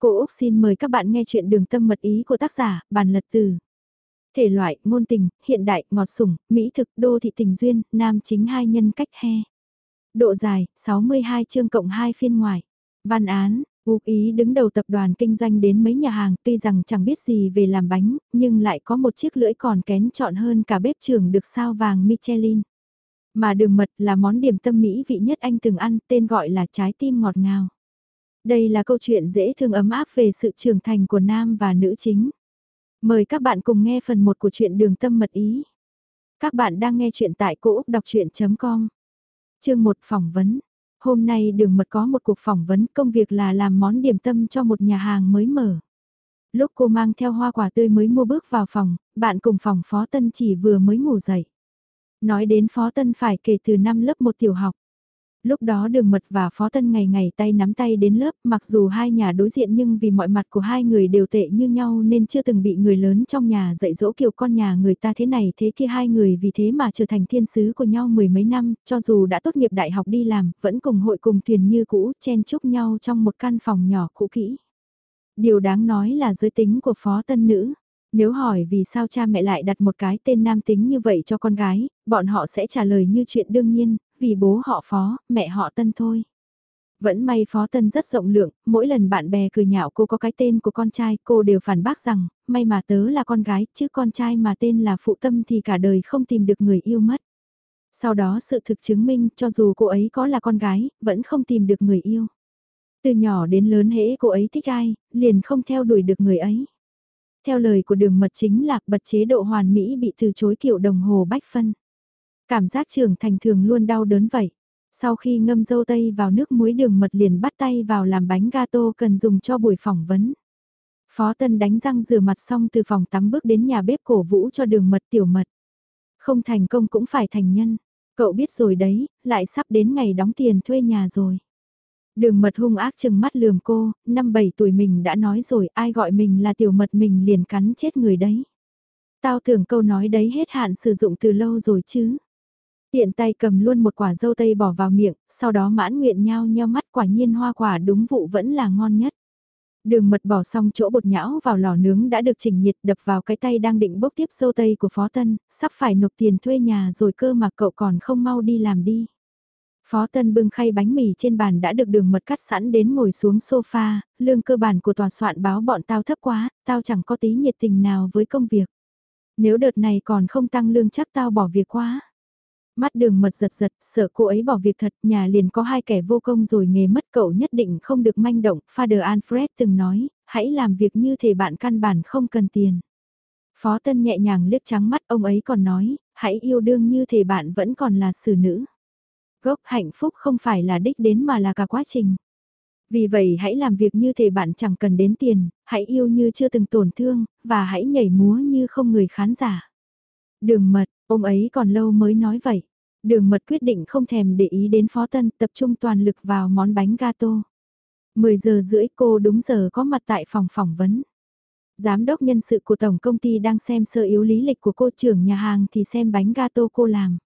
Cô Úc xin mời các bạn nghe chuyện đường tâm mật ý của tác giả, bàn lật từ. Thể loại, ngôn tình, hiện đại, ngọt sủng, mỹ thực, đô thị tình duyên, nam chính hai nhân cách he. Độ dài, 62 chương cộng 2 phiên ngoài. Văn án, Úc Ý đứng đầu tập đoàn kinh doanh đến mấy nhà hàng tuy rằng chẳng biết gì về làm bánh, nhưng lại có một chiếc lưỡi còn kén chọn hơn cả bếp trưởng được sao vàng Michelin. Mà đường mật là món điểm tâm mỹ vị nhất anh từng ăn tên gọi là trái tim ngọt ngào. Đây là câu chuyện dễ thương ấm áp về sự trưởng thành của nam và nữ chính. Mời các bạn cùng nghe phần 1 của truyện đường tâm mật ý. Các bạn đang nghe chuyện tại cỗ đọc chuyện.com. Chương 1 phỏng vấn. Hôm nay đường mật có một cuộc phỏng vấn công việc là làm món điểm tâm cho một nhà hàng mới mở. Lúc cô mang theo hoa quả tươi mới mua bước vào phòng, bạn cùng phòng Phó Tân chỉ vừa mới ngủ dậy. Nói đến Phó Tân phải kể từ năm lớp 1 tiểu học. Lúc đó đường mật và phó tân ngày ngày tay nắm tay đến lớp, mặc dù hai nhà đối diện nhưng vì mọi mặt của hai người đều tệ như nhau nên chưa từng bị người lớn trong nhà dạy dỗ kiểu con nhà người ta thế này thế kia hai người vì thế mà trở thành thiên sứ của nhau mười mấy năm, cho dù đã tốt nghiệp đại học đi làm, vẫn cùng hội cùng thuyền như cũ, chen chúc nhau trong một căn phòng nhỏ cũ kỹ. Điều đáng nói là giới tính của phó tân nữ. Nếu hỏi vì sao cha mẹ lại đặt một cái tên nam tính như vậy cho con gái, bọn họ sẽ trả lời như chuyện đương nhiên, vì bố họ phó, mẹ họ tân thôi. Vẫn may phó tân rất rộng lượng, mỗi lần bạn bè cười nhạo cô có cái tên của con trai cô đều phản bác rằng, may mà tớ là con gái chứ con trai mà tên là phụ tâm thì cả đời không tìm được người yêu mất. Sau đó sự thực chứng minh cho dù cô ấy có là con gái, vẫn không tìm được người yêu. Từ nhỏ đến lớn hễ cô ấy thích ai, liền không theo đuổi được người ấy. Theo lời của đường mật chính là bật chế độ hoàn mỹ bị từ chối kiểu đồng hồ bách phân. Cảm giác trưởng thành thường luôn đau đớn vậy. Sau khi ngâm dâu tây vào nước muối đường mật liền bắt tay vào làm bánh gato cần dùng cho buổi phỏng vấn. Phó Tân đánh răng rửa mặt xong từ phòng tắm bước đến nhà bếp cổ vũ cho đường mật tiểu mật. Không thành công cũng phải thành nhân. Cậu biết rồi đấy, lại sắp đến ngày đóng tiền thuê nhà rồi. Đường mật hung ác chừng mắt lườm cô, năm bảy tuổi mình đã nói rồi ai gọi mình là tiểu mật mình liền cắn chết người đấy. Tao tưởng câu nói đấy hết hạn sử dụng từ lâu rồi chứ. Tiện tay cầm luôn một quả dâu tây bỏ vào miệng, sau đó mãn nguyện nhau nheo mắt quả nhiên hoa quả đúng vụ vẫn là ngon nhất. Đường mật bỏ xong chỗ bột nhão vào lò nướng đã được chỉnh nhiệt đập vào cái tay đang định bốc tiếp dâu tây của Phó Tân, sắp phải nộp tiền thuê nhà rồi cơ mà cậu còn không mau đi làm đi. Phó Tân bưng khay bánh mì trên bàn đã được đường mật cắt sẵn đến ngồi xuống sofa, lương cơ bản của tòa soạn báo bọn tao thấp quá, tao chẳng có tí nhiệt tình nào với công việc. Nếu đợt này còn không tăng lương chắc tao bỏ việc quá. Mắt đường mật giật giật, sợ cô ấy bỏ việc thật, nhà liền có hai kẻ vô công rồi nghề mất cậu nhất định không được manh động. Father Alfred từng nói, hãy làm việc như thể bạn căn bản không cần tiền. Phó Tân nhẹ nhàng liếc trắng mắt ông ấy còn nói, hãy yêu đương như thể bạn vẫn còn là xử nữ. Gốc hạnh phúc không phải là đích đến mà là cả quá trình. Vì vậy hãy làm việc như thể bạn chẳng cần đến tiền, hãy yêu như chưa từng tổn thương, và hãy nhảy múa như không người khán giả. Đường mật, ông ấy còn lâu mới nói vậy. Đường mật quyết định không thèm để ý đến Phó Tân tập trung toàn lực vào món bánh gato. 10 giờ rưỡi cô đúng giờ có mặt tại phòng phỏng vấn. Giám đốc nhân sự của tổng công ty đang xem sơ yếu lý lịch của cô trưởng nhà hàng thì xem bánh gato cô làm.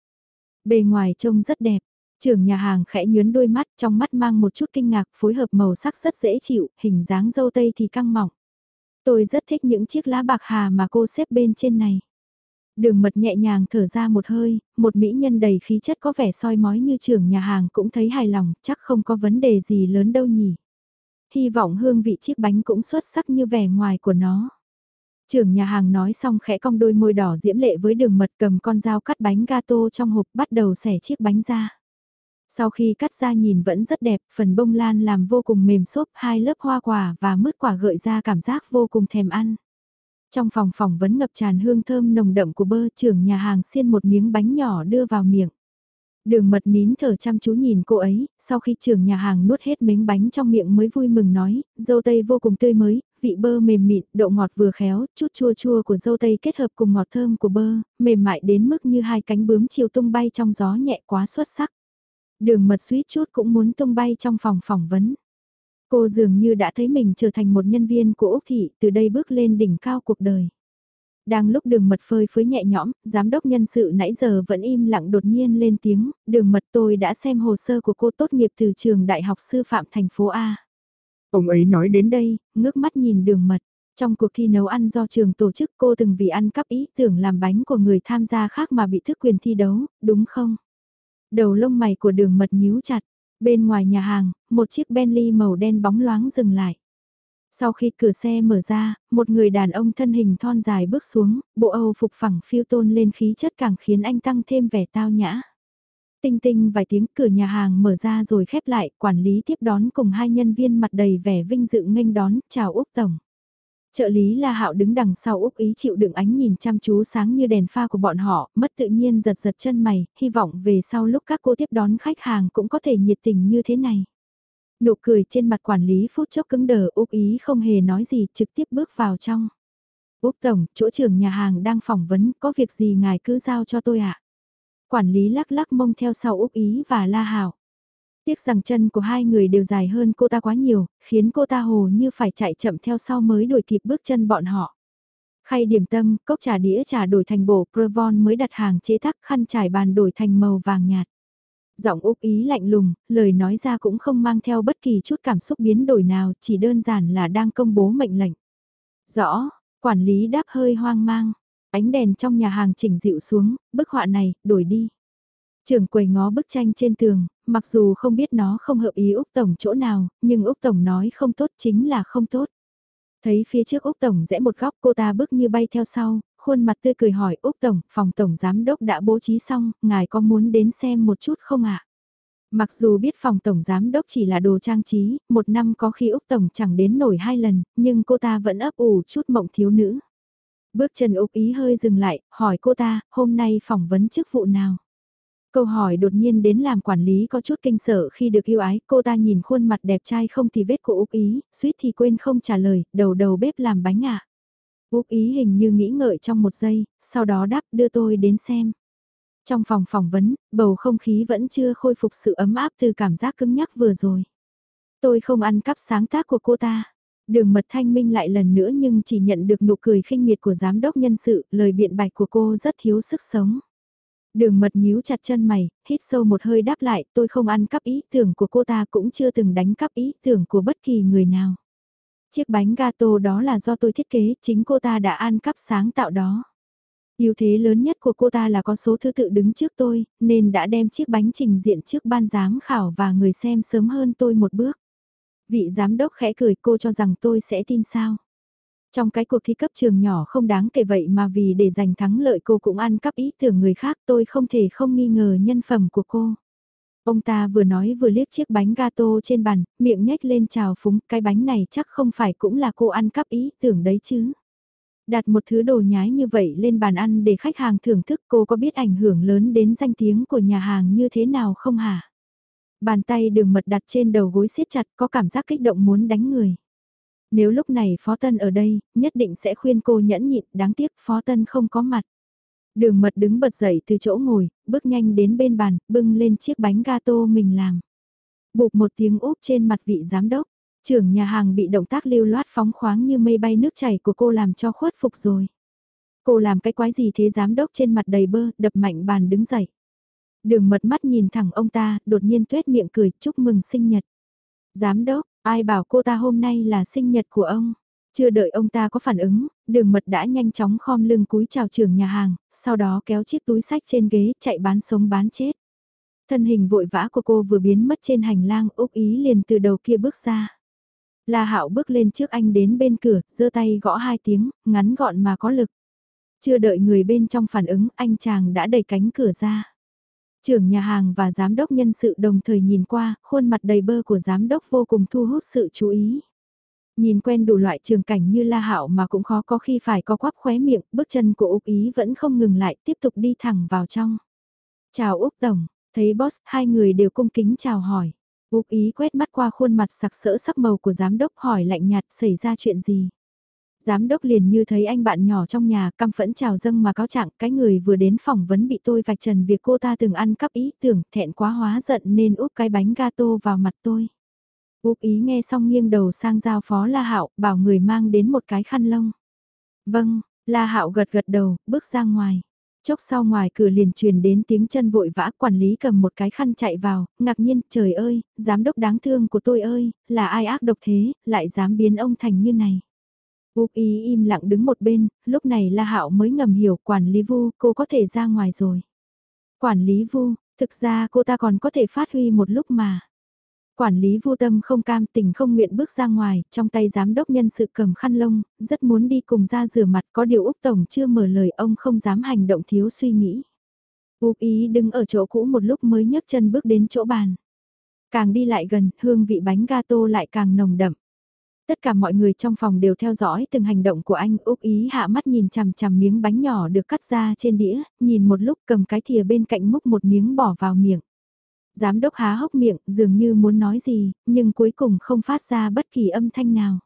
Bề ngoài trông rất đẹp, trưởng nhà hàng khẽ nhướn đôi mắt trong mắt mang một chút kinh ngạc phối hợp màu sắc rất dễ chịu, hình dáng dâu tây thì căng mỏng. Tôi rất thích những chiếc lá bạc hà mà cô xếp bên trên này. Đường mật nhẹ nhàng thở ra một hơi, một mỹ nhân đầy khí chất có vẻ soi mói như trưởng nhà hàng cũng thấy hài lòng, chắc không có vấn đề gì lớn đâu nhỉ. Hy vọng hương vị chiếc bánh cũng xuất sắc như vẻ ngoài của nó. Trưởng nhà hàng nói xong khẽ cong đôi môi đỏ diễm lệ với đường mật cầm con dao cắt bánh gato trong hộp bắt đầu xẻ chiếc bánh ra. Sau khi cắt ra nhìn vẫn rất đẹp, phần bông lan làm vô cùng mềm xốp, hai lớp hoa quả và mứt quả gợi ra cảm giác vô cùng thèm ăn. Trong phòng phỏng vấn ngập tràn hương thơm nồng đậm của bơ trưởng nhà hàng xiên một miếng bánh nhỏ đưa vào miệng. Đường mật nín thở chăm chú nhìn cô ấy, sau khi trưởng nhà hàng nuốt hết miếng bánh trong miệng mới vui mừng nói, dâu tây vô cùng tươi mới, vị bơ mềm mịn, độ ngọt vừa khéo, chút chua chua của dâu tây kết hợp cùng ngọt thơm của bơ, mềm mại đến mức như hai cánh bướm chiều tung bay trong gió nhẹ quá xuất sắc. Đường mật suýt chút cũng muốn tung bay trong phòng phỏng vấn. Cô dường như đã thấy mình trở thành một nhân viên của Úc Thị từ đây bước lên đỉnh cao cuộc đời. Đang lúc đường mật phơi phới nhẹ nhõm, giám đốc nhân sự nãy giờ vẫn im lặng đột nhiên lên tiếng, đường mật tôi đã xem hồ sơ của cô tốt nghiệp từ trường Đại học Sư phạm thành phố A. Ông ấy nói đến đây, ngước mắt nhìn đường mật. Trong cuộc thi nấu ăn do trường tổ chức cô từng vì ăn cắp ý tưởng làm bánh của người tham gia khác mà bị thức quyền thi đấu, đúng không? Đầu lông mày của đường mật nhíu chặt. Bên ngoài nhà hàng, một chiếc Bentley màu đen bóng loáng dừng lại. Sau khi cửa xe mở ra, một người đàn ông thân hình thon dài bước xuống, bộ Âu phục phẳng phiêu tôn lên khí chất càng khiến anh tăng thêm vẻ tao nhã. Tinh tinh vài tiếng cửa nhà hàng mở ra rồi khép lại, quản lý tiếp đón cùng hai nhân viên mặt đầy vẻ vinh dự nghênh đón, chào Úc Tổng. Trợ lý La Hạo đứng đằng sau Úc ý chịu đựng ánh nhìn chăm chú sáng như đèn pha của bọn họ, mất tự nhiên giật giật chân mày, hy vọng về sau lúc các cô tiếp đón khách hàng cũng có thể nhiệt tình như thế này. Nụ cười trên mặt quản lý phút chốc cứng đờ Úc ý không hề nói gì trực tiếp bước vào trong. Úc Tổng, chỗ trưởng nhà hàng đang phỏng vấn, có việc gì ngài cứ giao cho tôi ạ. Quản lý lắc lắc mông theo sau Úc ý và La Hạo. Tiếc rằng chân của hai người đều dài hơn cô ta quá nhiều, khiến cô ta hồ như phải chạy chậm theo sau mới đuổi kịp bước chân bọn họ. Khay điểm tâm, cốc trà đĩa trà đổi thành bổ Provon mới đặt hàng chế tác khăn trải bàn đổi thành màu vàng nhạt. Giọng Úc ý lạnh lùng, lời nói ra cũng không mang theo bất kỳ chút cảm xúc biến đổi nào, chỉ đơn giản là đang công bố mệnh lệnh. Rõ, quản lý đáp hơi hoang mang, ánh đèn trong nhà hàng chỉnh dịu xuống, bức họa này, đổi đi. Trường quầy ngó bức tranh trên tường, mặc dù không biết nó không hợp ý Úc Tổng chỗ nào, nhưng Úc Tổng nói không tốt chính là không tốt. Thấy phía trước Úc Tổng rẽ một góc cô ta bước như bay theo sau, khuôn mặt tươi cười hỏi Úc Tổng, phòng Tổng Giám Đốc đã bố trí xong, ngài có muốn đến xem một chút không ạ? Mặc dù biết phòng Tổng Giám Đốc chỉ là đồ trang trí, một năm có khi Úc Tổng chẳng đến nổi hai lần, nhưng cô ta vẫn ấp ủ chút mộng thiếu nữ. Bước chân Úc ý hơi dừng lại, hỏi cô ta, hôm nay phỏng vấn chức vụ nào? Câu hỏi đột nhiên đến làm quản lý có chút kinh sợ khi được yêu ái, cô ta nhìn khuôn mặt đẹp trai không thì vết của Úc Ý, suýt thì quên không trả lời, đầu đầu bếp làm bánh ạ. À. Úc Ý hình như nghĩ ngợi trong một giây, sau đó đáp đưa tôi đến xem. Trong phòng phỏng vấn, bầu không khí vẫn chưa khôi phục sự ấm áp từ cảm giác cứng nhắc vừa rồi. Tôi không ăn cắp sáng tác của cô ta. Đường mật thanh minh lại lần nữa nhưng chỉ nhận được nụ cười khinh miệt của giám đốc nhân sự, lời biện bạch của cô rất thiếu sức sống. Đường mật nhíu chặt chân mày, hít sâu một hơi đáp lại, tôi không ăn cắp ý tưởng của cô ta cũng chưa từng đánh cắp ý tưởng của bất kỳ người nào. Chiếc bánh gato đó là do tôi thiết kế, chính cô ta đã ăn cắp sáng tạo đó. ưu thế lớn nhất của cô ta là có số thứ tự đứng trước tôi, nên đã đem chiếc bánh trình diện trước ban giám khảo và người xem sớm hơn tôi một bước. Vị giám đốc khẽ cười cô cho rằng tôi sẽ tin sao. Trong cái cuộc thi cấp trường nhỏ không đáng kể vậy mà vì để giành thắng lợi cô cũng ăn cắp ý tưởng người khác tôi không thể không nghi ngờ nhân phẩm của cô. Ông ta vừa nói vừa liếc chiếc bánh gato trên bàn, miệng nhếch lên chào phúng, cái bánh này chắc không phải cũng là cô ăn cắp ý tưởng đấy chứ. Đặt một thứ đồ nhái như vậy lên bàn ăn để khách hàng thưởng thức cô có biết ảnh hưởng lớn đến danh tiếng của nhà hàng như thế nào không hả? Bàn tay đường mật đặt trên đầu gối siết chặt có cảm giác kích động muốn đánh người. Nếu lúc này Phó Tân ở đây, nhất định sẽ khuyên cô nhẫn nhịn, đáng tiếc Phó Tân không có mặt. Đường mật đứng bật dậy từ chỗ ngồi, bước nhanh đến bên bàn, bưng lên chiếc bánh gato mình làm. Bụp một tiếng úp trên mặt vị giám đốc, trưởng nhà hàng bị động tác lưu loát phóng khoáng như mây bay nước chảy của cô làm cho khuất phục rồi. Cô làm cái quái gì thế giám đốc trên mặt đầy bơ, đập mạnh bàn đứng dậy. Đường mật mắt nhìn thẳng ông ta, đột nhiên tuét miệng cười, chúc mừng sinh nhật. Giám đốc, ai bảo cô ta hôm nay là sinh nhật của ông? Chưa đợi ông ta có phản ứng, đường mật đã nhanh chóng khom lưng cúi chào trưởng nhà hàng, sau đó kéo chiếc túi sách trên ghế chạy bán sống bán chết. Thân hình vội vã của cô vừa biến mất trên hành lang Úc Ý liền từ đầu kia bước ra. La Hạo bước lên trước anh đến bên cửa, giơ tay gõ hai tiếng, ngắn gọn mà có lực. Chưa đợi người bên trong phản ứng, anh chàng đã đẩy cánh cửa ra. Trưởng nhà hàng và giám đốc nhân sự đồng thời nhìn qua, khuôn mặt đầy bơ của giám đốc vô cùng thu hút sự chú ý. Nhìn quen đủ loại trường cảnh như la hạo mà cũng khó có khi phải có quắp khóe miệng, bước chân của Úc Ý vẫn không ngừng lại, tiếp tục đi thẳng vào trong. Chào Úc Tổng, thấy boss, hai người đều cung kính chào hỏi. Úc Ý quét mắt qua khuôn mặt sặc sỡ sắc màu của giám đốc hỏi lạnh nhạt xảy ra chuyện gì. Giám đốc liền như thấy anh bạn nhỏ trong nhà căm phẫn chào dâng mà cáo trạng cái người vừa đến phỏng vấn bị tôi vạch trần việc cô ta từng ăn cắp ý tưởng thẹn quá hóa giận nên úp cái bánh gato vào mặt tôi. Úp ý nghe xong nghiêng đầu sang giao phó La Hạo bảo người mang đến một cái khăn lông. Vâng, La Hạo gật gật đầu, bước ra ngoài. Chốc sau ngoài cửa liền truyền đến tiếng chân vội vã quản lý cầm một cái khăn chạy vào, ngạc nhiên, trời ơi, giám đốc đáng thương của tôi ơi, là ai ác độc thế, lại dám biến ông thành như này. Úc ý im lặng đứng một bên, lúc này La Hạo mới ngầm hiểu quản lý vu, cô có thể ra ngoài rồi. Quản lý vu, thực ra cô ta còn có thể phát huy một lúc mà. Quản lý vô tâm không cam tình không nguyện bước ra ngoài, trong tay giám đốc nhân sự cầm khăn lông, rất muốn đi cùng ra rửa mặt có điều Úc Tổng chưa mở lời ông không dám hành động thiếu suy nghĩ. Úc ý đứng ở chỗ cũ một lúc mới nhấc chân bước đến chỗ bàn. Càng đi lại gần, hương vị bánh gato lại càng nồng đậm. Tất cả mọi người trong phòng đều theo dõi từng hành động của anh Úc ý hạ mắt nhìn chằm chằm miếng bánh nhỏ được cắt ra trên đĩa, nhìn một lúc cầm cái thìa bên cạnh múc một miếng bỏ vào miệng. Giám đốc há hốc miệng, dường như muốn nói gì, nhưng cuối cùng không phát ra bất kỳ âm thanh nào.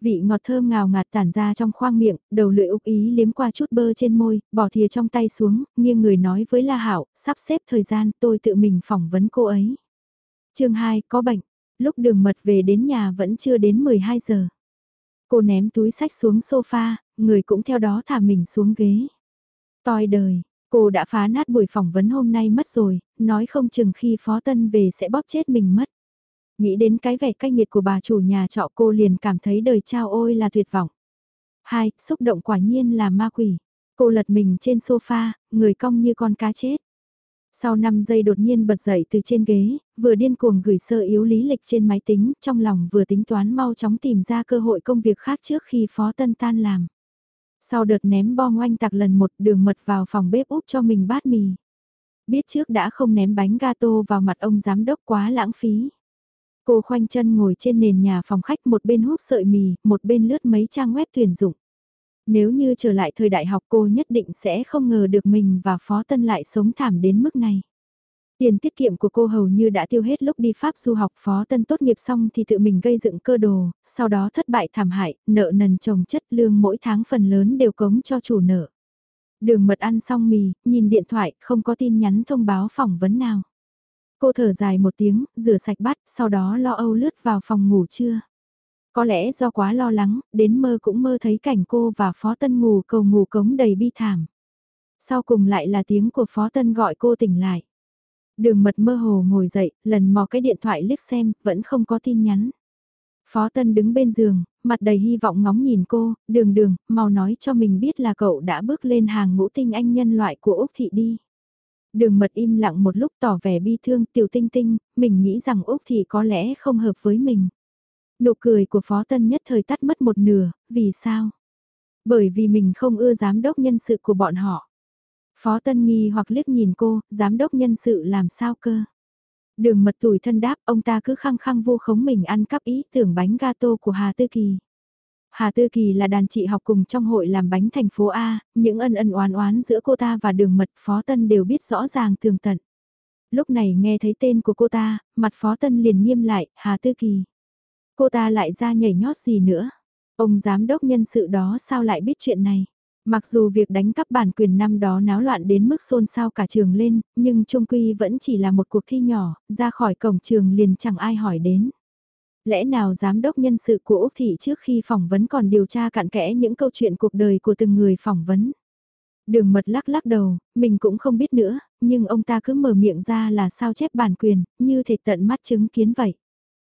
Vị ngọt thơm ngào ngạt tản ra trong khoang miệng, đầu lưỡi úc ý liếm qua chút bơ trên môi, bỏ thìa trong tay xuống, nghiêng người nói với La Hảo, sắp xếp thời gian tôi tự mình phỏng vấn cô ấy. chương 2, có bệnh. Lúc đường mật về đến nhà vẫn chưa đến 12 giờ. Cô ném túi sách xuống sofa, người cũng theo đó thả mình xuống ghế. Toi đời, Cô đã phá nát buổi phỏng vấn hôm nay mất rồi, nói không chừng khi Phó Tân về sẽ bóp chết mình mất. Nghĩ đến cái vẻ cay nghiệt của bà chủ nhà trọ cô liền cảm thấy đời trao ôi là tuyệt vọng. Hai, xúc động quả nhiên là ma quỷ. Cô lật mình trên sofa, người cong như con cá chết. Sau 5 giây đột nhiên bật dậy từ trên ghế, vừa điên cuồng gửi sơ yếu lý lịch trên máy tính, trong lòng vừa tính toán mau chóng tìm ra cơ hội công việc khác trước khi Phó Tân tan làm. Sau đợt ném bom oanh tạc lần một đường mật vào phòng bếp úp cho mình bát mì. Biết trước đã không ném bánh gato vào mặt ông giám đốc quá lãng phí. Cô khoanh chân ngồi trên nền nhà phòng khách một bên hút sợi mì, một bên lướt mấy trang web tuyển dụng. Nếu như trở lại thời đại học cô nhất định sẽ không ngờ được mình và Phó Tân lại sống thảm đến mức này. Tiền tiết kiệm của cô hầu như đã tiêu hết lúc đi Pháp du học phó tân tốt nghiệp xong thì tự mình gây dựng cơ đồ, sau đó thất bại thảm hại, nợ nần chồng chất lương mỗi tháng phần lớn đều cống cho chủ nợ. Đường mật ăn xong mì, nhìn điện thoại, không có tin nhắn thông báo phỏng vấn nào. Cô thở dài một tiếng, rửa sạch bát, sau đó lo âu lướt vào phòng ngủ trưa. Có lẽ do quá lo lắng, đến mơ cũng mơ thấy cảnh cô và Phó Tân ngủ cầu ngủ cống đầy bi thảm. Sau cùng lại là tiếng của Phó Tân gọi cô tỉnh lại. Đường mật mơ hồ ngồi dậy, lần mò cái điện thoại liếc xem, vẫn không có tin nhắn. Phó Tân đứng bên giường, mặt đầy hy vọng ngóng nhìn cô, đường đường, mau nói cho mình biết là cậu đã bước lên hàng ngũ tinh anh nhân loại của Úc Thị đi. Đường mật im lặng một lúc tỏ vẻ bi thương tiểu tinh tinh, mình nghĩ rằng Úc Thị có lẽ không hợp với mình. Nụ cười của Phó Tân nhất thời tắt mất một nửa, vì sao? Bởi vì mình không ưa giám đốc nhân sự của bọn họ. Phó Tân Nghi hoặc liếc nhìn cô, giám đốc nhân sự làm sao cơ. Đường mật tủi thân đáp, ông ta cứ khăng khăng vô khống mình ăn cắp ý tưởng bánh gato của Hà Tư Kỳ. Hà Tư Kỳ là đàn chị học cùng trong hội làm bánh thành phố A, những ân ân oán oán giữa cô ta và đường mật Phó Tân đều biết rõ ràng tường tận. Lúc này nghe thấy tên của cô ta, mặt Phó Tân liền nghiêm lại, Hà Tư Kỳ. Cô ta lại ra nhảy nhót gì nữa? Ông giám đốc nhân sự đó sao lại biết chuyện này? Mặc dù việc đánh cắp bản quyền năm đó náo loạn đến mức xôn xao cả trường lên, nhưng trung quy vẫn chỉ là một cuộc thi nhỏ, ra khỏi cổng trường liền chẳng ai hỏi đến. Lẽ nào giám đốc nhân sự của Úc Thị trước khi phỏng vấn còn điều tra cặn kẽ những câu chuyện cuộc đời của từng người phỏng vấn? Đường mật lắc lắc đầu, mình cũng không biết nữa, nhưng ông ta cứ mở miệng ra là sao chép bản quyền, như thể tận mắt chứng kiến vậy.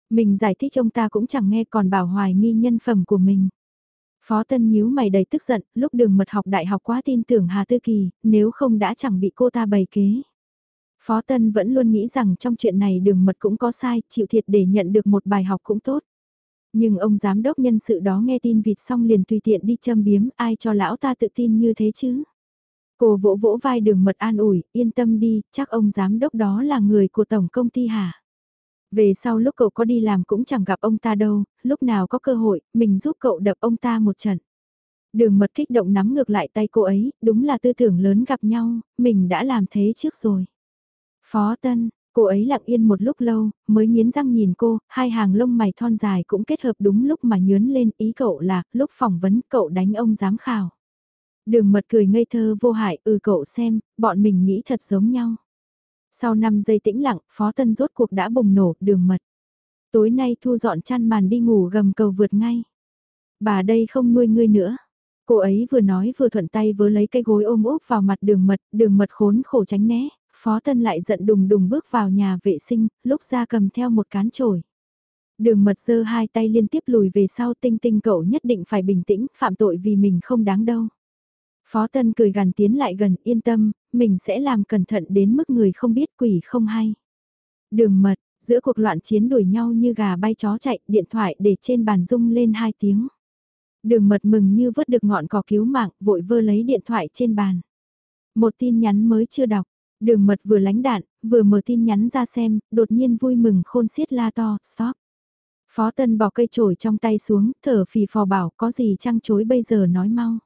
Mình giải thích ông ta cũng chẳng nghe còn bảo hoài nghi nhân phẩm của mình. Phó Tân nhíu mày đầy tức giận, lúc đường mật học đại học quá tin tưởng Hà Tư Kỳ, nếu không đã chẳng bị cô ta bày kế. Phó Tân vẫn luôn nghĩ rằng trong chuyện này đường mật cũng có sai, chịu thiệt để nhận được một bài học cũng tốt. Nhưng ông giám đốc nhân sự đó nghe tin vịt xong liền tùy tiện đi châm biếm ai cho lão ta tự tin như thế chứ. Cô vỗ vỗ vai đường mật an ủi, yên tâm đi, chắc ông giám đốc đó là người của tổng công ty hả? Về sau lúc cậu có đi làm cũng chẳng gặp ông ta đâu, lúc nào có cơ hội, mình giúp cậu đập ông ta một trận. Đường mật kích động nắm ngược lại tay cô ấy, đúng là tư tưởng lớn gặp nhau, mình đã làm thế trước rồi. Phó Tân, cô ấy lặng yên một lúc lâu, mới nghiến răng nhìn cô, hai hàng lông mày thon dài cũng kết hợp đúng lúc mà nhớn lên ý cậu là, lúc phỏng vấn cậu đánh ông giám khảo. Đường mật cười ngây thơ vô hại, ừ cậu xem, bọn mình nghĩ thật giống nhau. Sau 5 giây tĩnh lặng, Phó Tân rốt cuộc đã bùng nổ, đường mật. Tối nay thu dọn chăn màn đi ngủ gầm cầu vượt ngay. Bà đây không nuôi ngươi nữa. Cô ấy vừa nói vừa thuận tay vừa lấy cây gối ôm úp vào mặt đường mật, đường mật khốn khổ tránh né, Phó Tân lại giận đùng đùng bước vào nhà vệ sinh, lúc ra cầm theo một cán chổi. Đường mật giơ hai tay liên tiếp lùi về sau tinh tinh cậu nhất định phải bình tĩnh, phạm tội vì mình không đáng đâu. Phó Tân cười gần tiến lại gần, yên tâm, mình sẽ làm cẩn thận đến mức người không biết quỷ không hay. Đường mật, giữa cuộc loạn chiến đuổi nhau như gà bay chó chạy, điện thoại để trên bàn rung lên hai tiếng. Đường mật mừng như vớt được ngọn cỏ cứu mạng, vội vơ lấy điện thoại trên bàn. Một tin nhắn mới chưa đọc, đường mật vừa lánh đạn, vừa mở tin nhắn ra xem, đột nhiên vui mừng khôn xiết la to, stop. Phó Tân bỏ cây chổi trong tay xuống, thở phì phò bảo có gì trăng chối bây giờ nói mau.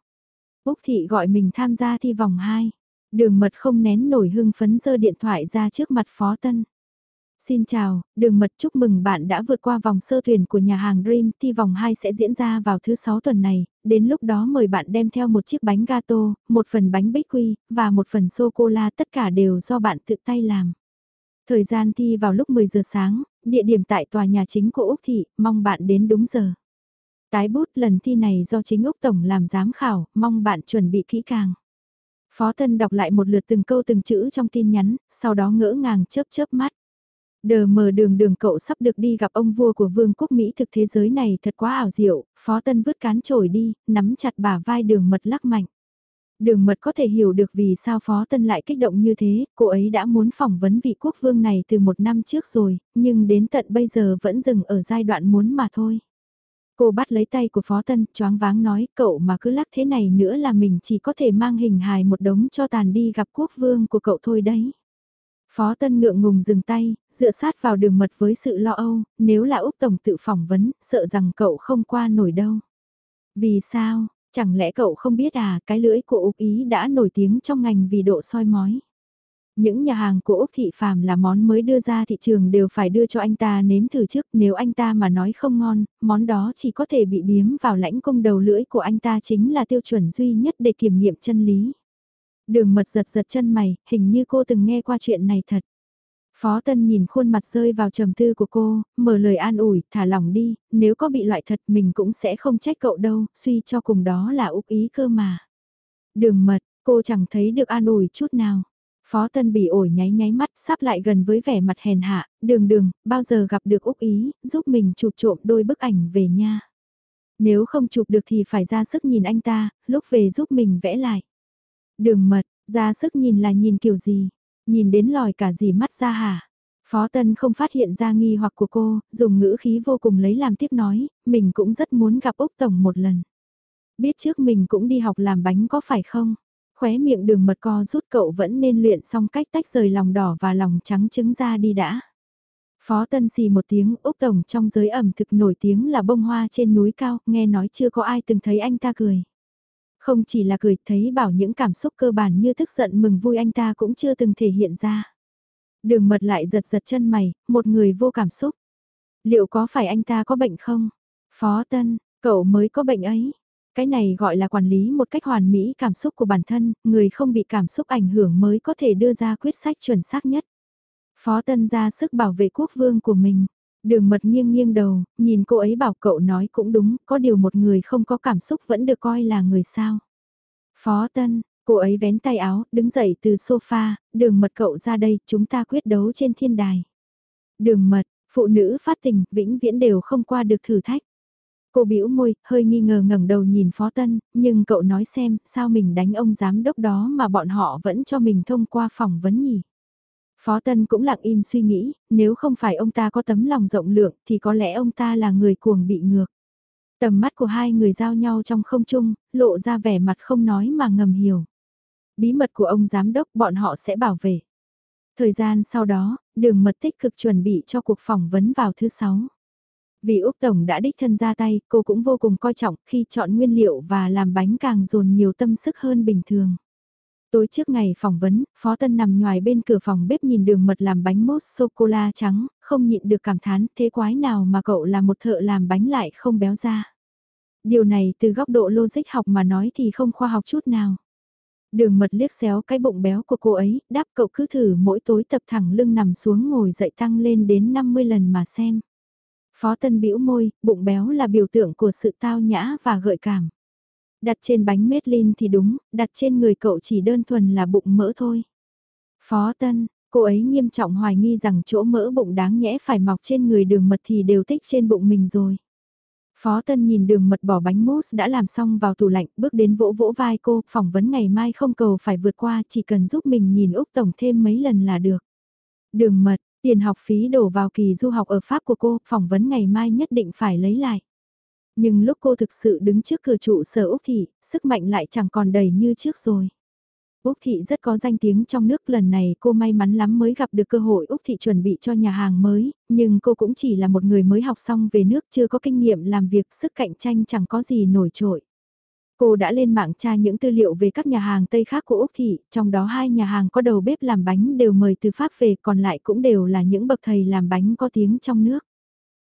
Úc Thị gọi mình tham gia thi vòng 2. Đường mật không nén nổi hưng phấn giơ điện thoại ra trước mặt Phó Tân. Xin chào, đường mật chúc mừng bạn đã vượt qua vòng sơ tuyển của nhà hàng Dream, thi vòng 2 sẽ diễn ra vào thứ 6 tuần này, đến lúc đó mời bạn đem theo một chiếc bánh gato, một phần bánh bích quy, và một phần sô-cô-la tất cả đều do bạn tự tay làm. Thời gian thi vào lúc 10 giờ sáng, địa điểm tại tòa nhà chính của Úc Thị, mong bạn đến đúng giờ. Tái bút lần thi này do chính Úc Tổng làm giám khảo, mong bạn chuẩn bị kỹ càng. Phó Tân đọc lại một lượt từng câu từng chữ trong tin nhắn, sau đó ngỡ ngàng chớp chớp mắt. Đờ mờ đường đường cậu sắp được đi gặp ông vua của vương quốc Mỹ thực thế giới này thật quá ảo diệu, Phó Tân vứt cán trổi đi, nắm chặt bả vai đường mật lắc mạnh. Đường mật có thể hiểu được vì sao Phó Tân lại kích động như thế, cô ấy đã muốn phỏng vấn vị quốc vương này từ một năm trước rồi, nhưng đến tận bây giờ vẫn dừng ở giai đoạn muốn mà thôi. Cô bắt lấy tay của Phó Tân, choáng váng nói, cậu mà cứ lắc thế này nữa là mình chỉ có thể mang hình hài một đống cho tàn đi gặp quốc vương của cậu thôi đấy. Phó Tân ngượng ngùng dừng tay, dựa sát vào đường mật với sự lo âu, nếu là Úc Tổng tự phỏng vấn, sợ rằng cậu không qua nổi đâu. Vì sao, chẳng lẽ cậu không biết à, cái lưỡi của Úc Ý đã nổi tiếng trong ngành vì độ soi mói. Những nhà hàng của Úc Thị Phàm là món mới đưa ra thị trường đều phải đưa cho anh ta nếm thử trước, nếu anh ta mà nói không ngon, món đó chỉ có thể bị biếm vào lãnh cung đầu lưỡi của anh ta chính là tiêu chuẩn duy nhất để kiểm nghiệm chân lý. Đường mật giật giật chân mày, hình như cô từng nghe qua chuyện này thật. Phó Tân nhìn khuôn mặt rơi vào trầm tư của cô, mở lời an ủi, thả lỏng đi, nếu có bị loại thật mình cũng sẽ không trách cậu đâu, suy cho cùng đó là úc ý cơ mà. Đường mật, cô chẳng thấy được an ủi chút nào. Phó Tân bị ổi nháy nháy mắt sắp lại gần với vẻ mặt hèn hạ, đường đường, bao giờ gặp được Úc Ý, giúp mình chụp trộm đôi bức ảnh về nha. Nếu không chụp được thì phải ra sức nhìn anh ta, lúc về giúp mình vẽ lại. Đường mật, ra sức nhìn là nhìn kiểu gì, nhìn đến lòi cả gì mắt ra hả? Phó Tân không phát hiện ra nghi hoặc của cô, dùng ngữ khí vô cùng lấy làm tiếp nói, mình cũng rất muốn gặp Úc Tổng một lần. Biết trước mình cũng đi học làm bánh có phải không? Khóe miệng đường mật co rút cậu vẫn nên luyện xong cách tách rời lòng đỏ và lòng trắng trứng ra đi đã. Phó Tân xì một tiếng Úc Tổng trong giới ẩm thực nổi tiếng là bông hoa trên núi cao, nghe nói chưa có ai từng thấy anh ta cười. Không chỉ là cười thấy bảo những cảm xúc cơ bản như tức giận mừng vui anh ta cũng chưa từng thể hiện ra. Đường mật lại giật giật chân mày, một người vô cảm xúc. Liệu có phải anh ta có bệnh không? Phó Tân, cậu mới có bệnh ấy. Cái này gọi là quản lý một cách hoàn mỹ cảm xúc của bản thân, người không bị cảm xúc ảnh hưởng mới có thể đưa ra quyết sách chuẩn xác nhất. Phó Tân ra sức bảo vệ quốc vương của mình. Đường mật nghiêng nghiêng đầu, nhìn cô ấy bảo cậu nói cũng đúng, có điều một người không có cảm xúc vẫn được coi là người sao. Phó Tân, cô ấy vén tay áo, đứng dậy từ sofa, đường mật cậu ra đây, chúng ta quyết đấu trên thiên đài. Đường mật, phụ nữ phát tình, vĩnh viễn đều không qua được thử thách. Cô bĩu môi, hơi nghi ngờ ngẩng đầu nhìn Phó Tân, nhưng cậu nói xem, sao mình đánh ông giám đốc đó mà bọn họ vẫn cho mình thông qua phỏng vấn nhỉ? Phó Tân cũng lặng im suy nghĩ, nếu không phải ông ta có tấm lòng rộng lượng thì có lẽ ông ta là người cuồng bị ngược. Tầm mắt của hai người giao nhau trong không trung, lộ ra vẻ mặt không nói mà ngầm hiểu. Bí mật của ông giám đốc bọn họ sẽ bảo vệ. Thời gian sau đó, đường mật tích cực chuẩn bị cho cuộc phỏng vấn vào thứ sáu. Vì Úc Tổng đã đích thân ra tay, cô cũng vô cùng coi trọng khi chọn nguyên liệu và làm bánh càng dồn nhiều tâm sức hơn bình thường. Tối trước ngày phỏng vấn, Phó Tân nằm ngoài bên cửa phòng bếp nhìn đường mật làm bánh mốt sô-cô-la trắng, không nhịn được cảm thán thế quái nào mà cậu là một thợ làm bánh lại không béo ra. Điều này từ góc độ logic học mà nói thì không khoa học chút nào. Đường mật liếc xéo cái bụng béo của cô ấy, đáp cậu cứ thử mỗi tối tập thẳng lưng nằm xuống ngồi dậy tăng lên đến 50 lần mà xem. Phó Tân bĩu môi, bụng béo là biểu tượng của sự tao nhã và gợi cảm. Đặt trên bánh Medlin thì đúng, đặt trên người cậu chỉ đơn thuần là bụng mỡ thôi. Phó Tân, cô ấy nghiêm trọng hoài nghi rằng chỗ mỡ bụng đáng nhẽ phải mọc trên người đường mật thì đều tích trên bụng mình rồi. Phó Tân nhìn đường mật bỏ bánh mousse đã làm xong vào tủ lạnh, bước đến vỗ vỗ vai cô, phỏng vấn ngày mai không cầu phải vượt qua, chỉ cần giúp mình nhìn Úc Tổng thêm mấy lần là được. Đường mật, tiền học phí đổ vào kỳ du học ở Pháp của cô, phỏng vấn ngày mai nhất định phải lấy lại. Nhưng lúc cô thực sự đứng trước cửa trụ sở Úc Thị, sức mạnh lại chẳng còn đầy như trước rồi. Úc Thị rất có danh tiếng trong nước lần này cô may mắn lắm mới gặp được cơ hội Úc Thị chuẩn bị cho nhà hàng mới, nhưng cô cũng chỉ là một người mới học xong về nước chưa có kinh nghiệm làm việc sức cạnh tranh chẳng có gì nổi trội. Cô đã lên mạng tra những tư liệu về các nhà hàng Tây khác của Úc Thị, trong đó hai nhà hàng có đầu bếp làm bánh đều mời từ Pháp về còn lại cũng đều là những bậc thầy làm bánh có tiếng trong nước.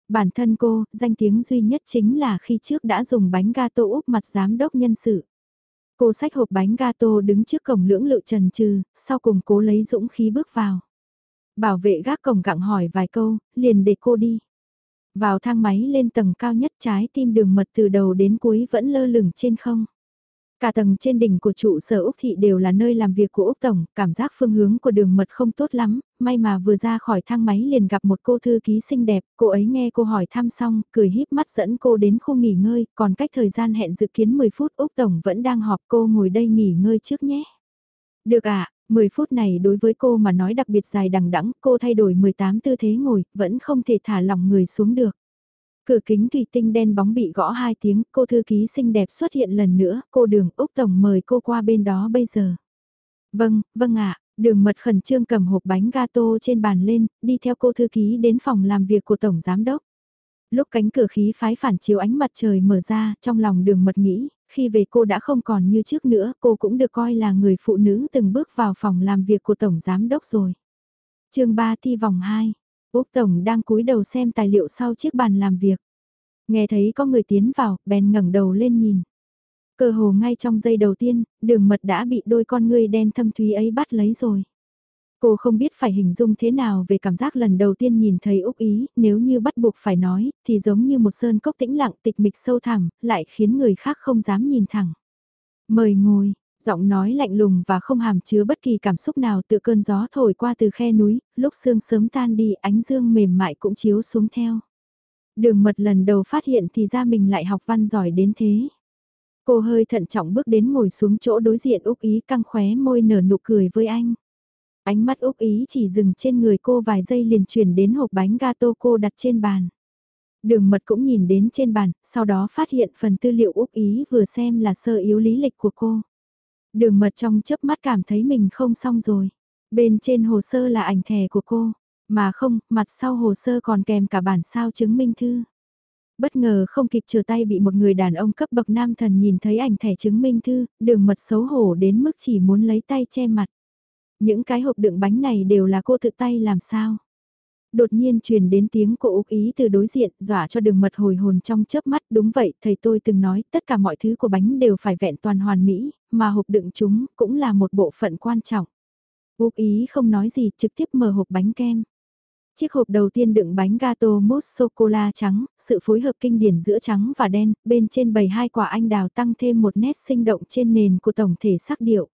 Bản thân cô, danh tiếng duy nhất chính là khi trước đã dùng bánh gato Úc mặt giám đốc nhân sự. Cô xách hộp bánh gato đứng trước cổng lưỡng lự trần trừ, sau cùng cố lấy dũng khí bước vào. Bảo vệ gác cổng gặng hỏi vài câu, liền để cô đi. Vào thang máy lên tầng cao nhất trái tim đường mật từ đầu đến cuối vẫn lơ lửng trên không. Cả tầng trên đỉnh của trụ sở Úc Thị đều là nơi làm việc của Úc Tổng, cảm giác phương hướng của đường mật không tốt lắm, may mà vừa ra khỏi thang máy liền gặp một cô thư ký xinh đẹp, cô ấy nghe cô hỏi thăm xong, cười híp mắt dẫn cô đến khu nghỉ ngơi, còn cách thời gian hẹn dự kiến 10 phút Úc Tổng vẫn đang họp cô ngồi đây nghỉ ngơi trước nhé. Được ạ, à, 10 phút này đối với cô mà nói đặc biệt dài đằng đẵng cô thay đổi 18 tư thế ngồi, vẫn không thể thả lỏng người xuống được. Cửa kính thủy tinh đen bóng bị gõ hai tiếng, cô thư ký xinh đẹp xuất hiện lần nữa, cô đường Úc Tổng mời cô qua bên đó bây giờ. Vâng, vâng ạ, đường mật khẩn trương cầm hộp bánh gato trên bàn lên, đi theo cô thư ký đến phòng làm việc của Tổng Giám Đốc. Lúc cánh cửa khí phái phản chiếu ánh mặt trời mở ra, trong lòng đường mật nghĩ, khi về cô đã không còn như trước nữa, cô cũng được coi là người phụ nữ từng bước vào phòng làm việc của Tổng Giám Đốc rồi. chương 3 thi vòng 2 Úc Tổng đang cúi đầu xem tài liệu sau chiếc bàn làm việc. Nghe thấy có người tiến vào, bèn ngẩng đầu lên nhìn. Cơ hồ ngay trong giây đầu tiên, đường mật đã bị đôi con người đen thâm thúy ấy bắt lấy rồi. Cô không biết phải hình dung thế nào về cảm giác lần đầu tiên nhìn thấy Úc Ý, nếu như bắt buộc phải nói, thì giống như một sơn cốc tĩnh lặng tịch mịch sâu thẳm, lại khiến người khác không dám nhìn thẳng. Mời ngồi, Giọng nói lạnh lùng và không hàm chứa bất kỳ cảm xúc nào tự cơn gió thổi qua từ khe núi, lúc sương sớm tan đi ánh dương mềm mại cũng chiếu xuống theo. Đường mật lần đầu phát hiện thì ra mình lại học văn giỏi đến thế. Cô hơi thận trọng bước đến ngồi xuống chỗ đối diện Úc Ý căng khóe môi nở nụ cười với anh. Ánh mắt Úc Ý chỉ dừng trên người cô vài giây liền chuyển đến hộp bánh gato cô đặt trên bàn. Đường mật cũng nhìn đến trên bàn, sau đó phát hiện phần tư liệu Úc Ý vừa xem là sơ yếu lý lịch của cô. Đường mật trong chớp mắt cảm thấy mình không xong rồi. Bên trên hồ sơ là ảnh thẻ của cô, mà không, mặt sau hồ sơ còn kèm cả bản sao chứng minh thư. Bất ngờ không kịp trở tay bị một người đàn ông cấp bậc nam thần nhìn thấy ảnh thẻ chứng minh thư, đường mật xấu hổ đến mức chỉ muốn lấy tay che mặt. Những cái hộp đựng bánh này đều là cô tự tay làm sao? đột nhiên truyền đến tiếng của Úc Ý từ đối diện, dọa cho đường mật hồi hồn trong chớp mắt, đúng vậy, thầy tôi từng nói, tất cả mọi thứ của bánh đều phải vẹn toàn hoàn mỹ, mà hộp đựng chúng cũng là một bộ phận quan trọng. Úc Ý không nói gì, trực tiếp mở hộp bánh kem. Chiếc hộp đầu tiên đựng bánh gato mousse sô-cô-la trắng, sự phối hợp kinh điển giữa trắng và đen, bên trên bầy hai quả anh đào tăng thêm một nét sinh động trên nền của tổng thể sắc điệu.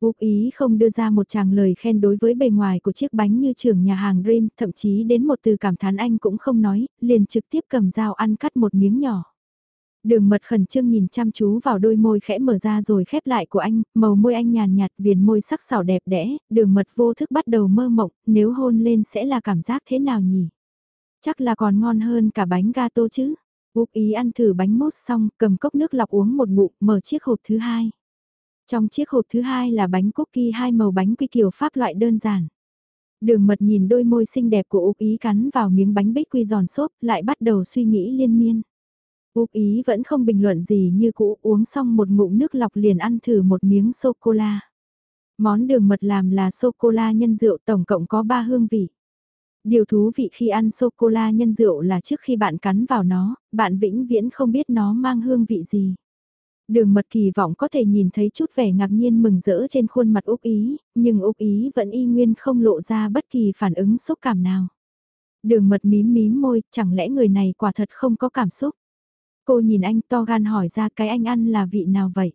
Úc ý không đưa ra một tràng lời khen đối với bề ngoài của chiếc bánh như trưởng nhà hàng Dream, thậm chí đến một từ cảm thán anh cũng không nói, liền trực tiếp cầm dao ăn cắt một miếng nhỏ. Đường mật khẩn trương nhìn chăm chú vào đôi môi khẽ mở ra rồi khép lại của anh, màu môi anh nhàn nhạt viền môi sắc sảo đẹp đẽ, đường mật vô thức bắt đầu mơ mộng, nếu hôn lên sẽ là cảm giác thế nào nhỉ? Chắc là còn ngon hơn cả bánh gato chứ? Úc ý ăn thử bánh mousse xong, cầm cốc nước lọc uống một ngụm, mở chiếc hộp thứ hai. Trong chiếc hộp thứ hai là bánh cookie hai màu bánh quy kiểu pháp loại đơn giản. Đường mật nhìn đôi môi xinh đẹp của Úc Ý cắn vào miếng bánh bích quy giòn xốp lại bắt đầu suy nghĩ liên miên. Úc Ý vẫn không bình luận gì như cũ uống xong một ngụm nước lọc liền ăn thử một miếng sô-cô-la. Món đường mật làm là sô-cô-la nhân rượu tổng cộng có 3 hương vị. Điều thú vị khi ăn sô-cô-la nhân rượu là trước khi bạn cắn vào nó, bạn vĩnh viễn không biết nó mang hương vị gì. Đường mật kỳ vọng có thể nhìn thấy chút vẻ ngạc nhiên mừng rỡ trên khuôn mặt Úc Ý, nhưng Úc Ý vẫn y nguyên không lộ ra bất kỳ phản ứng xúc cảm nào. Đường mật mím mím môi, chẳng lẽ người này quả thật không có cảm xúc. Cô nhìn anh to gan hỏi ra cái anh ăn là vị nào vậy?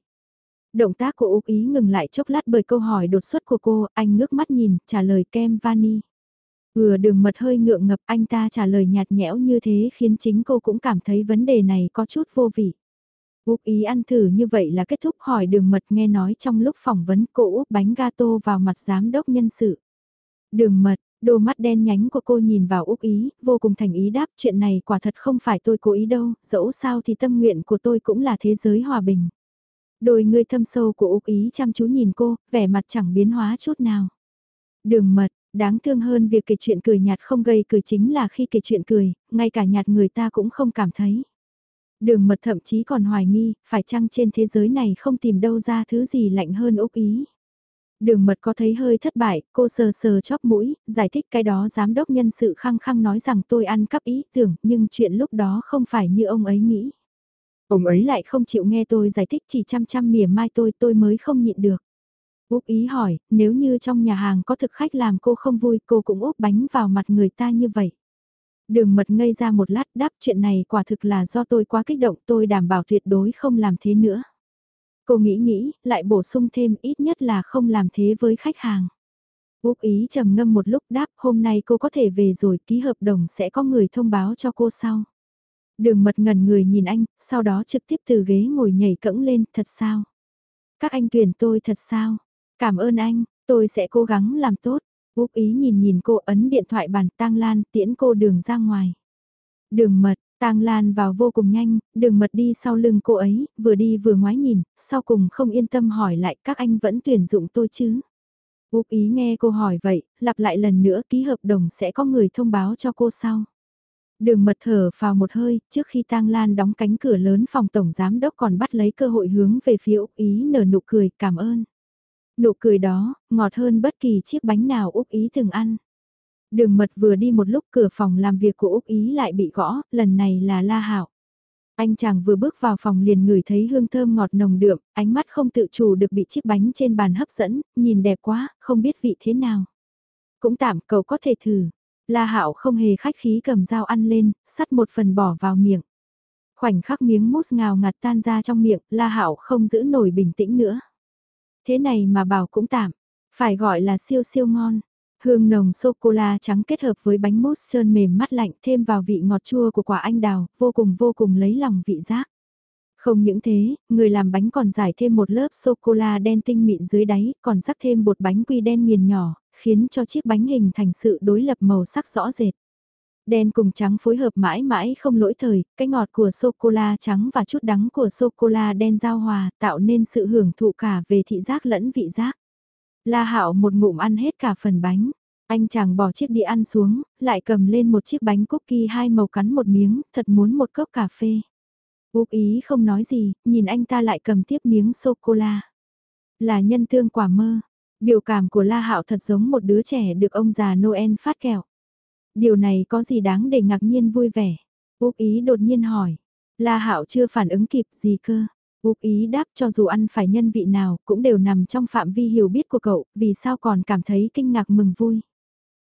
Động tác của Úc Ý ngừng lại chốc lát bởi câu hỏi đột xuất của cô, anh ngước mắt nhìn, trả lời kem vani. Vừa đường mật hơi ngượng ngập anh ta trả lời nhạt nhẽo như thế khiến chính cô cũng cảm thấy vấn đề này có chút vô vị. Úc ý ăn thử như vậy là kết thúc hỏi đường mật nghe nói trong lúc phỏng vấn cô úp bánh gato vào mặt giám đốc nhân sự. Đường mật, đôi mắt đen nhánh của cô nhìn vào Úc ý, vô cùng thành ý đáp chuyện này quả thật không phải tôi cố ý đâu, dẫu sao thì tâm nguyện của tôi cũng là thế giới hòa bình. Đôi người thâm sâu của Úc ý chăm chú nhìn cô, vẻ mặt chẳng biến hóa chút nào. Đường mật, đáng thương hơn việc kể chuyện cười nhạt không gây cười chính là khi kể chuyện cười, ngay cả nhạt người ta cũng không cảm thấy. Đường mật thậm chí còn hoài nghi, phải chăng trên thế giới này không tìm đâu ra thứ gì lạnh hơn Úc Ý. Đường mật có thấy hơi thất bại, cô sờ sờ chóp mũi, giải thích cái đó giám đốc nhân sự khăng khăng nói rằng tôi ăn cắp ý tưởng, nhưng chuyện lúc đó không phải như ông ấy nghĩ. Ông ấy lại không chịu nghe tôi giải thích chỉ chăm chăm mỉa mai tôi tôi mới không nhịn được. Úc ý hỏi, nếu như trong nhà hàng có thực khách làm cô không vui cô cũng úp bánh vào mặt người ta như vậy. Đường mật ngây ra một lát đáp chuyện này quả thực là do tôi quá kích động tôi đảm bảo tuyệt đối không làm thế nữa. Cô nghĩ nghĩ, lại bổ sung thêm ít nhất là không làm thế với khách hàng. Úc ý trầm ngâm một lúc đáp hôm nay cô có thể về rồi ký hợp đồng sẽ có người thông báo cho cô sau. Đường mật ngần người nhìn anh, sau đó trực tiếp từ ghế ngồi nhảy cẫng lên, thật sao? Các anh tuyển tôi thật sao? Cảm ơn anh, tôi sẽ cố gắng làm tốt. Úc ý nhìn nhìn cô ấn điện thoại bàn tang lan tiễn cô đường ra ngoài. Đường mật, tang lan vào vô cùng nhanh, đường mật đi sau lưng cô ấy, vừa đi vừa ngoái nhìn, sau cùng không yên tâm hỏi lại các anh vẫn tuyển dụng tôi chứ. Úc ý nghe cô hỏi vậy, lặp lại lần nữa ký hợp đồng sẽ có người thông báo cho cô sau. Đường mật thở vào một hơi, trước khi tang lan đóng cánh cửa lớn phòng tổng giám đốc còn bắt lấy cơ hội hướng về phía Úc ý nở nụ cười cảm ơn. Nụ cười đó, ngọt hơn bất kỳ chiếc bánh nào Úc Ý từng ăn. Đường mật vừa đi một lúc cửa phòng làm việc của Úc Ý lại bị gõ, lần này là La Hạo. Anh chàng vừa bước vào phòng liền ngửi thấy hương thơm ngọt nồng đượm, ánh mắt không tự chủ được bị chiếc bánh trên bàn hấp dẫn, nhìn đẹp quá, không biết vị thế nào. Cũng tạm cậu có thể thử. La Hạo không hề khách khí cầm dao ăn lên, sắt một phần bỏ vào miệng. Khoảnh khắc miếng mousse ngào ngạt tan ra trong miệng, La Hạo không giữ nổi bình tĩnh nữa. Thế này mà bảo cũng tạm, phải gọi là siêu siêu ngon. Hương nồng sô-cô-la trắng kết hợp với bánh mousse trơn mềm mát lạnh thêm vào vị ngọt chua của quả anh đào, vô cùng vô cùng lấy lòng vị giác. Không những thế, người làm bánh còn giải thêm một lớp sô-cô-la đen tinh mịn dưới đáy, còn rắc thêm bột bánh quy đen nghiền nhỏ, khiến cho chiếc bánh hình thành sự đối lập màu sắc rõ rệt. Đen cùng trắng phối hợp mãi mãi không lỗi thời, cái ngọt của sô-cô-la trắng và chút đắng của sô-cô-la đen giao hòa tạo nên sự hưởng thụ cả về thị giác lẫn vị giác. La Hạo một ngụm ăn hết cả phần bánh. Anh chàng bỏ chiếc đĩa ăn xuống, lại cầm lên một chiếc bánh cookie hai màu cắn một miếng, thật muốn một cốc cà phê. Úc ý không nói gì, nhìn anh ta lại cầm tiếp miếng sô-cô-la. Là nhân tương quả mơ. Biểu cảm của La Hạo thật giống một đứa trẻ được ông già Noel phát kẹo. Điều này có gì đáng để ngạc nhiên vui vẻ? Úc ý đột nhiên hỏi. La Hạo chưa phản ứng kịp gì cơ. Úc ý đáp cho dù ăn phải nhân vị nào cũng đều nằm trong phạm vi hiểu biết của cậu, vì sao còn cảm thấy kinh ngạc mừng vui.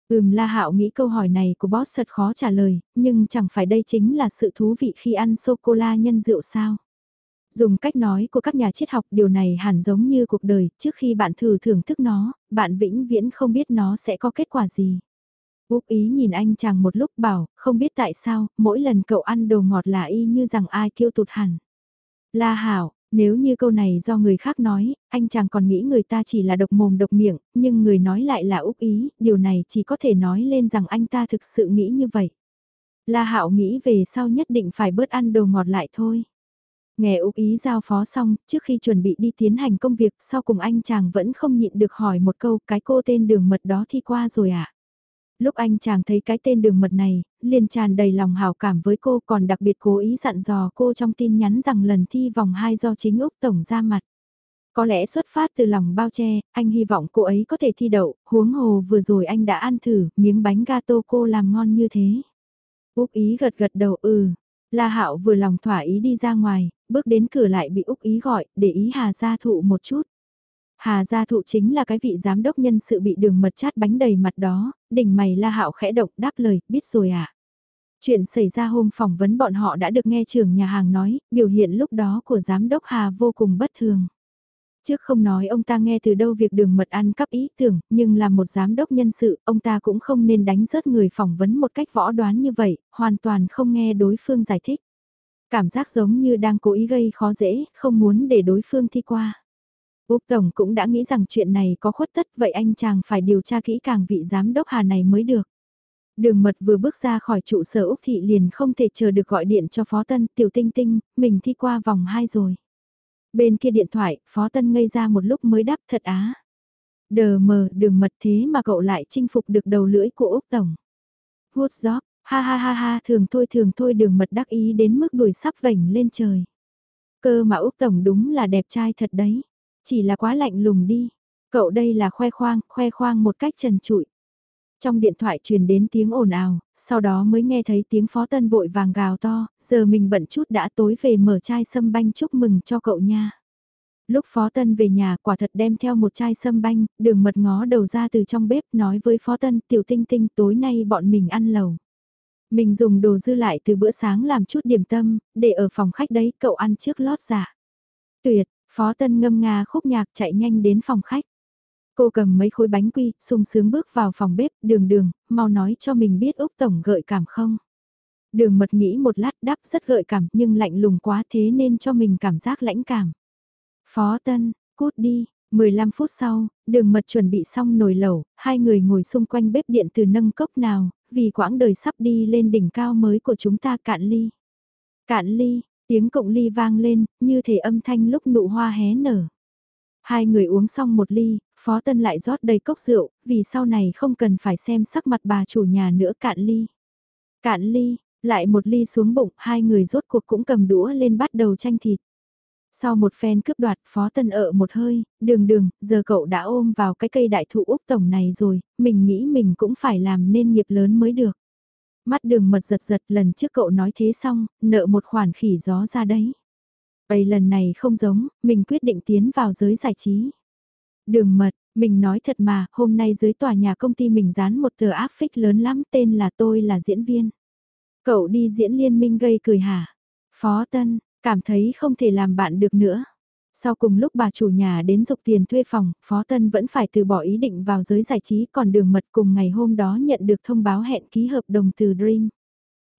Ừm La Hạo nghĩ câu hỏi này của boss thật khó trả lời, nhưng chẳng phải đây chính là sự thú vị khi ăn sô-cô-la nhân rượu sao. Dùng cách nói của các nhà triết học điều này hẳn giống như cuộc đời, trước khi bạn thử thưởng thức nó, bạn vĩnh viễn không biết nó sẽ có kết quả gì. Úc ý nhìn anh chàng một lúc bảo, không biết tại sao, mỗi lần cậu ăn đồ ngọt là y như rằng ai kêu tụt hẳn. La Hảo, nếu như câu này do người khác nói, anh chàng còn nghĩ người ta chỉ là độc mồm độc miệng, nhưng người nói lại là Úc ý, điều này chỉ có thể nói lên rằng anh ta thực sự nghĩ như vậy. La Hạo nghĩ về sau nhất định phải bớt ăn đồ ngọt lại thôi. Nghe Úc ý giao phó xong, trước khi chuẩn bị đi tiến hành công việc, sau cùng anh chàng vẫn không nhịn được hỏi một câu, cái cô tên đường mật đó thi qua rồi ạ. À? Lúc anh chàng thấy cái tên đường mật này, liền tràn đầy lòng hào cảm với cô còn đặc biệt cố ý dặn dò cô trong tin nhắn rằng lần thi vòng 2 do chính Úc Tổng ra mặt. Có lẽ xuất phát từ lòng bao che, anh hy vọng cô ấy có thể thi đậu, huống hồ vừa rồi anh đã ăn thử miếng bánh gato cô làm ngon như thế. Úc ý gật gật đầu ừ, La Hạo vừa lòng thỏa ý đi ra ngoài, bước đến cửa lại bị Úc ý gọi, để ý Hà gia thụ một chút. Hà gia thụ chính là cái vị giám đốc nhân sự bị đường mật chát bánh đầy mặt đó, đỉnh mày la hạo khẽ động đáp lời, biết rồi ạ. À? Chuyện xảy ra hôm phỏng vấn bọn họ đã được nghe trưởng nhà hàng nói, biểu hiện lúc đó của giám đốc Hà vô cùng bất thường. Trước không nói ông ta nghe từ đâu việc đường mật ăn cắp ý tưởng, nhưng là một giám đốc nhân sự, ông ta cũng không nên đánh rớt người phỏng vấn một cách võ đoán như vậy, hoàn toàn không nghe đối phương giải thích. Cảm giác giống như đang cố ý gây khó dễ, không muốn để đối phương thi qua. Úc Tổng cũng đã nghĩ rằng chuyện này có khuất tất vậy anh chàng phải điều tra kỹ càng vị giám đốc Hà này mới được. Đường mật vừa bước ra khỏi trụ sở Úc Thị liền không thể chờ được gọi điện cho Phó Tân Tiểu Tinh Tinh, mình thi qua vòng 2 rồi. Bên kia điện thoại, Phó Tân ngây ra một lúc mới đáp thật á. Đờ mờ đường mật thế mà cậu lại chinh phục được đầu lưỡi của Úc Tổng. Good job, ha ha ha ha thường thôi thường thôi đường mật đắc ý đến mức đuổi sắp vảnh lên trời. Cơ mà Úc Tổng đúng là đẹp trai thật đấy. Chỉ là quá lạnh lùng đi. Cậu đây là khoe khoang, khoe khoang một cách trần trụi. Trong điện thoại truyền đến tiếng ồn ào, sau đó mới nghe thấy tiếng phó tân vội vàng gào to, giờ mình bận chút đã tối về mở chai sâm banh chúc mừng cho cậu nha. Lúc phó tân về nhà quả thật đem theo một chai sâm banh, đường mật ngó đầu ra từ trong bếp nói với phó tân tiểu tinh tinh tối nay bọn mình ăn lầu. Mình dùng đồ dư lại từ bữa sáng làm chút điểm tâm, để ở phòng khách đấy cậu ăn trước lót giả. Dạ. Tuyệt, phó tân ngâm nga khúc nhạc chạy nhanh đến phòng khách. Cô cầm mấy khối bánh quy, sung sướng bước vào phòng bếp, đường đường, mau nói cho mình biết Úc Tổng gợi cảm không. Đường mật nghĩ một lát đáp rất gợi cảm nhưng lạnh lùng quá thế nên cho mình cảm giác lãnh cảm. Phó Tân, cút đi, 15 phút sau, đường mật chuẩn bị xong nồi lẩu, hai người ngồi xung quanh bếp điện từ nâng cốc nào, vì quãng đời sắp đi lên đỉnh cao mới của chúng ta cạn ly. Cạn ly, tiếng cộng ly vang lên, như thể âm thanh lúc nụ hoa hé nở. Hai người uống xong một ly, Phó Tân lại rót đầy cốc rượu, vì sau này không cần phải xem sắc mặt bà chủ nhà nữa cạn ly. Cạn ly, lại một ly xuống bụng, hai người rốt cuộc cũng cầm đũa lên bắt đầu tranh thịt. Sau một phen cướp đoạt Phó Tân ợ một hơi, đường đường, giờ cậu đã ôm vào cái cây đại thụ Úc Tổng này rồi, mình nghĩ mình cũng phải làm nên nghiệp lớn mới được. Mắt đường mật giật giật lần trước cậu nói thế xong, nợ một khoản khỉ gió ra đấy. Vậy lần này không giống, mình quyết định tiến vào giới giải trí. Đường mật, mình nói thật mà, hôm nay dưới tòa nhà công ty mình dán một tờ áp phích lớn lắm tên là tôi là diễn viên. Cậu đi diễn liên minh gây cười hả? Phó Tân, cảm thấy không thể làm bạn được nữa. Sau cùng lúc bà chủ nhà đến dục tiền thuê phòng, Phó Tân vẫn phải từ bỏ ý định vào giới giải trí còn đường mật cùng ngày hôm đó nhận được thông báo hẹn ký hợp đồng từ Dream.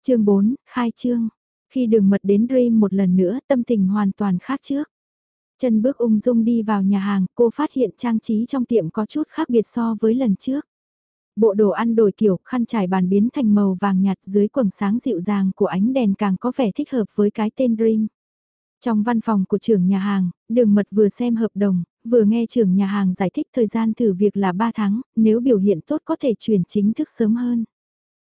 chương 4, khai trương. Khi đường mật đến Dream một lần nữa tâm tình hoàn toàn khác trước. Chân bước ung dung đi vào nhà hàng, cô phát hiện trang trí trong tiệm có chút khác biệt so với lần trước. Bộ đồ ăn đổi kiểu, khăn trải bàn biến thành màu vàng nhạt dưới quầng sáng dịu dàng của ánh đèn càng có vẻ thích hợp với cái tên Dream. Trong văn phòng của trưởng nhà hàng, đường mật vừa xem hợp đồng, vừa nghe trưởng nhà hàng giải thích thời gian thử việc là 3 tháng, nếu biểu hiện tốt có thể chuyển chính thức sớm hơn.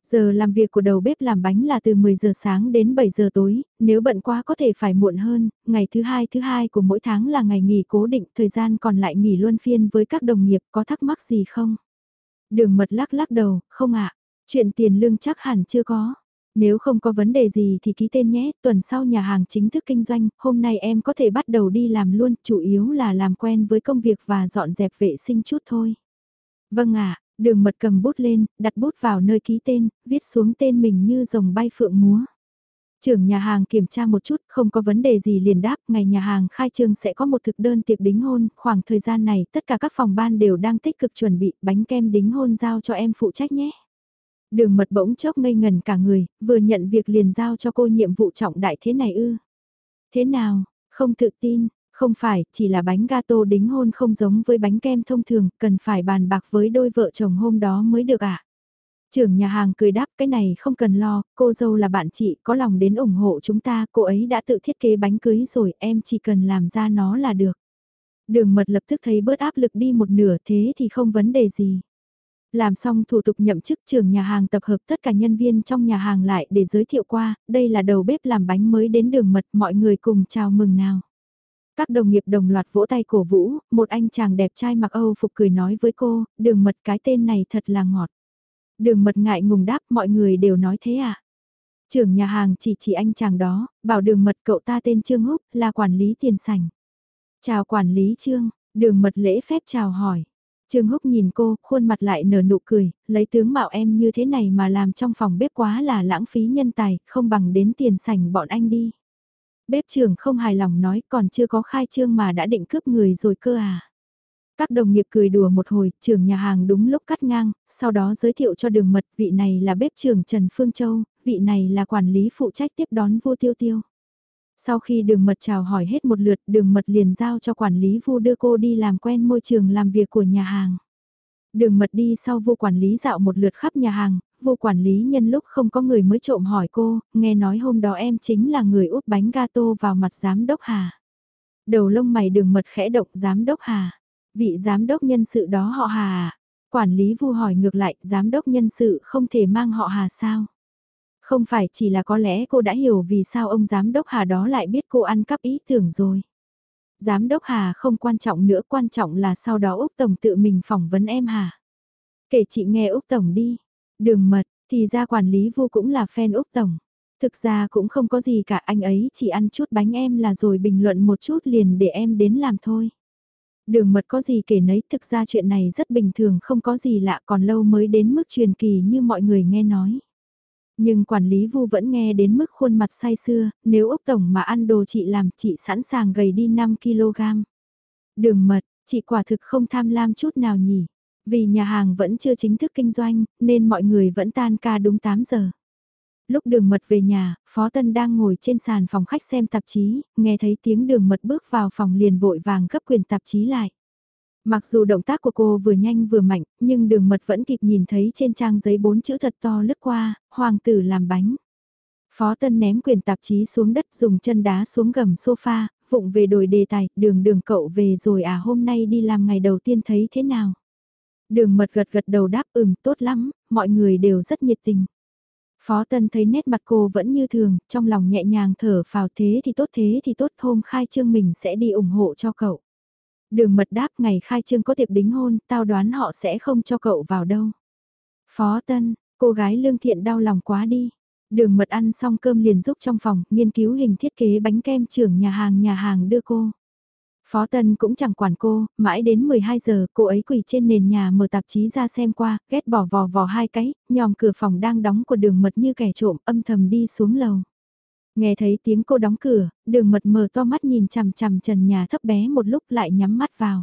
Giờ làm việc của đầu bếp làm bánh là từ 10 giờ sáng đến 7 giờ tối, nếu bận quá có thể phải muộn hơn, ngày thứ hai thứ hai của mỗi tháng là ngày nghỉ cố định, thời gian còn lại nghỉ luân phiên với các đồng nghiệp có thắc mắc gì không? Đường mật lắc lắc đầu, không ạ, chuyện tiền lương chắc hẳn chưa có. Nếu không có vấn đề gì thì ký tên nhé, tuần sau nhà hàng chính thức kinh doanh, hôm nay em có thể bắt đầu đi làm luôn, chủ yếu là làm quen với công việc và dọn dẹp vệ sinh chút thôi. Vâng ạ, Đường mật cầm bút lên, đặt bút vào nơi ký tên, viết xuống tên mình như rồng bay phượng múa. Trưởng nhà hàng kiểm tra một chút, không có vấn đề gì liền đáp, ngày nhà hàng khai trương sẽ có một thực đơn tiệc đính hôn, khoảng thời gian này tất cả các phòng ban đều đang tích cực chuẩn bị, bánh kem đính hôn giao cho em phụ trách nhé. Đường mật bỗng chốc ngây ngần cả người, vừa nhận việc liền giao cho cô nhiệm vụ trọng đại thế này ư. Thế nào, không tự tin, không phải, chỉ là bánh gato đính hôn không giống với bánh kem thông thường, cần phải bàn bạc với đôi vợ chồng hôm đó mới được ạ. À? Trưởng nhà hàng cười đáp cái này không cần lo, cô dâu là bạn chị, có lòng đến ủng hộ chúng ta, cô ấy đã tự thiết kế bánh cưới rồi, em chỉ cần làm ra nó là được. Đường mật lập tức thấy bớt áp lực đi một nửa thế thì không vấn đề gì. Làm xong thủ tục nhậm chức trưởng nhà hàng tập hợp tất cả nhân viên trong nhà hàng lại để giới thiệu qua, đây là đầu bếp làm bánh mới đến đường mật, mọi người cùng chào mừng nào. Các đồng nghiệp đồng loạt vỗ tay cổ vũ, một anh chàng đẹp trai mặc Âu phục cười nói với cô, đường mật cái tên này thật là ngọt. Đường mật ngại ngùng đáp mọi người đều nói thế à. Trưởng nhà hàng chỉ chỉ anh chàng đó, bảo đường mật cậu ta tên Trương Húc, là quản lý tiền sảnh. Chào quản lý Trương, đường mật lễ phép chào hỏi. Trương Húc nhìn cô, khuôn mặt lại nở nụ cười, lấy tướng mạo em như thế này mà làm trong phòng bếp quá là lãng phí nhân tài, không bằng đến tiền sảnh bọn anh đi. Bếp trưởng không hài lòng nói còn chưa có khai trương mà đã định cướp người rồi cơ à. Các đồng nghiệp cười đùa một hồi, trưởng nhà hàng đúng lúc cắt ngang, sau đó giới thiệu cho đường mật vị này là bếp trưởng Trần Phương Châu, vị này là quản lý phụ trách tiếp đón vô tiêu tiêu. Sau khi đường mật chào hỏi hết một lượt, đường mật liền giao cho quản lý vu đưa cô đi làm quen môi trường làm việc của nhà hàng. Đường mật đi sau vô quản lý dạo một lượt khắp nhà hàng, vô quản lý nhân lúc không có người mới trộm hỏi cô, nghe nói hôm đó em chính là người úp bánh gato vào mặt giám đốc Hà. Đầu lông mày đường mật khẽ động giám đốc Hà. Vị giám đốc nhân sự đó họ Hà à? Quản lý vu hỏi ngược lại, giám đốc nhân sự không thể mang họ Hà sao? Không phải chỉ là có lẽ cô đã hiểu vì sao ông giám đốc Hà đó lại biết cô ăn cắp ý tưởng rồi. Giám đốc Hà không quan trọng nữa, quan trọng là sau đó Úc Tổng tự mình phỏng vấn em Hà. Kể chị nghe Úc Tổng đi. Đường mật, thì ra quản lý vu cũng là fan Úc Tổng. Thực ra cũng không có gì cả anh ấy chỉ ăn chút bánh em là rồi bình luận một chút liền để em đến làm thôi. Đường mật có gì kể nấy thực ra chuyện này rất bình thường không có gì lạ còn lâu mới đến mức truyền kỳ như mọi người nghe nói. Nhưng quản lý vu vẫn nghe đến mức khuôn mặt say xưa, nếu Úc Tổng mà ăn đồ chị làm chị sẵn sàng gầy đi 5kg. Đường mật, chị quả thực không tham lam chút nào nhỉ. Vì nhà hàng vẫn chưa chính thức kinh doanh, nên mọi người vẫn tan ca đúng 8 giờ. Lúc đường mật về nhà, Phó Tân đang ngồi trên sàn phòng khách xem tạp chí, nghe thấy tiếng đường mật bước vào phòng liền vội vàng gấp quyền tạp chí lại. Mặc dù động tác của cô vừa nhanh vừa mạnh, nhưng đường mật vẫn kịp nhìn thấy trên trang giấy bốn chữ thật to lướt qua, hoàng tử làm bánh. Phó Tân ném quyền tạp chí xuống đất dùng chân đá xuống gầm sofa, vụng về đổi đề tài, đường đường cậu về rồi à hôm nay đi làm ngày đầu tiên thấy thế nào. Đường mật gật gật đầu đáp ừm tốt lắm, mọi người đều rất nhiệt tình. Phó Tân thấy nét mặt cô vẫn như thường, trong lòng nhẹ nhàng thở phào thế thì tốt thế thì tốt hôm khai trương mình sẽ đi ủng hộ cho cậu. Đường mật đáp ngày khai trương có tiệc đính hôn, tao đoán họ sẽ không cho cậu vào đâu. Phó Tân, cô gái lương thiện đau lòng quá đi. Đường mật ăn xong cơm liền giúp trong phòng, nghiên cứu hình thiết kế bánh kem trưởng nhà hàng nhà hàng đưa cô. Phó Tân cũng chẳng quản cô, mãi đến 12 giờ cô ấy quỳ trên nền nhà mở tạp chí ra xem qua, ghét bỏ vò vò hai cái, nhòm cửa phòng đang đóng của đường mật như kẻ trộm âm thầm đi xuống lầu. Nghe thấy tiếng cô đóng cửa, đường mật mở to mắt nhìn chằm chằm trần nhà thấp bé một lúc lại nhắm mắt vào.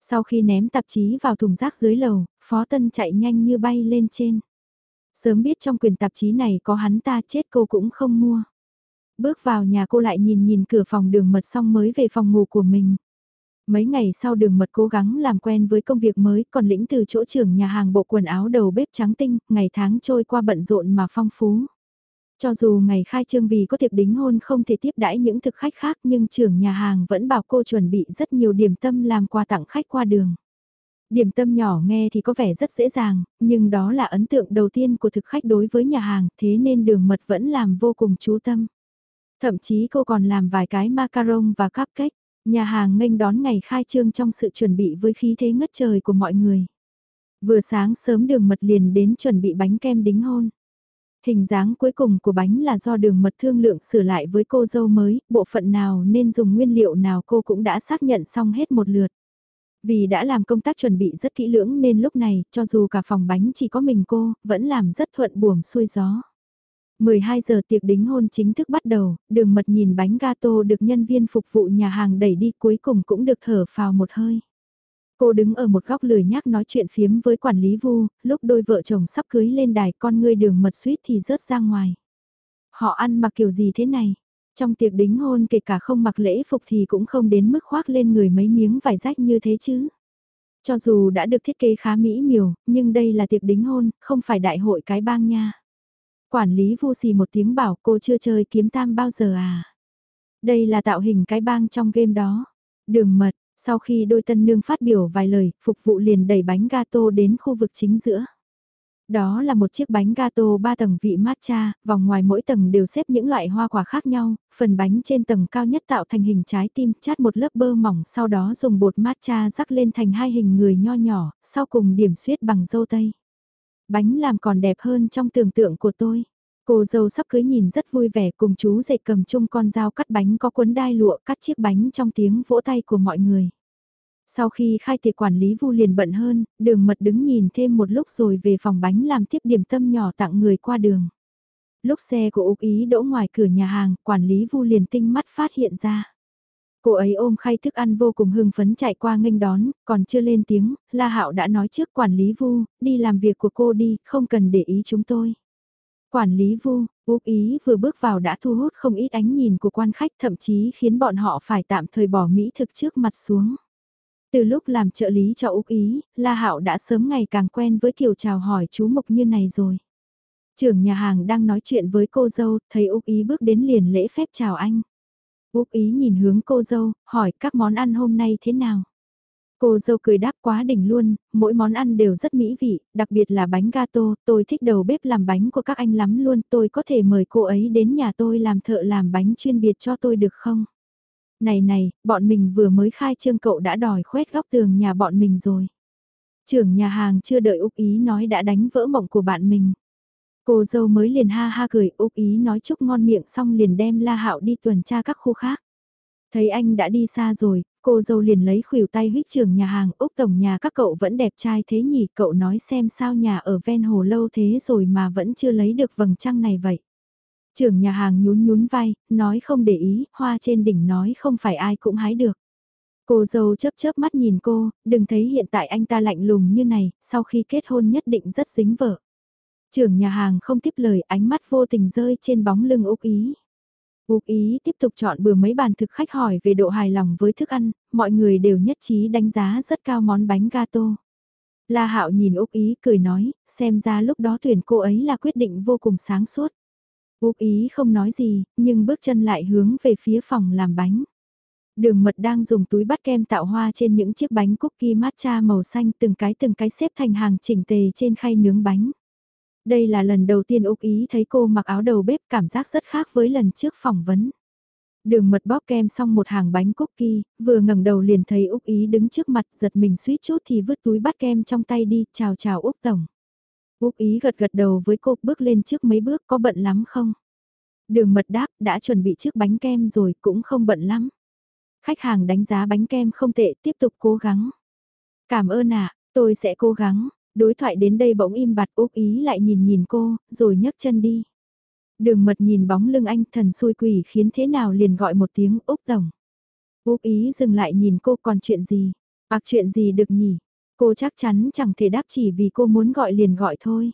Sau khi ném tạp chí vào thùng rác dưới lầu, Phó Tân chạy nhanh như bay lên trên. Sớm biết trong quyền tạp chí này có hắn ta chết cô cũng không mua. Bước vào nhà cô lại nhìn nhìn cửa phòng đường mật xong mới về phòng ngủ của mình. Mấy ngày sau đường mật cố gắng làm quen với công việc mới còn lĩnh từ chỗ trưởng nhà hàng bộ quần áo đầu bếp trắng tinh, ngày tháng trôi qua bận rộn mà phong phú. Cho dù ngày khai trương vì có tiệc đính hôn không thể tiếp đãi những thực khách khác nhưng trưởng nhà hàng vẫn bảo cô chuẩn bị rất nhiều điểm tâm làm quà tặng khách qua đường. Điểm tâm nhỏ nghe thì có vẻ rất dễ dàng, nhưng đó là ấn tượng đầu tiên của thực khách đối với nhà hàng, thế nên đường mật vẫn làm vô cùng chú tâm. Thậm chí cô còn làm vài cái macaron và cupcake. Nhà hàng nghênh đón ngày khai trương trong sự chuẩn bị với khí thế ngất trời của mọi người. Vừa sáng sớm đường mật liền đến chuẩn bị bánh kem đính hôn. Hình dáng cuối cùng của bánh là do đường mật thương lượng sửa lại với cô dâu mới, bộ phận nào nên dùng nguyên liệu nào cô cũng đã xác nhận xong hết một lượt. Vì đã làm công tác chuẩn bị rất kỹ lưỡng nên lúc này, cho dù cả phòng bánh chỉ có mình cô, vẫn làm rất thuận buồm xuôi gió. 12 giờ tiệc đính hôn chính thức bắt đầu, đường mật nhìn bánh gato được nhân viên phục vụ nhà hàng đẩy đi cuối cùng cũng được thở phào một hơi. Cô đứng ở một góc lười nhác nói chuyện phiếm với quản lý vu, lúc đôi vợ chồng sắp cưới lên đài con ngươi đường mật suýt thì rớt ra ngoài. Họ ăn mặc kiểu gì thế này? Trong tiệc đính hôn kể cả không mặc lễ phục thì cũng không đến mức khoác lên người mấy miếng vải rách như thế chứ. Cho dù đã được thiết kế khá mỹ miều, nhưng đây là tiệc đính hôn, không phải đại hội cái bang nha. Quản lý vu xì một tiếng bảo cô chưa chơi kiếm tam bao giờ à. Đây là tạo hình cái bang trong game đó. Đường mật, sau khi đôi tân nương phát biểu vài lời, phục vụ liền đẩy bánh gato đến khu vực chính giữa. Đó là một chiếc bánh gato 3 tầng vị matcha, vòng ngoài mỗi tầng đều xếp những loại hoa quả khác nhau, phần bánh trên tầng cao nhất tạo thành hình trái tim, chát một lớp bơ mỏng sau đó dùng bột matcha rắc lên thành hai hình người nho nhỏ, sau cùng điểm xuyết bằng dâu tây. Bánh làm còn đẹp hơn trong tưởng tượng của tôi. Cô dâu sắp cưới nhìn rất vui vẻ cùng chú dậy cầm chung con dao cắt bánh có cuốn đai lụa cắt chiếc bánh trong tiếng vỗ tay của mọi người. Sau khi khai tiệc quản lý vu liền bận hơn, đường mật đứng nhìn thêm một lúc rồi về phòng bánh làm tiếp điểm tâm nhỏ tặng người qua đường. Lúc xe của Úc Ý đỗ ngoài cửa nhà hàng, quản lý vu liền tinh mắt phát hiện ra. Cô ấy ôm khay thức ăn vô cùng hưng phấn chạy qua nghênh đón, còn chưa lên tiếng, La Hạo đã nói trước quản lý Vu, đi làm việc của cô đi, không cần để ý chúng tôi. Quản lý Vu, Úc Ý vừa bước vào đã thu hút không ít ánh nhìn của quan khách thậm chí khiến bọn họ phải tạm thời bỏ mỹ thực trước mặt xuống. Từ lúc làm trợ lý cho Úc Ý, La Hạo đã sớm ngày càng quen với kiểu chào hỏi chú mục như này rồi. Trưởng nhà hàng đang nói chuyện với cô dâu, thấy Úc Ý bước đến liền lễ phép chào anh. Úc Ý nhìn hướng cô dâu, hỏi các món ăn hôm nay thế nào? Cô dâu cười đáp quá đỉnh luôn, mỗi món ăn đều rất mỹ vị, đặc biệt là bánh gato, tôi thích đầu bếp làm bánh của các anh lắm luôn, tôi có thể mời cô ấy đến nhà tôi làm thợ làm bánh chuyên biệt cho tôi được không? Này này, bọn mình vừa mới khai trương cậu đã đòi khoét góc tường nhà bọn mình rồi. Trưởng nhà hàng chưa đợi Úc Ý nói đã đánh vỡ mộng của bạn mình. Cô dâu mới liền ha ha cười, Úc Ý nói chúc ngon miệng xong liền đem La Hạo đi tuần tra các khu khác. Thấy anh đã đi xa rồi, cô dâu liền lấy khuỷu tay huyết trưởng nhà hàng Úc Tổng nhà các cậu vẫn đẹp trai thế nhỉ, cậu nói xem sao nhà ở ven hồ lâu thế rồi mà vẫn chưa lấy được vầng trăng này vậy. Trưởng nhà hàng nhún nhún vai, nói không để ý, hoa trên đỉnh nói không phải ai cũng hái được. Cô dâu chớp chớp mắt nhìn cô, đừng thấy hiện tại anh ta lạnh lùng như này, sau khi kết hôn nhất định rất dính vợ. Trưởng nhà hàng không tiếp lời ánh mắt vô tình rơi trên bóng lưng Úc Ý. Úc Ý tiếp tục chọn bừa mấy bàn thực khách hỏi về độ hài lòng với thức ăn, mọi người đều nhất trí đánh giá rất cao món bánh gato. La Hạo nhìn Úc Ý cười nói, xem ra lúc đó tuyển cô ấy là quyết định vô cùng sáng suốt. Úc Ý không nói gì, nhưng bước chân lại hướng về phía phòng làm bánh. Đường mật đang dùng túi bắt kem tạo hoa trên những chiếc bánh cookie matcha màu xanh từng cái từng cái xếp thành hàng chỉnh tề trên khay nướng bánh. Đây là lần đầu tiên Úc Ý thấy cô mặc áo đầu bếp cảm giác rất khác với lần trước phỏng vấn. Đường mật bóp kem xong một hàng bánh cookie, vừa ngẩng đầu liền thấy Úc Ý đứng trước mặt giật mình suýt chút thì vứt túi bắt kem trong tay đi, chào chào Úc Tổng. Úc Ý gật gật đầu với cô bước lên trước mấy bước có bận lắm không? Đường mật đáp đã chuẩn bị trước bánh kem rồi cũng không bận lắm. Khách hàng đánh giá bánh kem không tệ tiếp tục cố gắng. Cảm ơn ạ, tôi sẽ cố gắng, Đối thoại đến đây bỗng im bặt Úc Ý lại nhìn nhìn cô, rồi nhấc chân đi. Đường mật nhìn bóng lưng anh thần xui quỷ khiến thế nào liền gọi một tiếng Úc Tổng. Úc Ý dừng lại nhìn cô còn chuyện gì? ạc chuyện gì được nhỉ? Cô chắc chắn chẳng thể đáp chỉ vì cô muốn gọi liền gọi thôi.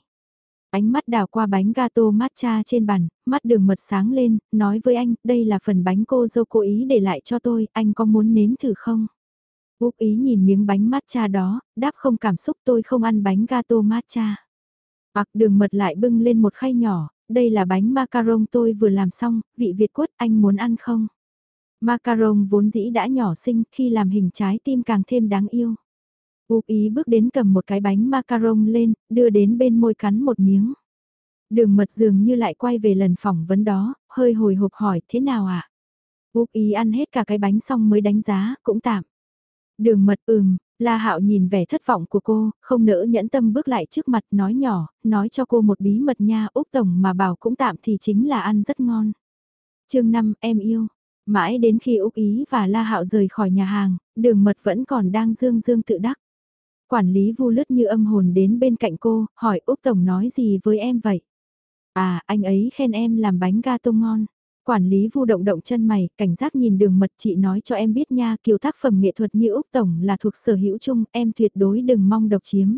Ánh mắt đào qua bánh gato matcha trên bàn, mắt đường mật sáng lên, nói với anh, đây là phần bánh cô dâu cố ý để lại cho tôi, anh có muốn nếm thử không? Úc ý nhìn miếng bánh matcha đó, đáp không cảm xúc tôi không ăn bánh gato matcha. Bạc đường mật lại bưng lên một khay nhỏ, đây là bánh macaron tôi vừa làm xong, vị Việt quất anh muốn ăn không? Macaron vốn dĩ đã nhỏ xinh khi làm hình trái tim càng thêm đáng yêu. Úc ý bước đến cầm một cái bánh macaron lên, đưa đến bên môi cắn một miếng. Đường mật dường như lại quay về lần phỏng vấn đó, hơi hồi hộp hỏi thế nào ạ? À? Úc ý ăn hết cả cái bánh xong mới đánh giá, cũng tạm. Đường mật ừm, La Hạo nhìn vẻ thất vọng của cô, không nỡ nhẫn tâm bước lại trước mặt nói nhỏ, nói cho cô một bí mật nha Úc Tổng mà bảo cũng tạm thì chính là ăn rất ngon. chương 5 em yêu, mãi đến khi Úc Ý và La Hạo rời khỏi nhà hàng, đường mật vẫn còn đang dương dương tự đắc. Quản lý vu lướt như âm hồn đến bên cạnh cô, hỏi Úc Tổng nói gì với em vậy? À, anh ấy khen em làm bánh gato ngon. Quản lý vu động động chân mày, cảnh giác nhìn đường mật chị nói cho em biết nha, kiều tác phẩm nghệ thuật như Úc Tổng là thuộc sở hữu chung, em tuyệt đối đừng mong độc chiếm.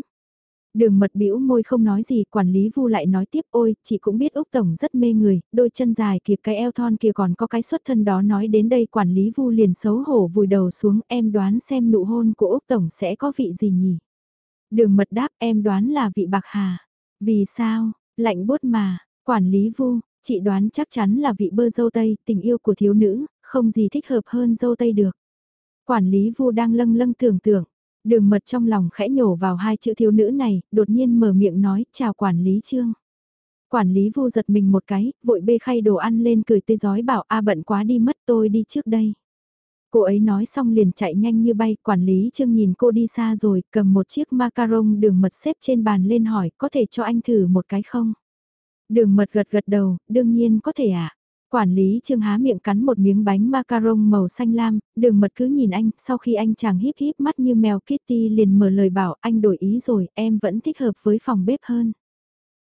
Đường mật bĩu môi không nói gì, quản lý vu lại nói tiếp ôi, chị cũng biết Úc Tổng rất mê người, đôi chân dài kìa cái eo thon kia còn có cái xuất thân đó nói đến đây quản lý vu liền xấu hổ vùi đầu xuống em đoán xem nụ hôn của Úc Tổng sẽ có vị gì nhỉ. Đường mật đáp em đoán là vị bạc hà. Vì sao, lạnh bút mà, quản lý vu, Chị đoán chắc chắn là vị bơ dâu tây, tình yêu của thiếu nữ, không gì thích hợp hơn dâu tây được. Quản lý vu đang lâng lâng tưởng tượng, đường mật trong lòng khẽ nhổ vào hai chữ thiếu nữ này, đột nhiên mở miệng nói, chào quản lý trương. Quản lý vu giật mình một cái, vội bê khay đồ ăn lên cười tươi giói bảo a bận quá đi mất tôi đi trước đây. Cô ấy nói xong liền chạy nhanh như bay, quản lý trương nhìn cô đi xa rồi, cầm một chiếc macaron đường mật xếp trên bàn lên hỏi có thể cho anh thử một cái không? Đường mật gật gật đầu, đương nhiên có thể ạ. À? Quản lý Trương há miệng cắn một miếng bánh macaron màu xanh lam, đường mật cứ nhìn anh, sau khi anh chàng híp híp mắt như mèo Kitty liền mở lời bảo anh đổi ý rồi, em vẫn thích hợp với phòng bếp hơn.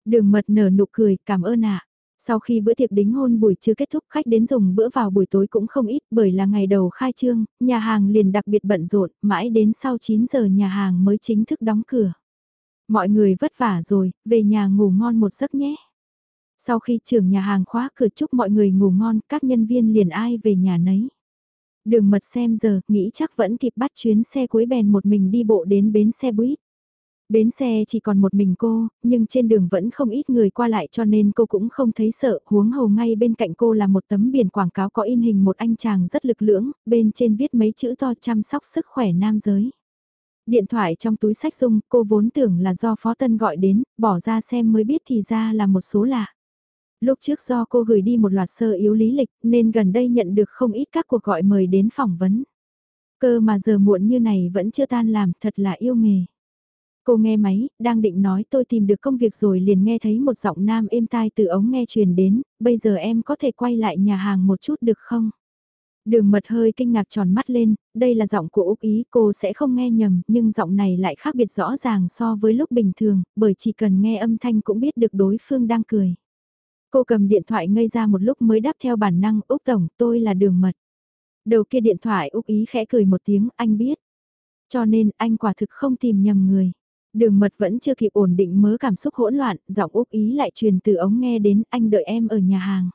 Đường mật nở nụ cười, cảm ơn ạ. Sau khi bữa tiệc đính hôn buổi trưa kết thúc khách đến dùng bữa vào buổi tối cũng không ít bởi là ngày đầu khai trương, nhà hàng liền đặc biệt bận rộn, mãi đến sau 9 giờ nhà hàng mới chính thức đóng cửa. Mọi người vất vả rồi, về nhà ngủ ngon một giấc nhé. Sau khi trưởng nhà hàng khóa cửa chúc mọi người ngủ ngon, các nhân viên liền ai về nhà nấy. Đường mật xem giờ, nghĩ chắc vẫn kịp bắt chuyến xe cuối bèn một mình đi bộ đến bến xe buýt. Bến xe chỉ còn một mình cô, nhưng trên đường vẫn không ít người qua lại cho nên cô cũng không thấy sợ, huống hồ ngay bên cạnh cô là một tấm biển quảng cáo có in hình một anh chàng rất lực lưỡng, bên trên viết mấy chữ to chăm sóc sức khỏe nam giới. Điện thoại trong túi sách dung, cô vốn tưởng là do Phó Tân gọi đến, bỏ ra xem mới biết thì ra là một số lạ. Lúc trước do cô gửi đi một loạt sơ yếu lý lịch nên gần đây nhận được không ít các cuộc gọi mời đến phỏng vấn. Cơ mà giờ muộn như này vẫn chưa tan làm, thật là yêu nghề. Cô nghe máy, đang định nói tôi tìm được công việc rồi liền nghe thấy một giọng nam êm tai từ ống nghe truyền đến, bây giờ em có thể quay lại nhà hàng một chút được không? Đường mật hơi kinh ngạc tròn mắt lên, đây là giọng của Úc Ý, cô sẽ không nghe nhầm, nhưng giọng này lại khác biệt rõ ràng so với lúc bình thường, bởi chỉ cần nghe âm thanh cũng biết được đối phương đang cười. Cô cầm điện thoại ngây ra một lúc mới đáp theo bản năng, Úc Tổng, tôi là đường mật. Đầu kia điện thoại Úc Ý khẽ cười một tiếng, anh biết. Cho nên anh quả thực không tìm nhầm người. Đường mật vẫn chưa kịp ổn định mớ cảm xúc hỗn loạn, giọng Úc Ý lại truyền từ ống nghe đến anh đợi em ở nhà hàng.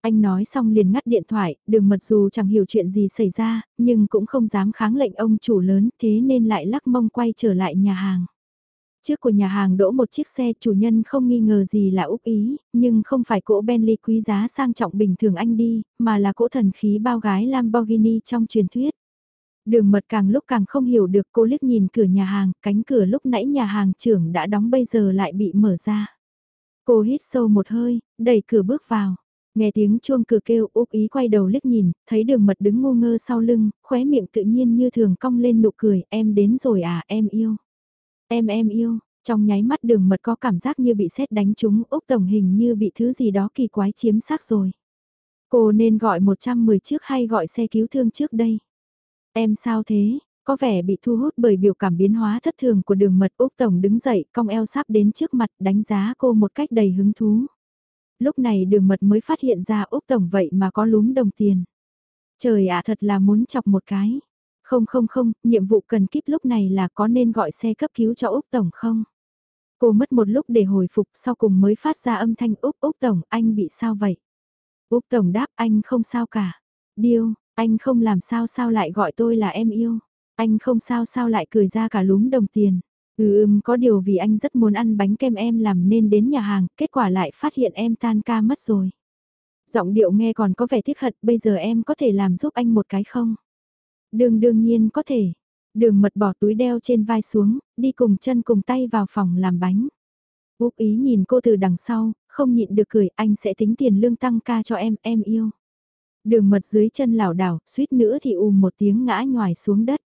Anh nói xong liền ngắt điện thoại, đường mật dù chẳng hiểu chuyện gì xảy ra, nhưng cũng không dám kháng lệnh ông chủ lớn thế nên lại lắc mông quay trở lại nhà hàng. Trước của nhà hàng đỗ một chiếc xe chủ nhân không nghi ngờ gì là Úc Ý, nhưng không phải cỗ Bentley quý giá sang trọng bình thường anh đi, mà là cỗ thần khí bao gái Lamborghini trong truyền thuyết. Đường mật càng lúc càng không hiểu được cô liếc nhìn cửa nhà hàng, cánh cửa lúc nãy nhà hàng trưởng đã đóng bây giờ lại bị mở ra. Cô hít sâu một hơi, đẩy cửa bước vào. Nghe tiếng chuông cửa kêu Úc Ý quay đầu liếc nhìn, thấy đường mật đứng ngu ngơ sau lưng, khóe miệng tự nhiên như thường cong lên nụ cười, em đến rồi à, em yêu. Em em yêu, trong nháy mắt đường mật có cảm giác như bị sét đánh trúng Úc Tổng hình như bị thứ gì đó kỳ quái chiếm xác rồi. Cô nên gọi 110 trước hay gọi xe cứu thương trước đây? Em sao thế? Có vẻ bị thu hút bởi biểu cảm biến hóa thất thường của đường mật Úc Tổng đứng dậy cong eo sắp đến trước mặt đánh giá cô một cách đầy hứng thú. Lúc này đường mật mới phát hiện ra Úc Tổng vậy mà có lúm đồng tiền. Trời ạ thật là muốn chọc một cái. Không không không, nhiệm vụ cần kíp lúc này là có nên gọi xe cấp cứu cho Úc Tổng không? Cô mất một lúc để hồi phục sau cùng mới phát ra âm thanh Úc Úc Tổng anh bị sao vậy? Úc Tổng đáp anh không sao cả. Điêu, anh không làm sao sao lại gọi tôi là em yêu. Anh không sao sao lại cười ra cả lúm đồng tiền. Ừ ừm có điều vì anh rất muốn ăn bánh kem em làm nên đến nhà hàng, kết quả lại phát hiện em tan ca mất rồi. Giọng điệu nghe còn có vẻ tiếc hận, bây giờ em có thể làm giúp anh một cái không? Đường đương nhiên có thể. Đường mật bỏ túi đeo trên vai xuống, đi cùng chân cùng tay vào phòng làm bánh. Úc ý nhìn cô từ đằng sau, không nhịn được cười, anh sẽ tính tiền lương tăng ca cho em, em yêu. Đường mật dưới chân lảo đảo, suýt nữa thì ùm một tiếng ngã nhòi xuống đất.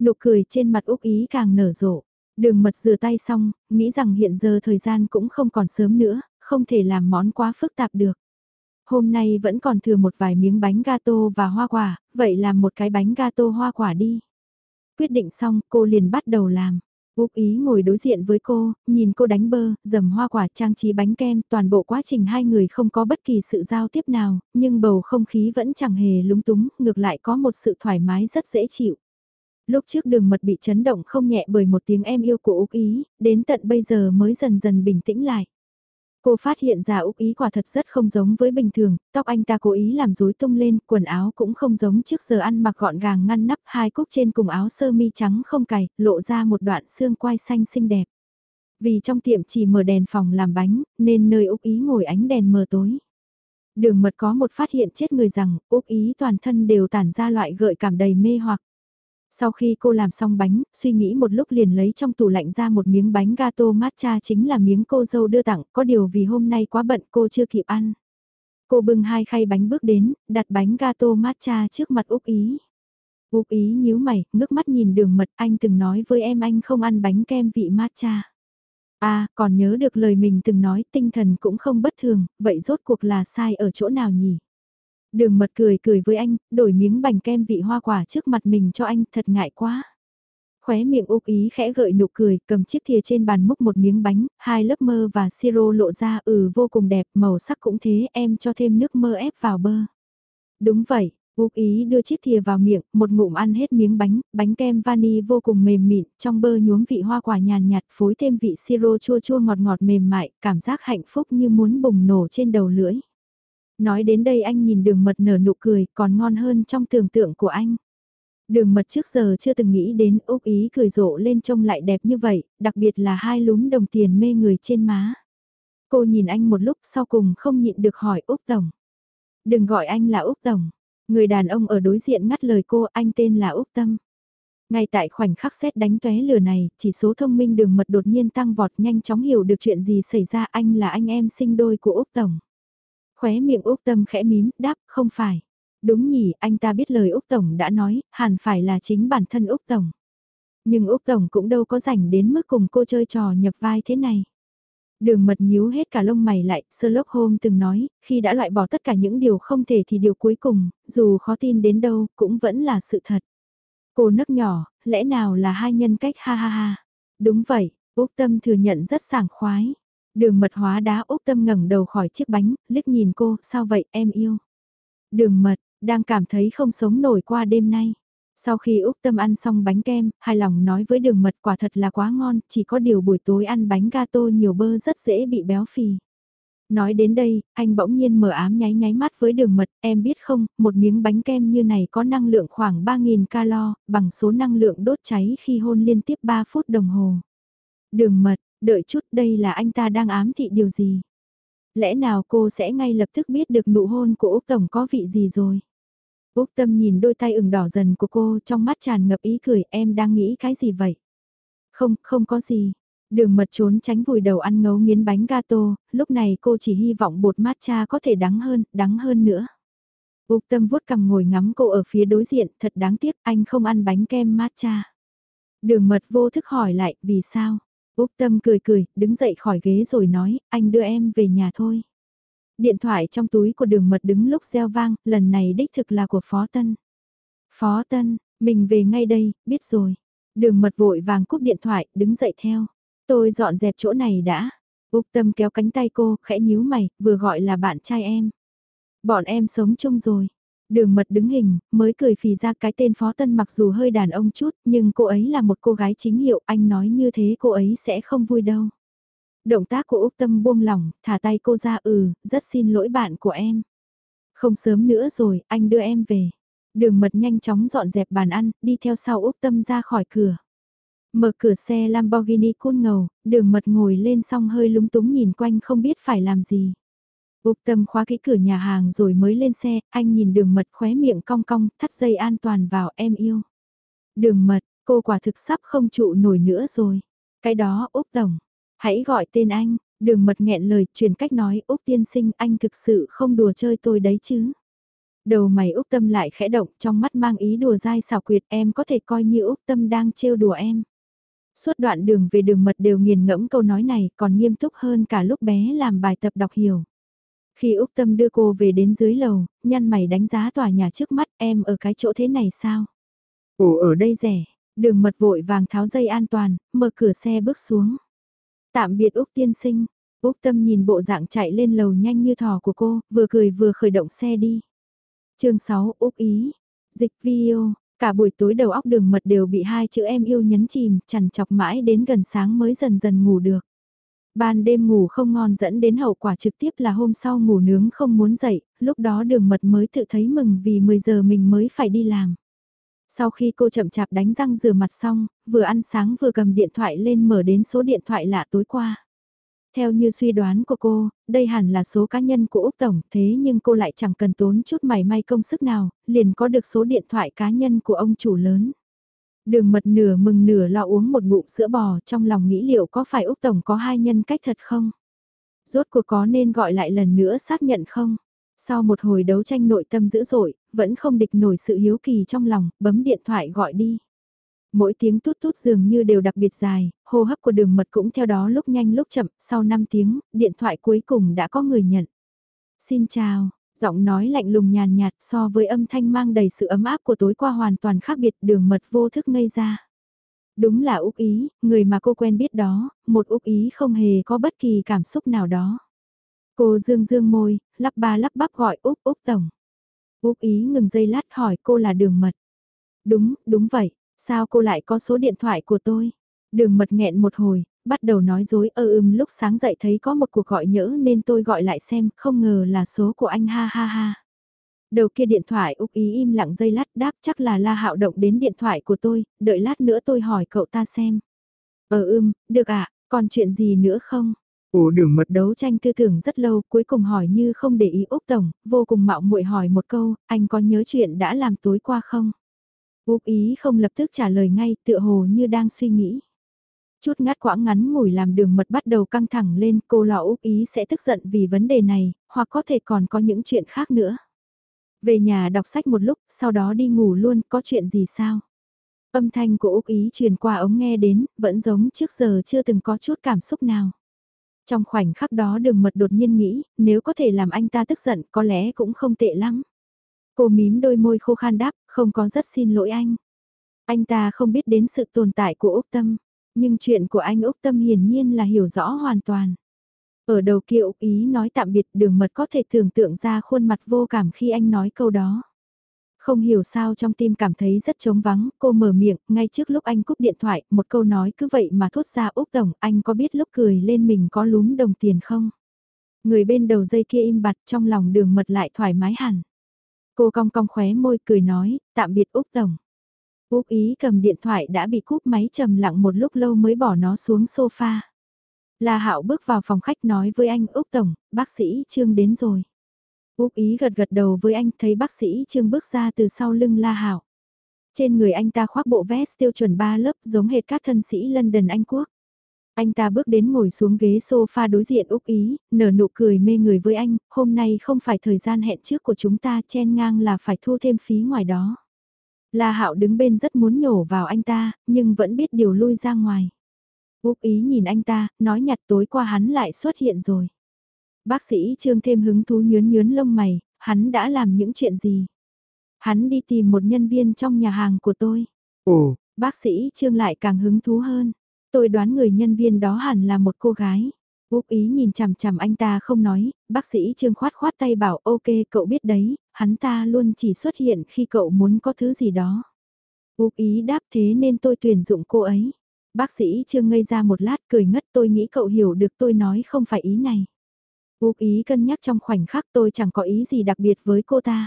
Nụ cười trên mặt Úc ý càng nở rộ. Đường mật rửa tay xong, nghĩ rằng hiện giờ thời gian cũng không còn sớm nữa, không thể làm món quá phức tạp được. Hôm nay vẫn còn thừa một vài miếng bánh gato và hoa quả, vậy làm một cái bánh gato hoa quả đi. Quyết định xong, cô liền bắt đầu làm. Úc ý ngồi đối diện với cô, nhìn cô đánh bơ, dầm hoa quả trang trí bánh kem, toàn bộ quá trình hai người không có bất kỳ sự giao tiếp nào, nhưng bầu không khí vẫn chẳng hề lúng túng, ngược lại có một sự thoải mái rất dễ chịu. Lúc trước đường mật bị chấn động không nhẹ bởi một tiếng em yêu của Úc ý, đến tận bây giờ mới dần dần bình tĩnh lại. Cô phát hiện ra Úc Ý quả thật rất không giống với bình thường, tóc anh ta cố ý làm rối tung lên, quần áo cũng không giống trước giờ ăn mặc gọn gàng ngăn nắp hai cúc trên cùng áo sơ mi trắng không cài, lộ ra một đoạn xương quai xanh xinh đẹp. Vì trong tiệm chỉ mở đèn phòng làm bánh, nên nơi Úc Ý ngồi ánh đèn mờ tối. Đường mật có một phát hiện chết người rằng, Úc Ý toàn thân đều tản ra loại gợi cảm đầy mê hoặc. Sau khi cô làm xong bánh, suy nghĩ một lúc liền lấy trong tủ lạnh ra một miếng bánh gato matcha chính là miếng cô dâu đưa tặng, có điều vì hôm nay quá bận cô chưa kịp ăn. Cô bưng hai khay bánh bước đến, đặt bánh gato matcha trước mặt Úc Ý. Úc Ý nhíu mày, ngước mắt nhìn đường mật anh từng nói với em anh không ăn bánh kem vị matcha. À, còn nhớ được lời mình từng nói tinh thần cũng không bất thường, vậy rốt cuộc là sai ở chỗ nào nhỉ? Đường mật cười cười với anh, đổi miếng bánh kem vị hoa quả trước mặt mình cho anh thật ngại quá. Khóe miệng Úc Ý khẽ gợi nụ cười, cầm chiếc thìa trên bàn múc một miếng bánh, hai lớp mơ và siro lộ ra ừ vô cùng đẹp, màu sắc cũng thế, em cho thêm nước mơ ép vào bơ. Đúng vậy, Úc Ý đưa chiếc thìa vào miệng, một ngụm ăn hết miếng bánh, bánh kem vani vô cùng mềm mịn, trong bơ nhuốm vị hoa quả nhàn nhạt phối thêm vị siro chua chua ngọt ngọt mềm mại, cảm giác hạnh phúc như muốn bùng nổ trên đầu lưỡi. Nói đến đây anh nhìn đường mật nở nụ cười, còn ngon hơn trong tưởng tượng của anh. Đường mật trước giờ chưa từng nghĩ đến Úc Ý cười rộ lên trông lại đẹp như vậy, đặc biệt là hai lúm đồng tiền mê người trên má. Cô nhìn anh một lúc sau cùng không nhịn được hỏi Úc Tổng. Đừng gọi anh là Úc Tổng. Người đàn ông ở đối diện ngắt lời cô anh tên là Úc Tâm. Ngay tại khoảnh khắc xét đánh tóe lửa này, chỉ số thông minh đường mật đột nhiên tăng vọt nhanh chóng hiểu được chuyện gì xảy ra anh là anh em sinh đôi của Úc Tổng. Khóe miệng Úc Tâm khẽ mím, đáp, không phải. Đúng nhỉ, anh ta biết lời Úc Tổng đã nói, hẳn phải là chính bản thân Úc Tổng. Nhưng Úc Tổng cũng đâu có rảnh đến mức cùng cô chơi trò nhập vai thế này. Đường mật nhíu hết cả lông mày lại, Sherlock Holmes từng nói, khi đã loại bỏ tất cả những điều không thể thì điều cuối cùng, dù khó tin đến đâu, cũng vẫn là sự thật. Cô nấc nhỏ, lẽ nào là hai nhân cách ha ha ha. Đúng vậy, Úc Tâm thừa nhận rất sảng khoái. Đường mật hóa đá Úc Tâm ngẩng đầu khỏi chiếc bánh, liếc nhìn cô, sao vậy em yêu. Đường mật, đang cảm thấy không sống nổi qua đêm nay. Sau khi Úc Tâm ăn xong bánh kem, hài lòng nói với đường mật quả thật là quá ngon, chỉ có điều buổi tối ăn bánh gato nhiều bơ rất dễ bị béo phì. Nói đến đây, anh bỗng nhiên mở ám nháy nháy mắt với đường mật, em biết không, một miếng bánh kem như này có năng lượng khoảng 3.000 calo, bằng số năng lượng đốt cháy khi hôn liên tiếp 3 phút đồng hồ. Đường mật, đợi chút đây là anh ta đang ám thị điều gì? Lẽ nào cô sẽ ngay lập tức biết được nụ hôn của Úc Tổng có vị gì rồi? Úc Tâm nhìn đôi tay ửng đỏ dần của cô trong mắt tràn ngập ý cười em đang nghĩ cái gì vậy? Không, không có gì. Đường mật trốn tránh vùi đầu ăn ngấu nghiến bánh gato, lúc này cô chỉ hy vọng bột matcha có thể đắng hơn, đắng hơn nữa. Úc Tâm vuốt cằm ngồi ngắm cô ở phía đối diện, thật đáng tiếc anh không ăn bánh kem matcha. Đường mật vô thức hỏi lại, vì sao? Úc Tâm cười cười, đứng dậy khỏi ghế rồi nói, anh đưa em về nhà thôi. Điện thoại trong túi của đường mật đứng lúc reo vang, lần này đích thực là của Phó Tân. Phó Tân, mình về ngay đây, biết rồi. Đường mật vội vàng cúp điện thoại, đứng dậy theo. Tôi dọn dẹp chỗ này đã. Úc Tâm kéo cánh tay cô, khẽ nhíu mày, vừa gọi là bạn trai em. Bọn em sống chung rồi. Đường mật đứng hình, mới cười phì ra cái tên Phó Tân mặc dù hơi đàn ông chút, nhưng cô ấy là một cô gái chính hiệu, anh nói như thế cô ấy sẽ không vui đâu. Động tác của Úc Tâm buông lỏng, thả tay cô ra ừ, rất xin lỗi bạn của em. Không sớm nữa rồi, anh đưa em về. Đường mật nhanh chóng dọn dẹp bàn ăn, đi theo sau Úc Tâm ra khỏi cửa. Mở cửa xe Lamborghini côn ngầu, đường mật ngồi lên xong hơi lúng túng nhìn quanh không biết phải làm gì. Úc Tâm khóa kỹ cửa nhà hàng rồi mới lên xe, anh nhìn đường mật khóe miệng cong cong, thắt dây an toàn vào em yêu. Đường mật, cô quả thực sắp không trụ nổi nữa rồi. Cái đó Úc Tổng, Hãy gọi tên anh, đường mật nghẹn lời truyền cách nói Úc tiên sinh anh thực sự không đùa chơi tôi đấy chứ. Đầu mày Úc Tâm lại khẽ động trong mắt mang ý đùa dai xảo quyệt em có thể coi như Úc Tâm đang trêu đùa em. Suốt đoạn đường về đường mật đều nghiền ngẫm câu nói này còn nghiêm túc hơn cả lúc bé làm bài tập đọc hiểu. Khi Úc Tâm đưa cô về đến dưới lầu, nhăn mày đánh giá tòa nhà trước mắt em ở cái chỗ thế này sao? Ồ ở đây rẻ, đường mật vội vàng tháo dây an toàn, mở cửa xe bước xuống. Tạm biệt Úc tiên sinh, Úc tâm nhìn bộ dạng chạy lên lầu nhanh như thỏ của cô, vừa cười vừa khởi động xe đi. chương 6 Úc ý, dịch video, cả buổi tối đầu óc đường mật đều bị hai chữ em yêu nhấn chìm, chằn chọc mãi đến gần sáng mới dần dần ngủ được. Ban đêm ngủ không ngon dẫn đến hậu quả trực tiếp là hôm sau ngủ nướng không muốn dậy, lúc đó đường mật mới tự thấy mừng vì 10 giờ mình mới phải đi làm. Sau khi cô chậm chạp đánh răng rửa mặt xong, vừa ăn sáng vừa cầm điện thoại lên mở đến số điện thoại lạ tối qua. Theo như suy đoán của cô, đây hẳn là số cá nhân của Úc Tổng, thế nhưng cô lại chẳng cần tốn chút mảy may công sức nào, liền có được số điện thoại cá nhân của ông chủ lớn. Đường mật nửa mừng nửa lo uống một ngụm sữa bò trong lòng nghĩ liệu có phải Úc Tổng có hai nhân cách thật không? Rốt cuộc có nên gọi lại lần nữa xác nhận không? Sau một hồi đấu tranh nội tâm dữ dội, vẫn không địch nổi sự hiếu kỳ trong lòng, bấm điện thoại gọi đi. Mỗi tiếng tút tút dường như đều đặc biệt dài, hô hấp của đường mật cũng theo đó lúc nhanh lúc chậm, sau 5 tiếng, điện thoại cuối cùng đã có người nhận. Xin chào, Giọng nói lạnh lùng nhàn nhạt so với âm thanh mang đầy sự ấm áp của tối qua hoàn toàn khác biệt đường mật vô thức ngây ra. Đúng là Úc Ý, người mà cô quen biết đó, một Úc Ý không hề có bất kỳ cảm xúc nào đó. Cô dương dương môi, lắp ba lắp bắp gọi Úc Úc Tổng. Úc Ý ngừng giây lát hỏi cô là đường mật. Đúng, đúng vậy, sao cô lại có số điện thoại của tôi? Đường mật nghẹn một hồi, bắt đầu nói dối ơ ưm lúc sáng dậy thấy có một cuộc gọi nhỡ nên tôi gọi lại xem, không ngờ là số của anh ha ha ha. Đầu kia điện thoại Úc Ý im lặng dây lát đáp chắc là La Hạo động đến điện thoại của tôi, đợi lát nữa tôi hỏi cậu ta xem. Ờ ưm, được ạ, còn chuyện gì nữa không? Ủa đường mật đấu tranh tư tưởng rất lâu, cuối cùng hỏi như không để ý Úc Tổng, vô cùng mạo muội hỏi một câu, anh có nhớ chuyện đã làm tối qua không? Úc Ý không lập tức trả lời ngay, tựa hồ như đang suy nghĩ. Chút ngắt quãng ngắn ngủi làm đường mật bắt đầu căng thẳng lên, cô lọ Úc Ý sẽ tức giận vì vấn đề này, hoặc có thể còn có những chuyện khác nữa. Về nhà đọc sách một lúc, sau đó đi ngủ luôn, có chuyện gì sao? Âm thanh của Úc Ý truyền qua ống nghe đến, vẫn giống trước giờ chưa từng có chút cảm xúc nào. Trong khoảnh khắc đó đường mật đột nhiên nghĩ, nếu có thể làm anh ta tức giận có lẽ cũng không tệ lắm. Cô mím đôi môi khô khan đáp, không có rất xin lỗi anh. Anh ta không biết đến sự tồn tại của Úc Tâm, nhưng chuyện của anh Úc Tâm hiển nhiên là hiểu rõ hoàn toàn. Ở đầu kia Úc Ý nói tạm biệt đường mật có thể tưởng tượng ra khuôn mặt vô cảm khi anh nói câu đó. Không hiểu sao trong tim cảm thấy rất trống vắng, cô mở miệng, ngay trước lúc anh cúp điện thoại, một câu nói cứ vậy mà thốt ra Úc Tổng, anh có biết lúc cười lên mình có lúm đồng tiền không? Người bên đầu dây kia im bặt trong lòng đường mật lại thoải mái hẳn. Cô cong cong khóe môi cười nói, tạm biệt Úc Tổng. Úc Ý cầm điện thoại đã bị cúp máy trầm lặng một lúc lâu mới bỏ nó xuống sofa. La Hạo bước vào phòng khách nói với anh Úc Tổng, bác sĩ Trương đến rồi. Úc Ý gật gật đầu với anh thấy bác sĩ Trương bước ra từ sau lưng La Hạo. Trên người anh ta khoác bộ vest tiêu chuẩn 3 lớp giống hệt các thân sĩ London Anh Quốc. Anh ta bước đến ngồi xuống ghế sofa đối diện Úc Ý, nở nụ cười mê người với anh, hôm nay không phải thời gian hẹn trước của chúng ta chen ngang là phải thu thêm phí ngoài đó. La Hạo đứng bên rất muốn nhổ vào anh ta, nhưng vẫn biết điều lui ra ngoài. Úc Ý nhìn anh ta, nói nhặt tối qua hắn lại xuất hiện rồi. Bác sĩ Trương thêm hứng thú nhướn nhướn lông mày, hắn đã làm những chuyện gì? Hắn đi tìm một nhân viên trong nhà hàng của tôi. Ồ, bác sĩ Trương lại càng hứng thú hơn. Tôi đoán người nhân viên đó hẳn là một cô gái. Úc ý nhìn chằm chằm anh ta không nói, bác sĩ Trương khoát khoát tay bảo ok cậu biết đấy, hắn ta luôn chỉ xuất hiện khi cậu muốn có thứ gì đó. Úc ý đáp thế nên tôi tuyển dụng cô ấy. Bác sĩ Trương ngây ra một lát cười ngất tôi nghĩ cậu hiểu được tôi nói không phải ý này. Úc ý cân nhắc trong khoảnh khắc tôi chẳng có ý gì đặc biệt với cô ta.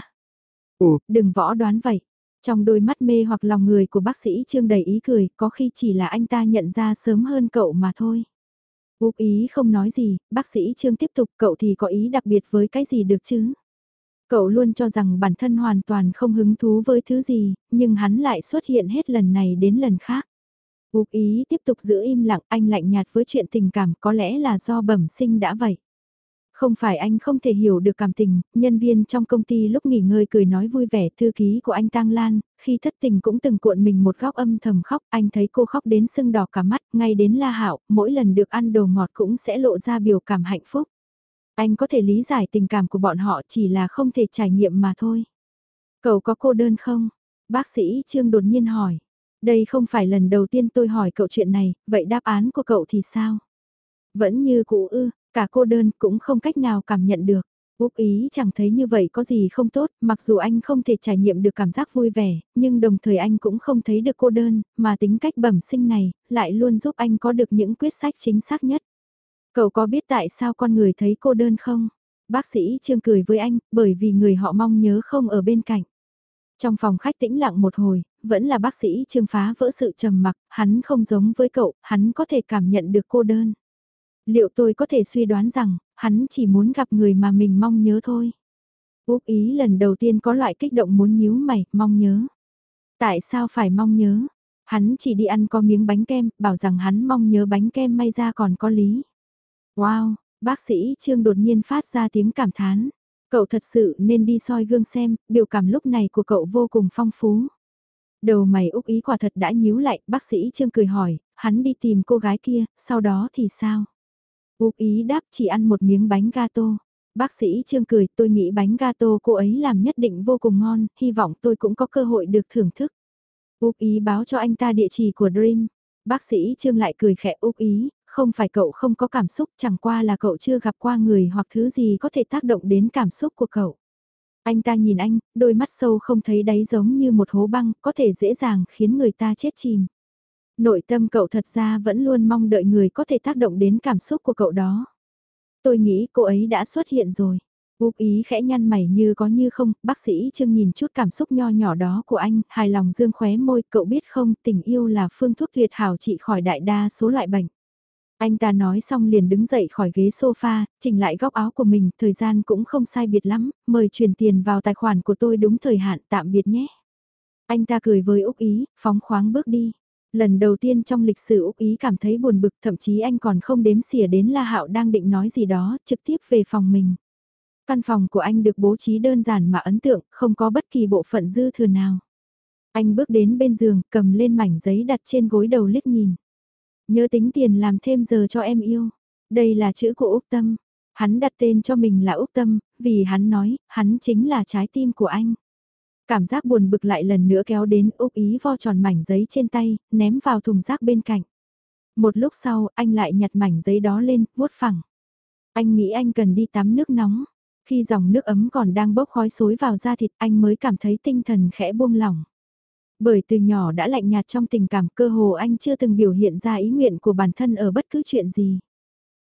Ồ, đừng võ đoán vậy. Trong đôi mắt mê hoặc lòng người của bác sĩ Trương đầy ý cười, có khi chỉ là anh ta nhận ra sớm hơn cậu mà thôi. Úc ý không nói gì, bác sĩ Trương tiếp tục cậu thì có ý đặc biệt với cái gì được chứ? Cậu luôn cho rằng bản thân hoàn toàn không hứng thú với thứ gì, nhưng hắn lại xuất hiện hết lần này đến lần khác. Úc ý tiếp tục giữ im lặng anh lạnh nhạt với chuyện tình cảm có lẽ là do bẩm sinh đã vậy. Không phải anh không thể hiểu được cảm tình, nhân viên trong công ty lúc nghỉ ngơi cười nói vui vẻ thư ký của anh Tăng Lan, khi thất tình cũng từng cuộn mình một góc âm thầm khóc, anh thấy cô khóc đến sưng đỏ cả mắt, ngay đến la hạo, mỗi lần được ăn đồ ngọt cũng sẽ lộ ra biểu cảm hạnh phúc. Anh có thể lý giải tình cảm của bọn họ chỉ là không thể trải nghiệm mà thôi. Cậu có cô đơn không? Bác sĩ Trương đột nhiên hỏi. Đây không phải lần đầu tiên tôi hỏi cậu chuyện này, vậy đáp án của cậu thì sao? Vẫn như cũ ư, Cả cô đơn cũng không cách nào cảm nhận được. Úc ý chẳng thấy như vậy có gì không tốt, mặc dù anh không thể trải nghiệm được cảm giác vui vẻ, nhưng đồng thời anh cũng không thấy được cô đơn, mà tính cách bẩm sinh này, lại luôn giúp anh có được những quyết sách chính xác nhất. Cậu có biết tại sao con người thấy cô đơn không? Bác sĩ Trương cười với anh, bởi vì người họ mong nhớ không ở bên cạnh. Trong phòng khách tĩnh lặng một hồi, vẫn là bác sĩ Trương phá vỡ sự trầm mặc, hắn không giống với cậu, hắn có thể cảm nhận được cô đơn. Liệu tôi có thể suy đoán rằng, hắn chỉ muốn gặp người mà mình mong nhớ thôi. Úc ý lần đầu tiên có loại kích động muốn nhíu mày, mong nhớ. Tại sao phải mong nhớ? Hắn chỉ đi ăn có miếng bánh kem, bảo rằng hắn mong nhớ bánh kem may ra còn có lý. Wow, bác sĩ Trương đột nhiên phát ra tiếng cảm thán. Cậu thật sự nên đi soi gương xem, biểu cảm lúc này của cậu vô cùng phong phú. Đầu mày Úc ý quả thật đã nhíu lại, bác sĩ Trương cười hỏi, hắn đi tìm cô gái kia, sau đó thì sao? Úc ý đáp chỉ ăn một miếng bánh gato. Bác sĩ Trương cười, tôi nghĩ bánh gato cô ấy làm nhất định vô cùng ngon, hy vọng tôi cũng có cơ hội được thưởng thức. Úc ý báo cho anh ta địa chỉ của Dream. Bác sĩ Trương lại cười khẽ Úc ý, không phải cậu không có cảm xúc, chẳng qua là cậu chưa gặp qua người hoặc thứ gì có thể tác động đến cảm xúc của cậu. Anh ta nhìn anh, đôi mắt sâu không thấy đáy giống như một hố băng, có thể dễ dàng khiến người ta chết chìm. Nội tâm cậu thật ra vẫn luôn mong đợi người có thể tác động đến cảm xúc của cậu đó. Tôi nghĩ cô ấy đã xuất hiện rồi. Úc ý khẽ nhăn mày như có như không, bác sĩ Trương nhìn chút cảm xúc nho nhỏ đó của anh, hài lòng dương khóe môi, cậu biết không, tình yêu là phương thuốc tuyệt hảo trị khỏi đại đa số loại bệnh. Anh ta nói xong liền đứng dậy khỏi ghế sofa, chỉnh lại góc áo của mình, thời gian cũng không sai biệt lắm, mời chuyển tiền vào tài khoản của tôi đúng thời hạn tạm biệt nhé. Anh ta cười với Úc Ý, phóng khoáng bước đi. Lần đầu tiên trong lịch sử Úc Ý cảm thấy buồn bực thậm chí anh còn không đếm xỉa đến La Hạo đang định nói gì đó, trực tiếp về phòng mình. Căn phòng của anh được bố trí đơn giản mà ấn tượng, không có bất kỳ bộ phận dư thừa nào. Anh bước đến bên giường, cầm lên mảnh giấy đặt trên gối đầu liếc nhìn. Nhớ tính tiền làm thêm giờ cho em yêu. Đây là chữ của Úc Tâm. Hắn đặt tên cho mình là Úc Tâm, vì hắn nói, hắn chính là trái tim của anh. Cảm giác buồn bực lại lần nữa kéo đến Úc Ý vo tròn mảnh giấy trên tay, ném vào thùng rác bên cạnh. Một lúc sau, anh lại nhặt mảnh giấy đó lên, vuốt phẳng. Anh nghĩ anh cần đi tắm nước nóng. Khi dòng nước ấm còn đang bốc khói xối vào da thịt anh mới cảm thấy tinh thần khẽ buông lỏng. Bởi từ nhỏ đã lạnh nhạt trong tình cảm cơ hồ anh chưa từng biểu hiện ra ý nguyện của bản thân ở bất cứ chuyện gì.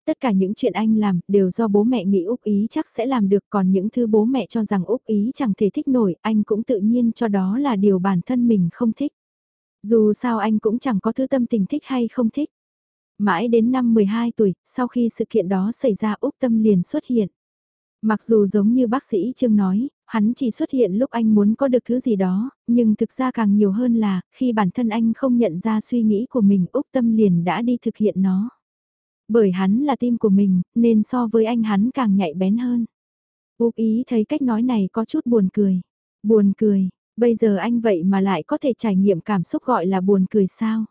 Tất cả những chuyện anh làm đều do bố mẹ nghĩ Úc Ý chắc sẽ làm được còn những thứ bố mẹ cho rằng Úc Ý chẳng thể thích nổi anh cũng tự nhiên cho đó là điều bản thân mình không thích. Dù sao anh cũng chẳng có thứ tâm tình thích hay không thích. Mãi đến năm 12 tuổi, sau khi sự kiện đó xảy ra Úc Tâm liền xuất hiện. Mặc dù giống như bác sĩ Trương nói, hắn chỉ xuất hiện lúc anh muốn có được thứ gì đó, nhưng thực ra càng nhiều hơn là, khi bản thân anh không nhận ra suy nghĩ của mình Úc Tâm liền đã đi thực hiện nó. Bởi hắn là tim của mình, nên so với anh hắn càng nhạy bén hơn. Úc ý thấy cách nói này có chút buồn cười. Buồn cười, bây giờ anh vậy mà lại có thể trải nghiệm cảm xúc gọi là buồn cười sao?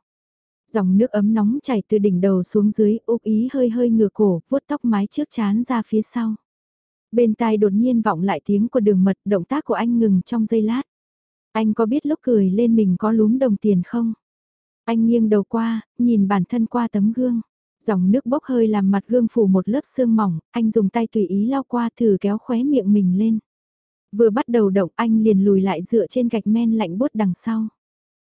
Dòng nước ấm nóng chảy từ đỉnh đầu xuống dưới, Úc ý hơi hơi ngửa cổ, vuốt tóc mái trước chán ra phía sau. Bên tai đột nhiên vọng lại tiếng của đường mật, động tác của anh ngừng trong giây lát. Anh có biết lúc cười lên mình có lúm đồng tiền không? Anh nghiêng đầu qua, nhìn bản thân qua tấm gương. Dòng nước bốc hơi làm mặt gương phủ một lớp sương mỏng, anh dùng tay tùy ý lau qua thử kéo khóe miệng mình lên. Vừa bắt đầu động anh liền lùi lại dựa trên gạch men lạnh bút đằng sau.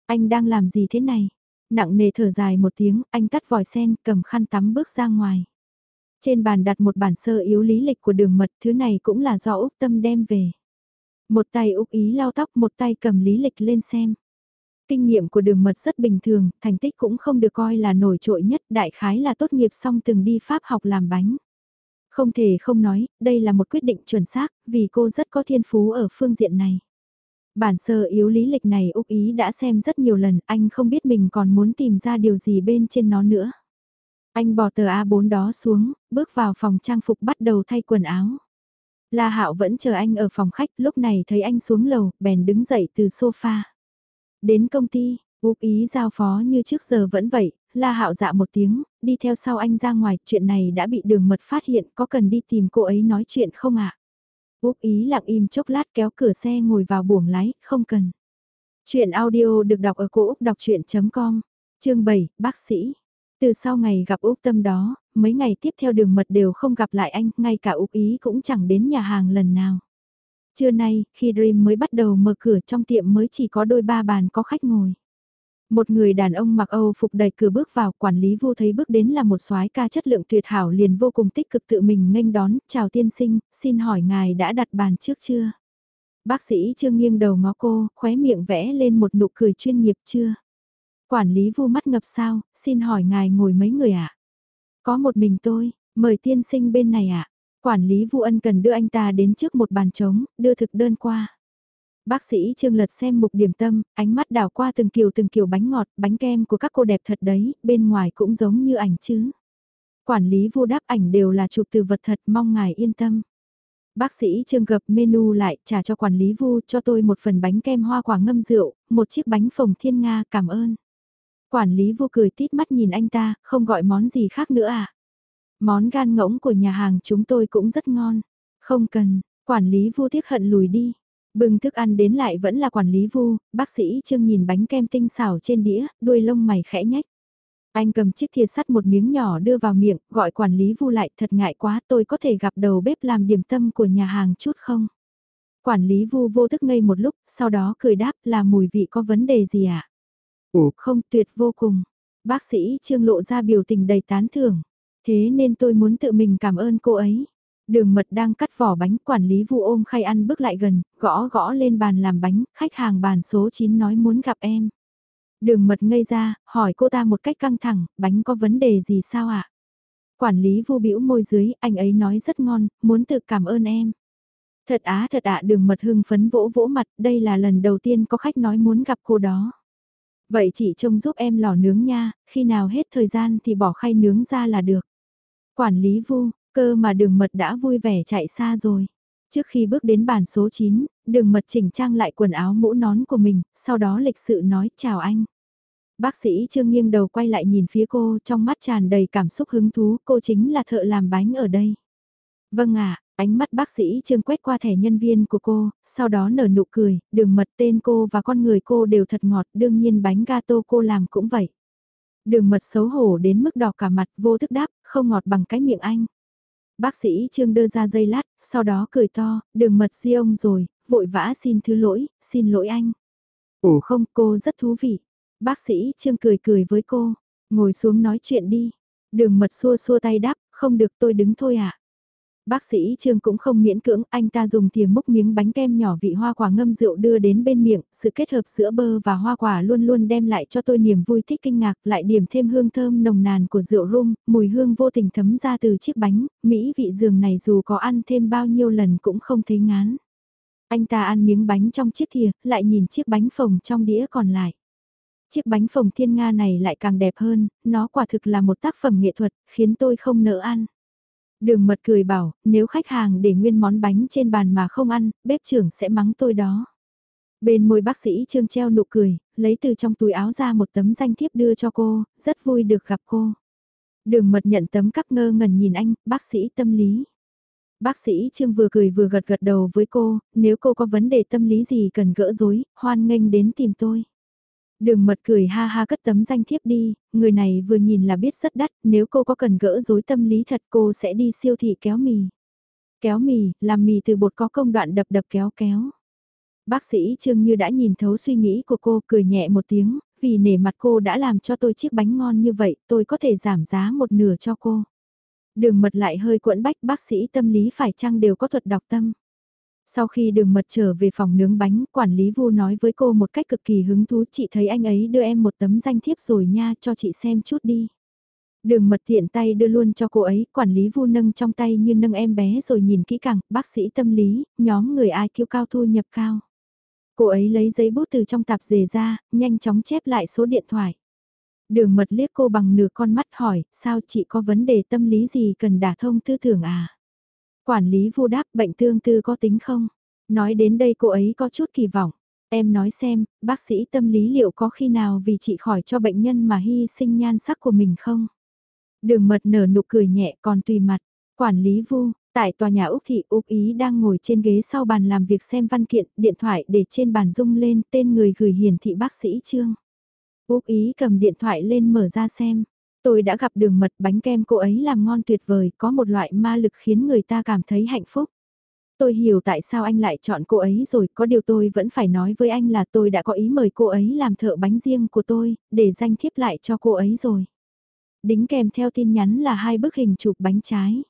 Anh đang làm gì thế này? Nặng nề thở dài một tiếng, anh tắt vòi sen, cầm khăn tắm bước ra ngoài. Trên bàn đặt một bản sơ yếu lý lịch của đường mật, thứ này cũng là do Úc Tâm đem về. Một tay Úc Ý lau tóc, một tay cầm lý lịch lên xem. Kinh nghiệm của đường mật rất bình thường, thành tích cũng không được coi là nổi trội nhất, đại khái là tốt nghiệp xong từng đi Pháp học làm bánh. Không thể không nói, đây là một quyết định chuẩn xác, vì cô rất có thiên phú ở phương diện này. Bản sơ yếu lý lịch này Úc Ý đã xem rất nhiều lần, anh không biết mình còn muốn tìm ra điều gì bên trên nó nữa. Anh bỏ tờ A4 đó xuống, bước vào phòng trang phục bắt đầu thay quần áo. La Hạo vẫn chờ anh ở phòng khách, lúc này thấy anh xuống lầu, bèn đứng dậy từ sofa. Đến công ty, Úc ý giao phó như trước giờ vẫn vậy, La Hạo dạ một tiếng, đi theo sau anh ra ngoài, chuyện này đã bị đường mật phát hiện, có cần đi tìm cô ấy nói chuyện không ạ? À? Úc ý lặng im chốc lát kéo cửa xe ngồi vào buồng lái, không cần. Chuyện audio được đọc ở cổ Úc đọc chuyện.com, chương 7, bác sĩ. Từ sau ngày gặp Úc Tâm đó, mấy ngày tiếp theo đường mật đều không gặp lại anh, ngay cả Úc Ý cũng chẳng đến nhà hàng lần nào. Trưa nay, khi Dream mới bắt đầu mở cửa trong tiệm mới chỉ có đôi ba bàn có khách ngồi. Một người đàn ông mặc Âu phục đẩy cửa bước vào, quản lý vô thấy bước đến là một soái ca chất lượng tuyệt hảo liền vô cùng tích cực tự mình nghênh đón, chào tiên sinh, xin hỏi ngài đã đặt bàn trước chưa? Bác sĩ trương nghiêng đầu ngó cô, khóe miệng vẽ lên một nụ cười chuyên nghiệp chưa? Quản lý vu mắt ngập sao, xin hỏi ngài ngồi mấy người ạ? À? Có một mình tôi, mời tiên sinh bên này ạ. À? Quản lý vu ân cần đưa anh ta đến trước một bàn trống, đưa thực đơn qua. Bác sĩ Trương Lật xem mục điểm tâm, ánh mắt đảo qua từng kiểu từng kiểu bánh ngọt, bánh kem của các cô đẹp thật đấy, bên ngoài cũng giống như ảnh chứ. Quản lý vu đáp ảnh đều là chụp từ vật thật, mong ngài yên tâm. Bác sĩ Trương gập menu lại trả cho quản lý vu cho tôi một phần bánh kem hoa quả ngâm rượu, một chiếc bánh phồng thiên nga cảm ơn. Quản lý vu cười tít mắt nhìn anh ta, không gọi món gì khác nữa à? Món gan ngỗng của nhà hàng chúng tôi cũng rất ngon. Không cần, quản lý vu tiếc hận lùi đi. Bưng thức ăn đến lại vẫn là quản lý vu, bác sĩ Trương nhìn bánh kem tinh xảo trên đĩa, đuôi lông mày khẽ nhách. Anh cầm chiếc thìa sắt một miếng nhỏ đưa vào miệng, gọi quản lý vu lại thật ngại quá tôi có thể gặp đầu bếp làm điểm tâm của nhà hàng chút không? Quản lý vu vô thức ngây một lúc, sau đó cười đáp là mùi vị có vấn đề gì ạ? À? Ủa không tuyệt vô cùng. Bác sĩ Trương lộ ra biểu tình đầy tán thưởng. Thế nên tôi muốn tự mình cảm ơn cô ấy. Đường mật đang cắt vỏ bánh, quản lý vụ ôm khay ăn bước lại gần, gõ gõ lên bàn làm bánh, khách hàng bàn số 9 nói muốn gặp em. Đường mật ngây ra, hỏi cô ta một cách căng thẳng, bánh có vấn đề gì sao ạ? À? Quản lý vu bĩu môi dưới, anh ấy nói rất ngon, muốn tự cảm ơn em. Thật á thật ạ đường mật hưng phấn vỗ vỗ mặt, đây là lần đầu tiên có khách nói muốn gặp cô đó. Vậy chị trông giúp em lò nướng nha, khi nào hết thời gian thì bỏ khay nướng ra là được. Quản lý vu, cơ mà đường mật đã vui vẻ chạy xa rồi. Trước khi bước đến bàn số 9, đường mật chỉnh trang lại quần áo mũ nón của mình, sau đó lịch sự nói chào anh. Bác sĩ Trương nghiêng đầu quay lại nhìn phía cô trong mắt tràn đầy cảm xúc hứng thú, cô chính là thợ làm bánh ở đây. Vâng ạ, ánh mắt bác sĩ Trương quét qua thẻ nhân viên của cô, sau đó nở nụ cười, đường mật tên cô và con người cô đều thật ngọt, đương nhiên bánh gato cô làm cũng vậy. Đường mật xấu hổ đến mức đỏ cả mặt vô thức đáp, không ngọt bằng cái miệng anh. Bác sĩ Trương đưa ra dây lát, sau đó cười to, đường mật di ông rồi, vội vã xin thứ lỗi, xin lỗi anh. Ồ không, cô rất thú vị. Bác sĩ Trương cười cười với cô, ngồi xuống nói chuyện đi. Đường mật xua xua tay đáp, không được tôi đứng thôi ạ. À. Bác sĩ Trương cũng không miễn cưỡng, anh ta dùng thìa múc miếng bánh kem nhỏ vị hoa quả ngâm rượu đưa đến bên miệng, sự kết hợp giữa bơ và hoa quả luôn luôn đem lại cho tôi niềm vui thích kinh ngạc, lại điểm thêm hương thơm nồng nàn của rượu rum, mùi hương vô tình thấm ra từ chiếc bánh, mỹ vị giường này dù có ăn thêm bao nhiêu lần cũng không thấy ngán. Anh ta ăn miếng bánh trong chiếc thìa, lại nhìn chiếc bánh phồng trong đĩa còn lại. Chiếc bánh phồng thiên nga này lại càng đẹp hơn, nó quả thực là một tác phẩm nghệ thuật, khiến tôi không nỡ ăn. Đường mật cười bảo, nếu khách hàng để nguyên món bánh trên bàn mà không ăn, bếp trưởng sẽ mắng tôi đó. Bên môi bác sĩ Trương treo nụ cười, lấy từ trong túi áo ra một tấm danh thiếp đưa cho cô, rất vui được gặp cô. Đường mật nhận tấm cắp ngơ ngẩn nhìn anh, bác sĩ tâm lý. Bác sĩ Trương vừa cười vừa gật gật đầu với cô, nếu cô có vấn đề tâm lý gì cần gỡ rối, hoan nghênh đến tìm tôi. Đường mật cười ha ha cất tấm danh thiếp đi, người này vừa nhìn là biết rất đắt, nếu cô có cần gỡ rối tâm lý thật cô sẽ đi siêu thị kéo mì. Kéo mì, làm mì từ bột có công đoạn đập đập kéo kéo. Bác sĩ Trương Như đã nhìn thấu suy nghĩ của cô cười nhẹ một tiếng, vì nể mặt cô đã làm cho tôi chiếc bánh ngon như vậy, tôi có thể giảm giá một nửa cho cô. Đường mật lại hơi cuộn bách bác sĩ tâm lý phải chăng đều có thuật đọc tâm. Sau khi đường mật trở về phòng nướng bánh, quản lý vu nói với cô một cách cực kỳ hứng thú, chị thấy anh ấy đưa em một tấm danh thiếp rồi nha, cho chị xem chút đi. Đường mật tiện tay đưa luôn cho cô ấy, quản lý vu nâng trong tay như nâng em bé rồi nhìn kỹ càng, bác sĩ tâm lý, nhóm người ai kêu cao thu nhập cao. Cô ấy lấy giấy bút từ trong tạp dề ra, nhanh chóng chép lại số điện thoại. Đường mật liếc cô bằng nửa con mắt hỏi, sao chị có vấn đề tâm lý gì cần đả thông tư tưởng à? Quản lý vu đáp bệnh tương tư có tính không? Nói đến đây cô ấy có chút kỳ vọng. Em nói xem, bác sĩ tâm lý liệu có khi nào vì chị khỏi cho bệnh nhân mà hy sinh nhan sắc của mình không? Đường mật nở nụ cười nhẹ còn tùy mặt. Quản lý vu, tại tòa nhà Úc Thị Úc Ý đang ngồi trên ghế sau bàn làm việc xem văn kiện, điện thoại để trên bàn rung lên tên người gửi hiển thị bác sĩ Trương. Úc Ý cầm điện thoại lên mở ra xem. Tôi đã gặp đường mật bánh kem cô ấy làm ngon tuyệt vời, có một loại ma lực khiến người ta cảm thấy hạnh phúc. Tôi hiểu tại sao anh lại chọn cô ấy rồi, có điều tôi vẫn phải nói với anh là tôi đã có ý mời cô ấy làm thợ bánh riêng của tôi, để danh thiếp lại cho cô ấy rồi. Đính kèm theo tin nhắn là hai bức hình chụp bánh trái.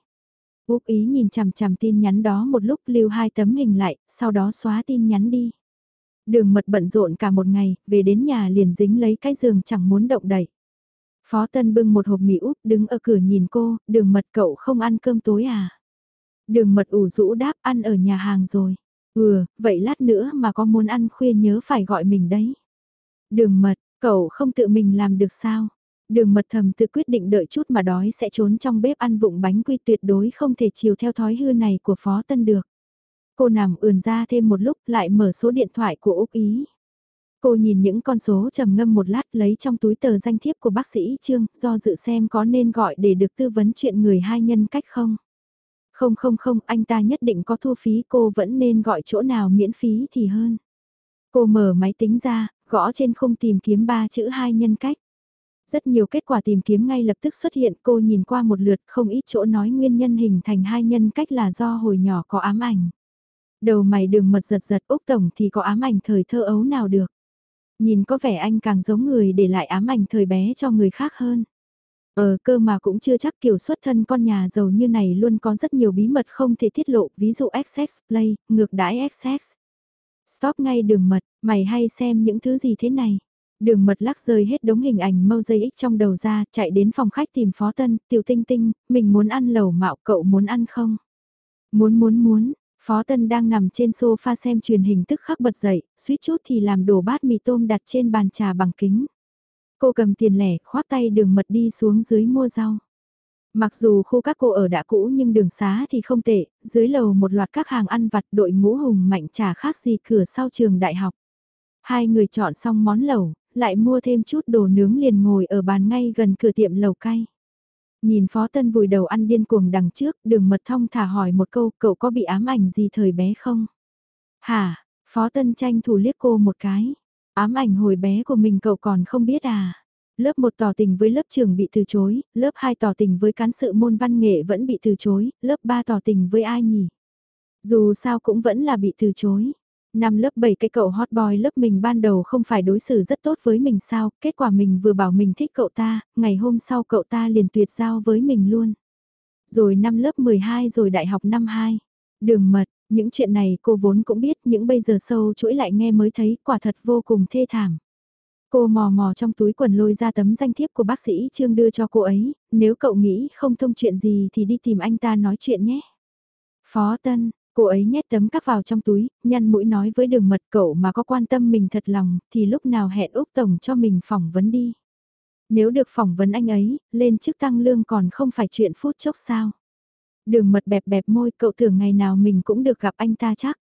Úc ý nhìn chằm chằm tin nhắn đó một lúc lưu hai tấm hình lại, sau đó xóa tin nhắn đi. Đường mật bận rộn cả một ngày, về đến nhà liền dính lấy cái giường chẳng muốn động đậy Phó Tân bưng một hộp mì úp đứng ở cửa nhìn cô, đường mật cậu không ăn cơm tối à? Đường mật ủ rũ đáp ăn ở nhà hàng rồi. Ừ, vậy lát nữa mà có muốn ăn khuya nhớ phải gọi mình đấy. Đường mật, cậu không tự mình làm được sao? Đường mật thầm tự quyết định đợi chút mà đói sẽ trốn trong bếp ăn vụng bánh quy tuyệt đối không thể chiều theo thói hư này của Phó Tân được. Cô nằm ườn ra thêm một lúc lại mở số điện thoại của Úc Ý. Cô nhìn những con số trầm ngâm một lát lấy trong túi tờ danh thiếp của bác sĩ Trương, do dự xem có nên gọi để được tư vấn chuyện người hai nhân cách không. Không không không, anh ta nhất định có thu phí cô vẫn nên gọi chỗ nào miễn phí thì hơn. Cô mở máy tính ra, gõ trên không tìm kiếm ba chữ hai nhân cách. Rất nhiều kết quả tìm kiếm ngay lập tức xuất hiện cô nhìn qua một lượt không ít chỗ nói nguyên nhân hình thành hai nhân cách là do hồi nhỏ có ám ảnh. Đầu mày đường mật giật giật Úc Tổng thì có ám ảnh thời thơ ấu nào được. Nhìn có vẻ anh càng giống người để lại ám ảnh thời bé cho người khác hơn. Ờ cơ mà cũng chưa chắc kiểu xuất thân con nhà giàu như này luôn có rất nhiều bí mật không thể tiết lộ, ví dụ XX Play, ngược đãi XX. Stop ngay đường mật, mày hay xem những thứ gì thế này? Đường mật lắc rơi hết đống hình ảnh mâu dây ích trong đầu ra, chạy đến phòng khách tìm Phó Tân, Tiểu Tinh Tinh, mình muốn ăn lẩu mạo cậu muốn ăn không? Muốn muốn muốn, Phó Tân đang nằm trên sofa xem truyền hình tức khắc bật dậy, suýt chút thì làm đổ bát mì tôm đặt trên bàn trà bằng kính. Cô cầm tiền lẻ, khoác tay đường mật đi xuống dưới mua rau. Mặc dù khu các cô ở đã cũ nhưng đường xá thì không tệ, dưới lầu một loạt các hàng ăn vặt đội ngũ hùng mạnh trà khác gì cửa sau trường đại học. Hai người chọn xong món lẩu, lại mua thêm chút đồ nướng liền ngồi ở bàn ngay gần cửa tiệm lẩu cay. Nhìn Phó Tân vùi đầu ăn điên cuồng đằng trước, đường mật thông thả hỏi một câu, cậu có bị ám ảnh gì thời bé không? Hả, Phó Tân tranh thủ liếc cô một cái. Ám ảnh hồi bé của mình cậu còn không biết à? Lớp 1 tỏ tình với lớp trường bị từ chối, lớp 2 tỏ tình với cán sự môn văn nghệ vẫn bị từ chối, lớp 3 tỏ tình với ai nhỉ? Dù sao cũng vẫn là bị từ chối. Năm lớp 7 cái cậu hot boy lớp mình ban đầu không phải đối xử rất tốt với mình sao, kết quả mình vừa bảo mình thích cậu ta, ngày hôm sau cậu ta liền tuyệt giao với mình luôn. Rồi năm lớp 12 rồi đại học năm 2. Đường mật, những chuyện này cô vốn cũng biết những bây giờ sâu chuỗi lại nghe mới thấy quả thật vô cùng thê thảm. Cô mò mò trong túi quần lôi ra tấm danh thiếp của bác sĩ Trương đưa cho cô ấy, nếu cậu nghĩ không thông chuyện gì thì đi tìm anh ta nói chuyện nhé. Phó Tân, cô ấy nhét tấm cắp vào trong túi, nhăn mũi nói với đường mật cậu mà có quan tâm mình thật lòng thì lúc nào hẹn Úc Tổng cho mình phỏng vấn đi. Nếu được phỏng vấn anh ấy, lên chức tăng lương còn không phải chuyện phút chốc sao. Đường mật bẹp bẹp môi cậu tưởng ngày nào mình cũng được gặp anh ta chắc.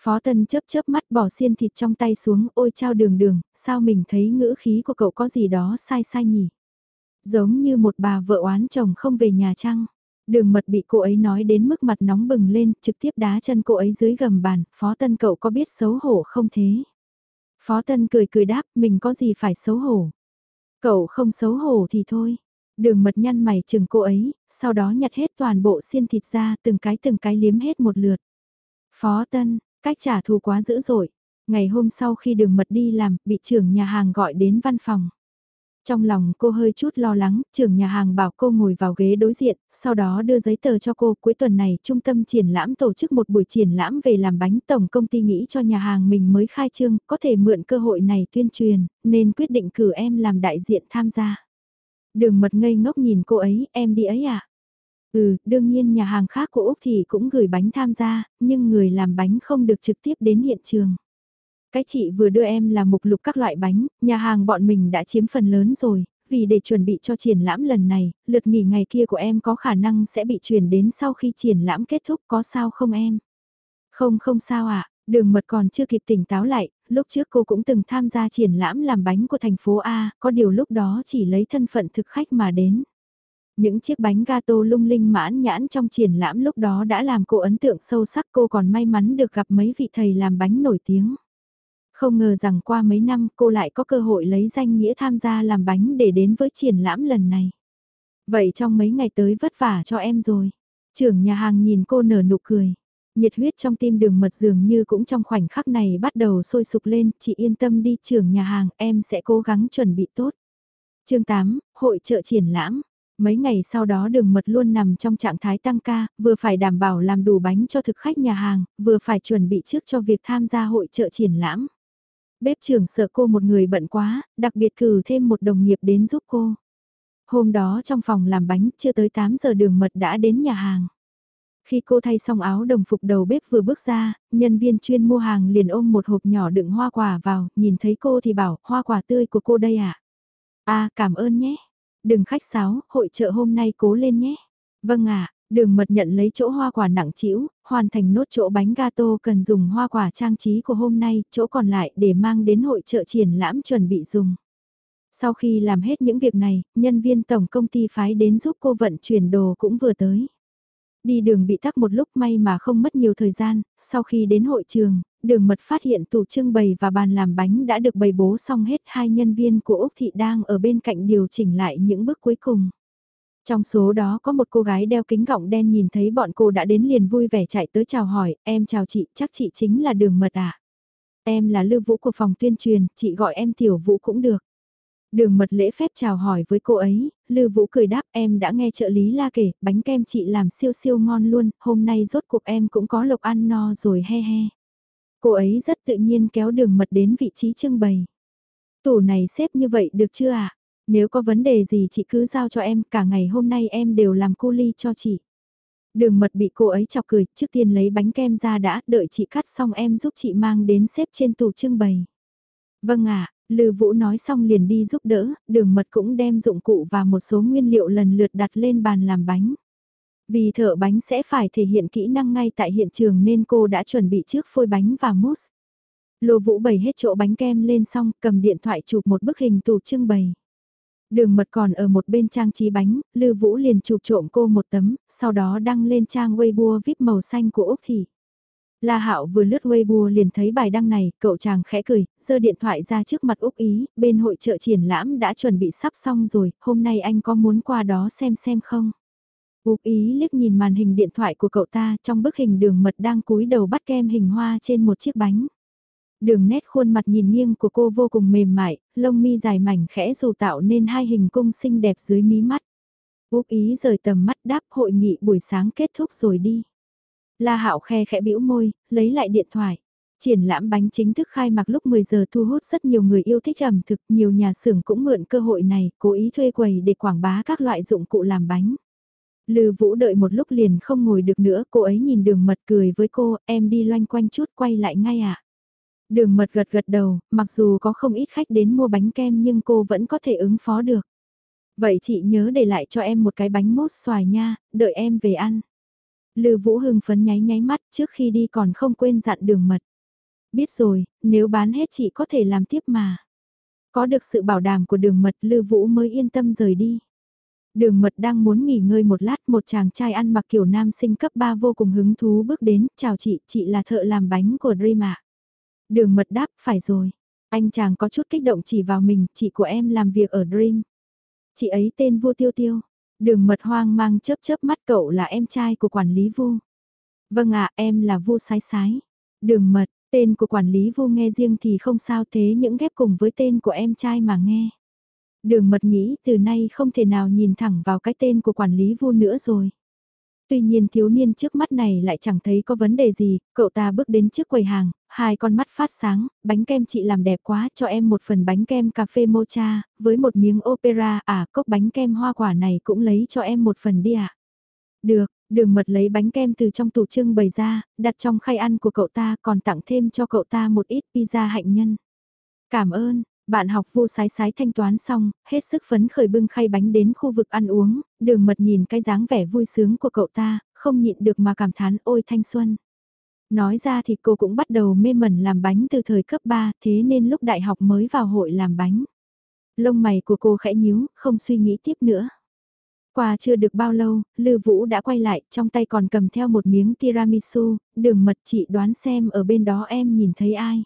Phó Tân chớp chớp mắt bỏ xiên thịt trong tay xuống, ôi trao đường đường, sao mình thấy ngữ khí của cậu có gì đó sai sai nhỉ? Giống như một bà vợ oán chồng không về nhà trăng. Đường mật bị cô ấy nói đến mức mặt nóng bừng lên, trực tiếp đá chân cô ấy dưới gầm bàn, Phó Tân cậu có biết xấu hổ không thế? Phó Tân cười cười đáp, mình có gì phải xấu hổ? Cậu không xấu hổ thì thôi. Đường mật nhăn mày chừng cô ấy, sau đó nhặt hết toàn bộ xiên thịt ra từng cái từng cái liếm hết một lượt. Phó Tân, Cách trả thù quá dữ dội. Ngày hôm sau khi đường mật đi làm, bị trưởng nhà hàng gọi đến văn phòng. Trong lòng cô hơi chút lo lắng, trưởng nhà hàng bảo cô ngồi vào ghế đối diện, sau đó đưa giấy tờ cho cô. Cuối tuần này, trung tâm triển lãm tổ chức một buổi triển lãm về làm bánh tổng công ty nghĩ cho nhà hàng mình mới khai trương, có thể mượn cơ hội này tuyên truyền, nên quyết định cử em làm đại diện tham gia. Đường mật ngây ngốc nhìn cô ấy, em đi ấy à? Ừ, đương nhiên nhà hàng khác của Úc thì cũng gửi bánh tham gia, nhưng người làm bánh không được trực tiếp đến hiện trường. Cái chị vừa đưa em là mục lục các loại bánh, nhà hàng bọn mình đã chiếm phần lớn rồi, vì để chuẩn bị cho triển lãm lần này, lượt nghỉ ngày kia của em có khả năng sẽ bị chuyển đến sau khi triển lãm kết thúc có sao không em? Không không sao ạ, à, đường mật còn chưa kịp tỉnh táo lại, lúc trước cô cũng từng tham gia triển lãm làm bánh của thành phố A, có điều lúc đó chỉ lấy thân phận thực khách mà đến. Những chiếc bánh gato lung linh mãn nhãn trong triển lãm lúc đó đã làm cô ấn tượng sâu sắc cô còn may mắn được gặp mấy vị thầy làm bánh nổi tiếng. Không ngờ rằng qua mấy năm cô lại có cơ hội lấy danh nghĩa tham gia làm bánh để đến với triển lãm lần này. Vậy trong mấy ngày tới vất vả cho em rồi. Trưởng nhà hàng nhìn cô nở nụ cười. Nhiệt huyết trong tim đường mật dường như cũng trong khoảnh khắc này bắt đầu sôi sục lên. Chị yên tâm đi trưởng nhà hàng em sẽ cố gắng chuẩn bị tốt. chương 8, hội trợ triển lãm. Mấy ngày sau đó đường mật luôn nằm trong trạng thái tăng ca, vừa phải đảm bảo làm đủ bánh cho thực khách nhà hàng, vừa phải chuẩn bị trước cho việc tham gia hội trợ triển lãm. Bếp trưởng sợ cô một người bận quá, đặc biệt cử thêm một đồng nghiệp đến giúp cô. Hôm đó trong phòng làm bánh chưa tới 8 giờ đường mật đã đến nhà hàng. Khi cô thay xong áo đồng phục đầu bếp vừa bước ra, nhân viên chuyên mua hàng liền ôm một hộp nhỏ đựng hoa quả vào, nhìn thấy cô thì bảo, hoa quả tươi của cô đây à? À, cảm ơn nhé. Đừng khách sáo, hội trợ hôm nay cố lên nhé. Vâng ạ, đường mật nhận lấy chỗ hoa quả nặng chĩu, hoàn thành nốt chỗ bánh gato cần dùng hoa quả trang trí của hôm nay, chỗ còn lại để mang đến hội trợ triển lãm chuẩn bị dùng. Sau khi làm hết những việc này, nhân viên tổng công ty phái đến giúp cô vận chuyển đồ cũng vừa tới. Đi đường bị tắc một lúc may mà không mất nhiều thời gian, sau khi đến hội trường, đường mật phát hiện tủ trưng bày và bàn làm bánh đã được bày bố xong hết hai nhân viên của Úc Thị đang ở bên cạnh điều chỉnh lại những bước cuối cùng. Trong số đó có một cô gái đeo kính gọng đen nhìn thấy bọn cô đã đến liền vui vẻ chạy tới chào hỏi, em chào chị, chắc chị chính là đường mật à? Em là Lưu Vũ của phòng tuyên truyền, chị gọi em Tiểu Vũ cũng được. Đường mật lễ phép chào hỏi với cô ấy, Lưu Vũ cười đáp em đã nghe trợ lý la kể, bánh kem chị làm siêu siêu ngon luôn, hôm nay rốt cuộc em cũng có lộc ăn no rồi he he. Cô ấy rất tự nhiên kéo đường mật đến vị trí trưng bày. Tủ này xếp như vậy được chưa ạ? À? Nếu có vấn đề gì chị cứ giao cho em, cả ngày hôm nay em đều làm cu ly cho chị. Đường mật bị cô ấy chọc cười, trước tiên lấy bánh kem ra đã, đợi chị cắt xong em giúp chị mang đến xếp trên tủ trưng bày. Vâng ạ, Lư Vũ nói xong liền đi giúp đỡ, đường mật cũng đem dụng cụ và một số nguyên liệu lần lượt đặt lên bàn làm bánh. Vì thợ bánh sẽ phải thể hiện kỹ năng ngay tại hiện trường nên cô đã chuẩn bị trước phôi bánh và mousse. Lô Vũ bày hết chỗ bánh kem lên xong, cầm điện thoại chụp một bức hình tủ trưng bày. Đường mật còn ở một bên trang trí bánh, Lư Vũ liền chụp trộm cô một tấm, sau đó đăng lên trang Weibo VIP màu xanh của Úc Thị. La Hạo vừa lướt Weibo liền thấy bài đăng này, cậu chàng khẽ cười, giơ điện thoại ra trước mặt Úc Ý, bên hội trợ triển lãm đã chuẩn bị sắp xong rồi, hôm nay anh có muốn qua đó xem xem không? Úc Ý liếc nhìn màn hình điện thoại của cậu ta trong bức hình đường mật đang cúi đầu bắt kem hình hoa trên một chiếc bánh. Đường nét khuôn mặt nhìn nghiêng của cô vô cùng mềm mại, lông mi dài mảnh khẽ dù tạo nên hai hình cung xinh đẹp dưới mí mắt. Úc Ý rời tầm mắt đáp hội nghị buổi sáng kết thúc rồi đi. La Hạo khe khẽ bĩu môi, lấy lại điện thoại. Triển lãm bánh chính thức khai mạc lúc 10 giờ thu hút rất nhiều người yêu thích ẩm thực, nhiều nhà xưởng cũng mượn cơ hội này, cố ý thuê quầy để quảng bá các loại dụng cụ làm bánh. Lư Vũ đợi một lúc liền không ngồi được nữa, cô ấy nhìn đường mật cười với cô, em đi loanh quanh chút quay lại ngay ạ. À? Đường mật gật gật đầu, mặc dù có không ít khách đến mua bánh kem nhưng cô vẫn có thể ứng phó được. Vậy chị nhớ để lại cho em một cái bánh mốt xoài nha, đợi em về ăn. Lư Vũ hưng phấn nháy nháy mắt trước khi đi còn không quên dặn đường mật. Biết rồi, nếu bán hết chị có thể làm tiếp mà. Có được sự bảo đảm của đường mật Lư Vũ mới yên tâm rời đi. Đường mật đang muốn nghỉ ngơi một lát một chàng trai ăn mặc kiểu nam sinh cấp 3 vô cùng hứng thú bước đến, chào chị, chị là thợ làm bánh của Dream ạ. Đường mật đáp, phải rồi. Anh chàng có chút kích động chỉ vào mình, chị của em làm việc ở Dream. Chị ấy tên Vua Tiêu Tiêu. Đường mật hoang mang chớp chớp mắt cậu là em trai của quản lý Vu. Vâng ạ, em là Vu Sái Sái. Đường mật, tên của quản lý Vu nghe riêng thì không sao thế những ghép cùng với tên của em trai mà nghe. Đường mật nghĩ từ nay không thể nào nhìn thẳng vào cái tên của quản lý Vu nữa rồi. Tuy nhiên thiếu niên trước mắt này lại chẳng thấy có vấn đề gì, cậu ta bước đến trước quầy hàng, hai con mắt phát sáng, bánh kem chị làm đẹp quá, cho em một phần bánh kem cà phê mocha, với một miếng opera, à cốc bánh kem hoa quả này cũng lấy cho em một phần đi ạ. À? Được, đường mật lấy bánh kem từ trong tủ trưng bày ra, đặt trong khay ăn của cậu ta còn tặng thêm cho cậu ta một ít pizza hạnh nhân. Cảm ơn, bạn học vô sái sái thanh toán xong, hết sức phấn khởi bưng khay bánh đến khu vực ăn uống, đường mật nhìn cái dáng vẻ vui sướng của cậu ta, không nhịn được mà cảm thán ôi thanh xuân. Nói ra thì cô cũng bắt đầu mê mẩn làm bánh từ thời cấp 3, thế nên lúc đại học mới vào hội làm bánh. Lông mày của cô khẽ nhíu, không suy nghĩ tiếp nữa. Qua chưa được bao lâu, Lư Vũ đã quay lại, trong tay còn cầm theo một miếng tiramisu, đường mật chị đoán xem ở bên đó em nhìn thấy ai.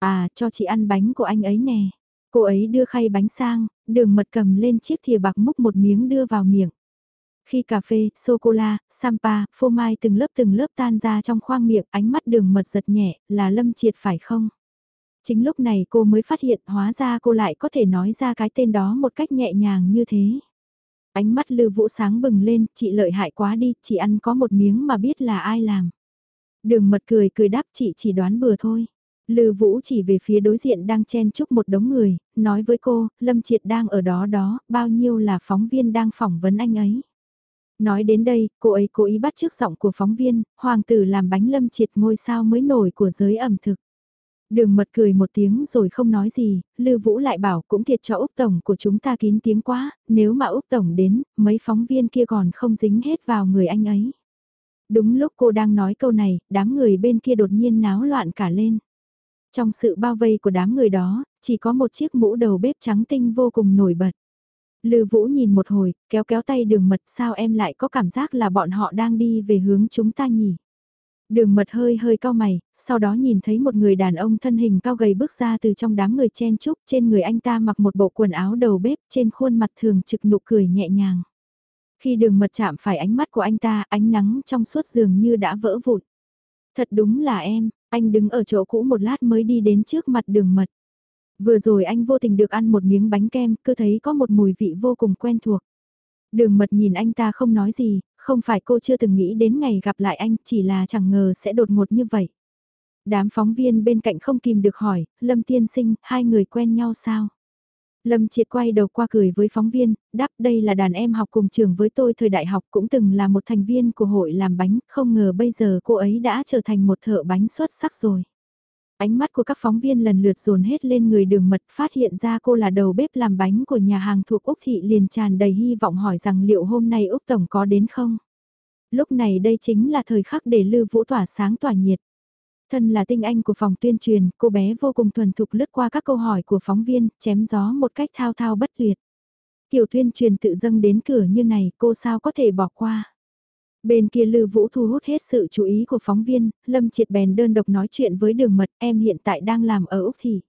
À, cho chị ăn bánh của anh ấy nè. Cô ấy đưa khay bánh sang, đường mật cầm lên chiếc thìa bạc múc một miếng đưa vào miệng. Khi cà phê, sô-cô-la, sampa, phô mai từng lớp từng lớp tan ra trong khoang miệng, ánh mắt đường mật giật nhẹ, là Lâm Triệt phải không? Chính lúc này cô mới phát hiện hóa ra cô lại có thể nói ra cái tên đó một cách nhẹ nhàng như thế. Ánh mắt Lư Vũ sáng bừng lên, chị lợi hại quá đi, chị ăn có một miếng mà biết là ai làm. Đường mật cười cười đáp chị chỉ đoán bừa thôi. Lư Vũ chỉ về phía đối diện đang chen chúc một đống người, nói với cô, Lâm Triệt đang ở đó đó, bao nhiêu là phóng viên đang phỏng vấn anh ấy. Nói đến đây, cô ấy cố ý bắt trước giọng của phóng viên, hoàng tử làm bánh Lâm Triệt ngôi sao mới nổi của giới ẩm thực. Đường mật cười một tiếng rồi không nói gì, Lư Vũ lại bảo cũng thiệt cho Úc Tổng của chúng ta kín tiếng quá, nếu mà Úc Tổng đến, mấy phóng viên kia còn không dính hết vào người anh ấy. Đúng lúc cô đang nói câu này, đám người bên kia đột nhiên náo loạn cả lên. Trong sự bao vây của đám người đó, chỉ có một chiếc mũ đầu bếp trắng tinh vô cùng nổi bật. Lư Vũ nhìn một hồi, kéo kéo tay đường mật sao em lại có cảm giác là bọn họ đang đi về hướng chúng ta nhỉ? Đường mật hơi hơi cao mày, sau đó nhìn thấy một người đàn ông thân hình cao gầy bước ra từ trong đám người chen chúc, trên người anh ta mặc một bộ quần áo đầu bếp, trên khuôn mặt thường trực nụ cười nhẹ nhàng. Khi đường mật chạm phải ánh mắt của anh ta, ánh nắng trong suốt giường như đã vỡ vụn. Thật đúng là em, anh đứng ở chỗ cũ một lát mới đi đến trước mặt đường mật. Vừa rồi anh vô tình được ăn một miếng bánh kem, cứ thấy có một mùi vị vô cùng quen thuộc. Đường mật nhìn anh ta không nói gì, không phải cô chưa từng nghĩ đến ngày gặp lại anh, chỉ là chẳng ngờ sẽ đột ngột như vậy. Đám phóng viên bên cạnh không kìm được hỏi, Lâm Tiên Sinh, hai người quen nhau sao? Lâm Triệt quay đầu qua cười với phóng viên, đáp đây là đàn em học cùng trường với tôi thời đại học cũng từng là một thành viên của hội làm bánh, không ngờ bây giờ cô ấy đã trở thành một thợ bánh xuất sắc rồi. Ánh mắt của các phóng viên lần lượt dồn hết lên người đường mật phát hiện ra cô là đầu bếp làm bánh của nhà hàng thuộc Úc Thị liền tràn đầy hy vọng hỏi rằng liệu hôm nay Úc Tổng có đến không? Lúc này đây chính là thời khắc để Lưu Vũ tỏa sáng tỏa nhiệt. Thân là tinh anh của phòng tuyên truyền, cô bé vô cùng thuần thục lướt qua các câu hỏi của phóng viên, chém gió một cách thao thao bất tuyệt. Kiểu tuyên truyền tự dâng đến cửa như này, cô sao có thể bỏ qua. Bên kia Lư Vũ thu hút hết sự chú ý của phóng viên, Lâm Triệt bèn đơn độc nói chuyện với đường mật, em hiện tại đang làm ở Úc Thị.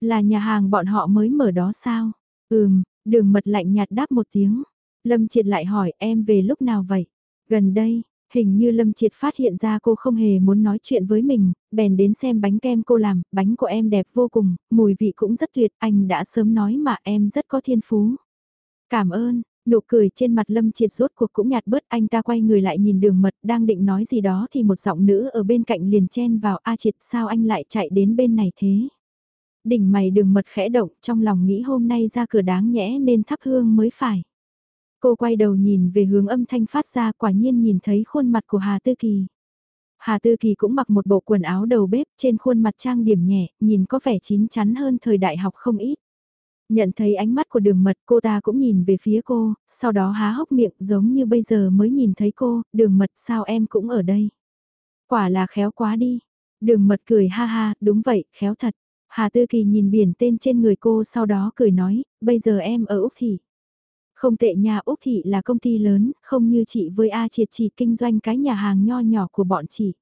Là nhà hàng bọn họ mới mở đó sao? Ừm, đường mật lạnh nhạt đáp một tiếng. Lâm Triệt lại hỏi em về lúc nào vậy? Gần đây, hình như Lâm Triệt phát hiện ra cô không hề muốn nói chuyện với mình, bèn đến xem bánh kem cô làm, bánh của em đẹp vô cùng, mùi vị cũng rất tuyệt, anh đã sớm nói mà em rất có thiên phú. Cảm ơn, Nụ cười trên mặt Lâm Triệt rốt cuộc cũng nhạt bớt anh ta quay người lại nhìn đường mật đang định nói gì đó thì một giọng nữ ở bên cạnh liền chen vào A Triệt sao anh lại chạy đến bên này thế. Đỉnh mày đường mật khẽ động trong lòng nghĩ hôm nay ra cửa đáng nhẽ nên thắp hương mới phải. Cô quay đầu nhìn về hướng âm thanh phát ra quả nhiên nhìn thấy khuôn mặt của Hà Tư Kỳ. Hà Tư Kỳ cũng mặc một bộ quần áo đầu bếp trên khuôn mặt trang điểm nhẹ, nhìn có vẻ chín chắn hơn thời đại học không ít. Nhận thấy ánh mắt của đường mật cô ta cũng nhìn về phía cô, sau đó há hốc miệng giống như bây giờ mới nhìn thấy cô, đường mật sao em cũng ở đây. Quả là khéo quá đi. Đường mật cười ha ha, đúng vậy, khéo thật. Hà Tư Kỳ nhìn biển tên trên người cô sau đó cười nói, bây giờ em ở Úc Thị. Không tệ nhà Úc Thị là công ty lớn, không như chị với A Triệt chỉ kinh doanh cái nhà hàng nho nhỏ của bọn chị.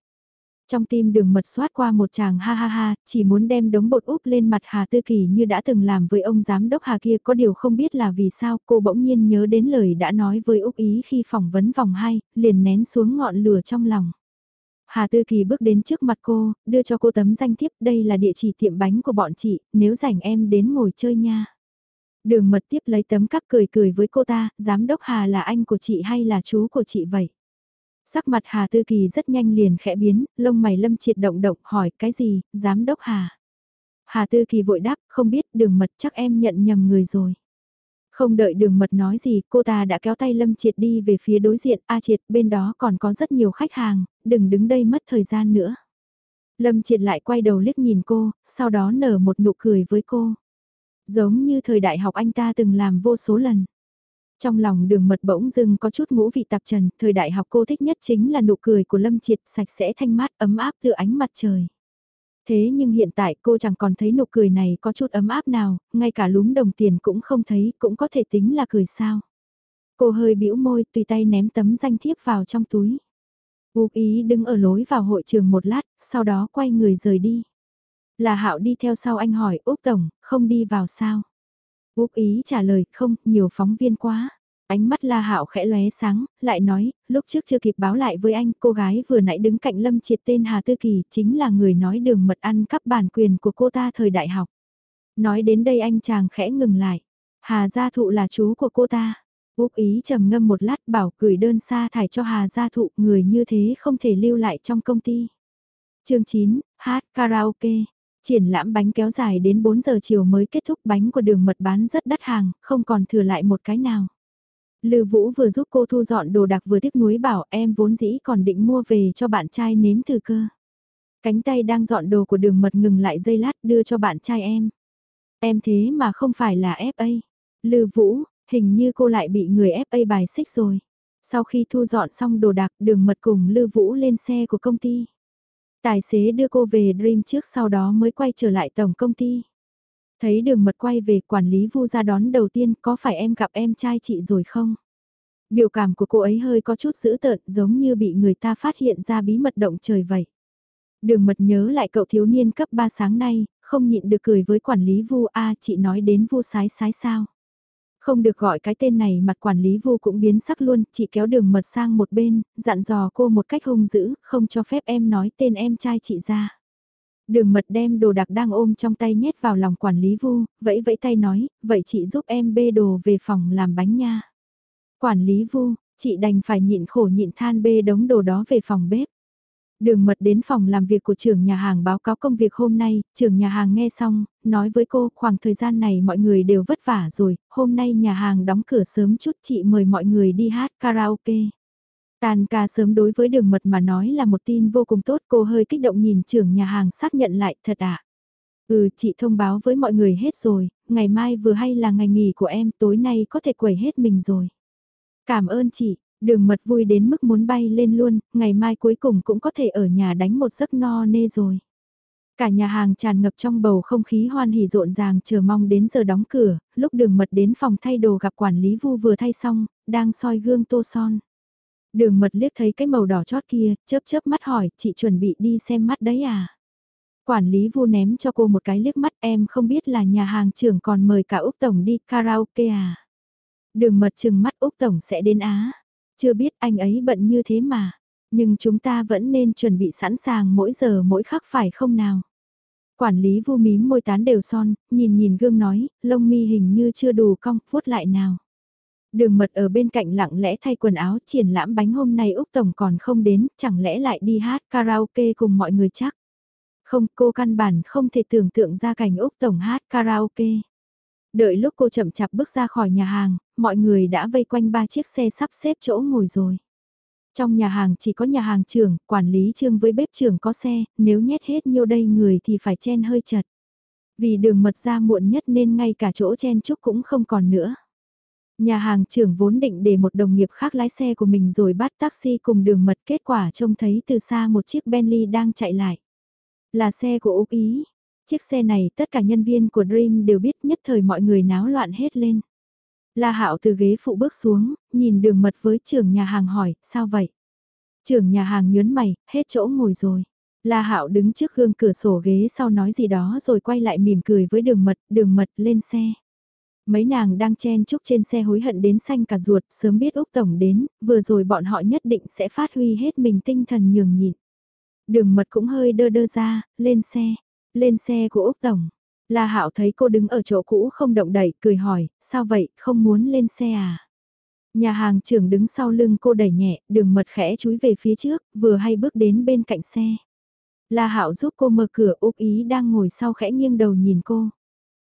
Trong tim đường mật xoát qua một chàng ha ha ha, chỉ muốn đem đống bột úp lên mặt Hà Tư Kỳ như đã từng làm với ông giám đốc Hà kia có điều không biết là vì sao cô bỗng nhiên nhớ đến lời đã nói với Úc Ý khi phỏng vấn vòng 2, liền nén xuống ngọn lửa trong lòng. Hà Tư Kỳ bước đến trước mặt cô, đưa cho cô tấm danh thiếp đây là địa chỉ tiệm bánh của bọn chị, nếu rảnh em đến ngồi chơi nha. Đường mật tiếp lấy tấm cắp cười cười với cô ta, giám đốc Hà là anh của chị hay là chú của chị vậy? Sắc mặt Hà Tư Kỳ rất nhanh liền khẽ biến, lông mày lâm triệt động động hỏi cái gì, giám đốc Hà. Hà Tư Kỳ vội đáp, không biết đường mật chắc em nhận nhầm người rồi. Không đợi đường mật nói gì, cô ta đã kéo tay Lâm Triệt đi về phía đối diện, A Triệt, bên đó còn có rất nhiều khách hàng, đừng đứng đây mất thời gian nữa. Lâm Triệt lại quay đầu liếc nhìn cô, sau đó nở một nụ cười với cô. Giống như thời đại học anh ta từng làm vô số lần. Trong lòng đường mật bỗng dưng có chút ngũ vị tạp trần, thời đại học cô thích nhất chính là nụ cười của Lâm Triệt sạch sẽ thanh mát ấm áp từ ánh mặt trời. Thế nhưng hiện tại cô chẳng còn thấy nụ cười này có chút ấm áp nào, ngay cả lúm đồng tiền cũng không thấy, cũng có thể tính là cười sao. Cô hơi bĩu môi, tùy tay ném tấm danh thiếp vào trong túi. Úc ý đứng ở lối vào hội trường một lát, sau đó quay người rời đi. Là Hạo đi theo sau anh hỏi Úc Tổng, không đi vào sao? Úc ý trả lời, không, nhiều phóng viên quá. Ánh mắt La Hạo khẽ lóe sáng, lại nói, lúc trước chưa kịp báo lại với anh, cô gái vừa nãy đứng cạnh Lâm Triệt tên Hà Tư Kỳ, chính là người nói đường mật ăn cắp bản quyền của cô ta thời đại học. Nói đến đây anh chàng khẽ ngừng lại. Hà Gia Thụ là chú của cô ta. Úc ý trầm ngâm một lát bảo gửi đơn sa thải cho Hà Gia Thụ, người như thế không thể lưu lại trong công ty. chương 9, hát karaoke. Triển lãm bánh kéo dài đến 4 giờ chiều mới kết thúc bánh của đường mật bán rất đắt hàng, không còn thừa lại một cái nào. Lư Vũ vừa giúp cô thu dọn đồ đạc vừa tiếc nuối bảo em vốn dĩ còn định mua về cho bạn trai nếm thử cơ. Cánh tay đang dọn đồ của đường mật ngừng lại dây lát đưa cho bạn trai em. Em thế mà không phải là FA. Lư Vũ, hình như cô lại bị người FA bài xích rồi. Sau khi thu dọn xong đồ đạc đường mật cùng Lư Vũ lên xe của công ty. Tài xế đưa cô về Dream trước sau đó mới quay trở lại tổng công ty. Thấy đường mật quay về quản lý vu ra đón đầu tiên có phải em gặp em trai chị rồi không? Biểu cảm của cô ấy hơi có chút dữ tợn giống như bị người ta phát hiện ra bí mật động trời vậy. Đường mật nhớ lại cậu thiếu niên cấp 3 sáng nay, không nhịn được cười với quản lý vu A chị nói đến vu sái sái sao. Không được gọi cái tên này mặt quản lý vu cũng biến sắc luôn, chị kéo đường mật sang một bên, dặn dò cô một cách hung dữ, không cho phép em nói tên em trai chị ra. Đường mật đem đồ đặc đang ôm trong tay nhét vào lòng quản lý vu, vẫy vẫy tay nói, vậy chị giúp em bê đồ về phòng làm bánh nha. Quản lý vu, chị đành phải nhịn khổ nhịn than bê đống đồ đó về phòng bếp. Đường mật đến phòng làm việc của trưởng nhà hàng báo cáo công việc hôm nay, trưởng nhà hàng nghe xong, nói với cô khoảng thời gian này mọi người đều vất vả rồi, hôm nay nhà hàng đóng cửa sớm chút chị mời mọi người đi hát karaoke. Tàn ca sớm đối với đường mật mà nói là một tin vô cùng tốt cô hơi kích động nhìn trưởng nhà hàng xác nhận lại thật ạ. À? Ừ chị thông báo với mọi người hết rồi, ngày mai vừa hay là ngày nghỉ của em tối nay có thể quẩy hết mình rồi. Cảm ơn chị, đường mật vui đến mức muốn bay lên luôn, ngày mai cuối cùng cũng có thể ở nhà đánh một giấc no nê rồi. Cả nhà hàng tràn ngập trong bầu không khí hoan hỉ rộn ràng chờ mong đến giờ đóng cửa, lúc đường mật đến phòng thay đồ gặp quản lý vu vừa thay xong, đang soi gương tô son. Đường mật liếc thấy cái màu đỏ chót kia, chớp chớp mắt hỏi, chị chuẩn bị đi xem mắt đấy à? Quản lý vu ném cho cô một cái liếc mắt em không biết là nhà hàng trưởng còn mời cả Úc Tổng đi karaoke à? Đường mật chừng mắt Úc Tổng sẽ đến Á. Chưa biết anh ấy bận như thế mà. Nhưng chúng ta vẫn nên chuẩn bị sẵn sàng mỗi giờ mỗi khắc phải không nào? Quản lý vu mím môi tán đều son, nhìn nhìn gương nói, lông mi hình như chưa đủ cong, vuốt lại nào. Đường mật ở bên cạnh lặng lẽ thay quần áo triển lãm bánh hôm nay Úc Tổng còn không đến, chẳng lẽ lại đi hát karaoke cùng mọi người chắc? Không, cô căn bản không thể tưởng tượng ra cảnh Úc Tổng hát karaoke. Đợi lúc cô chậm chạp bước ra khỏi nhà hàng, mọi người đã vây quanh ba chiếc xe sắp xếp chỗ ngồi rồi. Trong nhà hàng chỉ có nhà hàng trưởng, quản lý trương với bếp trưởng có xe, nếu nhét hết nhiêu đây người thì phải chen hơi chật. Vì đường mật ra muộn nhất nên ngay cả chỗ chen chúc cũng không còn nữa. Nhà hàng trưởng vốn định để một đồng nghiệp khác lái xe của mình rồi bắt taxi cùng đường mật kết quả trông thấy từ xa một chiếc Bentley đang chạy lại. Là xe của Úc Ý. Chiếc xe này tất cả nhân viên của Dream đều biết nhất thời mọi người náo loạn hết lên. La Hạo từ ghế phụ bước xuống, nhìn đường mật với trưởng nhà hàng hỏi, sao vậy? Trưởng nhà hàng nhớn mày, hết chỗ ngồi rồi. La Hạo đứng trước gương cửa sổ ghế sau nói gì đó rồi quay lại mỉm cười với đường mật, đường mật lên xe. Mấy nàng đang chen chúc trên xe hối hận đến xanh cả ruột, sớm biết Úc Tổng đến, vừa rồi bọn họ nhất định sẽ phát huy hết mình tinh thần nhường nhịn. Đường mật cũng hơi đơ đơ ra, lên xe, lên xe của Úc Tổng. La Hạo thấy cô đứng ở chỗ cũ không động đậy, cười hỏi, sao vậy, không muốn lên xe à? Nhà hàng trưởng đứng sau lưng cô đẩy nhẹ, đường mật khẽ chúi về phía trước, vừa hay bước đến bên cạnh xe. La Hạo giúp cô mở cửa, Úc Ý đang ngồi sau khẽ nghiêng đầu nhìn cô.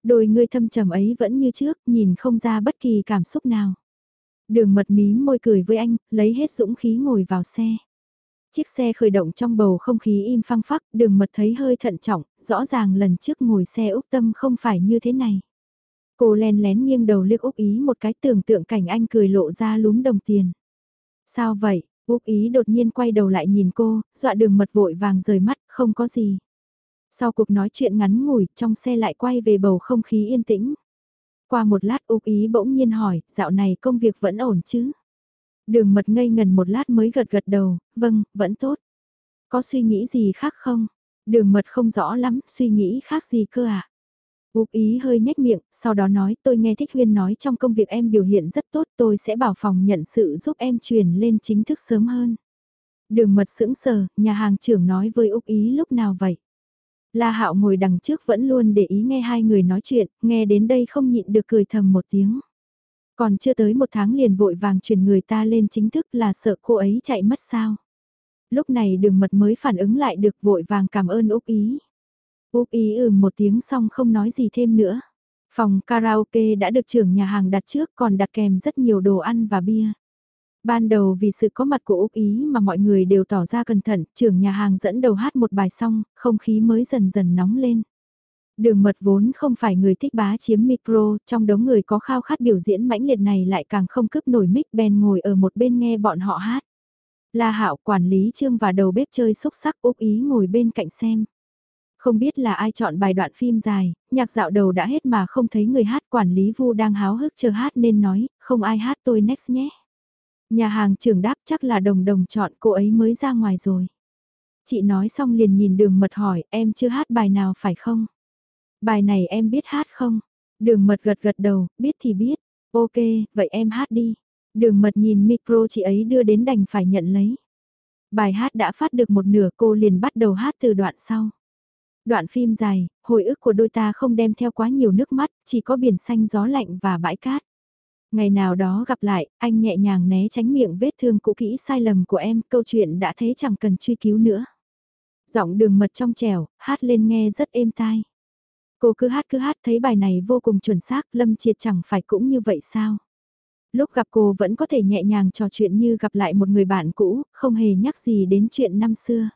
Đôi người thâm trầm ấy vẫn như trước, nhìn không ra bất kỳ cảm xúc nào. Đường mật mí môi cười với anh, lấy hết dũng khí ngồi vào xe. Chiếc xe khởi động trong bầu không khí im phăng phắc, đường mật thấy hơi thận trọng, rõ ràng lần trước ngồi xe Úc Tâm không phải như thế này. Cô len lén nghiêng đầu liếc Úc Ý một cái tưởng tượng cảnh anh cười lộ ra lúm đồng tiền. Sao vậy? Úc Ý đột nhiên quay đầu lại nhìn cô, dọa đường mật vội vàng rời mắt, không có gì. Sau cuộc nói chuyện ngắn ngủi, trong xe lại quay về bầu không khí yên tĩnh. Qua một lát Úc Ý bỗng nhiên hỏi, dạo này công việc vẫn ổn chứ? Đường mật ngây ngần một lát mới gật gật đầu, vâng, vẫn tốt. Có suy nghĩ gì khác không? Đường mật không rõ lắm, suy nghĩ khác gì cơ? À? Úc ý hơi nhếch miệng, sau đó nói tôi nghe Thích Huyên nói trong công việc em biểu hiện rất tốt tôi sẽ bảo phòng nhận sự giúp em truyền lên chính thức sớm hơn. Đường mật sững sờ, nhà hàng trưởng nói với Úc ý lúc nào vậy? La Hạo ngồi đằng trước vẫn luôn để ý nghe hai người nói chuyện, nghe đến đây không nhịn được cười thầm một tiếng. Còn chưa tới một tháng liền vội vàng chuyển người ta lên chính thức là sợ cô ấy chạy mất sao. Lúc này đường mật mới phản ứng lại được vội vàng cảm ơn Úc Ý. Úc Ý ừ một tiếng xong không nói gì thêm nữa. Phòng karaoke đã được trưởng nhà hàng đặt trước còn đặt kèm rất nhiều đồ ăn và bia. Ban đầu vì sự có mặt của Úc Ý mà mọi người đều tỏ ra cẩn thận, trưởng nhà hàng dẫn đầu hát một bài xong, không khí mới dần dần nóng lên. Đường mật vốn không phải người thích bá chiếm micro, trong đống người có khao khát biểu diễn mãnh liệt này lại càng không cướp nổi mic bèn ngồi ở một bên nghe bọn họ hát. La Hạo quản lý trương và đầu bếp chơi xúc sắc úp Ý ngồi bên cạnh xem. Không biết là ai chọn bài đoạn phim dài, nhạc dạo đầu đã hết mà không thấy người hát quản lý vu đang háo hức chờ hát nên nói, không ai hát tôi next nhé. Nhà hàng trưởng đáp chắc là đồng đồng chọn cô ấy mới ra ngoài rồi. Chị nói xong liền nhìn đường mật hỏi em chưa hát bài nào phải không? Bài này em biết hát không? Đường mật gật gật đầu, biết thì biết. Ok, vậy em hát đi. Đường mật nhìn micro chị ấy đưa đến đành phải nhận lấy. Bài hát đã phát được một nửa cô liền bắt đầu hát từ đoạn sau. Đoạn phim dài, hồi ức của đôi ta không đem theo quá nhiều nước mắt, chỉ có biển xanh gió lạnh và bãi cát. Ngày nào đó gặp lại, anh nhẹ nhàng né tránh miệng vết thương cũ kỹ sai lầm của em, câu chuyện đã thế chẳng cần truy cứu nữa. Giọng đường mật trong trẻo, hát lên nghe rất êm tai. Cô cứ hát cứ hát thấy bài này vô cùng chuẩn xác, Lâm Triệt chẳng phải cũng như vậy sao? Lúc gặp cô vẫn có thể nhẹ nhàng trò chuyện như gặp lại một người bạn cũ, không hề nhắc gì đến chuyện năm xưa.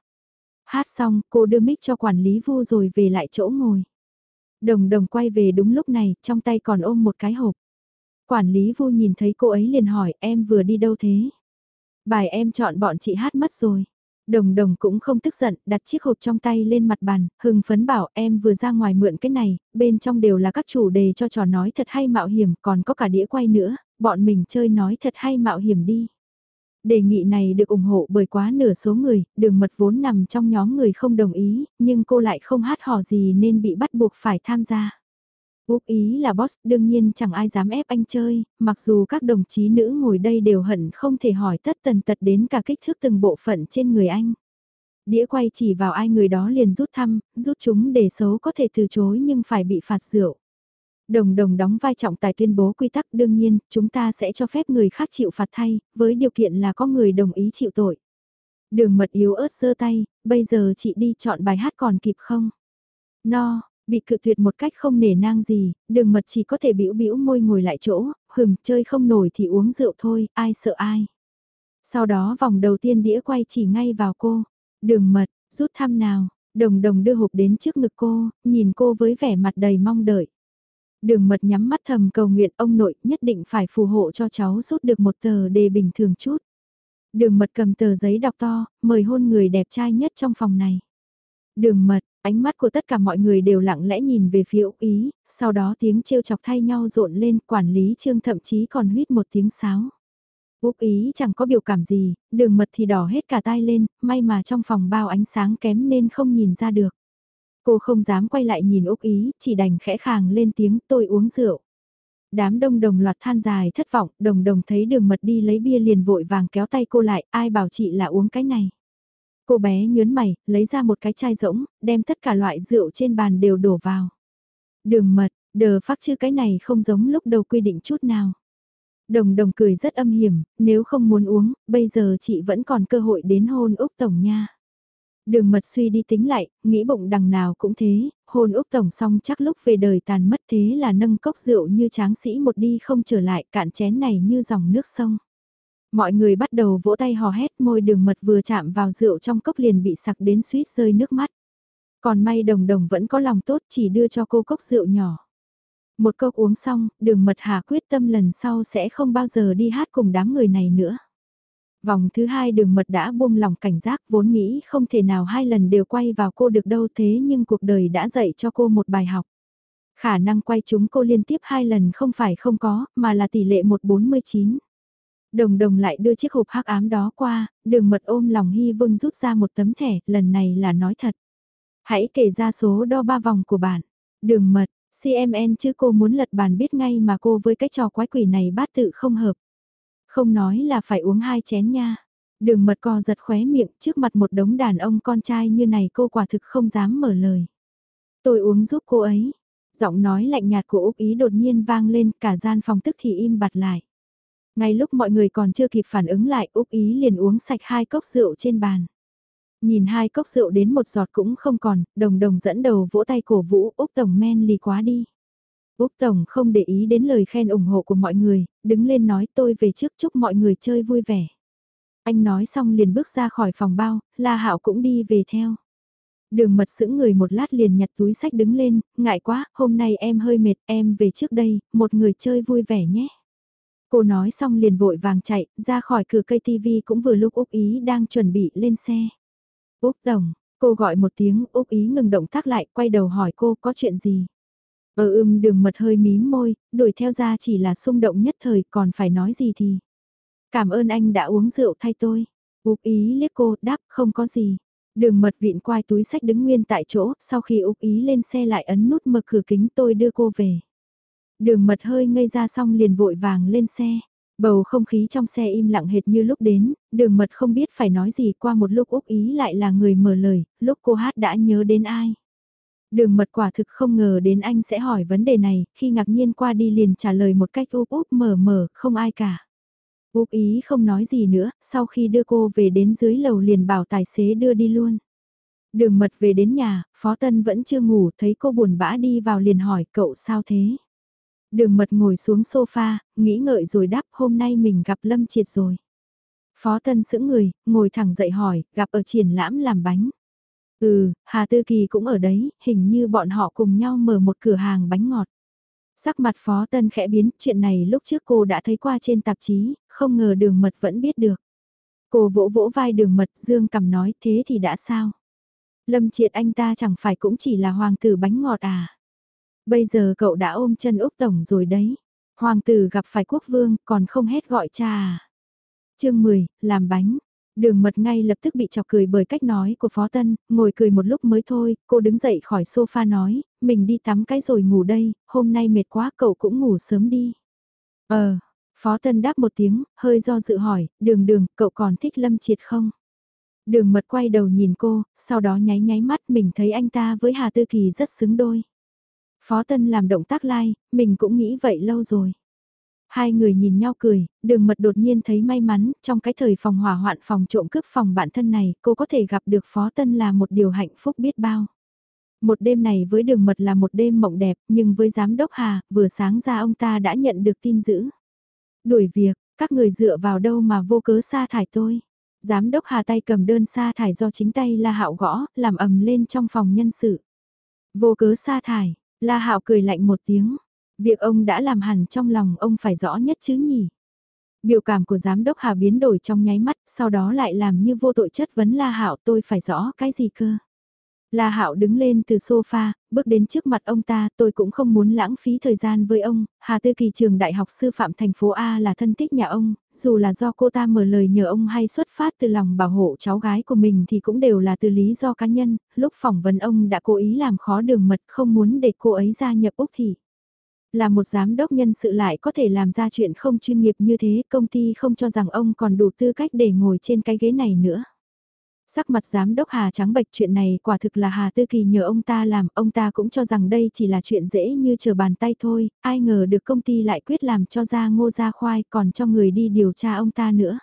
Hát xong, cô đưa mic cho quản lý vu rồi về lại chỗ ngồi. Đồng đồng quay về đúng lúc này, trong tay còn ôm một cái hộp. Quản lý vu nhìn thấy cô ấy liền hỏi em vừa đi đâu thế? Bài em chọn bọn chị hát mất rồi. Đồng đồng cũng không tức giận, đặt chiếc hộp trong tay lên mặt bàn, hưng phấn bảo em vừa ra ngoài mượn cái này, bên trong đều là các chủ đề cho trò nói thật hay mạo hiểm, còn có cả đĩa quay nữa, bọn mình chơi nói thật hay mạo hiểm đi. Đề nghị này được ủng hộ bởi quá nửa số người, đường mật vốn nằm trong nhóm người không đồng ý, nhưng cô lại không hát hò gì nên bị bắt buộc phải tham gia. Úc ý là boss, đương nhiên chẳng ai dám ép anh chơi, mặc dù các đồng chí nữ ngồi đây đều hận không thể hỏi tất tần tật đến cả kích thước từng bộ phận trên người anh. Đĩa quay chỉ vào ai người đó liền rút thăm, rút chúng để xấu có thể từ chối nhưng phải bị phạt rượu. Đồng đồng đóng vai trọng tài tuyên bố quy tắc đương nhiên, chúng ta sẽ cho phép người khác chịu phạt thay, với điều kiện là có người đồng ý chịu tội. Đường mật yếu ớt giơ tay, bây giờ chị đi chọn bài hát còn kịp không? No, Bị cự tuyệt một cách không nể nang gì, đường mật chỉ có thể bĩu bĩu môi ngồi lại chỗ, hừm chơi không nổi thì uống rượu thôi, ai sợ ai. Sau đó vòng đầu tiên đĩa quay chỉ ngay vào cô. Đường mật, rút thăm nào, đồng đồng đưa hộp đến trước ngực cô, nhìn cô với vẻ mặt đầy mong đợi. Đường mật nhắm mắt thầm cầu nguyện ông nội nhất định phải phù hộ cho cháu rút được một tờ đề bình thường chút. Đường mật cầm tờ giấy đọc to, mời hôn người đẹp trai nhất trong phòng này. Đường mật, Ánh mắt của tất cả mọi người đều lặng lẽ nhìn về phía Úc Ý, sau đó tiếng trêu chọc thay nhau rộn lên, quản lý trương thậm chí còn huyết một tiếng sáo. Úc Ý chẳng có biểu cảm gì, đường mật thì đỏ hết cả tai lên, may mà trong phòng bao ánh sáng kém nên không nhìn ra được. Cô không dám quay lại nhìn Úc Ý, chỉ đành khẽ khàng lên tiếng tôi uống rượu. Đám đông đồng loạt than dài thất vọng, đồng đồng thấy đường mật đi lấy bia liền vội vàng kéo tay cô lại, ai bảo chị là uống cái này. Cô bé nhớn mày, lấy ra một cái chai rỗng, đem tất cả loại rượu trên bàn đều đổ vào. Đường mật, đờ phát chứ cái này không giống lúc đầu quy định chút nào. Đồng đồng cười rất âm hiểm, nếu không muốn uống, bây giờ chị vẫn còn cơ hội đến hôn Úc Tổng nha. Đường mật suy đi tính lại, nghĩ bụng đằng nào cũng thế, hôn Úc Tổng xong chắc lúc về đời tàn mất thế là nâng cốc rượu như tráng sĩ một đi không trở lại cạn chén này như dòng nước sông. Mọi người bắt đầu vỗ tay hò hét môi đường mật vừa chạm vào rượu trong cốc liền bị sặc đến suýt rơi nước mắt. Còn may đồng đồng vẫn có lòng tốt chỉ đưa cho cô cốc rượu nhỏ. Một cốc uống xong, đường mật hà quyết tâm lần sau sẽ không bao giờ đi hát cùng đám người này nữa. Vòng thứ hai đường mật đã buông lòng cảnh giác vốn nghĩ không thể nào hai lần đều quay vào cô được đâu thế nhưng cuộc đời đã dạy cho cô một bài học. Khả năng quay chúng cô liên tiếp hai lần không phải không có, mà là tỷ lệ 149. Đồng đồng lại đưa chiếc hộp hắc ám đó qua, đường mật ôm lòng hy vương rút ra một tấm thẻ, lần này là nói thật. Hãy kể ra số đo ba vòng của bạn. Đường mật, CMN chứ cô muốn lật bàn biết ngay mà cô với cái trò quái quỷ này bát tự không hợp. Không nói là phải uống hai chén nha. Đường mật co giật khóe miệng trước mặt một đống đàn ông con trai như này cô quả thực không dám mở lời. Tôi uống giúp cô ấy. Giọng nói lạnh nhạt của Úc Ý đột nhiên vang lên cả gian phòng tức thì im bặt lại. Ngay lúc mọi người còn chưa kịp phản ứng lại Úc Ý liền uống sạch hai cốc rượu trên bàn. Nhìn hai cốc rượu đến một giọt cũng không còn, đồng đồng dẫn đầu vỗ tay cổ vũ Úc Tổng men lì quá đi. Úc Tổng không để ý đến lời khen ủng hộ của mọi người, đứng lên nói tôi về trước chúc mọi người chơi vui vẻ. Anh nói xong liền bước ra khỏi phòng bao, La Hạo cũng đi về theo. Đường mật sững người một lát liền nhặt túi sách đứng lên, ngại quá, hôm nay em hơi mệt, em về trước đây, một người chơi vui vẻ nhé. Cô nói xong liền vội vàng chạy, ra khỏi cửa cây TV cũng vừa lúc Úc Ý đang chuẩn bị lên xe. Úc Tổng, Cô gọi một tiếng, Úc Ý ngừng động tác lại, quay đầu hỏi cô có chuyện gì. Ờ, Ở ưm đường mật hơi mím môi, đuổi theo ra chỉ là xung động nhất thời, còn phải nói gì thì. Cảm ơn anh đã uống rượu thay tôi. Úc Ý liếc cô, đáp không có gì. Đường mật vịn quai túi sách đứng nguyên tại chỗ, sau khi Úc Ý lên xe lại ấn nút mở cửa kính tôi đưa cô về. Đường mật hơi ngây ra xong liền vội vàng lên xe. Bầu không khí trong xe im lặng hệt như lúc đến, đường mật không biết phải nói gì qua một lúc Úc Ý lại là người mở lời, lúc cô hát đã nhớ đến ai. Đường mật quả thực không ngờ đến anh sẽ hỏi vấn đề này, khi ngạc nhiên qua đi liền trả lời một cách úp úp mở mở, không ai cả. Úc Ý không nói gì nữa, sau khi đưa cô về đến dưới lầu liền bảo tài xế đưa đi luôn. Đường mật về đến nhà, Phó Tân vẫn chưa ngủ, thấy cô buồn bã đi vào liền hỏi cậu sao thế. Đường mật ngồi xuống sofa, nghĩ ngợi rồi đáp hôm nay mình gặp Lâm Triệt rồi. Phó Tân sững người, ngồi thẳng dậy hỏi, gặp ở triển lãm làm bánh. Ừ, Hà Tư Kỳ cũng ở đấy, hình như bọn họ cùng nhau mở một cửa hàng bánh ngọt. Sắc mặt Phó Tân khẽ biến, chuyện này lúc trước cô đã thấy qua trên tạp chí, không ngờ đường mật vẫn biết được. Cô vỗ vỗ vai đường mật dương cầm nói thế thì đã sao? Lâm triệt anh ta chẳng phải cũng chỉ là hoàng tử bánh ngọt à? Bây giờ cậu đã ôm chân Úc Tổng rồi đấy. Hoàng tử gặp phải quốc vương còn không hết gọi cha à? chương 10, làm bánh. Đường mật ngay lập tức bị chọc cười bởi cách nói của Phó Tân, ngồi cười một lúc mới thôi, cô đứng dậy khỏi sofa nói, mình đi tắm cái rồi ngủ đây, hôm nay mệt quá cậu cũng ngủ sớm đi. Ờ, Phó Tân đáp một tiếng, hơi do dự hỏi, đường đường, cậu còn thích Lâm Triệt không? Đường mật quay đầu nhìn cô, sau đó nháy nháy mắt mình thấy anh ta với Hà Tư Kỳ rất xứng đôi. Phó Tân làm động tác lai, like, mình cũng nghĩ vậy lâu rồi. Hai người nhìn nhau cười, đường mật đột nhiên thấy may mắn, trong cái thời phòng hỏa hoạn phòng trộm cướp phòng bản thân này, cô có thể gặp được Phó Tân là một điều hạnh phúc biết bao. Một đêm này với đường mật là một đêm mộng đẹp, nhưng với giám đốc Hà, vừa sáng ra ông ta đã nhận được tin dữ. Đuổi việc, các người dựa vào đâu mà vô cớ sa thải tôi. Giám đốc Hà tay cầm đơn sa thải do chính tay La Hạo gõ, làm ầm lên trong phòng nhân sự. Vô cớ sa thải, La Hạo cười lạnh một tiếng. Việc ông đã làm hẳn trong lòng ông phải rõ nhất chứ nhỉ. Biểu cảm của giám đốc Hà biến đổi trong nháy mắt, sau đó lại làm như vô tội chất vấn La Hạo tôi phải rõ cái gì cơ. La Hạo đứng lên từ sofa, bước đến trước mặt ông ta, tôi cũng không muốn lãng phí thời gian với ông, Hà Tư Kỳ trường đại học sư phạm thành phố A là thân thích nhà ông, dù là do cô ta mở lời nhờ ông hay xuất phát từ lòng bảo hộ cháu gái của mình thì cũng đều là từ lý do cá nhân, lúc phỏng vấn ông đã cố ý làm khó đường mật không muốn để cô ấy gia nhập Úc Thị. Là một giám đốc nhân sự lại có thể làm ra chuyện không chuyên nghiệp như thế, công ty không cho rằng ông còn đủ tư cách để ngồi trên cái ghế này nữa. Sắc mặt giám đốc Hà trắng bệch chuyện này quả thực là Hà Tư Kỳ nhờ ông ta làm, ông ta cũng cho rằng đây chỉ là chuyện dễ như chờ bàn tay thôi, ai ngờ được công ty lại quyết làm cho ra ngô ra khoai còn cho người đi điều tra ông ta nữa.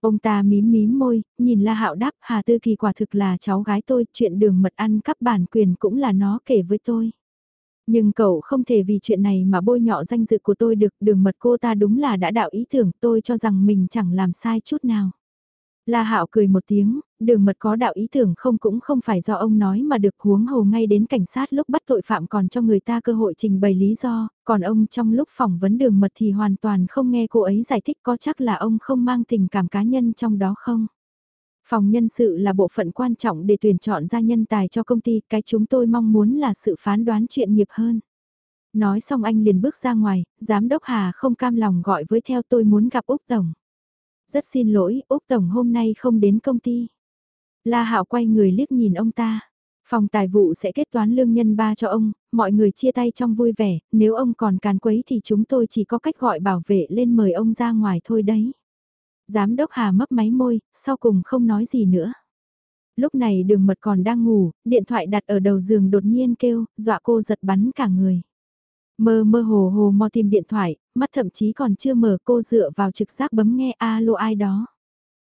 Ông ta mím mím môi, nhìn La Hạo đáp Hà Tư Kỳ quả thực là cháu gái tôi, chuyện đường mật ăn cắp bản quyền cũng là nó kể với tôi. Nhưng cậu không thể vì chuyện này mà bôi nhọ danh dự của tôi được, đường mật cô ta đúng là đã đạo ý tưởng tôi cho rằng mình chẳng làm sai chút nào. La Hạo cười một tiếng, đường mật có đạo ý tưởng không cũng không phải do ông nói mà được huống hồ ngay đến cảnh sát lúc bắt tội phạm còn cho người ta cơ hội trình bày lý do, còn ông trong lúc phỏng vấn đường mật thì hoàn toàn không nghe cô ấy giải thích có chắc là ông không mang tình cảm cá nhân trong đó không. Phòng nhân sự là bộ phận quan trọng để tuyển chọn ra nhân tài cho công ty, cái chúng tôi mong muốn là sự phán đoán chuyện nghiệp hơn. Nói xong anh liền bước ra ngoài, giám đốc Hà không cam lòng gọi với theo tôi muốn gặp Úc Tổng. Rất xin lỗi, Úc Tổng hôm nay không đến công ty. La Hạo quay người liếc nhìn ông ta. Phòng tài vụ sẽ kết toán lương nhân ba cho ông, mọi người chia tay trong vui vẻ, nếu ông còn càn quấy thì chúng tôi chỉ có cách gọi bảo vệ lên mời ông ra ngoài thôi đấy. Giám đốc Hà mấp máy môi, sau cùng không nói gì nữa. Lúc này đường mật còn đang ngủ, điện thoại đặt ở đầu giường đột nhiên kêu, dọa cô giật bắn cả người. Mơ mơ hồ hồ mò tìm điện thoại, mắt thậm chí còn chưa mở cô dựa vào trực giác bấm nghe alo ai đó.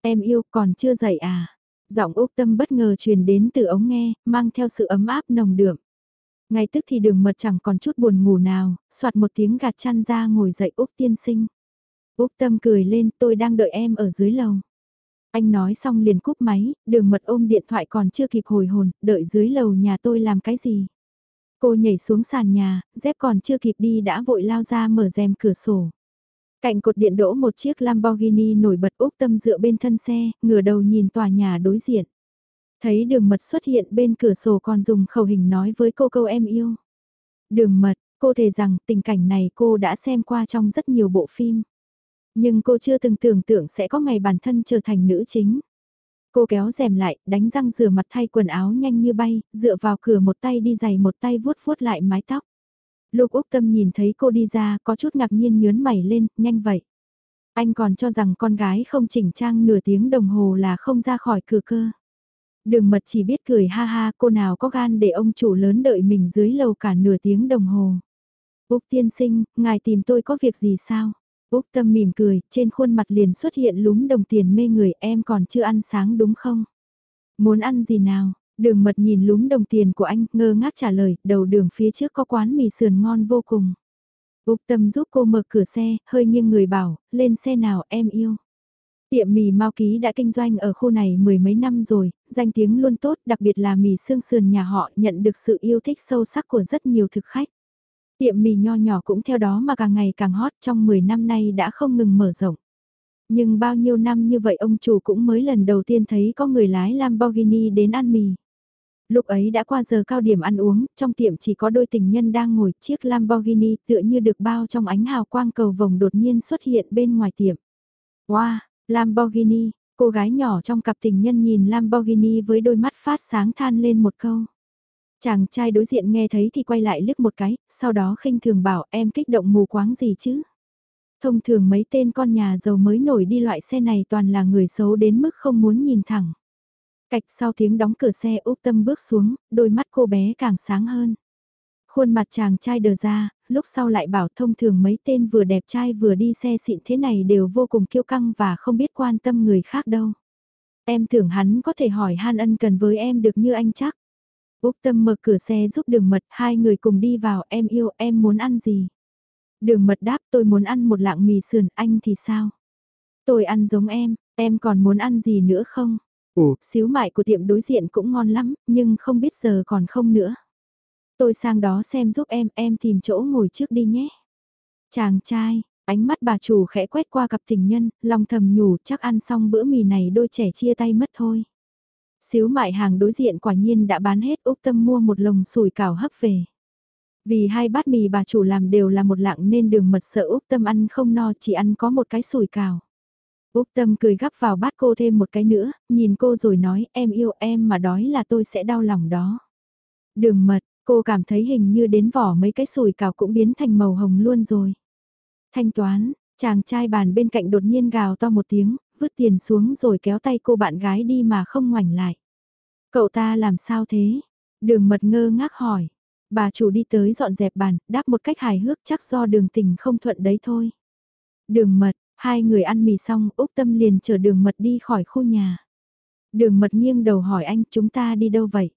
Em yêu còn chưa dậy à? Giọng Úc Tâm bất ngờ truyền đến từ ống nghe, mang theo sự ấm áp nồng đượm. Ngay tức thì đường mật chẳng còn chút buồn ngủ nào, soạt một tiếng gạt chăn ra ngồi dậy Úc tiên sinh. Úc Tâm cười lên tôi đang đợi em ở dưới lầu. Anh nói xong liền cúp máy, đường mật ôm điện thoại còn chưa kịp hồi hồn, đợi dưới lầu nhà tôi làm cái gì. Cô nhảy xuống sàn nhà, dép còn chưa kịp đi đã vội lao ra mở rèm cửa sổ. Cạnh cột điện đỗ một chiếc Lamborghini nổi bật Úc Tâm dựa bên thân xe, ngửa đầu nhìn tòa nhà đối diện. Thấy đường mật xuất hiện bên cửa sổ còn dùng khẩu hình nói với cô câu em yêu. Đường mật, cô thề rằng tình cảnh này cô đã xem qua trong rất nhiều bộ phim. Nhưng cô chưa từng tưởng tượng sẽ có ngày bản thân trở thành nữ chính. Cô kéo rèm lại, đánh răng rửa mặt thay quần áo nhanh như bay, dựa vào cửa một tay đi giày một tay vuốt vuốt lại mái tóc. Lục Úc Tâm nhìn thấy cô đi ra, có chút ngạc nhiên nhớn mày lên, nhanh vậy. Anh còn cho rằng con gái không chỉnh trang nửa tiếng đồng hồ là không ra khỏi cửa cơ. Đường mật chỉ biết cười ha ha cô nào có gan để ông chủ lớn đợi mình dưới lầu cả nửa tiếng đồng hồ. Úc tiên sinh, ngài tìm tôi có việc gì sao? Úc tâm mỉm cười, trên khuôn mặt liền xuất hiện lúm đồng tiền mê người em còn chưa ăn sáng đúng không? Muốn ăn gì nào? Đường mật nhìn lúm đồng tiền của anh, ngơ ngác trả lời, đầu đường phía trước có quán mì sườn ngon vô cùng. Úc tâm giúp cô mở cửa xe, hơi nghiêng người bảo, lên xe nào em yêu. Tiệm mì Mao Ký đã kinh doanh ở khu này mười mấy năm rồi, danh tiếng luôn tốt, đặc biệt là mì xương sườn nhà họ nhận được sự yêu thích sâu sắc của rất nhiều thực khách. Tiệm mì nho nhỏ cũng theo đó mà càng ngày càng hot trong 10 năm nay đã không ngừng mở rộng. Nhưng bao nhiêu năm như vậy ông chủ cũng mới lần đầu tiên thấy có người lái Lamborghini đến ăn mì. Lúc ấy đã qua giờ cao điểm ăn uống, trong tiệm chỉ có đôi tình nhân đang ngồi chiếc Lamborghini tựa như được bao trong ánh hào quang cầu vồng đột nhiên xuất hiện bên ngoài tiệm. Wow, Lamborghini, cô gái nhỏ trong cặp tình nhân nhìn Lamborghini với đôi mắt phát sáng than lên một câu. Chàng trai đối diện nghe thấy thì quay lại liếc một cái, sau đó khinh thường bảo em kích động mù quáng gì chứ. Thông thường mấy tên con nhà giàu mới nổi đi loại xe này toàn là người xấu đến mức không muốn nhìn thẳng. Cạch sau tiếng đóng cửa xe Úc Tâm bước xuống, đôi mắt cô bé càng sáng hơn. Khuôn mặt chàng trai đờ ra, lúc sau lại bảo thông thường mấy tên vừa đẹp trai vừa đi xe xịn thế này đều vô cùng kiêu căng và không biết quan tâm người khác đâu. Em tưởng hắn có thể hỏi han ân cần với em được như anh chắc. Úc Tâm mở cửa xe giúp đường mật, hai người cùng đi vào, em yêu, em muốn ăn gì? Đường mật đáp tôi muốn ăn một lạng mì sườn, anh thì sao? Tôi ăn giống em, em còn muốn ăn gì nữa không? Ồ, xíu mại của tiệm đối diện cũng ngon lắm, nhưng không biết giờ còn không nữa. Tôi sang đó xem giúp em, em tìm chỗ ngồi trước đi nhé. Chàng trai, ánh mắt bà chủ khẽ quét qua cặp tình nhân, lòng thầm nhủ chắc ăn xong bữa mì này đôi trẻ chia tay mất thôi. Xíu mại hàng đối diện quả nhiên đã bán hết Úc Tâm mua một lồng sủi cảo hấp về. Vì hai bát mì bà chủ làm đều là một lạng nên đường mật sợ Úc Tâm ăn không no chỉ ăn có một cái sủi cảo. Úc Tâm cười gắp vào bát cô thêm một cái nữa, nhìn cô rồi nói em yêu em mà đói là tôi sẽ đau lòng đó. Đường mật, cô cảm thấy hình như đến vỏ mấy cái sủi cảo cũng biến thành màu hồng luôn rồi. Thanh toán, chàng trai bàn bên cạnh đột nhiên gào to một tiếng, vứt tiền xuống rồi kéo tay cô bạn gái đi mà không ngoảnh lại. Cậu ta làm sao thế? Đường mật ngơ ngác hỏi. Bà chủ đi tới dọn dẹp bàn, đáp một cách hài hước chắc do đường tình không thuận đấy thôi. Đường mật, hai người ăn mì xong, Úc Tâm liền chở đường mật đi khỏi khu nhà. Đường mật nghiêng đầu hỏi anh chúng ta đi đâu vậy?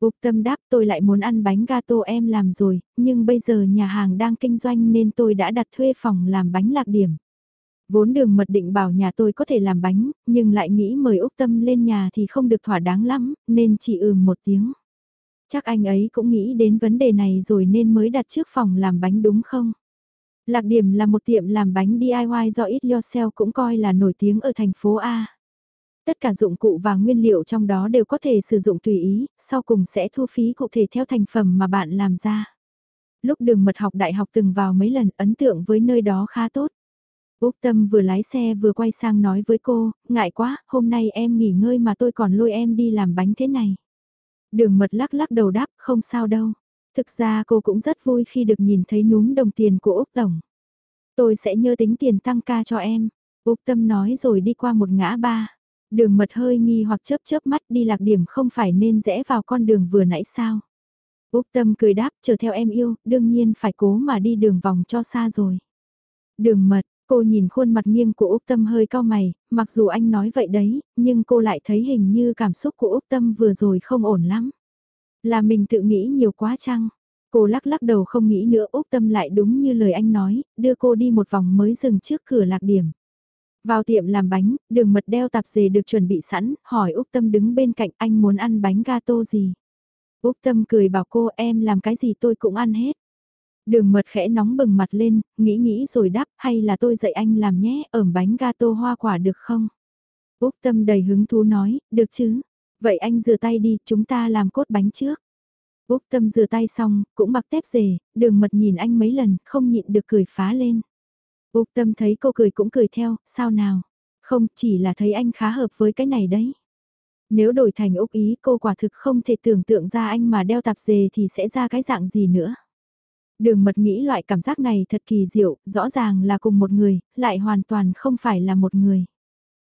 Úc Tâm đáp tôi lại muốn ăn bánh gato em làm rồi, nhưng bây giờ nhà hàng đang kinh doanh nên tôi đã đặt thuê phòng làm bánh lạc điểm. Vốn đường mật định bảo nhà tôi có thể làm bánh, nhưng lại nghĩ mời Úc Tâm lên nhà thì không được thỏa đáng lắm, nên chỉ ừm một tiếng. Chắc anh ấy cũng nghĩ đến vấn đề này rồi nên mới đặt trước phòng làm bánh đúng không? Lạc điểm là một tiệm làm bánh DIY do It Yourself cũng coi là nổi tiếng ở thành phố A. Tất cả dụng cụ và nguyên liệu trong đó đều có thể sử dụng tùy ý, sau cùng sẽ thu phí cụ thể theo thành phẩm mà bạn làm ra. Lúc đường mật học đại học từng vào mấy lần ấn tượng với nơi đó khá tốt. Úc Tâm vừa lái xe vừa quay sang nói với cô, ngại quá, hôm nay em nghỉ ngơi mà tôi còn lôi em đi làm bánh thế này. Đường mật lắc lắc đầu đáp, không sao đâu. Thực ra cô cũng rất vui khi được nhìn thấy núm đồng tiền của Úc Tổng. Tôi sẽ nhớ tính tiền tăng ca cho em. Úc Tâm nói rồi đi qua một ngã ba. Đường mật hơi nghi hoặc chớp chớp mắt đi lạc điểm không phải nên rẽ vào con đường vừa nãy sao. Úc Tâm cười đáp chờ theo em yêu, đương nhiên phải cố mà đi đường vòng cho xa rồi. Đường mật, Cô nhìn khuôn mặt nghiêng của Úc Tâm hơi cao mày, mặc dù anh nói vậy đấy, nhưng cô lại thấy hình như cảm xúc của Úc Tâm vừa rồi không ổn lắm. Là mình tự nghĩ nhiều quá chăng? Cô lắc lắc đầu không nghĩ nữa Úc Tâm lại đúng như lời anh nói, đưa cô đi một vòng mới dừng trước cửa lạc điểm. Vào tiệm làm bánh, đường mật đeo tạp dề được chuẩn bị sẵn, hỏi Úc Tâm đứng bên cạnh anh muốn ăn bánh gato gì. Úc Tâm cười bảo cô em làm cái gì tôi cũng ăn hết. Đường mật khẽ nóng bừng mặt lên, nghĩ nghĩ rồi đáp hay là tôi dạy anh làm nhé, ẩm bánh gato hoa quả được không? Úc Tâm đầy hứng thú nói, được chứ. Vậy anh rửa tay đi, chúng ta làm cốt bánh trước. Úc Tâm rửa tay xong, cũng mặc tép dề, đường mật nhìn anh mấy lần, không nhịn được cười phá lên. Úc Tâm thấy cô cười cũng cười theo, sao nào? Không, chỉ là thấy anh khá hợp với cái này đấy. Nếu đổi thành Úc ý cô quả thực không thể tưởng tượng ra anh mà đeo tạp dề thì sẽ ra cái dạng gì nữa. Đường mật nghĩ loại cảm giác này thật kỳ diệu, rõ ràng là cùng một người, lại hoàn toàn không phải là một người.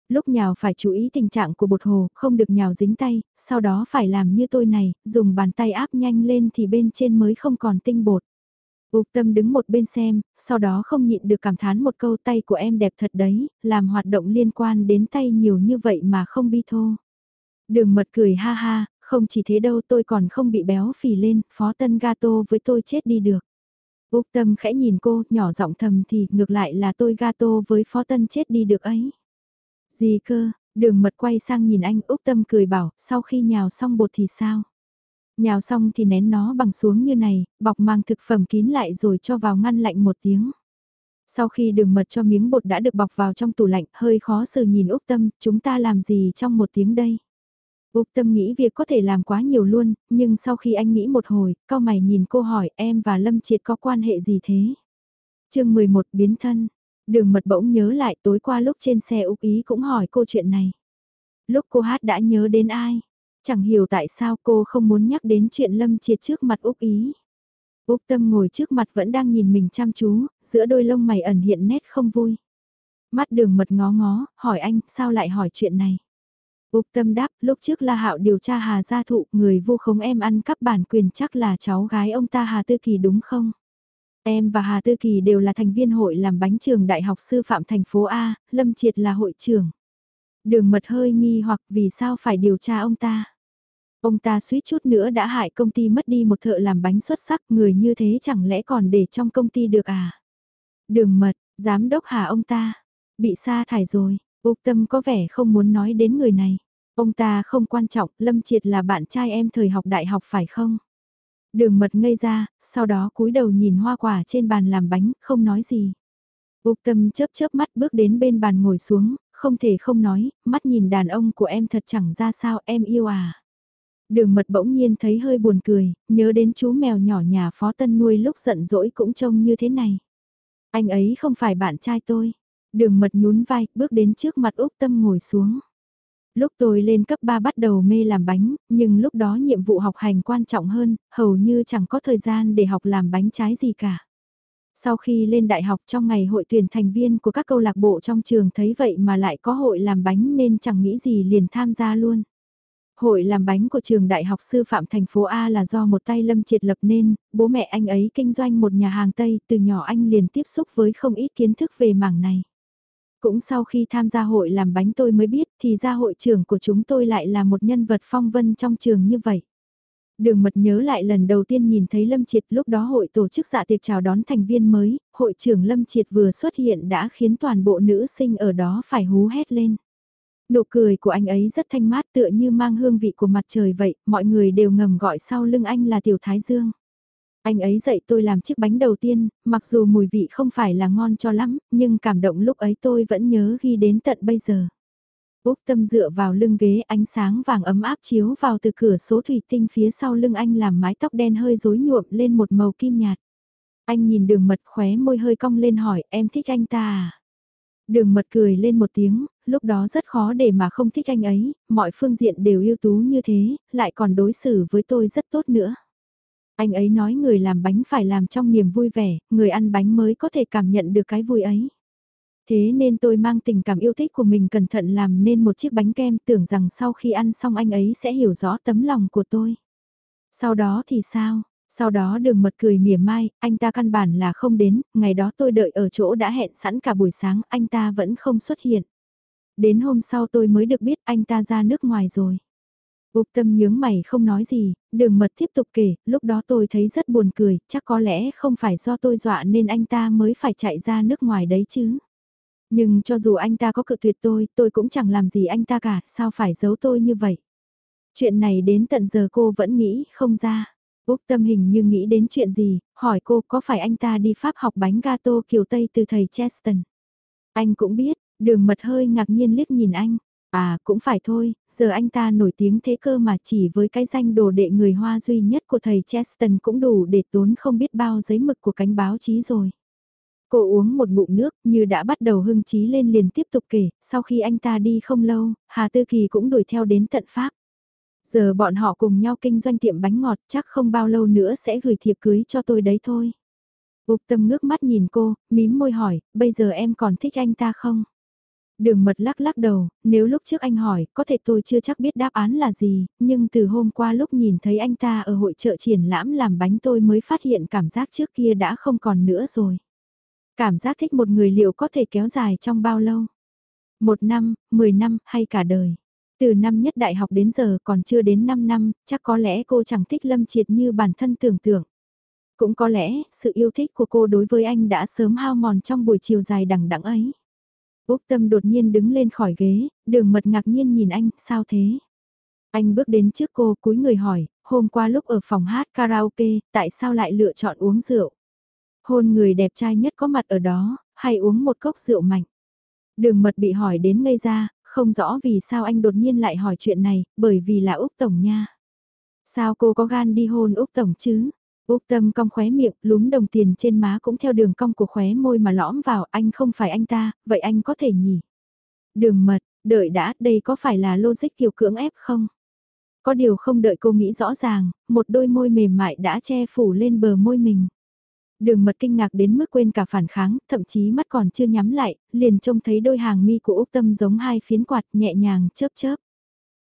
Lúc nhào phải chú ý tình trạng của bột hồ, không được nhào dính tay, sau đó phải làm như tôi này, dùng bàn tay áp nhanh lên thì bên trên mới không còn tinh bột. Úc tâm đứng một bên xem, sau đó không nhịn được cảm thán một câu tay của em đẹp thật đấy, làm hoạt động liên quan đến tay nhiều như vậy mà không bi thô. Đường mật cười ha ha, không chỉ thế đâu tôi còn không bị béo phì lên, phó tân gato với tôi chết đi được. Úc tâm khẽ nhìn cô, nhỏ giọng thầm thì ngược lại là tôi gato với phó tân chết đi được ấy. Gì cơ, đường mật quay sang nhìn anh Úc tâm cười bảo, sau khi nhào xong bột thì sao? Nhào xong thì nén nó bằng xuống như này, bọc mang thực phẩm kín lại rồi cho vào ngăn lạnh một tiếng. Sau khi đường mật cho miếng bột đã được bọc vào trong tủ lạnh, hơi khó xử nhìn Úc Tâm, chúng ta làm gì trong một tiếng đây? Úc Tâm nghĩ việc có thể làm quá nhiều luôn, nhưng sau khi anh nghĩ một hồi, cao mày nhìn cô hỏi em và Lâm Triệt có quan hệ gì thế? chương 11 biến thân, đường mật bỗng nhớ lại tối qua lúc trên xe Úc Ý cũng hỏi cô chuyện này. Lúc cô hát đã nhớ đến ai? Chẳng hiểu tại sao cô không muốn nhắc đến chuyện Lâm Triệt trước mặt Úc Ý. Úc Tâm ngồi trước mặt vẫn đang nhìn mình chăm chú, giữa đôi lông mày ẩn hiện nét không vui. Mắt đường mật ngó ngó, hỏi anh, sao lại hỏi chuyện này? Úc Tâm đáp, lúc trước La Hạo điều tra Hà Gia Thụ, người vu khống em ăn cắp bản quyền chắc là cháu gái ông ta Hà Tư Kỳ đúng không? Em và Hà Tư Kỳ đều là thành viên hội làm bánh trường Đại học Sư phạm thành phố A, Lâm Triệt là hội trưởng. Đường mật hơi nghi hoặc vì sao phải điều tra ông ta? Ông ta suýt chút nữa đã hại công ty mất đi một thợ làm bánh xuất sắc, người như thế chẳng lẽ còn để trong công ty được à? Đường mật, giám đốc hà ông ta, bị sa thải rồi, Úc Tâm có vẻ không muốn nói đến người này. Ông ta không quan trọng, Lâm Triệt là bạn trai em thời học đại học phải không? Đường mật ngây ra, sau đó cúi đầu nhìn hoa quả trên bàn làm bánh, không nói gì. Úc Tâm chớp chớp mắt bước đến bên bàn ngồi xuống, không thể không nói, mắt nhìn đàn ông của em thật chẳng ra sao em yêu à. Đường mật bỗng nhiên thấy hơi buồn cười, nhớ đến chú mèo nhỏ nhà phó tân nuôi lúc giận dỗi cũng trông như thế này. Anh ấy không phải bạn trai tôi. Đường mật nhún vai, bước đến trước mặt Úc Tâm ngồi xuống. Lúc tôi lên cấp 3 bắt đầu mê làm bánh, nhưng lúc đó nhiệm vụ học hành quan trọng hơn, hầu như chẳng có thời gian để học làm bánh trái gì cả. Sau khi lên đại học trong ngày hội tuyển thành viên của các câu lạc bộ trong trường thấy vậy mà lại có hội làm bánh nên chẳng nghĩ gì liền tham gia luôn. Hội làm bánh của trường Đại học Sư phạm thành phố A là do một tay Lâm Triệt lập nên, bố mẹ anh ấy kinh doanh một nhà hàng Tây, từ nhỏ anh liền tiếp xúc với không ít kiến thức về mảng này. Cũng sau khi tham gia hội làm bánh tôi mới biết thì ra hội trưởng của chúng tôi lại là một nhân vật phong vân trong trường như vậy. Đường mật nhớ lại lần đầu tiên nhìn thấy Lâm Triệt lúc đó hội tổ chức dạ tiệc chào đón thành viên mới, hội trưởng Lâm Triệt vừa xuất hiện đã khiến toàn bộ nữ sinh ở đó phải hú hét lên. Nụ cười của anh ấy rất thanh mát tựa như mang hương vị của mặt trời vậy, mọi người đều ngầm gọi sau lưng anh là Tiểu Thái Dương. Anh ấy dạy tôi làm chiếc bánh đầu tiên, mặc dù mùi vị không phải là ngon cho lắm, nhưng cảm động lúc ấy tôi vẫn nhớ ghi đến tận bây giờ. Úc tâm dựa vào lưng ghế ánh sáng vàng ấm áp chiếu vào từ cửa số thủy tinh phía sau lưng anh làm mái tóc đen hơi rối nhuộm lên một màu kim nhạt. Anh nhìn đường mật khóe môi hơi cong lên hỏi em thích anh ta à? Đường mật cười lên một tiếng, lúc đó rất khó để mà không thích anh ấy, mọi phương diện đều ưu tú như thế, lại còn đối xử với tôi rất tốt nữa. Anh ấy nói người làm bánh phải làm trong niềm vui vẻ, người ăn bánh mới có thể cảm nhận được cái vui ấy. Thế nên tôi mang tình cảm yêu thích của mình cẩn thận làm nên một chiếc bánh kem tưởng rằng sau khi ăn xong anh ấy sẽ hiểu rõ tấm lòng của tôi. Sau đó thì sao? Sau đó đường mật cười mỉa mai, anh ta căn bản là không đến, ngày đó tôi đợi ở chỗ đã hẹn sẵn cả buổi sáng, anh ta vẫn không xuất hiện. Đến hôm sau tôi mới được biết anh ta ra nước ngoài rồi. Úc tâm nhướng mày không nói gì, đường mật tiếp tục kể, lúc đó tôi thấy rất buồn cười, chắc có lẽ không phải do tôi dọa nên anh ta mới phải chạy ra nước ngoài đấy chứ. Nhưng cho dù anh ta có cự tuyệt tôi, tôi cũng chẳng làm gì anh ta cả, sao phải giấu tôi như vậy. Chuyện này đến tận giờ cô vẫn nghĩ không ra. Úc tâm hình như nghĩ đến chuyện gì, hỏi cô có phải anh ta đi Pháp học bánh gato kiểu Tây từ thầy Cheston. Anh cũng biết, đường mật hơi ngạc nhiên liếc nhìn anh. À cũng phải thôi, giờ anh ta nổi tiếng thế cơ mà chỉ với cái danh đồ đệ người Hoa duy nhất của thầy Cheston cũng đủ để tốn không biết bao giấy mực của cánh báo chí rồi. Cô uống một ngụm nước như đã bắt đầu hưng trí lên liền tiếp tục kể, sau khi anh ta đi không lâu, Hà Tư Kỳ cũng đuổi theo đến tận Pháp. Giờ bọn họ cùng nhau kinh doanh tiệm bánh ngọt chắc không bao lâu nữa sẽ gửi thiệp cưới cho tôi đấy thôi. Úc tâm ngước mắt nhìn cô, mím môi hỏi, bây giờ em còn thích anh ta không? Đường mật lắc lắc đầu, nếu lúc trước anh hỏi, có thể tôi chưa chắc biết đáp án là gì, nhưng từ hôm qua lúc nhìn thấy anh ta ở hội trợ triển lãm làm bánh tôi mới phát hiện cảm giác trước kia đã không còn nữa rồi. Cảm giác thích một người liệu có thể kéo dài trong bao lâu? Một năm, mười năm hay cả đời? Từ năm nhất đại học đến giờ còn chưa đến 5 năm, chắc có lẽ cô chẳng thích Lâm Triệt như bản thân tưởng tượng. Cũng có lẽ, sự yêu thích của cô đối với anh đã sớm hao mòn trong buổi chiều dài đằng đẵng ấy. Úc Tâm đột nhiên đứng lên khỏi ghế, đường mật ngạc nhiên nhìn anh, sao thế? Anh bước đến trước cô cúi người hỏi, hôm qua lúc ở phòng hát karaoke, tại sao lại lựa chọn uống rượu? Hôn người đẹp trai nhất có mặt ở đó, hay uống một cốc rượu mạnh? Đường mật bị hỏi đến ngây ra, không rõ vì sao anh đột nhiên lại hỏi chuyện này, bởi vì là Úc Tổng nha. Sao cô có gan đi hôn Úc Tổng chứ? Úc Tâm cong khóe miệng, lúm đồng tiền trên má cũng theo đường cong của khóe môi mà lõm vào, anh không phải anh ta, vậy anh có thể nhỉ? Đường mật, đợi đã, đây có phải là logic kiểu cưỡng ép không? Có điều không đợi cô nghĩ rõ ràng, một đôi môi mềm mại đã che phủ lên bờ môi mình. Đường mật kinh ngạc đến mức quên cả phản kháng, thậm chí mắt còn chưa nhắm lại, liền trông thấy đôi hàng mi của Úc Tâm giống hai phiến quạt nhẹ nhàng chớp chớp.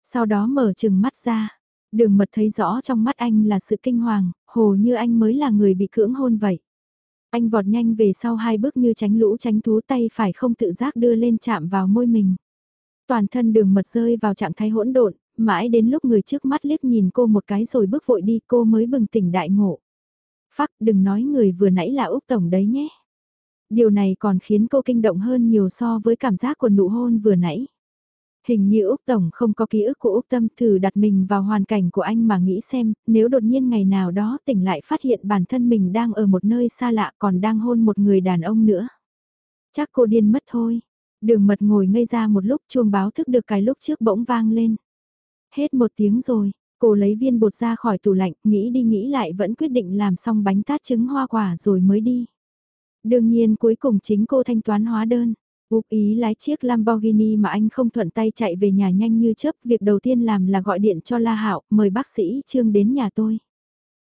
Sau đó mở chừng mắt ra, đường mật thấy rõ trong mắt anh là sự kinh hoàng, hồ như anh mới là người bị cưỡng hôn vậy. Anh vọt nhanh về sau hai bước như tránh lũ tránh thú tay phải không tự giác đưa lên chạm vào môi mình. Toàn thân đường mật rơi vào trạng thái hỗn độn, mãi đến lúc người trước mắt liếc nhìn cô một cái rồi bước vội đi cô mới bừng tỉnh đại ngộ. Phắc đừng nói người vừa nãy là Úc Tổng đấy nhé. Điều này còn khiến cô kinh động hơn nhiều so với cảm giác của nụ hôn vừa nãy. Hình như Úc Tổng không có ký ức của Úc Tâm thử đặt mình vào hoàn cảnh của anh mà nghĩ xem, nếu đột nhiên ngày nào đó tỉnh lại phát hiện bản thân mình đang ở một nơi xa lạ còn đang hôn một người đàn ông nữa. Chắc cô điên mất thôi. Đường mật ngồi ngây ra một lúc chuông báo thức được cái lúc trước bỗng vang lên. Hết một tiếng rồi, cô lấy viên bột ra khỏi tủ lạnh, nghĩ đi nghĩ lại vẫn quyết định làm xong bánh tát trứng hoa quả rồi mới đi. Đương nhiên cuối cùng chính cô thanh toán hóa đơn. Úc ý lái chiếc Lamborghini mà anh không thuận tay chạy về nhà nhanh như chớp, việc đầu tiên làm là gọi điện cho La Hạo, mời bác sĩ Trương đến nhà tôi.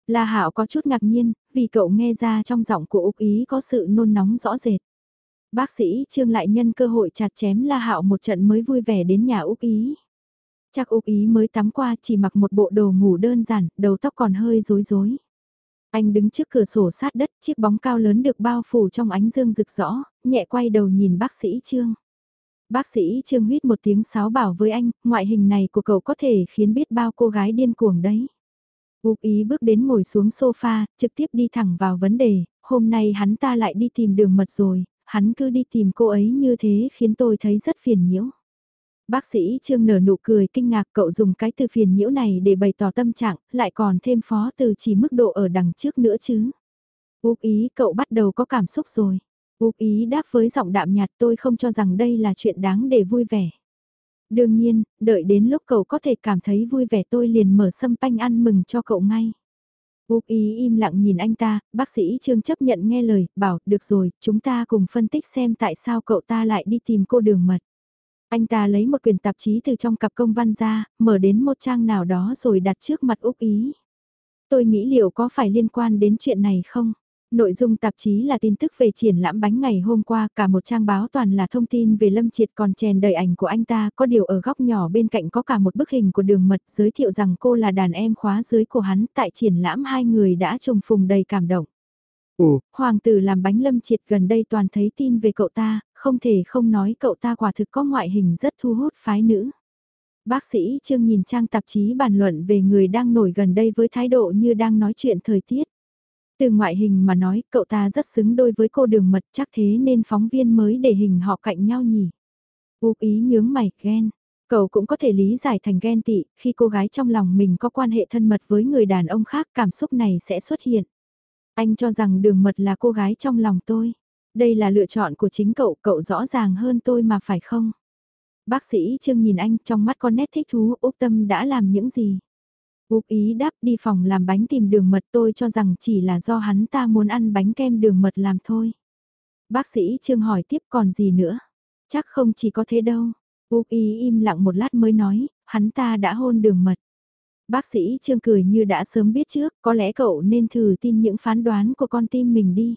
La Hạo có chút ngạc nhiên, vì cậu nghe ra trong giọng của Úc ý có sự nôn nóng rõ rệt. Bác sĩ Trương lại nhân cơ hội chặt chém La Hạo một trận mới vui vẻ đến nhà Úc ý. Chắc Úc ý mới tắm qua chỉ mặc một bộ đồ ngủ đơn giản, đầu tóc còn hơi rối rối. Anh đứng trước cửa sổ sát đất, chiếc bóng cao lớn được bao phủ trong ánh dương rực rõ, nhẹ quay đầu nhìn bác sĩ Trương. Bác sĩ Trương huyết một tiếng sáo bảo với anh, ngoại hình này của cậu có thể khiến biết bao cô gái điên cuồng đấy. Úc ý bước đến ngồi xuống sofa, trực tiếp đi thẳng vào vấn đề, hôm nay hắn ta lại đi tìm đường mật rồi, hắn cứ đi tìm cô ấy như thế khiến tôi thấy rất phiền nhiễu. Bác sĩ Trương nở nụ cười kinh ngạc cậu dùng cái từ phiền nhiễu này để bày tỏ tâm trạng, lại còn thêm phó từ chỉ mức độ ở đằng trước nữa chứ. Úc ý cậu bắt đầu có cảm xúc rồi. Úc ý đáp với giọng đạm nhạt tôi không cho rằng đây là chuyện đáng để vui vẻ. Đương nhiên, đợi đến lúc cậu có thể cảm thấy vui vẻ tôi liền mở sâm panh ăn mừng cho cậu ngay. Úc ý im lặng nhìn anh ta, bác sĩ Trương chấp nhận nghe lời, bảo, được rồi, chúng ta cùng phân tích xem tại sao cậu ta lại đi tìm cô đường mật. Anh ta lấy một quyển tạp chí từ trong cặp công văn ra, mở đến một trang nào đó rồi đặt trước mặt Úc Ý. Tôi nghĩ liệu có phải liên quan đến chuyện này không? Nội dung tạp chí là tin tức về triển lãm bánh ngày hôm qua, cả một trang báo toàn là thông tin về Lâm Triệt còn chèn đầy ảnh của anh ta, có điều ở góc nhỏ bên cạnh có cả một bức hình của đường mật giới thiệu rằng cô là đàn em khóa dưới của hắn, tại triển lãm hai người đã trùng phùng đầy cảm động. Ồ, hoàng tử làm bánh Lâm Triệt gần đây toàn thấy tin về cậu ta, không thể không nói cậu ta quả thực có ngoại hình rất thu hút phái nữ. Bác sĩ Trương nhìn trang tạp chí bàn luận về người đang nổi gần đây với thái độ như đang nói chuyện thời tiết. Từ ngoại hình mà nói, cậu ta rất xứng đôi với cô đường mật chắc thế nên phóng viên mới để hình họ cạnh nhau nhỉ. Úc ý nhướng mày, ghen. Cậu cũng có thể lý giải thành ghen tị, khi cô gái trong lòng mình có quan hệ thân mật với người đàn ông khác cảm xúc này sẽ xuất hiện. Anh cho rằng đường mật là cô gái trong lòng tôi. Đây là lựa chọn của chính cậu, cậu rõ ràng hơn tôi mà phải không? Bác sĩ Trương nhìn anh trong mắt con nét thích thú Úc Tâm đã làm những gì. Úc ý đáp đi phòng làm bánh tìm đường mật tôi cho rằng chỉ là do hắn ta muốn ăn bánh kem đường mật làm thôi. Bác sĩ Trương hỏi tiếp còn gì nữa. Chắc không chỉ có thế đâu. Úc ý im lặng một lát mới nói, hắn ta đã hôn đường mật. Bác sĩ Trương cười như đã sớm biết trước, có lẽ cậu nên thử tin những phán đoán của con tim mình đi.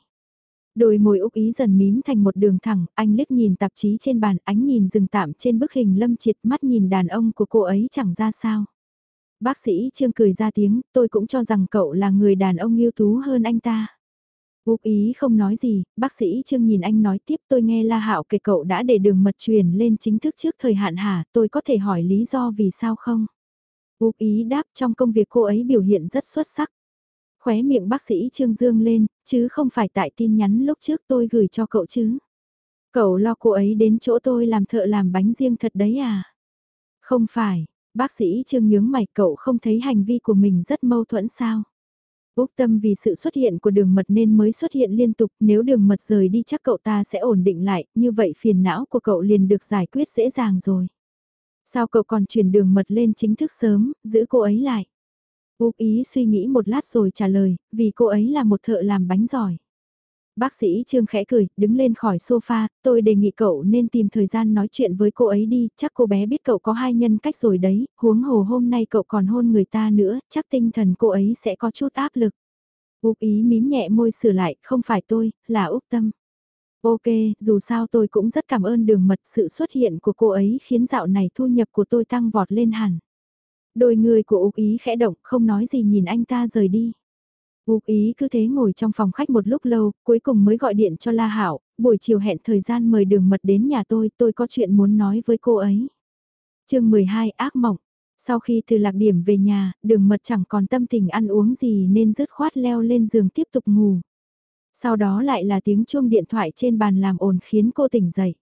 Đôi môi Úc Ý dần mím thành một đường thẳng, anh liếc nhìn tạp chí trên bàn, ánh nhìn dừng tạm trên bức hình lâm triệt mắt nhìn đàn ông của cô ấy chẳng ra sao. Bác sĩ Trương cười ra tiếng, tôi cũng cho rằng cậu là người đàn ông ưu tú hơn anh ta. Úc Ý không nói gì, bác sĩ Trương nhìn anh nói tiếp tôi nghe La Hạo kể cậu đã để đường mật truyền lên chính thức trước thời hạn hả, tôi có thể hỏi lý do vì sao không? Úc Ý đáp trong công việc cô ấy biểu hiện rất xuất sắc. Khóe miệng bác sĩ Trương Dương lên, chứ không phải tại tin nhắn lúc trước tôi gửi cho cậu chứ. Cậu lo cô ấy đến chỗ tôi làm thợ làm bánh riêng thật đấy à? Không phải, bác sĩ Trương nhướng mày cậu không thấy hành vi của mình rất mâu thuẫn sao? Úc tâm vì sự xuất hiện của đường mật nên mới xuất hiện liên tục, nếu đường mật rời đi chắc cậu ta sẽ ổn định lại, như vậy phiền não của cậu liền được giải quyết dễ dàng rồi. Sao cậu còn chuyển đường mật lên chính thức sớm, giữ cô ấy lại? Úc ý suy nghĩ một lát rồi trả lời, vì cô ấy là một thợ làm bánh giỏi. Bác sĩ Trương khẽ cười, đứng lên khỏi sofa, tôi đề nghị cậu nên tìm thời gian nói chuyện với cô ấy đi, chắc cô bé biết cậu có hai nhân cách rồi đấy, huống hồ hôm nay cậu còn hôn người ta nữa, chắc tinh thần cô ấy sẽ có chút áp lực. Úc ý mím nhẹ môi sửa lại, không phải tôi, là Úc Tâm. Ok, dù sao tôi cũng rất cảm ơn đường mật sự xuất hiện của cô ấy khiến dạo này thu nhập của tôi tăng vọt lên hẳn. Đôi người của Úc Ý khẽ động, không nói gì nhìn anh ta rời đi. Úc Ý cứ thế ngồi trong phòng khách một lúc lâu, cuối cùng mới gọi điện cho La Hảo, buổi chiều hẹn thời gian mời đường mật đến nhà tôi, tôi có chuyện muốn nói với cô ấy. chương 12 ác mộng. Sau khi từ lạc điểm về nhà, đường mật chẳng còn tâm tình ăn uống gì nên rứt khoát leo lên giường tiếp tục ngủ. Sau đó lại là tiếng chuông điện thoại trên bàn làm ồn khiến cô tỉnh dậy.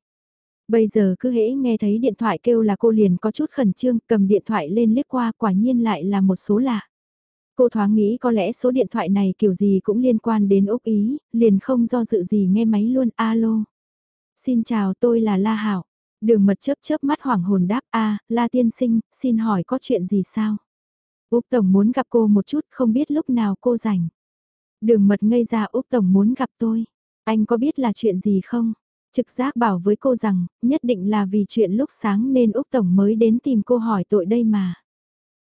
Bây giờ cứ hễ nghe thấy điện thoại kêu là cô liền có chút khẩn trương, cầm điện thoại lên liếc qua quả nhiên lại là một số lạ. Cô thoáng nghĩ có lẽ số điện thoại này kiểu gì cũng liên quan đến Úc Ý, liền không do dự gì nghe máy luôn, alo. Xin chào tôi là La Hảo. Đường mật chớp chớp mắt hoảng hồn đáp a La Tiên Sinh, xin hỏi có chuyện gì sao? Úc Tổng muốn gặp cô một chút không biết lúc nào cô rảnh. Đường mật ngây ra Úc Tổng muốn gặp tôi. Anh có biết là chuyện gì không? Trực giác bảo với cô rằng, nhất định là vì chuyện lúc sáng nên Úc Tổng mới đến tìm cô hỏi tội đây mà.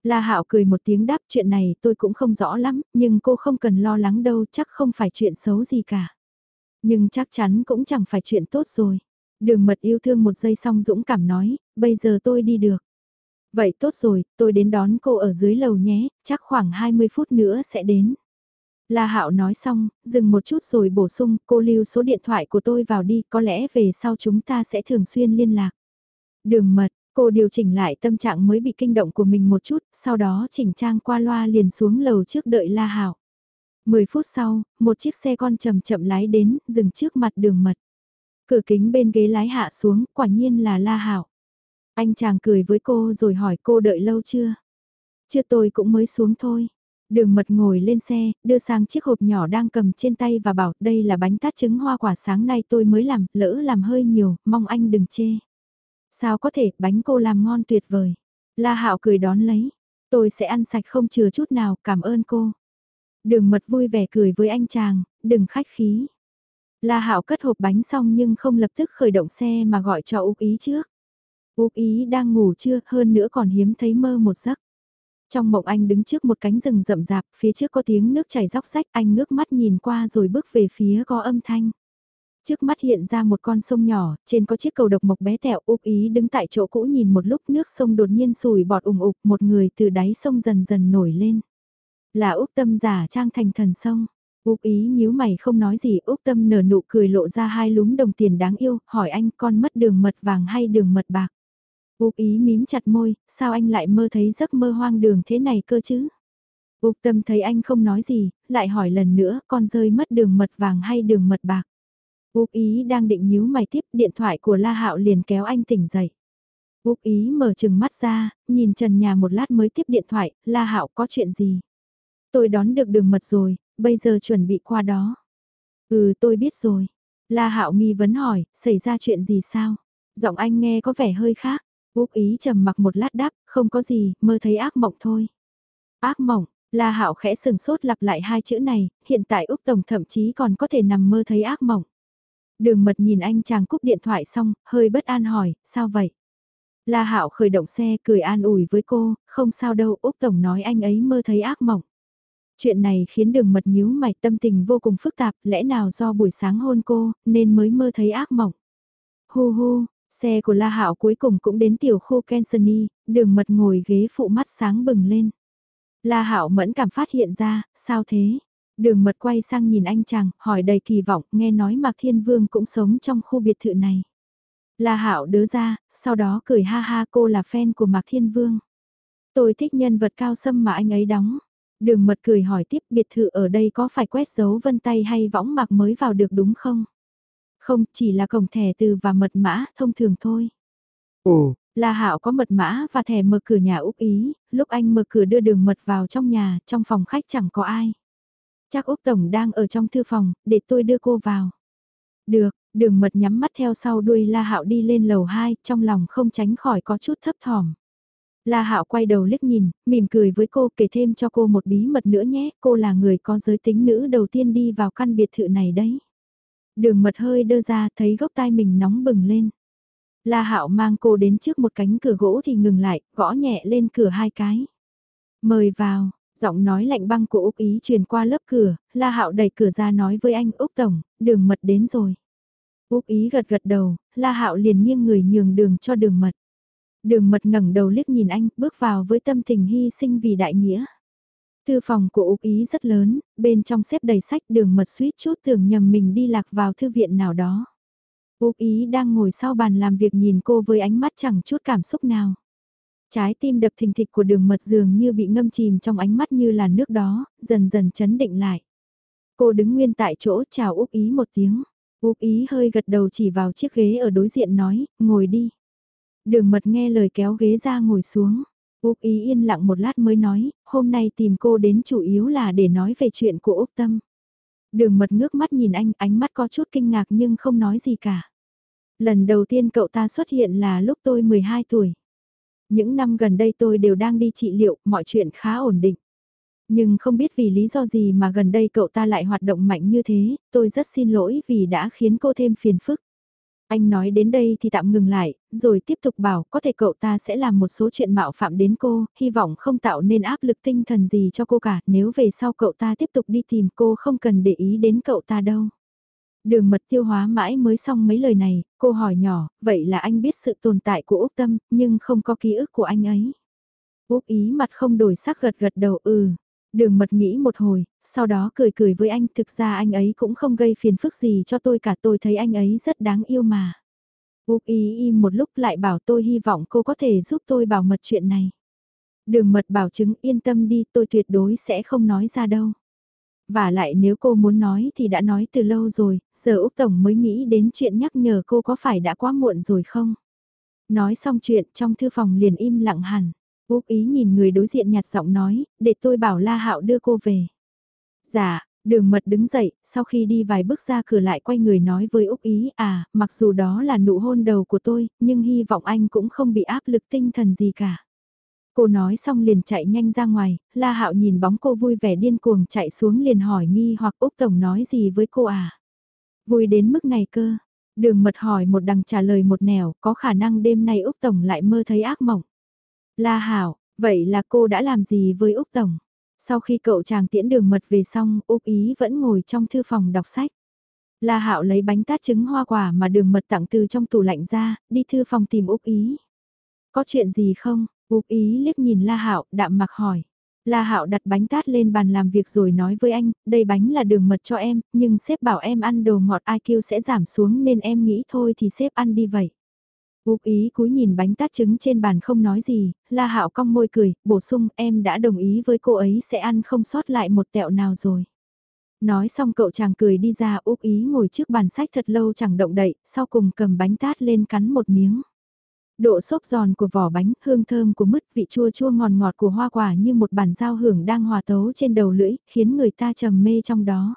La Hạo cười một tiếng đáp chuyện này tôi cũng không rõ lắm, nhưng cô không cần lo lắng đâu chắc không phải chuyện xấu gì cả. Nhưng chắc chắn cũng chẳng phải chuyện tốt rồi. Đường mật yêu thương một giây xong dũng cảm nói, bây giờ tôi đi được. Vậy tốt rồi, tôi đến đón cô ở dưới lầu nhé, chắc khoảng 20 phút nữa sẽ đến. La Hạo nói xong, dừng một chút rồi bổ sung, cô lưu số điện thoại của tôi vào đi, có lẽ về sau chúng ta sẽ thường xuyên liên lạc. Đường mật, cô điều chỉnh lại tâm trạng mới bị kinh động của mình một chút, sau đó chỉnh trang qua loa liền xuống lầu trước đợi La Hạo. 10 phút sau, một chiếc xe con chậm chậm lái đến, dừng trước mặt đường mật. Cửa kính bên ghế lái hạ xuống, quả nhiên là La Hạo. Anh chàng cười với cô rồi hỏi cô đợi lâu chưa? Chưa tôi cũng mới xuống thôi. Đường mật ngồi lên xe, đưa sang chiếc hộp nhỏ đang cầm trên tay và bảo đây là bánh tát trứng hoa quả sáng nay tôi mới làm, lỡ làm hơi nhiều, mong anh đừng chê. Sao có thể, bánh cô làm ngon tuyệt vời. La Hạo cười đón lấy, tôi sẽ ăn sạch không chừa chút nào, cảm ơn cô. Đường mật vui vẻ cười với anh chàng, đừng khách khí. La Hạo cất hộp bánh xong nhưng không lập tức khởi động xe mà gọi cho Úc Ý trước. Úc Ý đang ngủ chưa, hơn nữa còn hiếm thấy mơ một giấc. Trong mộng anh đứng trước một cánh rừng rậm rạp, phía trước có tiếng nước chảy róc rách, anh ngước mắt nhìn qua rồi bước về phía có âm thanh. Trước mắt hiện ra một con sông nhỏ, trên có chiếc cầu độc mộc bé tẹo úp ý đứng tại chỗ cũ nhìn một lúc nước sông đột nhiên sùi bọt ủng ục một người từ đáy sông dần dần nổi lên. Là Úc Tâm giả trang thành thần sông. Úc ý nhíu mày không nói gì Úc Tâm nở nụ cười lộ ra hai lúm đồng tiền đáng yêu, hỏi anh con mất đường mật vàng hay đường mật bạc. Úc ý mím chặt môi, sao anh lại mơ thấy giấc mơ hoang đường thế này cơ chứ? Úc tâm thấy anh không nói gì, lại hỏi lần nữa con rơi mất đường mật vàng hay đường mật bạc. Úc ý đang định nhíu mày tiếp điện thoại của La Hạo liền kéo anh tỉnh dậy. Úc ý mở chừng mắt ra, nhìn trần nhà một lát mới tiếp điện thoại, La Hạo có chuyện gì? Tôi đón được đường mật rồi, bây giờ chuẩn bị qua đó. Ừ tôi biết rồi. La Hạo nghi vấn hỏi, xảy ra chuyện gì sao? Giọng anh nghe có vẻ hơi khác. Úc ý trầm mặc một lát đáp, không có gì, mơ thấy ác mộng thôi. Ác mộng, La Hạo khẽ sừng sốt lặp lại hai chữ này, hiện tại Úc Tổng thậm chí còn có thể nằm mơ thấy ác mộng. Đường mật nhìn anh chàng cúp điện thoại xong, hơi bất an hỏi, sao vậy? La Hạo khởi động xe cười an ủi với cô, không sao đâu, Úc Tổng nói anh ấy mơ thấy ác mộng. Chuyện này khiến đường mật nhíu mày tâm tình vô cùng phức tạp, lẽ nào do buổi sáng hôn cô, nên mới mơ thấy ác mộng. Hu hu, xe của La Hạo cuối cùng cũng đến tiểu khu Kensony, đường mật ngồi ghế phụ mắt sáng bừng lên. La Hạo mẫn cảm phát hiện ra, sao thế? Đường mật quay sang nhìn anh chàng, hỏi đầy kỳ vọng, nghe nói Mạc Thiên Vương cũng sống trong khu biệt thự này. La Hạo đớ ra, sau đó cười ha ha cô là fan của Mạc Thiên Vương. Tôi thích nhân vật cao sâm mà anh ấy đóng. Đường mật cười hỏi tiếp biệt thự ở đây có phải quét dấu vân tay hay võng mạc mới vào được đúng không? Không, chỉ là cổng thẻ từ và mật mã thông thường thôi. Ồ, La Hạo có mật mã và thẻ mở cửa nhà Úc Ý, lúc anh mở cửa đưa đường mật vào trong nhà, trong phòng khách chẳng có ai. Chắc Úc Tổng đang ở trong thư phòng, để tôi đưa cô vào. Được, đường mật nhắm mắt theo sau đuôi La Hạo đi lên lầu 2, trong lòng không tránh khỏi có chút thấp thỏm. La Hạo quay đầu liếc nhìn, mỉm cười với cô kể thêm cho cô một bí mật nữa nhé, cô là người có giới tính nữ đầu tiên đi vào căn biệt thự này đấy. Đường mật hơi đơ ra thấy gốc tai mình nóng bừng lên. La Hạo mang cô đến trước một cánh cửa gỗ thì ngừng lại, gõ nhẹ lên cửa hai cái. Mời vào, giọng nói lạnh băng của Úc Ý truyền qua lớp cửa, La Hạo đẩy cửa ra nói với anh Úc Tổng, đường mật đến rồi. Úc Ý gật gật đầu, La Hạo liền nghiêng người nhường đường cho đường mật. Đường mật ngẩng đầu liếc nhìn anh, bước vào với tâm tình hy sinh vì đại nghĩa. Thư phòng của Úc Ý rất lớn, bên trong xếp đầy sách đường mật suýt chút tưởng nhầm mình đi lạc vào thư viện nào đó. Úc Ý đang ngồi sau bàn làm việc nhìn cô với ánh mắt chẳng chút cảm xúc nào. Trái tim đập thình thịch của đường mật dường như bị ngâm chìm trong ánh mắt như là nước đó, dần dần chấn định lại. Cô đứng nguyên tại chỗ chào Úc Ý một tiếng. Úc Ý hơi gật đầu chỉ vào chiếc ghế ở đối diện nói, ngồi đi. Đường mật nghe lời kéo ghế ra ngồi xuống. Úc Ý yên lặng một lát mới nói, hôm nay tìm cô đến chủ yếu là để nói về chuyện của Úc Tâm. Đường mật ngước mắt nhìn anh, ánh mắt có chút kinh ngạc nhưng không nói gì cả. Lần đầu tiên cậu ta xuất hiện là lúc tôi 12 tuổi. Những năm gần đây tôi đều đang đi trị liệu, mọi chuyện khá ổn định. Nhưng không biết vì lý do gì mà gần đây cậu ta lại hoạt động mạnh như thế, tôi rất xin lỗi vì đã khiến cô thêm phiền phức. Anh nói đến đây thì tạm ngừng lại, rồi tiếp tục bảo có thể cậu ta sẽ làm một số chuyện mạo phạm đến cô, hy vọng không tạo nên áp lực tinh thần gì cho cô cả, nếu về sau cậu ta tiếp tục đi tìm cô không cần để ý đến cậu ta đâu. Đường mật tiêu hóa mãi mới xong mấy lời này, cô hỏi nhỏ, vậy là anh biết sự tồn tại của Úc Tâm, nhưng không có ký ức của anh ấy. Úc ý mặt không đổi sắc gật gật đầu ừ. Đường mật nghĩ một hồi, sau đó cười cười với anh, thực ra anh ấy cũng không gây phiền phức gì cho tôi cả tôi thấy anh ấy rất đáng yêu mà. Úc ý im một lúc lại bảo tôi hy vọng cô có thể giúp tôi bảo mật chuyện này. Đường mật bảo chứng yên tâm đi tôi tuyệt đối sẽ không nói ra đâu. Và lại nếu cô muốn nói thì đã nói từ lâu rồi, giờ Úc Tổng mới nghĩ đến chuyện nhắc nhở cô có phải đã quá muộn rồi không? Nói xong chuyện trong thư phòng liền im lặng hẳn. Úc ý nhìn người đối diện nhạt giọng nói, để tôi bảo La Hạo đưa cô về. Dạ, đường mật đứng dậy, sau khi đi vài bước ra cửa lại quay người nói với Úc ý, à, mặc dù đó là nụ hôn đầu của tôi, nhưng hy vọng anh cũng không bị áp lực tinh thần gì cả. Cô nói xong liền chạy nhanh ra ngoài, La Hạo nhìn bóng cô vui vẻ điên cuồng chạy xuống liền hỏi nghi hoặc Úc Tổng nói gì với cô à. Vui đến mức này cơ. Đường mật hỏi một đằng trả lời một nẻo, có khả năng đêm nay Úc Tổng lại mơ thấy ác mộng. La Hảo, vậy là cô đã làm gì với Úc Tổng? Sau khi cậu chàng tiễn đường mật về xong, Úc Ý vẫn ngồi trong thư phòng đọc sách. La Hạo lấy bánh tát trứng hoa quả mà đường mật tặng từ trong tủ lạnh ra, đi thư phòng tìm Úc Ý. Có chuyện gì không? Úc Ý liếc nhìn La Hạo, đạm mặc hỏi. La Hạo đặt bánh tát lên bàn làm việc rồi nói với anh, đây bánh là đường mật cho em, nhưng sếp bảo em ăn đồ ngọt IQ sẽ giảm xuống nên em nghĩ thôi thì sếp ăn đi vậy. Úc ý cúi nhìn bánh tát trứng trên bàn không nói gì, La Hạo cong môi cười, bổ sung em đã đồng ý với cô ấy sẽ ăn không sót lại một tẹo nào rồi. Nói xong cậu chàng cười đi ra Úc ý ngồi trước bàn sách thật lâu chẳng động đậy, sau cùng cầm bánh tát lên cắn một miếng. Độ xốp giòn của vỏ bánh, hương thơm của mứt, vị chua chua ngọt ngọt của hoa quả như một bản giao hưởng đang hòa tấu trên đầu lưỡi, khiến người ta trầm mê trong đó.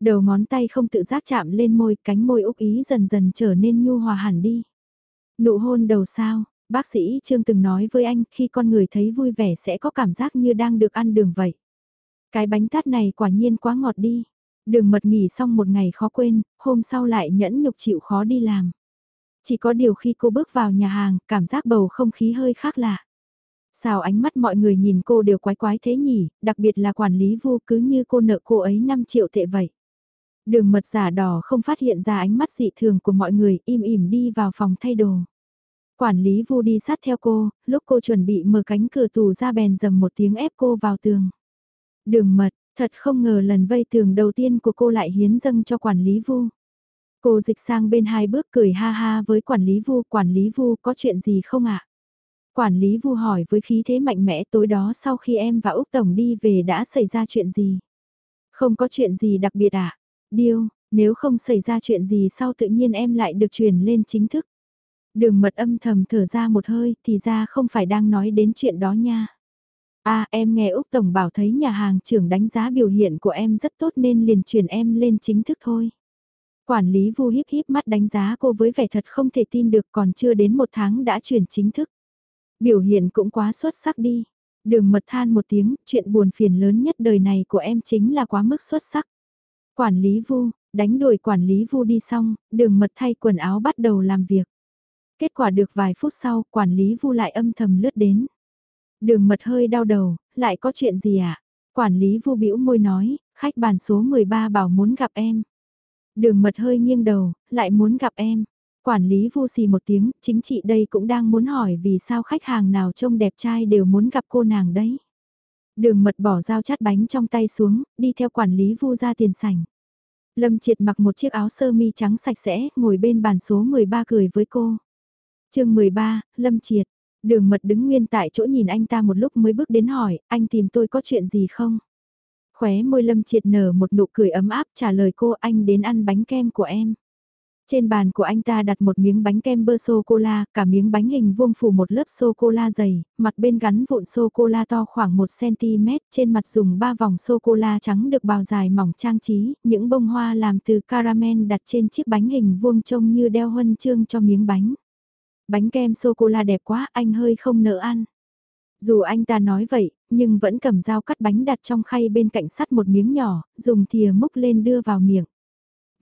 Đầu ngón tay không tự giác chạm lên môi, cánh môi Úc ý dần dần trở nên nhu hòa hẳn đi. Nụ hôn đầu sao, Bác sĩ Trương từng nói với anh khi con người thấy vui vẻ sẽ có cảm giác như đang được ăn đường vậy. Cái bánh tát này quả nhiên quá ngọt đi. Đường mật nghỉ xong một ngày khó quên, hôm sau lại nhẫn nhục chịu khó đi làm. Chỉ có điều khi cô bước vào nhà hàng, cảm giác bầu không khí hơi khác lạ. Sao ánh mắt mọi người nhìn cô đều quái quái thế nhỉ, đặc biệt là quản lý vu cứ như cô nợ cô ấy 5 triệu tệ vậy. Đường mật giả đỏ không phát hiện ra ánh mắt dị thường của mọi người, im ỉm đi vào phòng thay đồ. Quản lý vu đi sát theo cô, lúc cô chuẩn bị mở cánh cửa tủ ra bèn dầm một tiếng ép cô vào tường. Đường mật, thật không ngờ lần vây tường đầu tiên của cô lại hiến dâng cho quản lý vu. Cô dịch sang bên hai bước cười ha ha với quản lý vu, quản lý vu có chuyện gì không ạ? Quản lý vu hỏi với khí thế mạnh mẽ tối đó sau khi em và Úc Tổng đi về đã xảy ra chuyện gì? Không có chuyện gì đặc biệt ạ. À? Điêu, nếu không xảy ra chuyện gì sau tự nhiên em lại được truyền lên chính thức. Đường mật âm thầm thở ra một hơi thì ra không phải đang nói đến chuyện đó nha. À em nghe Úc Tổng bảo thấy nhà hàng trưởng đánh giá biểu hiện của em rất tốt nên liền chuyển em lên chính thức thôi. Quản lý vu híp híp mắt đánh giá cô với vẻ thật không thể tin được còn chưa đến một tháng đã chuyển chính thức. Biểu hiện cũng quá xuất sắc đi. Đường mật than một tiếng, chuyện buồn phiền lớn nhất đời này của em chính là quá mức xuất sắc. Quản lý vu, đánh đuổi quản lý vu đi xong, đường mật thay quần áo bắt đầu làm việc. Kết quả được vài phút sau, quản lý vu lại âm thầm lướt đến. Đường mật hơi đau đầu, lại có chuyện gì ạ? À? Quản lý vu bĩu môi nói, khách bàn số 13 bảo muốn gặp em. Đường mật hơi nghiêng đầu, lại muốn gặp em. Quản lý vu xì một tiếng, chính chị đây cũng đang muốn hỏi vì sao khách hàng nào trông đẹp trai đều muốn gặp cô nàng đấy. Đường mật bỏ dao chát bánh trong tay xuống, đi theo quản lý vu ra tiền sảnh. Lâm triệt mặc một chiếc áo sơ mi trắng sạch sẽ, ngồi bên bàn số 13 cười với cô. chương 13, Lâm triệt. Đường mật đứng nguyên tại chỗ nhìn anh ta một lúc mới bước đến hỏi, anh tìm tôi có chuyện gì không? Khóe môi lâm triệt nở một nụ cười ấm áp trả lời cô anh đến ăn bánh kem của em. Trên bàn của anh ta đặt một miếng bánh kem bơ sô-cô-la, cả miếng bánh hình vuông phủ một lớp sô-cô-la dày, mặt bên gắn vụn sô-cô-la to khoảng 1cm, trên mặt dùng ba vòng sô-cô-la trắng được bào dài mỏng trang trí, những bông hoa làm từ caramel đặt trên chiếc bánh hình vuông trông như đeo huân chương cho miếng bánh. Bánh kem sô-cô-la đẹp quá, anh hơi không nỡ ăn. Dù anh ta nói vậy, nhưng vẫn cầm dao cắt bánh đặt trong khay bên cạnh sắt một miếng nhỏ, dùng thìa múc lên đưa vào miệng.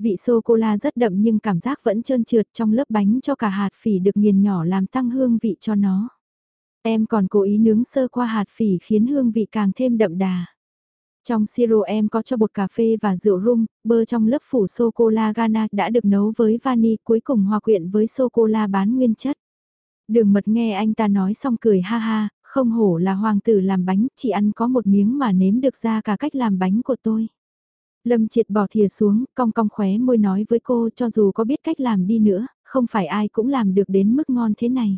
Vị sô-cô-la rất đậm nhưng cảm giác vẫn trơn trượt trong lớp bánh cho cả hạt phỉ được nghiền nhỏ làm tăng hương vị cho nó. Em còn cố ý nướng sơ qua hạt phỉ khiến hương vị càng thêm đậm đà. Trong siro em có cho bột cà phê và rượu rum, bơ trong lớp phủ sô-cô-la Ghana đã được nấu với vani cuối cùng hòa quyện với sô-cô-la bán nguyên chất. Đường mật nghe anh ta nói xong cười ha ha, không hổ là hoàng tử làm bánh, chỉ ăn có một miếng mà nếm được ra cả cách làm bánh của tôi. Lâm triệt bỏ thìa xuống, cong cong khóe môi nói với cô cho dù có biết cách làm đi nữa, không phải ai cũng làm được đến mức ngon thế này.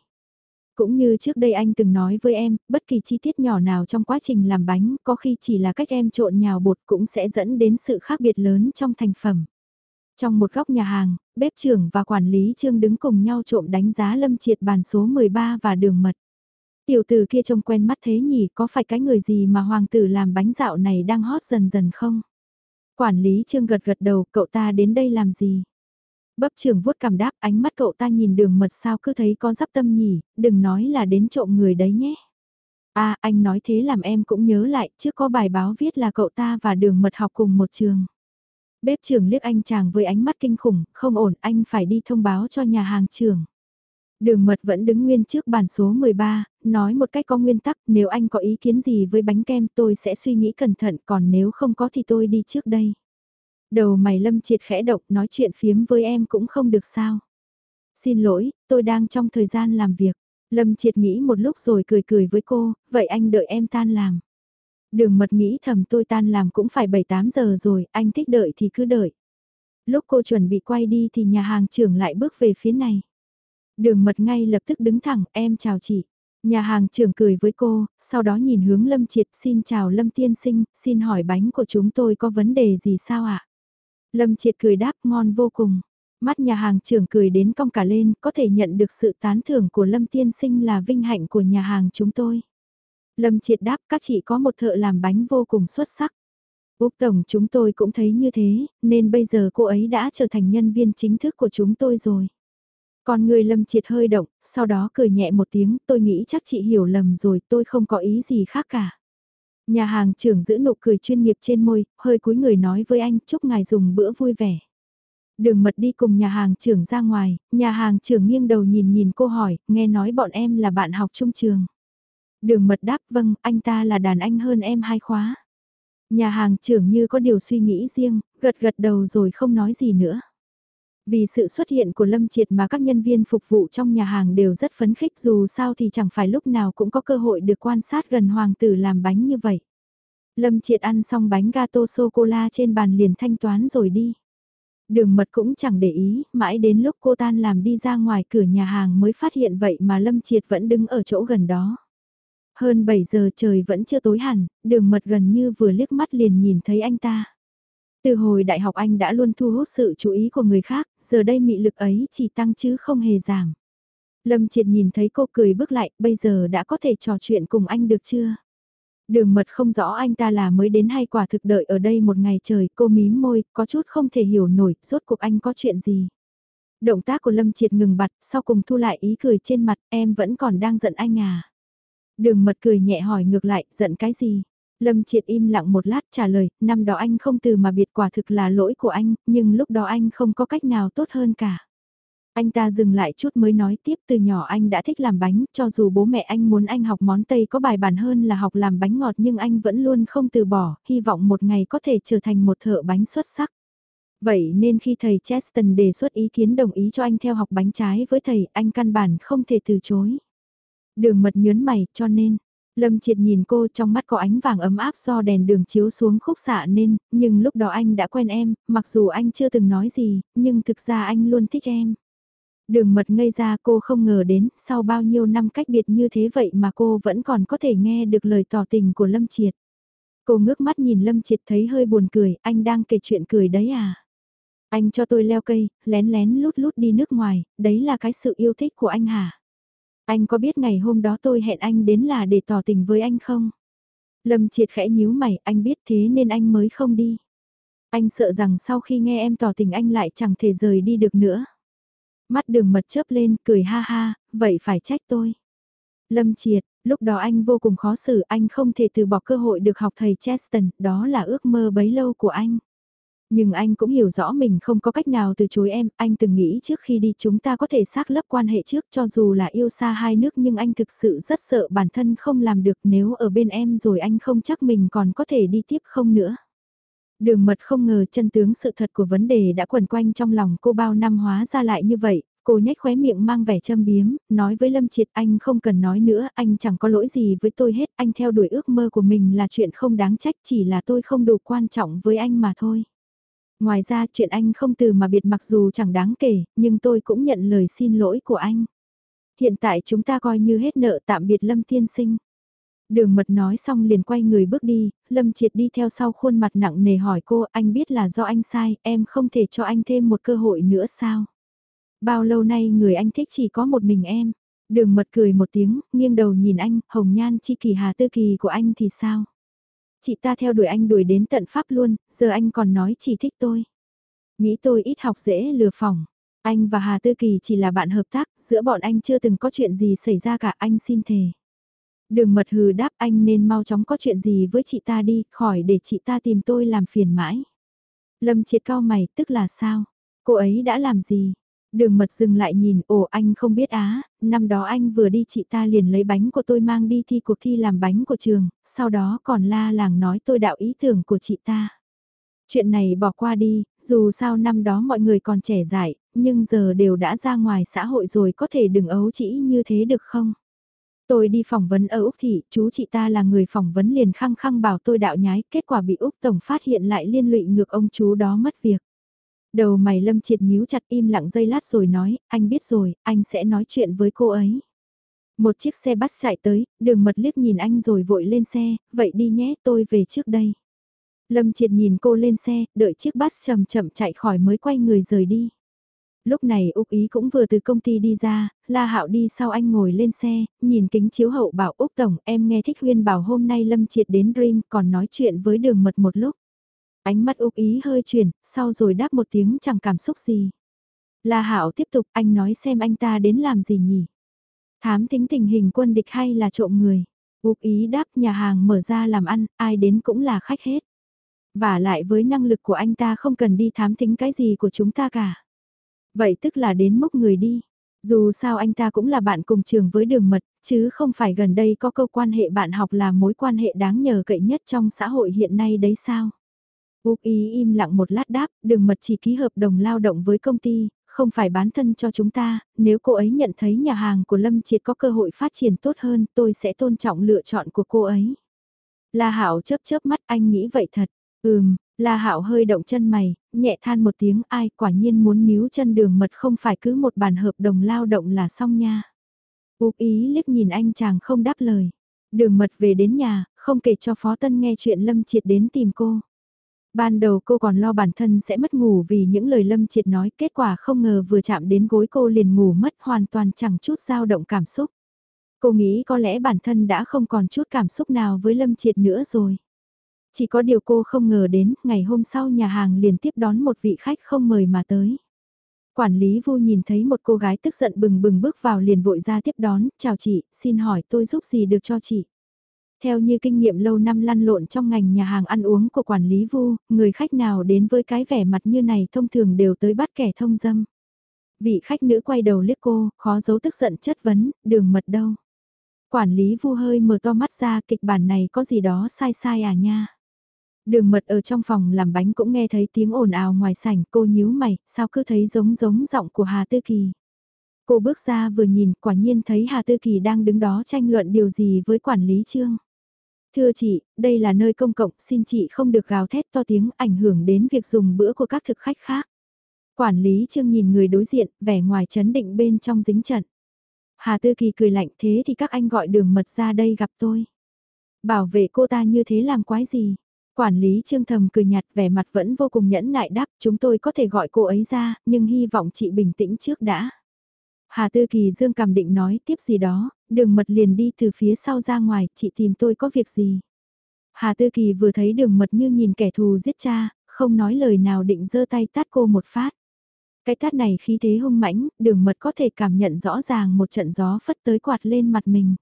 Cũng như trước đây anh từng nói với em, bất kỳ chi tiết nhỏ nào trong quá trình làm bánh, có khi chỉ là cách em trộn nhào bột cũng sẽ dẫn đến sự khác biệt lớn trong thành phẩm. Trong một góc nhà hàng, bếp trưởng và quản lý trương đứng cùng nhau trộm đánh giá lâm triệt bàn số 13 và đường mật. Tiểu tử kia trông quen mắt thế nhỉ, có phải cái người gì mà hoàng tử làm bánh dạo này đang hot dần dần không? Quản lý trương gật gật đầu, cậu ta đến đây làm gì? Bấp trưởng vuốt cằm đáp ánh mắt cậu ta nhìn đường mật sao cứ thấy có dắp tâm nhỉ, đừng nói là đến trộm người đấy nhé. À, anh nói thế làm em cũng nhớ lại, trước có bài báo viết là cậu ta và đường mật học cùng một trường. Bếp trưởng liếc anh chàng với ánh mắt kinh khủng, không ổn, anh phải đi thông báo cho nhà hàng trưởng. Đường mật vẫn đứng nguyên trước bàn số 13, nói một cách có nguyên tắc, nếu anh có ý kiến gì với bánh kem tôi sẽ suy nghĩ cẩn thận, còn nếu không có thì tôi đi trước đây. Đầu mày lâm triệt khẽ động, nói chuyện phiếm với em cũng không được sao. Xin lỗi, tôi đang trong thời gian làm việc. Lâm triệt nghĩ một lúc rồi cười cười với cô, vậy anh đợi em tan làm. Đường mật nghĩ thầm tôi tan làm cũng phải 7-8 giờ rồi, anh thích đợi thì cứ đợi. Lúc cô chuẩn bị quay đi thì nhà hàng trưởng lại bước về phía này. Đường mật ngay lập tức đứng thẳng, em chào chị. Nhà hàng trưởng cười với cô, sau đó nhìn hướng Lâm Triệt xin chào Lâm Tiên Sinh, xin hỏi bánh của chúng tôi có vấn đề gì sao ạ? Lâm Triệt cười đáp ngon vô cùng. Mắt nhà hàng trưởng cười đến cong cả lên, có thể nhận được sự tán thưởng của Lâm Tiên Sinh là vinh hạnh của nhà hàng chúng tôi. Lâm Triệt đáp các chị có một thợ làm bánh vô cùng xuất sắc. Úc Tổng chúng tôi cũng thấy như thế, nên bây giờ cô ấy đã trở thành nhân viên chính thức của chúng tôi rồi. Con người Lâm Triệt hơi động, sau đó cười nhẹ một tiếng, tôi nghĩ chắc chị hiểu lầm rồi, tôi không có ý gì khác cả. Nhà hàng trưởng giữ nụ cười chuyên nghiệp trên môi, hơi cúi người nói với anh, chúc ngài dùng bữa vui vẻ. Đường mật đi cùng nhà hàng trưởng ra ngoài, nhà hàng trưởng nghiêng đầu nhìn nhìn cô hỏi, nghe nói bọn em là bạn học trung trường. Đường mật đáp vâng, anh ta là đàn anh hơn em hai khóa. Nhà hàng trưởng như có điều suy nghĩ riêng, gật gật đầu rồi không nói gì nữa. Vì sự xuất hiện của Lâm Triệt mà các nhân viên phục vụ trong nhà hàng đều rất phấn khích dù sao thì chẳng phải lúc nào cũng có cơ hội được quan sát gần hoàng tử làm bánh như vậy. Lâm Triệt ăn xong bánh gato sô-cô-la trên bàn liền thanh toán rồi đi. Đường mật cũng chẳng để ý, mãi đến lúc cô tan làm đi ra ngoài cửa nhà hàng mới phát hiện vậy mà Lâm Triệt vẫn đứng ở chỗ gần đó. Hơn 7 giờ trời vẫn chưa tối hẳn, đường mật gần như vừa liếc mắt liền nhìn thấy anh ta. Từ hồi đại học anh đã luôn thu hút sự chú ý của người khác, giờ đây mị lực ấy chỉ tăng chứ không hề giảm. Lâm Triệt nhìn thấy cô cười bước lại, bây giờ đã có thể trò chuyện cùng anh được chưa? Đường mật không rõ anh ta là mới đến hay quả thực đợi ở đây một ngày trời, cô mím môi, có chút không thể hiểu nổi, rốt cuộc anh có chuyện gì. Động tác của Lâm Triệt ngừng bặt, sau cùng thu lại ý cười trên mặt, em vẫn còn đang giận anh à. Đường mật cười nhẹ hỏi ngược lại, giận cái gì? Lâm Triệt im lặng một lát trả lời, năm đó anh không từ mà biệt quả thực là lỗi của anh, nhưng lúc đó anh không có cách nào tốt hơn cả. Anh ta dừng lại chút mới nói tiếp từ nhỏ anh đã thích làm bánh, cho dù bố mẹ anh muốn anh học món Tây có bài bản hơn là học làm bánh ngọt nhưng anh vẫn luôn không từ bỏ, hy vọng một ngày có thể trở thành một thợ bánh xuất sắc. Vậy nên khi thầy Cheston đề xuất ý kiến đồng ý cho anh theo học bánh trái với thầy, anh căn bản không thể từ chối. Đường mật nhớn mày, cho nên, Lâm Triệt nhìn cô trong mắt có ánh vàng ấm áp do đèn đường chiếu xuống khúc xạ nên, nhưng lúc đó anh đã quen em, mặc dù anh chưa từng nói gì, nhưng thực ra anh luôn thích em. Đường mật ngây ra cô không ngờ đến, sau bao nhiêu năm cách biệt như thế vậy mà cô vẫn còn có thể nghe được lời tỏ tình của Lâm Triệt. Cô ngước mắt nhìn Lâm Triệt thấy hơi buồn cười, anh đang kể chuyện cười đấy à? Anh cho tôi leo cây, lén lén lút lút đi nước ngoài, đấy là cái sự yêu thích của anh hả? Anh có biết ngày hôm đó tôi hẹn anh đến là để tỏ tình với anh không? Lâm Triệt khẽ nhíu mày, anh biết thế nên anh mới không đi. Anh sợ rằng sau khi nghe em tỏ tình anh lại chẳng thể rời đi được nữa. Mắt đường mật chớp lên, cười ha ha, vậy phải trách tôi. Lâm Triệt, lúc đó anh vô cùng khó xử, anh không thể từ bỏ cơ hội được học thầy Cheston, đó là ước mơ bấy lâu của anh. Nhưng anh cũng hiểu rõ mình không có cách nào từ chối em, anh từng nghĩ trước khi đi chúng ta có thể xác lấp quan hệ trước cho dù là yêu xa hai nước nhưng anh thực sự rất sợ bản thân không làm được nếu ở bên em rồi anh không chắc mình còn có thể đi tiếp không nữa. Đường mật không ngờ chân tướng sự thật của vấn đề đã quẩn quanh trong lòng cô bao năm hóa ra lại như vậy, cô nhếch khóe miệng mang vẻ châm biếm, nói với Lâm Triệt anh không cần nói nữa, anh chẳng có lỗi gì với tôi hết, anh theo đuổi ước mơ của mình là chuyện không đáng trách chỉ là tôi không đủ quan trọng với anh mà thôi. Ngoài ra chuyện anh không từ mà biệt mặc dù chẳng đáng kể, nhưng tôi cũng nhận lời xin lỗi của anh. Hiện tại chúng ta coi như hết nợ tạm biệt Lâm Tiên Sinh. Đường mật nói xong liền quay người bước đi, Lâm Triệt đi theo sau khuôn mặt nặng nề hỏi cô, anh biết là do anh sai, em không thể cho anh thêm một cơ hội nữa sao? Bao lâu nay người anh thích chỉ có một mình em? Đường mật cười một tiếng, nghiêng đầu nhìn anh, hồng nhan chi kỳ hà tư kỳ của anh thì sao? Chị ta theo đuổi anh đuổi đến tận Pháp luôn, giờ anh còn nói chỉ thích tôi. Nghĩ tôi ít học dễ lừa phỏng. Anh và Hà Tư Kỳ chỉ là bạn hợp tác, giữa bọn anh chưa từng có chuyện gì xảy ra cả anh xin thề. Đường mật hừ đáp anh nên mau chóng có chuyện gì với chị ta đi, khỏi để chị ta tìm tôi làm phiền mãi. Lâm triệt cao mày, tức là sao? Cô ấy đã làm gì? Đường mật dừng lại nhìn, ồ anh không biết á, năm đó anh vừa đi chị ta liền lấy bánh của tôi mang đi thi cuộc thi làm bánh của trường, sau đó còn la làng nói tôi đạo ý tưởng của chị ta. Chuyện này bỏ qua đi, dù sao năm đó mọi người còn trẻ dại, nhưng giờ đều đã ra ngoài xã hội rồi có thể đừng ấu chỉ như thế được không? Tôi đi phỏng vấn ở Úc Thị, chú chị ta là người phỏng vấn liền khăng khăng bảo tôi đạo nhái, kết quả bị Úc Tổng phát hiện lại liên lụy ngược ông chú đó mất việc. Đầu mày lâm triệt nhíu chặt im lặng dây lát rồi nói, anh biết rồi, anh sẽ nói chuyện với cô ấy. Một chiếc xe bắt chạy tới, đường mật liếc nhìn anh rồi vội lên xe, vậy đi nhé tôi về trước đây. Lâm triệt nhìn cô lên xe, đợi chiếc bus chậm chậm chạy khỏi mới quay người rời đi. Lúc này Úc Ý cũng vừa từ công ty đi ra, La Hạo đi sau anh ngồi lên xe, nhìn kính chiếu hậu bảo Úc Tổng em nghe Thích Huyên bảo hôm nay Lâm Triệt đến Dream còn nói chuyện với đường mật một lúc. Ánh mắt Úc Ý hơi chuyển, sau rồi đáp một tiếng chẳng cảm xúc gì. La Hạo tiếp tục anh nói xem anh ta đến làm gì nhỉ? Thám tính tình hình quân địch hay là trộm người? Úc ý đáp nhà hàng mở ra làm ăn, ai đến cũng là khách hết. Và lại với năng lực của anh ta không cần đi thám tính cái gì của chúng ta cả. Vậy tức là đến mốc người đi. Dù sao anh ta cũng là bạn cùng trường với đường mật, chứ không phải gần đây có câu quan hệ bạn học là mối quan hệ đáng nhờ cậy nhất trong xã hội hiện nay đấy sao? Úc ý im lặng một lát đáp, đường mật chỉ ký hợp đồng lao động với công ty, không phải bán thân cho chúng ta, nếu cô ấy nhận thấy nhà hàng của Lâm Triệt có cơ hội phát triển tốt hơn, tôi sẽ tôn trọng lựa chọn của cô ấy. La Hạo chớp chớp mắt anh nghĩ vậy thật. Ừm, La Hạo hơi động chân mày, nhẹ than một tiếng ai quả nhiên muốn níu chân đường mật không phải cứ một bản hợp đồng lao động là xong nha. Úc ý liếc nhìn anh chàng không đáp lời. Đường mật về đến nhà, không kể cho Phó Tân nghe chuyện Lâm Triệt đến tìm cô. Ban đầu cô còn lo bản thân sẽ mất ngủ vì những lời Lâm Triệt nói kết quả không ngờ vừa chạm đến gối cô liền ngủ mất hoàn toàn chẳng chút dao động cảm xúc. Cô nghĩ có lẽ bản thân đã không còn chút cảm xúc nào với Lâm Triệt nữa rồi. Chỉ có điều cô không ngờ đến, ngày hôm sau nhà hàng liền tiếp đón một vị khách không mời mà tới. Quản lý vu nhìn thấy một cô gái tức giận bừng bừng bước vào liền vội ra tiếp đón, chào chị, xin hỏi tôi giúp gì được cho chị. Theo như kinh nghiệm lâu năm lăn lộn trong ngành nhà hàng ăn uống của quản lý vu, người khách nào đến với cái vẻ mặt như này thông thường đều tới bắt kẻ thông dâm. Vị khách nữ quay đầu liếc cô, khó giấu tức giận chất vấn, đường mật đâu. Quản lý vu hơi mở to mắt ra kịch bản này có gì đó sai sai à nha. Đường mật ở trong phòng làm bánh cũng nghe thấy tiếng ồn ào ngoài sảnh cô nhíu mày, sao cứ thấy giống giống giọng của Hà Tư Kỳ. Cô bước ra vừa nhìn quả nhiên thấy Hà Tư Kỳ đang đứng đó tranh luận điều gì với quản lý trương. Thưa chị, đây là nơi công cộng, xin chị không được gào thét to tiếng ảnh hưởng đến việc dùng bữa của các thực khách khác. Quản lý trương nhìn người đối diện, vẻ ngoài chấn định bên trong dính trận. Hà Tư Kỳ cười lạnh thế thì các anh gọi đường mật ra đây gặp tôi. Bảo vệ cô ta như thế làm quái gì? Quản lý trương thầm cười nhạt vẻ mặt vẫn vô cùng nhẫn nại đáp chúng tôi có thể gọi cô ấy ra, nhưng hy vọng chị bình tĩnh trước đã. Hà Tư Kỳ Dương cầm định nói tiếp gì đó, đường mật liền đi từ phía sau ra ngoài, chị tìm tôi có việc gì. Hà Tư Kỳ vừa thấy đường mật như nhìn kẻ thù giết cha, không nói lời nào định giơ tay tát cô một phát. Cái tát này khí thế hung mãnh, đường mật có thể cảm nhận rõ ràng một trận gió phất tới quạt lên mặt mình.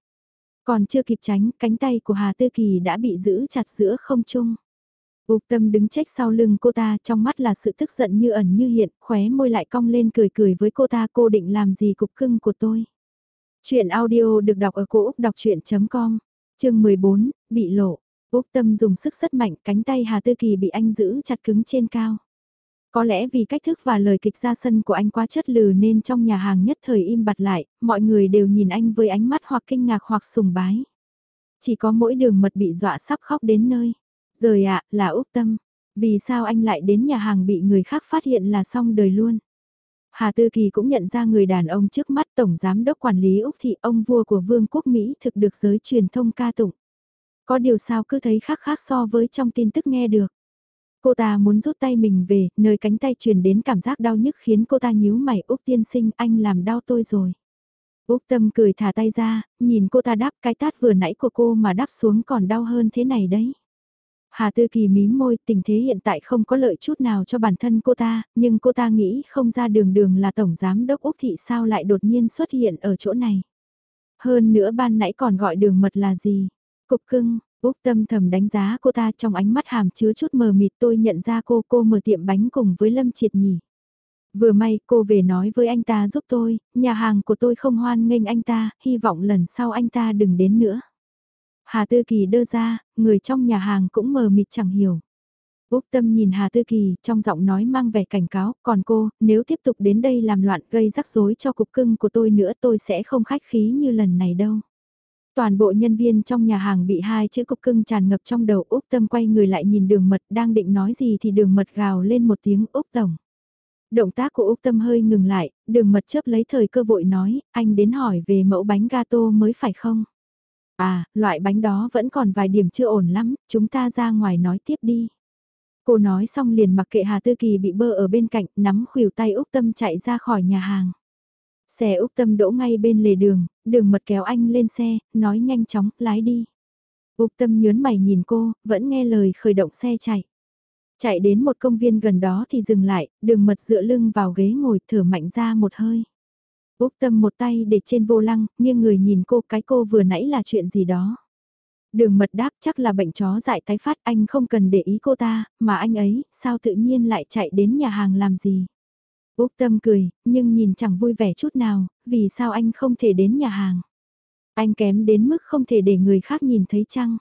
Còn chưa kịp tránh, cánh tay của Hà Tư Kỳ đã bị giữ chặt giữa không trung. Úc tâm đứng trách sau lưng cô ta trong mắt là sự tức giận như ẩn như hiện, khóe môi lại cong lên cười cười với cô ta cô định làm gì cục cưng của tôi. Chuyện audio được đọc ở cổ Úc đọc chuyện.com, chương 14, bị lộ. Úc tâm dùng sức rất mạnh cánh tay Hà Tư Kỳ bị anh giữ chặt cứng trên cao. Có lẽ vì cách thức và lời kịch ra sân của anh quá chất lừ nên trong nhà hàng nhất thời im bặt lại, mọi người đều nhìn anh với ánh mắt hoặc kinh ngạc hoặc sùng bái. Chỉ có mỗi đường mật bị dọa sắp khóc đến nơi. Rời ạ, là Úc Tâm. Vì sao anh lại đến nhà hàng bị người khác phát hiện là xong đời luôn? Hà Tư Kỳ cũng nhận ra người đàn ông trước mắt Tổng Giám đốc Quản lý Úc Thị ông vua của Vương quốc Mỹ thực được giới truyền thông ca tụng. Có điều sao cứ thấy khác khác so với trong tin tức nghe được. Cô ta muốn rút tay mình về, nơi cánh tay truyền đến cảm giác đau nhức khiến cô ta nhíu mày Úc tiên sinh anh làm đau tôi rồi. Úc tâm cười thả tay ra, nhìn cô ta đáp cái tát vừa nãy của cô mà đáp xuống còn đau hơn thế này đấy. Hà Tư Kỳ mím môi, tình thế hiện tại không có lợi chút nào cho bản thân cô ta, nhưng cô ta nghĩ không ra đường đường là Tổng Giám Đốc Úc Thị sao lại đột nhiên xuất hiện ở chỗ này. Hơn nữa ban nãy còn gọi đường mật là gì? Cục cưng, Úc tâm thầm đánh giá cô ta trong ánh mắt hàm chứa chút mờ mịt tôi nhận ra cô cô mở tiệm bánh cùng với Lâm Triệt nhỉ. Vừa may cô về nói với anh ta giúp tôi, nhà hàng của tôi không hoan nghênh anh ta, hy vọng lần sau anh ta đừng đến nữa. Hà Tư Kỳ đơ ra, người trong nhà hàng cũng mờ mịt chẳng hiểu. Úc Tâm nhìn Hà Tư Kỳ, trong giọng nói mang vẻ cảnh cáo, còn cô, nếu tiếp tục đến đây làm loạn gây rắc rối cho cục cưng của tôi nữa tôi sẽ không khách khí như lần này đâu. Toàn bộ nhân viên trong nhà hàng bị hai chữ cục cưng tràn ngập trong đầu Úc Tâm quay người lại nhìn đường mật đang định nói gì thì đường mật gào lên một tiếng Úc Tổng. Động tác của Úc Tâm hơi ngừng lại, đường mật chớp lấy thời cơ vội nói, anh đến hỏi về mẫu bánh gato mới phải không? À, loại bánh đó vẫn còn vài điểm chưa ổn lắm, chúng ta ra ngoài nói tiếp đi. Cô nói xong liền mặc kệ Hà Tư Kỳ bị bơ ở bên cạnh, nắm khuỷu tay Úc Tâm chạy ra khỏi nhà hàng. Xe Úc Tâm đỗ ngay bên lề đường, đường mật kéo anh lên xe, nói nhanh chóng, lái đi. Úc Tâm nhớn mày nhìn cô, vẫn nghe lời khởi động xe chạy. Chạy đến một công viên gần đó thì dừng lại, đường mật dựa lưng vào ghế ngồi thở mạnh ra một hơi. Úc tâm một tay để trên vô lăng, nghiêng người nhìn cô cái cô vừa nãy là chuyện gì đó. Đường mật đáp chắc là bệnh chó dại tái phát anh không cần để ý cô ta, mà anh ấy, sao tự nhiên lại chạy đến nhà hàng làm gì. Úc tâm cười, nhưng nhìn chẳng vui vẻ chút nào, vì sao anh không thể đến nhà hàng. Anh kém đến mức không thể để người khác nhìn thấy chăng.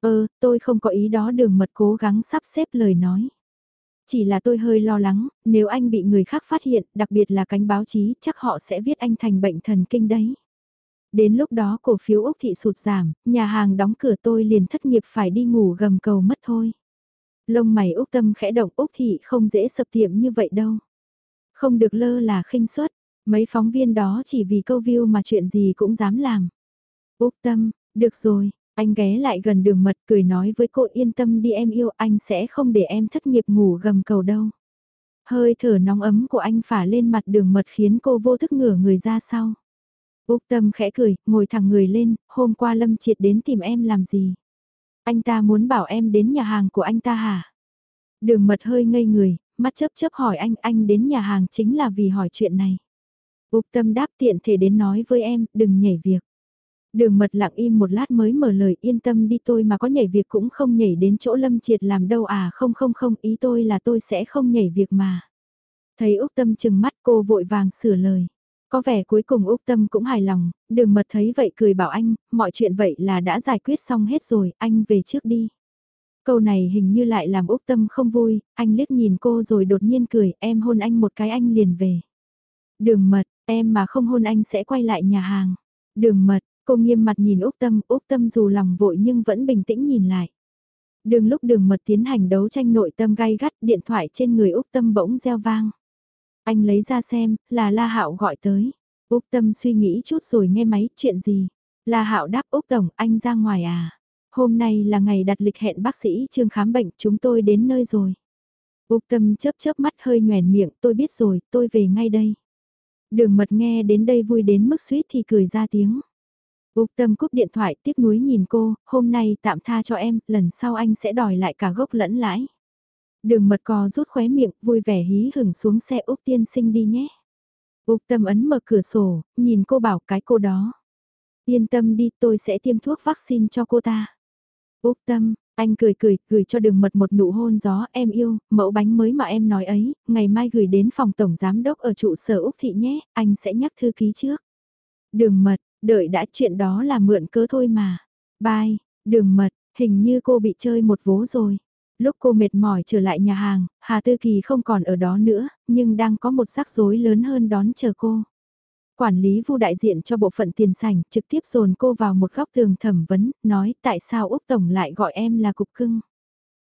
Ơ, tôi không có ý đó đường mật cố gắng sắp xếp lời nói. Chỉ là tôi hơi lo lắng, nếu anh bị người khác phát hiện, đặc biệt là cánh báo chí, chắc họ sẽ viết anh thành bệnh thần kinh đấy. Đến lúc đó cổ phiếu Úc Thị sụt giảm, nhà hàng đóng cửa tôi liền thất nghiệp phải đi ngủ gầm cầu mất thôi. Lông mày Úc Tâm khẽ động Úc Thị không dễ sập tiệm như vậy đâu. Không được lơ là khinh suất, mấy phóng viên đó chỉ vì câu view mà chuyện gì cũng dám làm. Úc Tâm, được rồi, anh ghé lại gần đường mật cười nói với cô yên tâm đi em yêu anh sẽ không để em thất nghiệp ngủ gầm cầu đâu. Hơi thở nóng ấm của anh phả lên mặt đường mật khiến cô vô thức ngửa người ra sau. Úc Tâm khẽ cười, ngồi thẳng người lên, hôm qua Lâm Triệt đến tìm em làm gì? Anh ta muốn bảo em đến nhà hàng của anh ta hả? Đường mật hơi ngây người, mắt chớp chớp hỏi anh, anh đến nhà hàng chính là vì hỏi chuyện này. Úc Tâm đáp tiện thể đến nói với em, đừng nhảy việc. Đường mật lặng im một lát mới mở lời yên tâm đi tôi mà có nhảy việc cũng không nhảy đến chỗ Lâm Triệt làm đâu à không không không ý tôi là tôi sẽ không nhảy việc mà. Thấy Úc Tâm chừng mắt cô vội vàng sửa lời. Có vẻ cuối cùng Úc Tâm cũng hài lòng, đường mật thấy vậy cười bảo anh, mọi chuyện vậy là đã giải quyết xong hết rồi, anh về trước đi. Câu này hình như lại làm Úc Tâm không vui, anh liếc nhìn cô rồi đột nhiên cười, em hôn anh một cái anh liền về. Đường mật, em mà không hôn anh sẽ quay lại nhà hàng. Đường mật, cô nghiêm mặt nhìn Úc Tâm, Úc Tâm dù lòng vội nhưng vẫn bình tĩnh nhìn lại. Đường lúc đường mật tiến hành đấu tranh nội tâm gai gắt, điện thoại trên người Úc Tâm bỗng reo vang. Anh lấy ra xem, là La Hạo gọi tới. Úc Tâm suy nghĩ chút rồi nghe máy, chuyện gì? La Hạo đáp Úc Tổng, anh ra ngoài à? Hôm nay là ngày đặt lịch hẹn bác sĩ trương khám bệnh, chúng tôi đến nơi rồi. Úc Tâm chớp chớp mắt hơi nhoèn miệng, tôi biết rồi, tôi về ngay đây. Đường mật nghe đến đây vui đến mức suýt thì cười ra tiếng. Úc Tâm cúp điện thoại tiếc nuối nhìn cô, hôm nay tạm tha cho em, lần sau anh sẽ đòi lại cả gốc lẫn lãi. Đường mật cò rút khóe miệng, vui vẻ hí hửng xuống xe Úc tiên sinh đi nhé. Úc tâm ấn mở cửa sổ, nhìn cô bảo cái cô đó. Yên tâm đi tôi sẽ tiêm thuốc vaccine cho cô ta. Úc tâm, anh cười cười, gửi cho đường mật một nụ hôn gió em yêu, mẫu bánh mới mà em nói ấy, ngày mai gửi đến phòng tổng giám đốc ở trụ sở Úc Thị nhé, anh sẽ nhắc thư ký trước. Đường mật, đợi đã chuyện đó là mượn cớ thôi mà. Bai, đường mật, hình như cô bị chơi một vố rồi. Lúc cô mệt mỏi trở lại nhà hàng, Hà Tư Kỳ không còn ở đó nữa, nhưng đang có một rắc rối lớn hơn đón chờ cô. Quản lý vu đại diện cho bộ phận tiền sảnh trực tiếp dồn cô vào một góc tường thẩm vấn, nói tại sao Úc Tổng lại gọi em là cục cưng.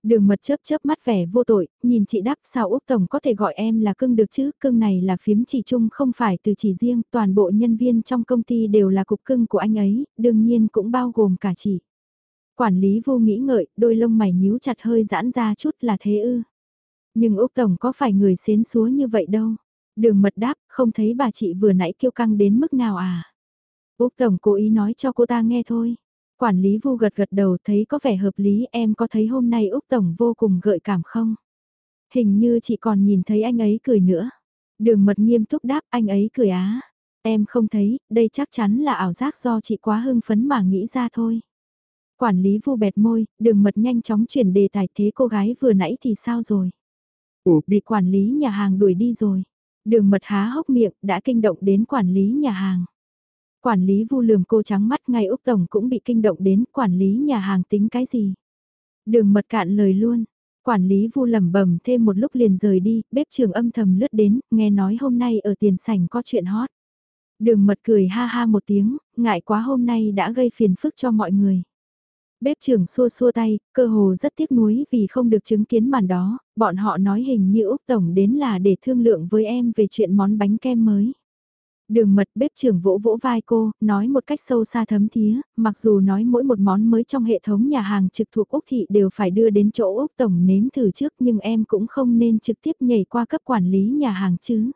Đường mật chớp chớp mắt vẻ vô tội, nhìn chị đáp sao Úc Tổng có thể gọi em là cưng được chứ, cưng này là phiếm chỉ chung không phải từ chỉ riêng, toàn bộ nhân viên trong công ty đều là cục cưng của anh ấy, đương nhiên cũng bao gồm cả chị. Quản lý vô nghĩ ngợi, đôi lông mày nhíu chặt hơi giãn ra chút là thế ư. Nhưng Úc Tổng có phải người xến xúa như vậy đâu. Đường mật đáp, không thấy bà chị vừa nãy kêu căng đến mức nào à. Úc Tổng cố ý nói cho cô ta nghe thôi. Quản lý vu gật gật đầu thấy có vẻ hợp lý em có thấy hôm nay Úc Tổng vô cùng gợi cảm không? Hình như chị còn nhìn thấy anh ấy cười nữa. Đường mật nghiêm túc đáp anh ấy cười á. Em không thấy, đây chắc chắn là ảo giác do chị quá hưng phấn mà nghĩ ra thôi. Quản lý vu bẹt môi, đường mật nhanh chóng chuyển đề tài thế cô gái vừa nãy thì sao rồi? Ủa, bị quản lý nhà hàng đuổi đi rồi. Đường mật há hốc miệng, đã kinh động đến quản lý nhà hàng. Quản lý vu lườm cô trắng mắt ngay Úc Tổng cũng bị kinh động đến quản lý nhà hàng tính cái gì. Đường mật cạn lời luôn. Quản lý vu lẩm bẩm thêm một lúc liền rời đi, bếp trường âm thầm lướt đến, nghe nói hôm nay ở tiền sảnh có chuyện hot. Đường mật cười ha ha một tiếng, ngại quá hôm nay đã gây phiền phức cho mọi người. Bếp trưởng xua xua tay, cơ hồ rất tiếc nuối vì không được chứng kiến màn đó, bọn họ nói hình như Úc Tổng đến là để thương lượng với em về chuyện món bánh kem mới. Đường mật bếp trưởng vỗ vỗ vai cô, nói một cách sâu xa thấm thía, mặc dù nói mỗi một món mới trong hệ thống nhà hàng trực thuộc Úc Thị đều phải đưa đến chỗ Úc Tổng nếm thử trước nhưng em cũng không nên trực tiếp nhảy qua cấp quản lý nhà hàng chứ.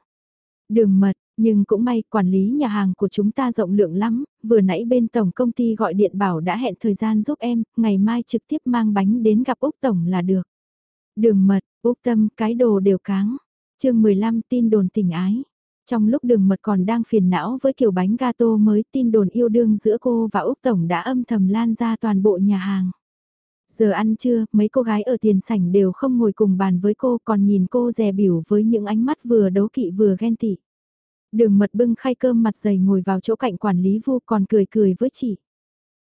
Đường mật, nhưng cũng may quản lý nhà hàng của chúng ta rộng lượng lắm, vừa nãy bên tổng công ty gọi điện bảo đã hẹn thời gian giúp em, ngày mai trực tiếp mang bánh đến gặp Úc Tổng là được. Đường mật, Úc Tâm, cái đồ đều cáng. chương 15 tin đồn tình ái. Trong lúc đường mật còn đang phiền não với kiểu bánh gato mới tin đồn yêu đương giữa cô và Úc Tổng đã âm thầm lan ra toàn bộ nhà hàng. Giờ ăn trưa, mấy cô gái ở tiền sảnh đều không ngồi cùng bàn với cô còn nhìn cô dè biểu với những ánh mắt vừa đấu kỵ vừa ghen tị. Đường mật bưng khay cơm mặt dày ngồi vào chỗ cạnh quản lý vu còn cười cười với chị.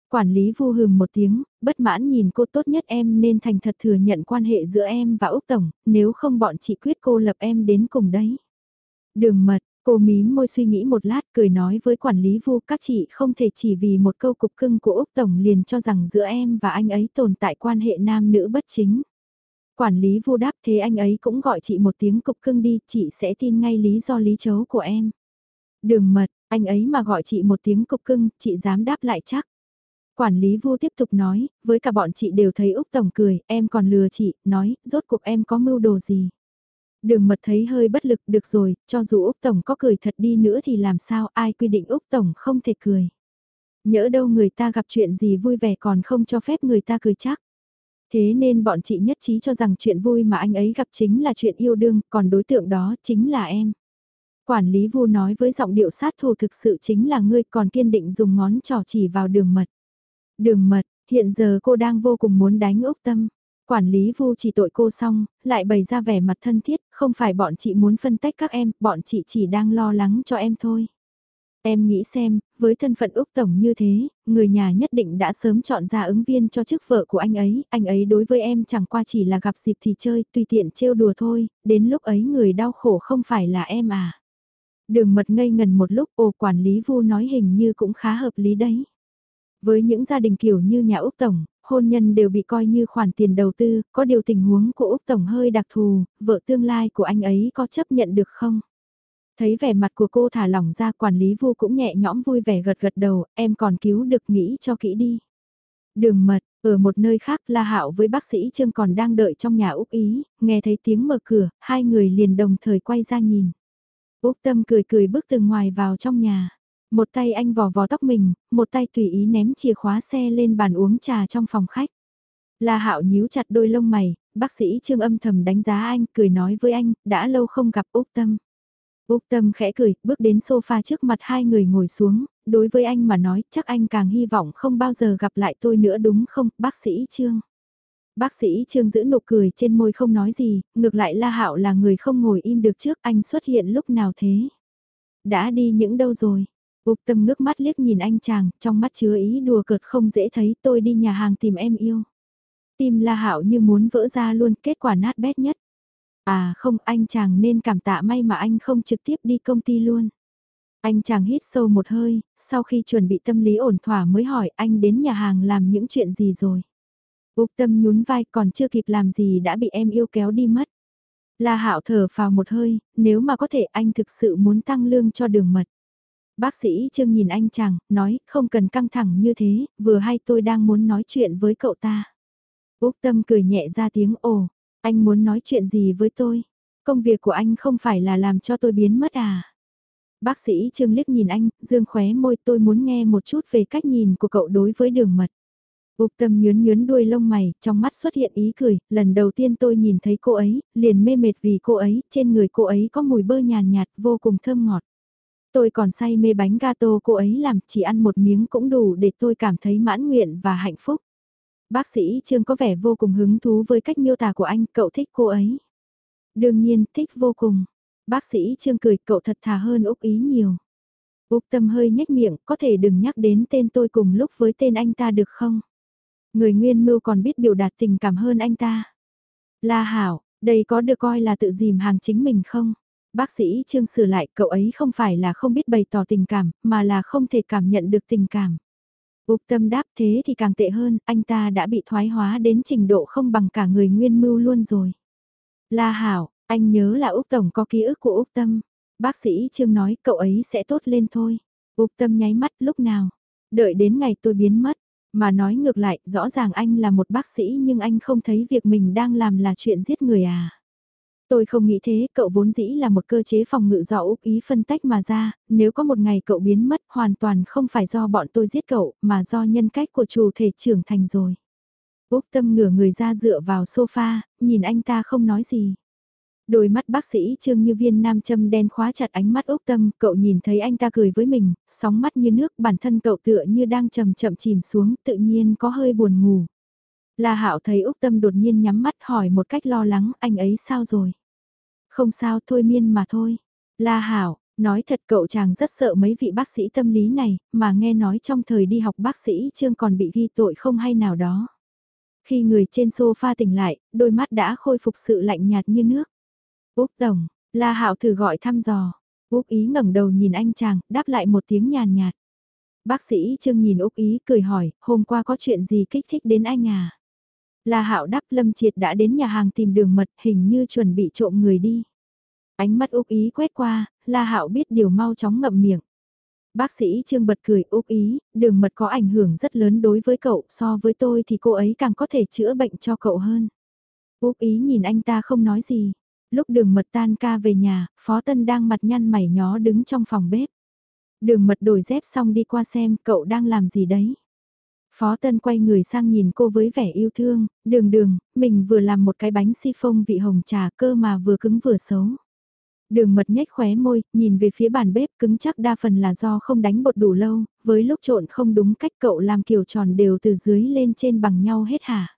Quản lý vu hừm một tiếng, bất mãn nhìn cô tốt nhất em nên thành thật thừa nhận quan hệ giữa em và Úc Tổng, nếu không bọn chị quyết cô lập em đến cùng đấy. Đường mật, cô mím môi suy nghĩ một lát cười nói với quản lý vu các chị không thể chỉ vì một câu cục cưng của Úc Tổng liền cho rằng giữa em và anh ấy tồn tại quan hệ nam nữ bất chính. Quản lý vu đáp thế anh ấy cũng gọi chị một tiếng cục cưng đi, chị sẽ tin ngay lý do lý chấu của em. Đường mật, anh ấy mà gọi chị một tiếng cục cưng, chị dám đáp lại chắc. Quản lý vu tiếp tục nói, với cả bọn chị đều thấy Úc Tổng cười, em còn lừa chị, nói, rốt cuộc em có mưu đồ gì. Đường mật thấy hơi bất lực, được rồi, cho dù Úc Tổng có cười thật đi nữa thì làm sao ai quy định Úc Tổng không thể cười. Nhỡ đâu người ta gặp chuyện gì vui vẻ còn không cho phép người ta cười chắc. Thế nên bọn chị nhất trí cho rằng chuyện vui mà anh ấy gặp chính là chuyện yêu đương, còn đối tượng đó chính là em. Quản lý vu nói với giọng điệu sát thủ thực sự chính là ngươi còn kiên định dùng ngón trỏ chỉ vào đường mật. Đường mật, hiện giờ cô đang vô cùng muốn đánh Úc Tâm. Quản lý vu chỉ tội cô xong, lại bày ra vẻ mặt thân thiết, không phải bọn chị muốn phân tách các em, bọn chị chỉ đang lo lắng cho em thôi. Em nghĩ xem, với thân phận Úc Tổng như thế, người nhà nhất định đã sớm chọn ra ứng viên cho chức vợ của anh ấy, anh ấy đối với em chẳng qua chỉ là gặp dịp thì chơi, tùy tiện trêu đùa thôi, đến lúc ấy người đau khổ không phải là em à. Đường mật ngây ngần một lúc, ồ quản lý vu nói hình như cũng khá hợp lý đấy. Với những gia đình kiểu như nhà Úc Tổng, hôn nhân đều bị coi như khoản tiền đầu tư, có điều tình huống của Úc Tổng hơi đặc thù, vợ tương lai của anh ấy có chấp nhận được không? Thấy vẻ mặt của cô thả lỏng ra quản lý vu cũng nhẹ nhõm vui vẻ gật gật đầu, em còn cứu được nghĩ cho kỹ đi. Đường mật, ở một nơi khác La Hạo với bác sĩ Trương còn đang đợi trong nhà Úc Ý, nghe thấy tiếng mở cửa, hai người liền đồng thời quay ra nhìn. Úc Tâm cười cười bước từ ngoài vào trong nhà. Một tay anh vò vò tóc mình, một tay tùy ý ném chìa khóa xe lên bàn uống trà trong phòng khách. La Hạo nhíu chặt đôi lông mày, bác sĩ Trương âm thầm đánh giá anh, cười nói với anh, đã lâu không gặp Úc Tâm. Úc Tâm khẽ cười, bước đến sofa trước mặt hai người ngồi xuống, đối với anh mà nói, chắc anh càng hy vọng không bao giờ gặp lại tôi nữa đúng không, bác sĩ Trương. Bác sĩ Trương giữ nụ cười trên môi không nói gì, ngược lại La Hạo là người không ngồi im được trước anh xuất hiện lúc nào thế. Đã đi những đâu rồi? Úc tâm ngước mắt liếc nhìn anh chàng, trong mắt chứa ý đùa cợt không dễ thấy tôi đi nhà hàng tìm em yêu. Tim La Hạo như muốn vỡ ra luôn, kết quả nát bét nhất. À không, anh chàng nên cảm tạ may mà anh không trực tiếp đi công ty luôn. Anh chàng hít sâu một hơi, sau khi chuẩn bị tâm lý ổn thỏa mới hỏi anh đến nhà hàng làm những chuyện gì rồi. Úc tâm nhún vai còn chưa kịp làm gì đã bị em yêu kéo đi mất. La Hạo thở vào một hơi, nếu mà có thể anh thực sự muốn tăng lương cho đường mật. Bác sĩ Trương nhìn anh chàng, nói, không cần căng thẳng như thế, vừa hay tôi đang muốn nói chuyện với cậu ta. Úc Tâm cười nhẹ ra tiếng ồ, anh muốn nói chuyện gì với tôi? Công việc của anh không phải là làm cho tôi biến mất à? Bác sĩ Trương liếc nhìn anh, dương khóe môi tôi muốn nghe một chút về cách nhìn của cậu đối với đường mật. Úc tâm nhướn nhướn đuôi lông mày, trong mắt xuất hiện ý cười, lần đầu tiên tôi nhìn thấy cô ấy, liền mê mệt vì cô ấy, trên người cô ấy có mùi bơ nhàn nhạt, vô cùng thơm ngọt. Tôi còn say mê bánh gato cô ấy làm, chỉ ăn một miếng cũng đủ để tôi cảm thấy mãn nguyện và hạnh phúc. Bác sĩ Trương có vẻ vô cùng hứng thú với cách miêu tả của anh, cậu thích cô ấy. Đương nhiên, thích vô cùng. Bác sĩ Trương cười, cậu thật thà hơn Úc ý nhiều. Úc tâm hơi nhếch miệng, có thể đừng nhắc đến tên tôi cùng lúc với tên anh ta được không? Người nguyên mưu còn biết biểu đạt tình cảm hơn anh ta. La Hảo, đây có được coi là tự dìm hàng chính mình không? Bác sĩ Trương sửa lại cậu ấy không phải là không biết bày tỏ tình cảm, mà là không thể cảm nhận được tình cảm. Úc tâm đáp thế thì càng tệ hơn, anh ta đã bị thoái hóa đến trình độ không bằng cả người nguyên mưu luôn rồi. La Hảo, anh nhớ là Úc Tổng có ký ức của Úc Tâm. Bác sĩ Trương nói cậu ấy sẽ tốt lên thôi. Úc Tâm nháy mắt lúc nào. Đợi đến ngày tôi biến mất. Mà nói ngược lại, rõ ràng anh là một bác sĩ nhưng anh không thấy việc mình đang làm là chuyện giết người à. Tôi không nghĩ thế, cậu vốn dĩ là một cơ chế phòng ngự do Úc ý phân tách mà ra, nếu có một ngày cậu biến mất hoàn toàn không phải do bọn tôi giết cậu, mà do nhân cách của chủ thể trưởng thành rồi. Úc Tâm ngửa người ra dựa vào sofa, nhìn anh ta không nói gì. Đôi mắt bác sĩ Trương Như Viên nam châm đen khóa chặt ánh mắt Úc Tâm, cậu nhìn thấy anh ta cười với mình, sóng mắt như nước, bản thân cậu tựa như đang chậm chậm chìm xuống, tự nhiên có hơi buồn ngủ. La Hạo thấy Úc Tâm đột nhiên nhắm mắt hỏi một cách lo lắng, anh ấy sao rồi? Không sao thôi miên mà thôi. La Hạo, nói thật cậu chàng rất sợ mấy vị bác sĩ tâm lý này, mà nghe nói trong thời đi học bác sĩ Trương còn bị ghi tội không hay nào đó. Khi người trên sofa tỉnh lại, đôi mắt đã khôi phục sự lạnh nhạt như nước. Úc Tổng, La Hạo thử gọi thăm dò. Úc Ý ngẩng đầu nhìn anh chàng, đáp lại một tiếng nhàn nhạt. Bác sĩ Trương nhìn Úc Ý cười hỏi, hôm qua có chuyện gì kích thích đến anh à? La Hạo đáp Lâm Triệt đã đến nhà hàng tìm đường mật hình như chuẩn bị trộm người đi. Ánh mắt Úc Ý quét qua, La Hạo biết điều mau chóng ngậm miệng. Bác sĩ Trương bật cười Úc Ý, đường mật có ảnh hưởng rất lớn đối với cậu, so với tôi thì cô ấy càng có thể chữa bệnh cho cậu hơn. Úc Ý nhìn anh ta không nói gì. Lúc đường mật tan ca về nhà, Phó Tân đang mặt nhăn mày nhó đứng trong phòng bếp. Đường mật đổi dép xong đi qua xem cậu đang làm gì đấy. Phó Tân quay người sang nhìn cô với vẻ yêu thương, đường đường, mình vừa làm một cái bánh si phông vị hồng trà cơ mà vừa cứng vừa xấu. Đường mật nhếch khóe môi, nhìn về phía bàn bếp cứng chắc đa phần là do không đánh bột đủ lâu, với lúc trộn không đúng cách cậu làm kiểu tròn đều từ dưới lên trên bằng nhau hết hả.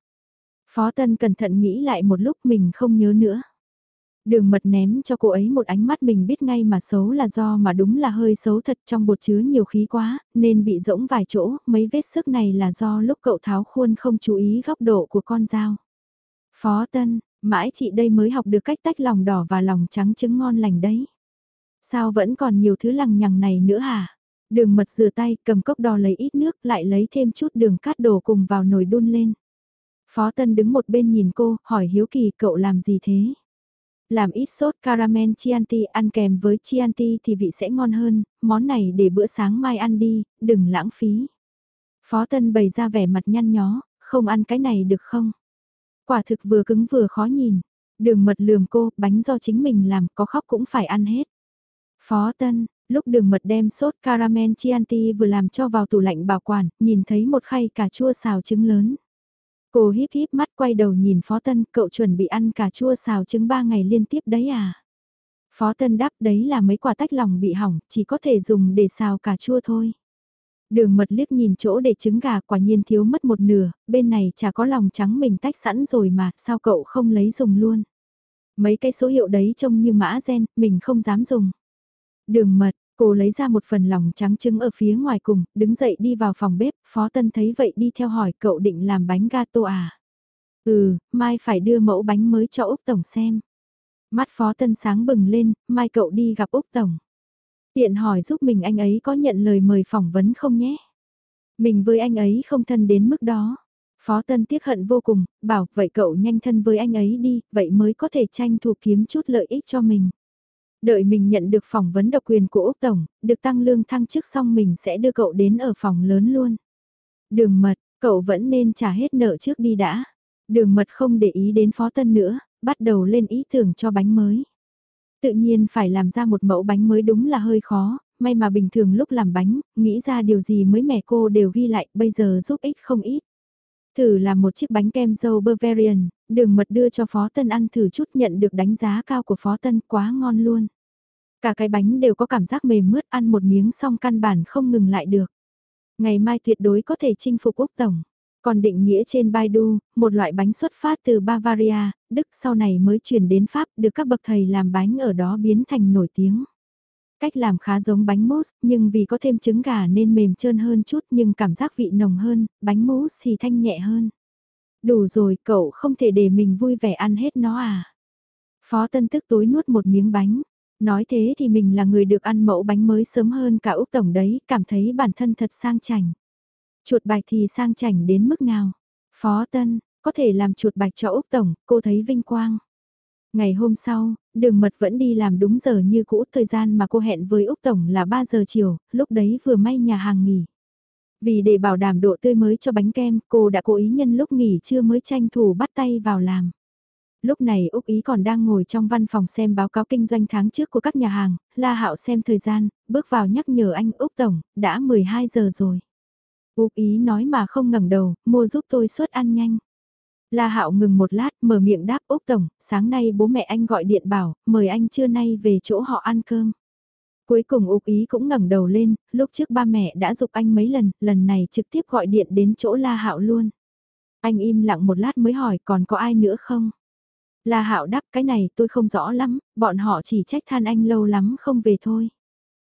Phó Tân cẩn thận nghĩ lại một lúc mình không nhớ nữa. Đường mật ném cho cô ấy một ánh mắt mình biết ngay mà xấu là do mà đúng là hơi xấu thật trong bột chứa nhiều khí quá, nên bị rỗng vài chỗ, mấy vết sức này là do lúc cậu tháo khuôn không chú ý góc độ của con dao. Phó Tân, mãi chị đây mới học được cách tách lòng đỏ và lòng trắng trứng ngon lành đấy. Sao vẫn còn nhiều thứ lằng nhằng này nữa hả? Đường mật rửa tay, cầm cốc đo lấy ít nước, lại lấy thêm chút đường cát đổ cùng vào nồi đun lên. Phó Tân đứng một bên nhìn cô, hỏi hiếu kỳ cậu làm gì thế? Làm ít sốt caramel Chianti ăn kèm với Chianti thì vị sẽ ngon hơn, món này để bữa sáng mai ăn đi, đừng lãng phí. Phó Tân bày ra vẻ mặt nhăn nhó, không ăn cái này được không? Quả thực vừa cứng vừa khó nhìn. Đường mật lườm cô, bánh do chính mình làm, có khóc cũng phải ăn hết. Phó Tân, lúc đường mật đem sốt caramel Chianti vừa làm cho vào tủ lạnh bảo quản, nhìn thấy một khay cà chua xào trứng lớn. Cô híp híp mắt quay đầu nhìn Phó Tân, cậu chuẩn bị ăn cà chua xào trứng ba ngày liên tiếp đấy à? Phó Tân đáp đấy là mấy quả tách lòng bị hỏng, chỉ có thể dùng để xào cà chua thôi. Đường mật liếc nhìn chỗ để trứng gà quả nhiên thiếu mất một nửa, bên này chả có lòng trắng mình tách sẵn rồi mà, sao cậu không lấy dùng luôn? Mấy cái số hiệu đấy trông như mã gen, mình không dám dùng. Đường mật, Cô lấy ra một phần lòng trắng trứng ở phía ngoài cùng, đứng dậy đi vào phòng bếp, Phó Tân thấy vậy đi theo hỏi cậu định làm bánh gato à? Ừ, mai phải đưa mẫu bánh mới cho Úc Tổng xem. Mắt Phó Tân sáng bừng lên, mai cậu đi gặp Úc Tổng. Tiện hỏi giúp mình anh ấy có nhận lời mời phỏng vấn không nhé? Mình với anh ấy không thân đến mức đó. Phó Tân tiếc hận vô cùng, bảo vậy cậu nhanh thân với anh ấy đi, vậy mới có thể tranh thủ kiếm chút lợi ích cho mình. Đợi mình nhận được phỏng vấn độc quyền của Úc Tổng, được tăng lương thăng chức xong mình sẽ đưa cậu đến ở phòng lớn luôn. Đường mật, cậu vẫn nên trả hết nợ trước đi đã. Đường mật không để ý đến phó tân nữa, bắt đầu lên ý tưởng cho bánh mới. Tự nhiên phải làm ra một mẫu bánh mới đúng là hơi khó, may mà bình thường lúc làm bánh, nghĩ ra điều gì mới mẻ cô đều ghi lại, bây giờ giúp ích không ít. Thử làm một chiếc bánh kem dâu Bavarian, đường mật đưa cho Phó Tân ăn thử chút nhận được đánh giá cao của Phó Tân quá ngon luôn. Cả cái bánh đều có cảm giác mềm mướt ăn một miếng xong căn bản không ngừng lại được. Ngày mai tuyệt đối có thể chinh phục Úc Tổng. Còn định nghĩa trên Baidu, một loại bánh xuất phát từ Bavaria, Đức sau này mới chuyển đến Pháp được các bậc thầy làm bánh ở đó biến thành nổi tiếng. Cách làm khá giống bánh mousse, nhưng vì có thêm trứng gà nên mềm trơn hơn chút nhưng cảm giác vị nồng hơn, bánh mousse thì thanh nhẹ hơn. Đủ rồi, cậu không thể để mình vui vẻ ăn hết nó à. Phó Tân tức tối nuốt một miếng bánh. Nói thế thì mình là người được ăn mẫu bánh mới sớm hơn cả Úc Tổng đấy, cảm thấy bản thân thật sang chảnh. Chuột bạch thì sang chảnh đến mức nào? Phó Tân, có thể làm chuột bạch cho Úc Tổng, cô thấy vinh quang. Ngày hôm sau, đường mật vẫn đi làm đúng giờ như cũ, thời gian mà cô hẹn với Úc Tổng là 3 giờ chiều, lúc đấy vừa may nhà hàng nghỉ. Vì để bảo đảm độ tươi mới cho bánh kem, cô đã cố ý nhân lúc nghỉ trưa mới tranh thủ bắt tay vào làm. Lúc này Úc Ý còn đang ngồi trong văn phòng xem báo cáo kinh doanh tháng trước của các nhà hàng, La Hạo xem thời gian, bước vào nhắc nhở anh Úc Tổng, đã 12 giờ rồi. Úc Ý nói mà không ngẩng đầu, mua giúp tôi suất ăn nhanh. La Hạo ngừng một lát, mở miệng đáp Úc Tổng, sáng nay bố mẹ anh gọi điện bảo, mời anh trưa nay về chỗ họ ăn cơm. Cuối cùng Úc Ý cũng ngẩng đầu lên, lúc trước ba mẹ đã dục anh mấy lần, lần này trực tiếp gọi điện đến chỗ La Hạo luôn. Anh im lặng một lát mới hỏi còn có ai nữa không? La Hạo đáp cái này tôi không rõ lắm, bọn họ chỉ trách than anh lâu lắm không về thôi.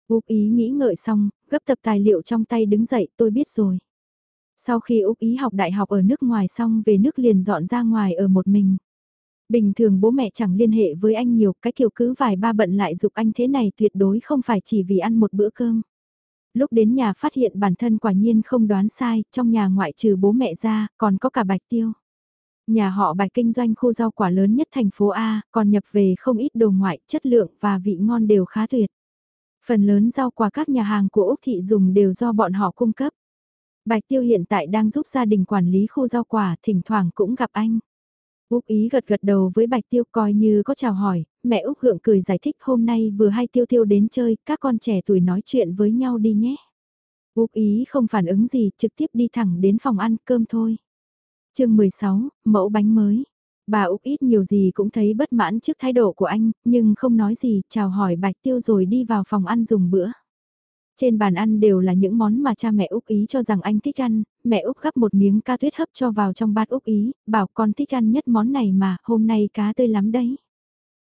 Úc Ý nghĩ ngợi xong, gấp tập tài liệu trong tay đứng dậy tôi biết rồi. Sau khi Úc Ý học đại học ở nước ngoài xong về nước liền dọn ra ngoài ở một mình. Bình thường bố mẹ chẳng liên hệ với anh nhiều, cái kiểu cứ vài ba bận lại dục anh thế này tuyệt đối không phải chỉ vì ăn một bữa cơm. Lúc đến nhà phát hiện bản thân quả nhiên không đoán sai, trong nhà ngoại trừ bố mẹ ra, còn có cả bạch tiêu. Nhà họ bạch kinh doanh khu rau quả lớn nhất thành phố A, còn nhập về không ít đồ ngoại, chất lượng và vị ngon đều khá tuyệt. Phần lớn rau quả các nhà hàng của Úc Thị dùng đều do bọn họ cung cấp. Bạch Tiêu hiện tại đang giúp gia đình quản lý khu rau quả, thỉnh thoảng cũng gặp anh. Úc Ý gật gật đầu với Bạch Tiêu coi như có chào hỏi, mẹ Úc Hượng cười giải thích hôm nay vừa hay Tiêu Tiêu đến chơi, các con trẻ tuổi nói chuyện với nhau đi nhé. Úc Ý không phản ứng gì, trực tiếp đi thẳng đến phòng ăn cơm thôi. chương 16, mẫu bánh mới. Bà Úc ít nhiều gì cũng thấy bất mãn trước thái độ của anh, nhưng không nói gì, chào hỏi Bạch Tiêu rồi đi vào phòng ăn dùng bữa. Trên bàn ăn đều là những món mà cha mẹ Úc Ý cho rằng anh thích ăn, mẹ Úc gắp một miếng ca tuyết hấp cho vào trong bát Úc Ý, bảo con thích ăn nhất món này mà, hôm nay cá tươi lắm đấy.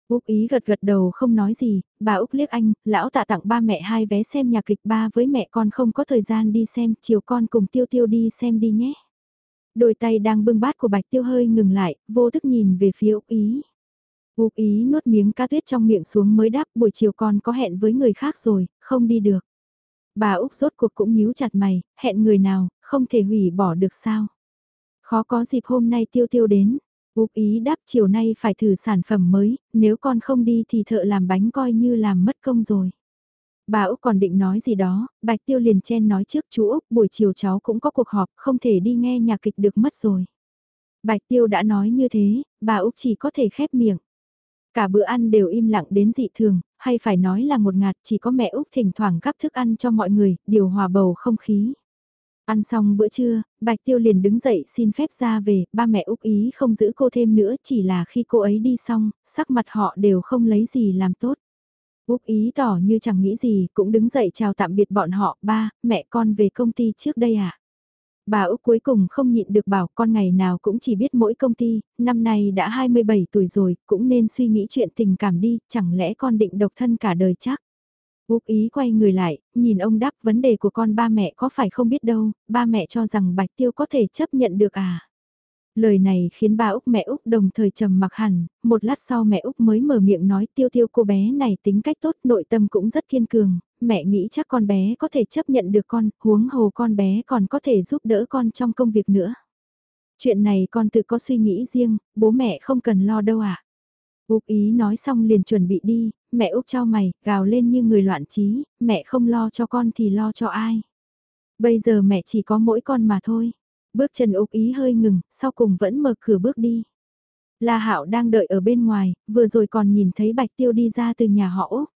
Úc Ý gật gật đầu không nói gì, bà Úc liếc anh, lão tạ tặng ba mẹ hai vé xem nhạc kịch ba với mẹ con không có thời gian đi xem, chiều con cùng tiêu tiêu đi xem đi nhé. Đôi tay đang bưng bát của bạch tiêu hơi ngừng lại, vô thức nhìn về phía Úc Ý. Úc Ý nuốt miếng cá tuyết trong miệng xuống mới đáp buổi chiều con có hẹn với người khác rồi, không đi được. Bà Úc rốt cuộc cũng nhíu chặt mày, hẹn người nào, không thể hủy bỏ được sao. Khó có dịp hôm nay tiêu tiêu đến. Úc ý đáp chiều nay phải thử sản phẩm mới, nếu con không đi thì thợ làm bánh coi như làm mất công rồi. Bà Úc còn định nói gì đó, Bạch Tiêu liền chen nói trước chú Úc buổi chiều cháu cũng có cuộc họp, không thể đi nghe nhạc kịch được mất rồi. Bạch Tiêu đã nói như thế, bà Úc chỉ có thể khép miệng. Cả bữa ăn đều im lặng đến dị thường, hay phải nói là một ngạt chỉ có mẹ Úc thỉnh thoảng gắp thức ăn cho mọi người, điều hòa bầu không khí. Ăn xong bữa trưa, Bạch Tiêu liền đứng dậy xin phép ra về, ba mẹ Úc ý không giữ cô thêm nữa chỉ là khi cô ấy đi xong, sắc mặt họ đều không lấy gì làm tốt. Úc ý tỏ như chẳng nghĩ gì, cũng đứng dậy chào tạm biệt bọn họ, ba, mẹ con về công ty trước đây à? Bà Úc cuối cùng không nhịn được bảo con ngày nào cũng chỉ biết mỗi công ty, năm nay đã 27 tuổi rồi, cũng nên suy nghĩ chuyện tình cảm đi, chẳng lẽ con định độc thân cả đời chắc. Úc ý quay người lại, nhìn ông đáp vấn đề của con ba mẹ có phải không biết đâu, ba mẹ cho rằng Bạch Tiêu có thể chấp nhận được à. Lời này khiến ba Úc mẹ Úc đồng thời trầm mặc hẳn, một lát sau mẹ Úc mới mở miệng nói tiêu tiêu cô bé này tính cách tốt nội tâm cũng rất kiên cường, mẹ nghĩ chắc con bé có thể chấp nhận được con, huống hồ con bé còn có thể giúp đỡ con trong công việc nữa. Chuyện này con tự có suy nghĩ riêng, bố mẹ không cần lo đâu ạ. À. Úc ý nói xong liền chuẩn bị đi, mẹ Úc trao mày, gào lên như người loạn trí, mẹ không lo cho con thì lo cho ai. Bây giờ mẹ chỉ có mỗi con mà thôi. Bước chân Úc ý hơi ngừng, sau cùng vẫn mở cửa bước đi. La Hạo đang đợi ở bên ngoài, vừa rồi còn nhìn thấy Bạch Tiêu đi ra từ nhà họ Úc.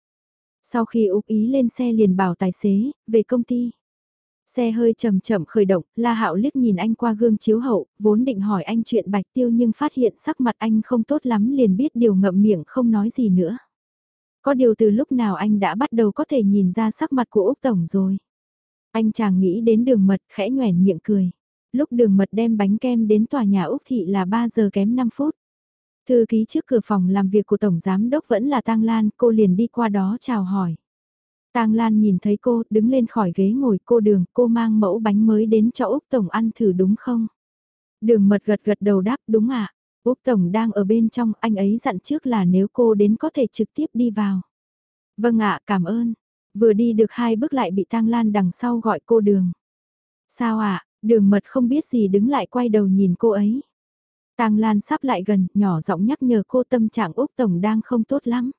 Sau khi Úc ý lên xe liền bảo tài xế, về công ty. Xe hơi chậm chậm khởi động, La Hạo liếc nhìn anh qua gương chiếu hậu, vốn định hỏi anh chuyện Bạch Tiêu nhưng phát hiện sắc mặt anh không tốt lắm liền biết điều ngậm miệng không nói gì nữa. Có điều từ lúc nào anh đã bắt đầu có thể nhìn ra sắc mặt của Úc Tổng rồi. Anh chàng nghĩ đến đường mật khẽ nhoẻn miệng cười. Lúc đường mật đem bánh kem đến tòa nhà Úc Thị là 3 giờ kém 5 phút. Thư ký trước cửa phòng làm việc của Tổng Giám Đốc vẫn là Tang Lan, cô liền đi qua đó chào hỏi. Tang Lan nhìn thấy cô, đứng lên khỏi ghế ngồi cô đường, cô mang mẫu bánh mới đến cho Úc Tổng ăn thử đúng không? Đường mật gật gật đầu đáp đúng ạ. À? Úc Tổng đang ở bên trong, anh ấy dặn trước là nếu cô đến có thể trực tiếp đi vào. Vâng ạ, cảm ơn. Vừa đi được hai bước lại bị Tang Lan đằng sau gọi cô đường. Sao ạ, đường mật không biết gì đứng lại quay đầu nhìn cô ấy. Tang Lan sắp lại gần, nhỏ giọng nhắc nhở cô tâm trạng Úc Tổng đang không tốt lắm.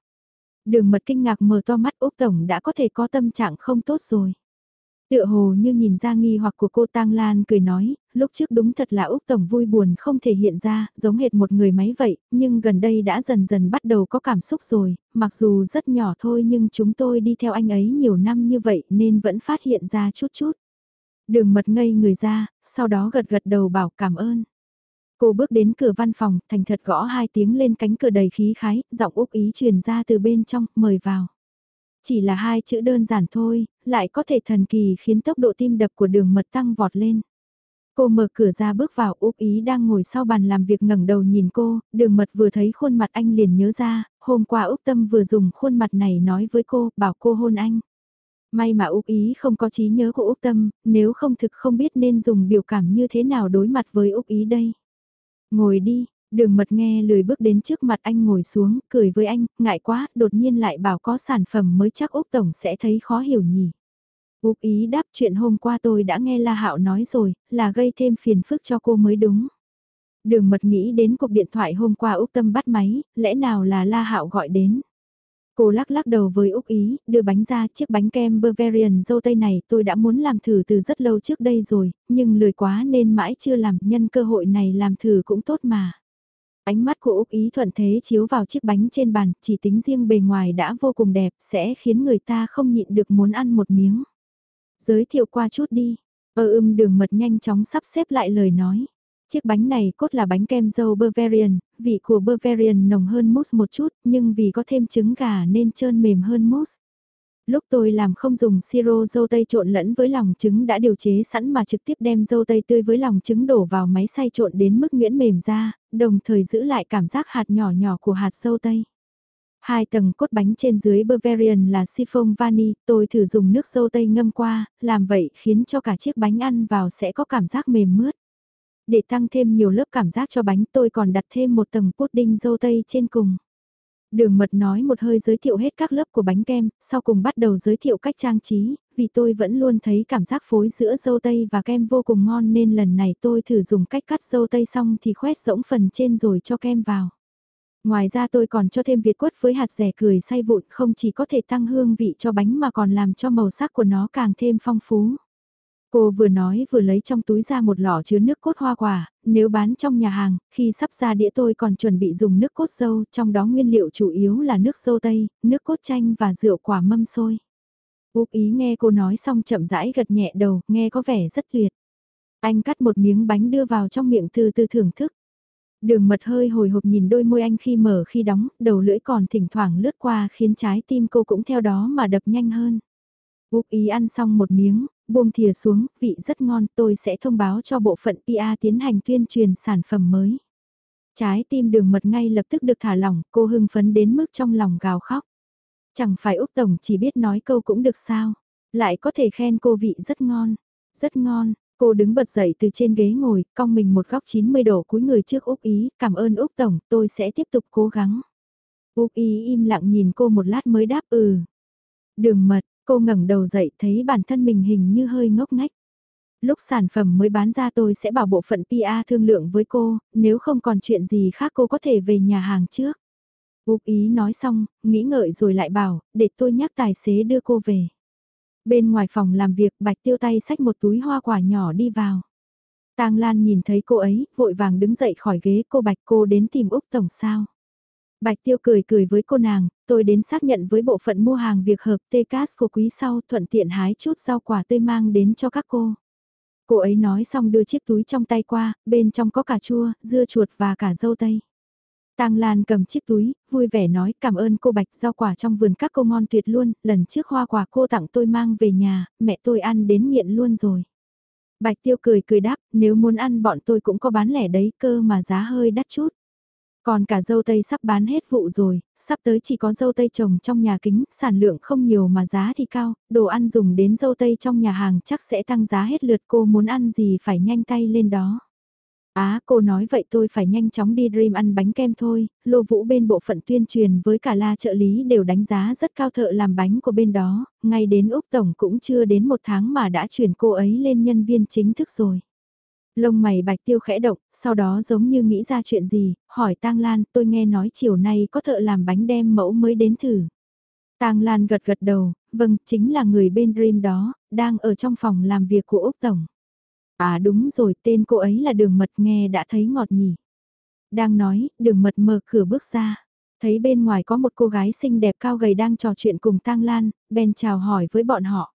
Đường mật kinh ngạc mở to mắt Úc Tổng đã có thể có tâm trạng không tốt rồi. Tựa hồ như nhìn ra nghi hoặc của cô Tang Lan cười nói, lúc trước đúng thật là Úc Tổng vui buồn không thể hiện ra, giống hệt một người máy vậy, nhưng gần đây đã dần dần bắt đầu có cảm xúc rồi, mặc dù rất nhỏ thôi nhưng chúng tôi đi theo anh ấy nhiều năm như vậy nên vẫn phát hiện ra chút chút. Đường mật ngây người ra, sau đó gật gật đầu bảo cảm ơn. Cô bước đến cửa văn phòng, thành thật gõ hai tiếng lên cánh cửa đầy khí khái, giọng Úc Ý truyền ra từ bên trong, mời vào. Chỉ là hai chữ đơn giản thôi, lại có thể thần kỳ khiến tốc độ tim đập của đường mật tăng vọt lên. Cô mở cửa ra bước vào Úc Ý đang ngồi sau bàn làm việc ngẩng đầu nhìn cô, đường mật vừa thấy khuôn mặt anh liền nhớ ra, hôm qua Úc Tâm vừa dùng khuôn mặt này nói với cô, bảo cô hôn anh. May mà Úc Ý không có trí nhớ của Úc Tâm, nếu không thực không biết nên dùng biểu cảm như thế nào đối mặt với Úc Ý đây. Ngồi đi, đường mật nghe lười bước đến trước mặt anh ngồi xuống, cười với anh, ngại quá, đột nhiên lại bảo có sản phẩm mới chắc Úc Tổng sẽ thấy khó hiểu nhỉ. Úc ý đáp chuyện hôm qua tôi đã nghe La Hạo nói rồi, là gây thêm phiền phức cho cô mới đúng. Đường mật nghĩ đến cuộc điện thoại hôm qua Úc Tâm bắt máy, lẽ nào là La Hạo gọi đến. Cô lắc lắc đầu với Úc Ý, đưa bánh ra chiếc bánh kem Bavarian dâu tây này tôi đã muốn làm thử từ rất lâu trước đây rồi, nhưng lười quá nên mãi chưa làm, nhân cơ hội này làm thử cũng tốt mà. Ánh mắt của Úc Ý thuận thế chiếu vào chiếc bánh trên bàn, chỉ tính riêng bề ngoài đã vô cùng đẹp, sẽ khiến người ta không nhịn được muốn ăn một miếng. Giới thiệu qua chút đi, ờ, ơ ưm đường mật nhanh chóng sắp xếp lại lời nói. Chiếc bánh này cốt là bánh kem dâu Bavarian, vị của Bavarian nồng hơn mousse một chút, nhưng vì có thêm trứng gà nên trơn mềm hơn mousse. Lúc tôi làm không dùng siro dâu tây trộn lẫn với lòng trứng đã điều chế sẵn mà trực tiếp đem dâu tây tươi với lòng trứng đổ vào máy xay trộn đến mức nhuyễn mềm ra, đồng thời giữ lại cảm giác hạt nhỏ nhỏ của hạt dâu tây. Hai tầng cốt bánh trên dưới Bavarian là siphon vani, tôi thử dùng nước dâu tây ngâm qua, làm vậy khiến cho cả chiếc bánh ăn vào sẽ có cảm giác mềm mướt. Để tăng thêm nhiều lớp cảm giác cho bánh tôi còn đặt thêm một tầng pudding dâu tây trên cùng. Đường mật nói một hơi giới thiệu hết các lớp của bánh kem, sau cùng bắt đầu giới thiệu cách trang trí, vì tôi vẫn luôn thấy cảm giác phối giữa dâu tây và kem vô cùng ngon nên lần này tôi thử dùng cách cắt dâu tây xong thì khoét rỗng phần trên rồi cho kem vào. Ngoài ra tôi còn cho thêm việt quất với hạt rẻ cười say vụn không chỉ có thể tăng hương vị cho bánh mà còn làm cho màu sắc của nó càng thêm phong phú. Cô vừa nói vừa lấy trong túi ra một lọ chứa nước cốt hoa quả, nếu bán trong nhà hàng, khi sắp ra đĩa tôi còn chuẩn bị dùng nước cốt dâu, trong đó nguyên liệu chủ yếu là nước dâu tây, nước cốt chanh và rượu quả mâm xôi. Úc ý nghe cô nói xong chậm rãi gật nhẹ đầu, nghe có vẻ rất tuyệt. Anh cắt một miếng bánh đưa vào trong miệng từ từ thưởng thức. Đường mật hơi hồi hộp nhìn đôi môi anh khi mở khi đóng, đầu lưỡi còn thỉnh thoảng lướt qua khiến trái tim cô cũng theo đó mà đập nhanh hơn. Úc ý ăn xong một miếng, buông thìa xuống, vị rất ngon, tôi sẽ thông báo cho bộ phận PA tiến hành tuyên truyền sản phẩm mới. Trái tim đường mật ngay lập tức được thả lỏng, cô hưng phấn đến mức trong lòng gào khóc. Chẳng phải Úc Tổng chỉ biết nói câu cũng được sao, lại có thể khen cô vị rất ngon, rất ngon. Cô đứng bật dậy từ trên ghế ngồi, cong mình một góc 90 độ cúi người trước Úc Ý, cảm ơn Úc Tổng, tôi sẽ tiếp tục cố gắng. Úc Ý im lặng nhìn cô một lát mới đáp ừ. Đường mật, Cô ngẩng đầu dậy thấy bản thân mình hình như hơi ngốc ngách. Lúc sản phẩm mới bán ra tôi sẽ bảo bộ phận PA thương lượng với cô, nếu không còn chuyện gì khác cô có thể về nhà hàng trước. Úc ý nói xong, nghĩ ngợi rồi lại bảo, để tôi nhắc tài xế đưa cô về. Bên ngoài phòng làm việc Bạch Tiêu tay xách một túi hoa quả nhỏ đi vào. Tang Lan nhìn thấy cô ấy, vội vàng đứng dậy khỏi ghế cô Bạch cô đến tìm Úc Tổng sao. Bạch Tiêu cười cười với cô nàng, tôi đến xác nhận với bộ phận mua hàng việc hợp tê của quý sau thuận tiện hái chút rau quả tươi mang đến cho các cô. Cô ấy nói xong đưa chiếc túi trong tay qua, bên trong có cà chua, dưa chuột và cả dâu tây. Tang Lan cầm chiếc túi, vui vẻ nói cảm ơn cô Bạch rau quả trong vườn các cô ngon tuyệt luôn, lần trước hoa quả cô tặng tôi mang về nhà, mẹ tôi ăn đến nghiện luôn rồi. Bạch Tiêu cười cười đáp, nếu muốn ăn bọn tôi cũng có bán lẻ đấy cơ mà giá hơi đắt chút. Còn cả dâu tây sắp bán hết vụ rồi, sắp tới chỉ có dâu tây trồng trong nhà kính, sản lượng không nhiều mà giá thì cao, đồ ăn dùng đến dâu tây trong nhà hàng chắc sẽ tăng giá hết lượt cô muốn ăn gì phải nhanh tay lên đó. Á, cô nói vậy tôi phải nhanh chóng đi Dream ăn bánh kem thôi, Lô Vũ bên bộ phận tuyên truyền với cả la trợ lý đều đánh giá rất cao thợ làm bánh của bên đó, ngay đến Úc Tổng cũng chưa đến một tháng mà đã chuyển cô ấy lên nhân viên chính thức rồi. Lông mày bạch tiêu khẽ động, sau đó giống như nghĩ ra chuyện gì, hỏi Tang Lan tôi nghe nói chiều nay có thợ làm bánh đem mẫu mới đến thử. Tang Lan gật gật đầu, vâng, chính là người bên Dream đó, đang ở trong phòng làm việc của Úc Tổng. À đúng rồi, tên cô ấy là đường mật nghe đã thấy ngọt nhỉ. Đang nói, đường mật mở cửa bước ra. Thấy bên ngoài có một cô gái xinh đẹp cao gầy đang trò chuyện cùng Tang Lan, bèn chào hỏi với bọn họ.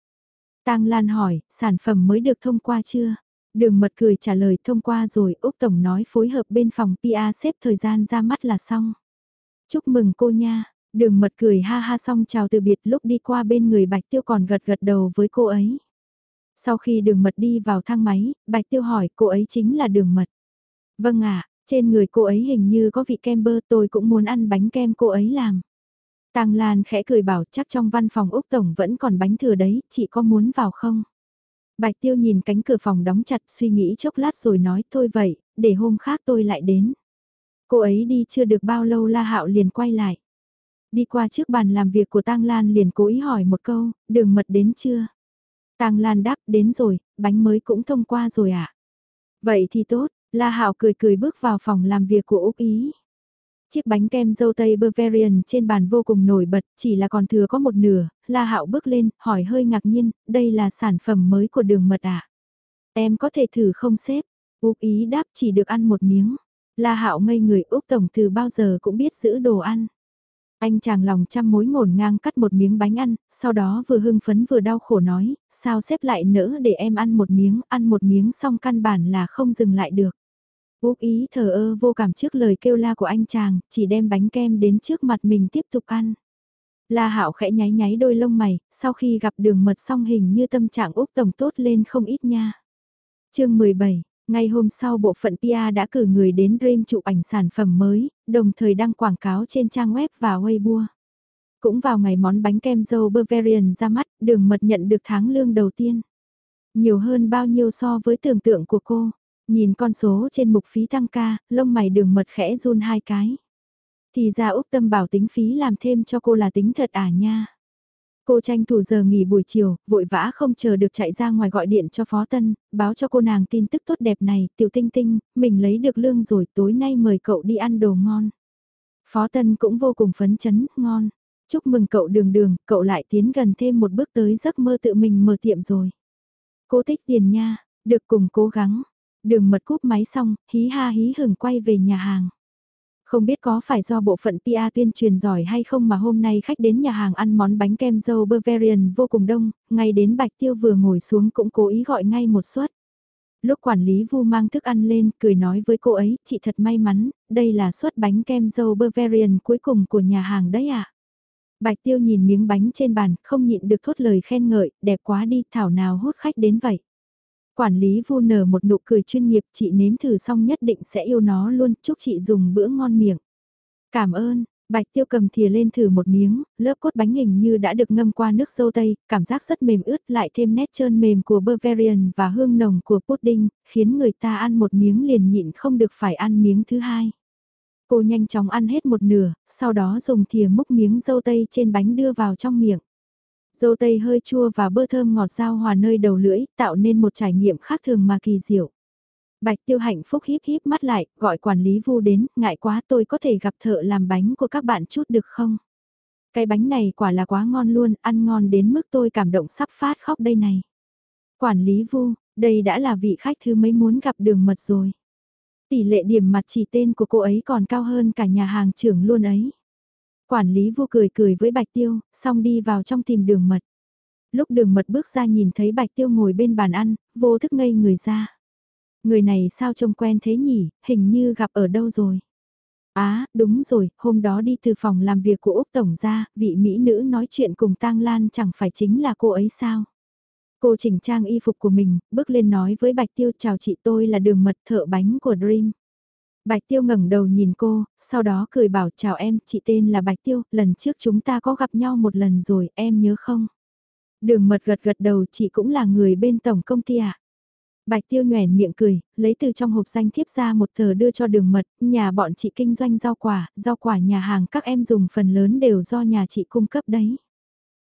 Tang Lan hỏi, sản phẩm mới được thông qua chưa? Đường mật cười trả lời thông qua rồi Úc Tổng nói phối hợp bên phòng PA xếp thời gian ra mắt là xong. Chúc mừng cô nha, đường mật cười ha ha xong chào từ biệt lúc đi qua bên người Bạch Tiêu còn gật gật đầu với cô ấy. Sau khi đường mật đi vào thang máy, Bạch Tiêu hỏi cô ấy chính là đường mật. Vâng ạ, trên người cô ấy hình như có vị kem bơ tôi cũng muốn ăn bánh kem cô ấy làm. tàng Lan khẽ cười bảo chắc trong văn phòng Úc Tổng vẫn còn bánh thừa đấy, chị có muốn vào không? Bạch Tiêu nhìn cánh cửa phòng đóng chặt suy nghĩ chốc lát rồi nói thôi vậy, để hôm khác tôi lại đến. Cô ấy đi chưa được bao lâu La Hạo liền quay lại. Đi qua trước bàn làm việc của Tang Lan liền cố ý hỏi một câu, đường mật đến chưa? Tang Lan đáp đến rồi, bánh mới cũng thông qua rồi ạ. À? Vậy thì tốt, La Hạo cười cười bước vào phòng làm việc của Úc Ý. Chiếc bánh kem dâu tây Bavarian trên bàn vô cùng nổi bật, chỉ là còn thừa có một nửa, La Hạo bước lên, hỏi hơi ngạc nhiên, đây là sản phẩm mới của đường mật à? Em có thể thử không xếp? Úc ý đáp chỉ được ăn một miếng. La Hạo ngây người Úc Tổng từ bao giờ cũng biết giữ đồ ăn. Anh chàng lòng trăm mối ngổn ngang cắt một miếng bánh ăn, sau đó vừa hưng phấn vừa đau khổ nói, sao xếp lại nỡ để em ăn một miếng, ăn một miếng xong căn bản là không dừng lại được. Úc ý thờ ơ vô cảm trước lời kêu la của anh chàng, chỉ đem bánh kem đến trước mặt mình tiếp tục ăn. La Hạo khẽ nháy nháy đôi lông mày, sau khi gặp đường mật song hình như tâm trạng Úc Tổng tốt lên không ít nha. chương 17, ngay hôm sau bộ phận PR đã cử người đến Dream chụp ảnh sản phẩm mới, đồng thời đăng quảng cáo trên trang web và Weibo. Cũng vào ngày món bánh kem dâu Bavarian ra mắt, đường mật nhận được tháng lương đầu tiên. Nhiều hơn bao nhiêu so với tưởng tượng của cô. Nhìn con số trên mục phí tăng ca, lông mày đường mật khẽ run hai cái. Thì ra Úc Tâm bảo tính phí làm thêm cho cô là tính thật à nha. Cô tranh thủ giờ nghỉ buổi chiều, vội vã không chờ được chạy ra ngoài gọi điện cho Phó Tân, báo cho cô nàng tin tức tốt đẹp này, tiểu tinh tinh, mình lấy được lương rồi tối nay mời cậu đi ăn đồ ngon. Phó Tân cũng vô cùng phấn chấn, ngon. Chúc mừng cậu đường đường, cậu lại tiến gần thêm một bước tới giấc mơ tự mình mở tiệm rồi. Cố tích tiền nha, được cùng cố gắng. Đường mật cúp máy xong, hí ha hí hừng quay về nhà hàng. Không biết có phải do bộ phận PR tuyên truyền giỏi hay không mà hôm nay khách đến nhà hàng ăn món bánh kem dâu Bavarian vô cùng đông, ngay đến Bạch Tiêu vừa ngồi xuống cũng cố ý gọi ngay một suất. Lúc quản lý Vu mang thức ăn lên, cười nói với cô ấy, chị thật may mắn, đây là suất bánh kem dâu Bavarian cuối cùng của nhà hàng đấy ạ. À? Bạch Tiêu nhìn miếng bánh trên bàn, không nhịn được thốt lời khen ngợi, đẹp quá đi, thảo nào hút khách đến vậy. Quản lý vu nở một nụ cười chuyên nghiệp chị nếm thử xong nhất định sẽ yêu nó luôn, chúc chị dùng bữa ngon miệng. Cảm ơn, Bạch tiêu cầm thìa lên thử một miếng, lớp cốt bánh hình như đã được ngâm qua nước dâu tây, cảm giác rất mềm ướt lại thêm nét trơn mềm của Bavarian và hương nồng của pudding, khiến người ta ăn một miếng liền nhịn không được phải ăn miếng thứ hai. Cô nhanh chóng ăn hết một nửa, sau đó dùng thìa múc miếng dâu tây trên bánh đưa vào trong miệng. Dâu tây hơi chua và bơ thơm ngọt giao hòa nơi đầu lưỡi, tạo nên một trải nghiệm khác thường mà kỳ diệu. Bạch tiêu hạnh phúc híp híp mắt lại, gọi quản lý vu đến, ngại quá tôi có thể gặp thợ làm bánh của các bạn chút được không? Cái bánh này quả là quá ngon luôn, ăn ngon đến mức tôi cảm động sắp phát khóc đây này. Quản lý vu, đây đã là vị khách thứ mấy muốn gặp đường mật rồi. Tỷ lệ điểm mặt chỉ tên của cô ấy còn cao hơn cả nhà hàng trưởng luôn ấy. Quản lý vô cười cười với Bạch Tiêu, xong đi vào trong tìm đường mật. Lúc đường mật bước ra nhìn thấy Bạch Tiêu ngồi bên bàn ăn, vô thức ngây người ra. Người này sao trông quen thế nhỉ, hình như gặp ở đâu rồi. Á, đúng rồi, hôm đó đi từ phòng làm việc của Úc Tổng ra, vị Mỹ nữ nói chuyện cùng Tang Lan chẳng phải chính là cô ấy sao. Cô chỉnh trang y phục của mình, bước lên nói với Bạch Tiêu chào chị tôi là đường mật thợ bánh của Dream. Bạch Tiêu ngẩng đầu nhìn cô, sau đó cười bảo chào em, chị tên là Bạch Tiêu, lần trước chúng ta có gặp nhau một lần rồi, em nhớ không? Đường mật gật gật đầu chị cũng là người bên tổng công ty ạ. À? Bạch Tiêu nhoẻn miệng cười, lấy từ trong hộp danh thiếp ra một tờ đưa cho đường mật, nhà bọn chị kinh doanh rau quả, rau quả nhà hàng các em dùng phần lớn đều do nhà chị cung cấp đấy.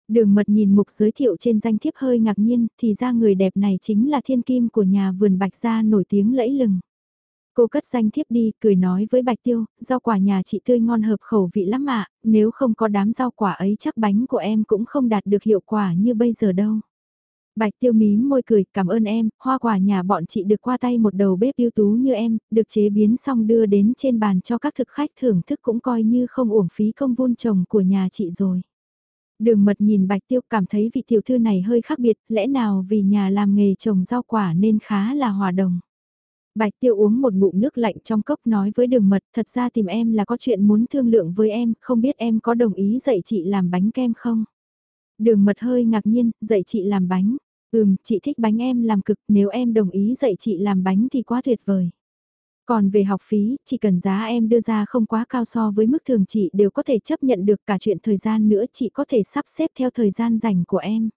Đường mật nhìn mục giới thiệu trên danh thiếp hơi ngạc nhiên, thì ra người đẹp này chính là thiên kim của nhà vườn Bạch Gia nổi tiếng lẫy lừng. Cô cất danh thiếp đi, cười nói với Bạch Tiêu, rau quả nhà chị tươi ngon hợp khẩu vị lắm ạ, nếu không có đám rau quả ấy chắc bánh của em cũng không đạt được hiệu quả như bây giờ đâu. Bạch Tiêu mím môi cười, cảm ơn em, hoa quả nhà bọn chị được qua tay một đầu bếp ưu tú như em, được chế biến xong đưa đến trên bàn cho các thực khách thưởng thức cũng coi như không uổng phí công vun trồng của nhà chị rồi. Đường mật nhìn bạch tiêu cảm thấy vị tiểu thư này hơi khác biệt, lẽ nào vì nhà làm nghề trồng rau quả nên khá là hòa đồng. Bạch tiêu uống một ngụm nước lạnh trong cốc nói với đường mật, thật ra tìm em là có chuyện muốn thương lượng với em, không biết em có đồng ý dạy chị làm bánh kem không? Đường mật hơi ngạc nhiên, dạy chị làm bánh. Ừm, chị thích bánh em làm cực, nếu em đồng ý dạy chị làm bánh thì quá tuyệt vời. Còn về học phí, chỉ cần giá em đưa ra không quá cao so với mức thường chị đều có thể chấp nhận được cả chuyện thời gian nữa chị có thể sắp xếp theo thời gian rảnh của em.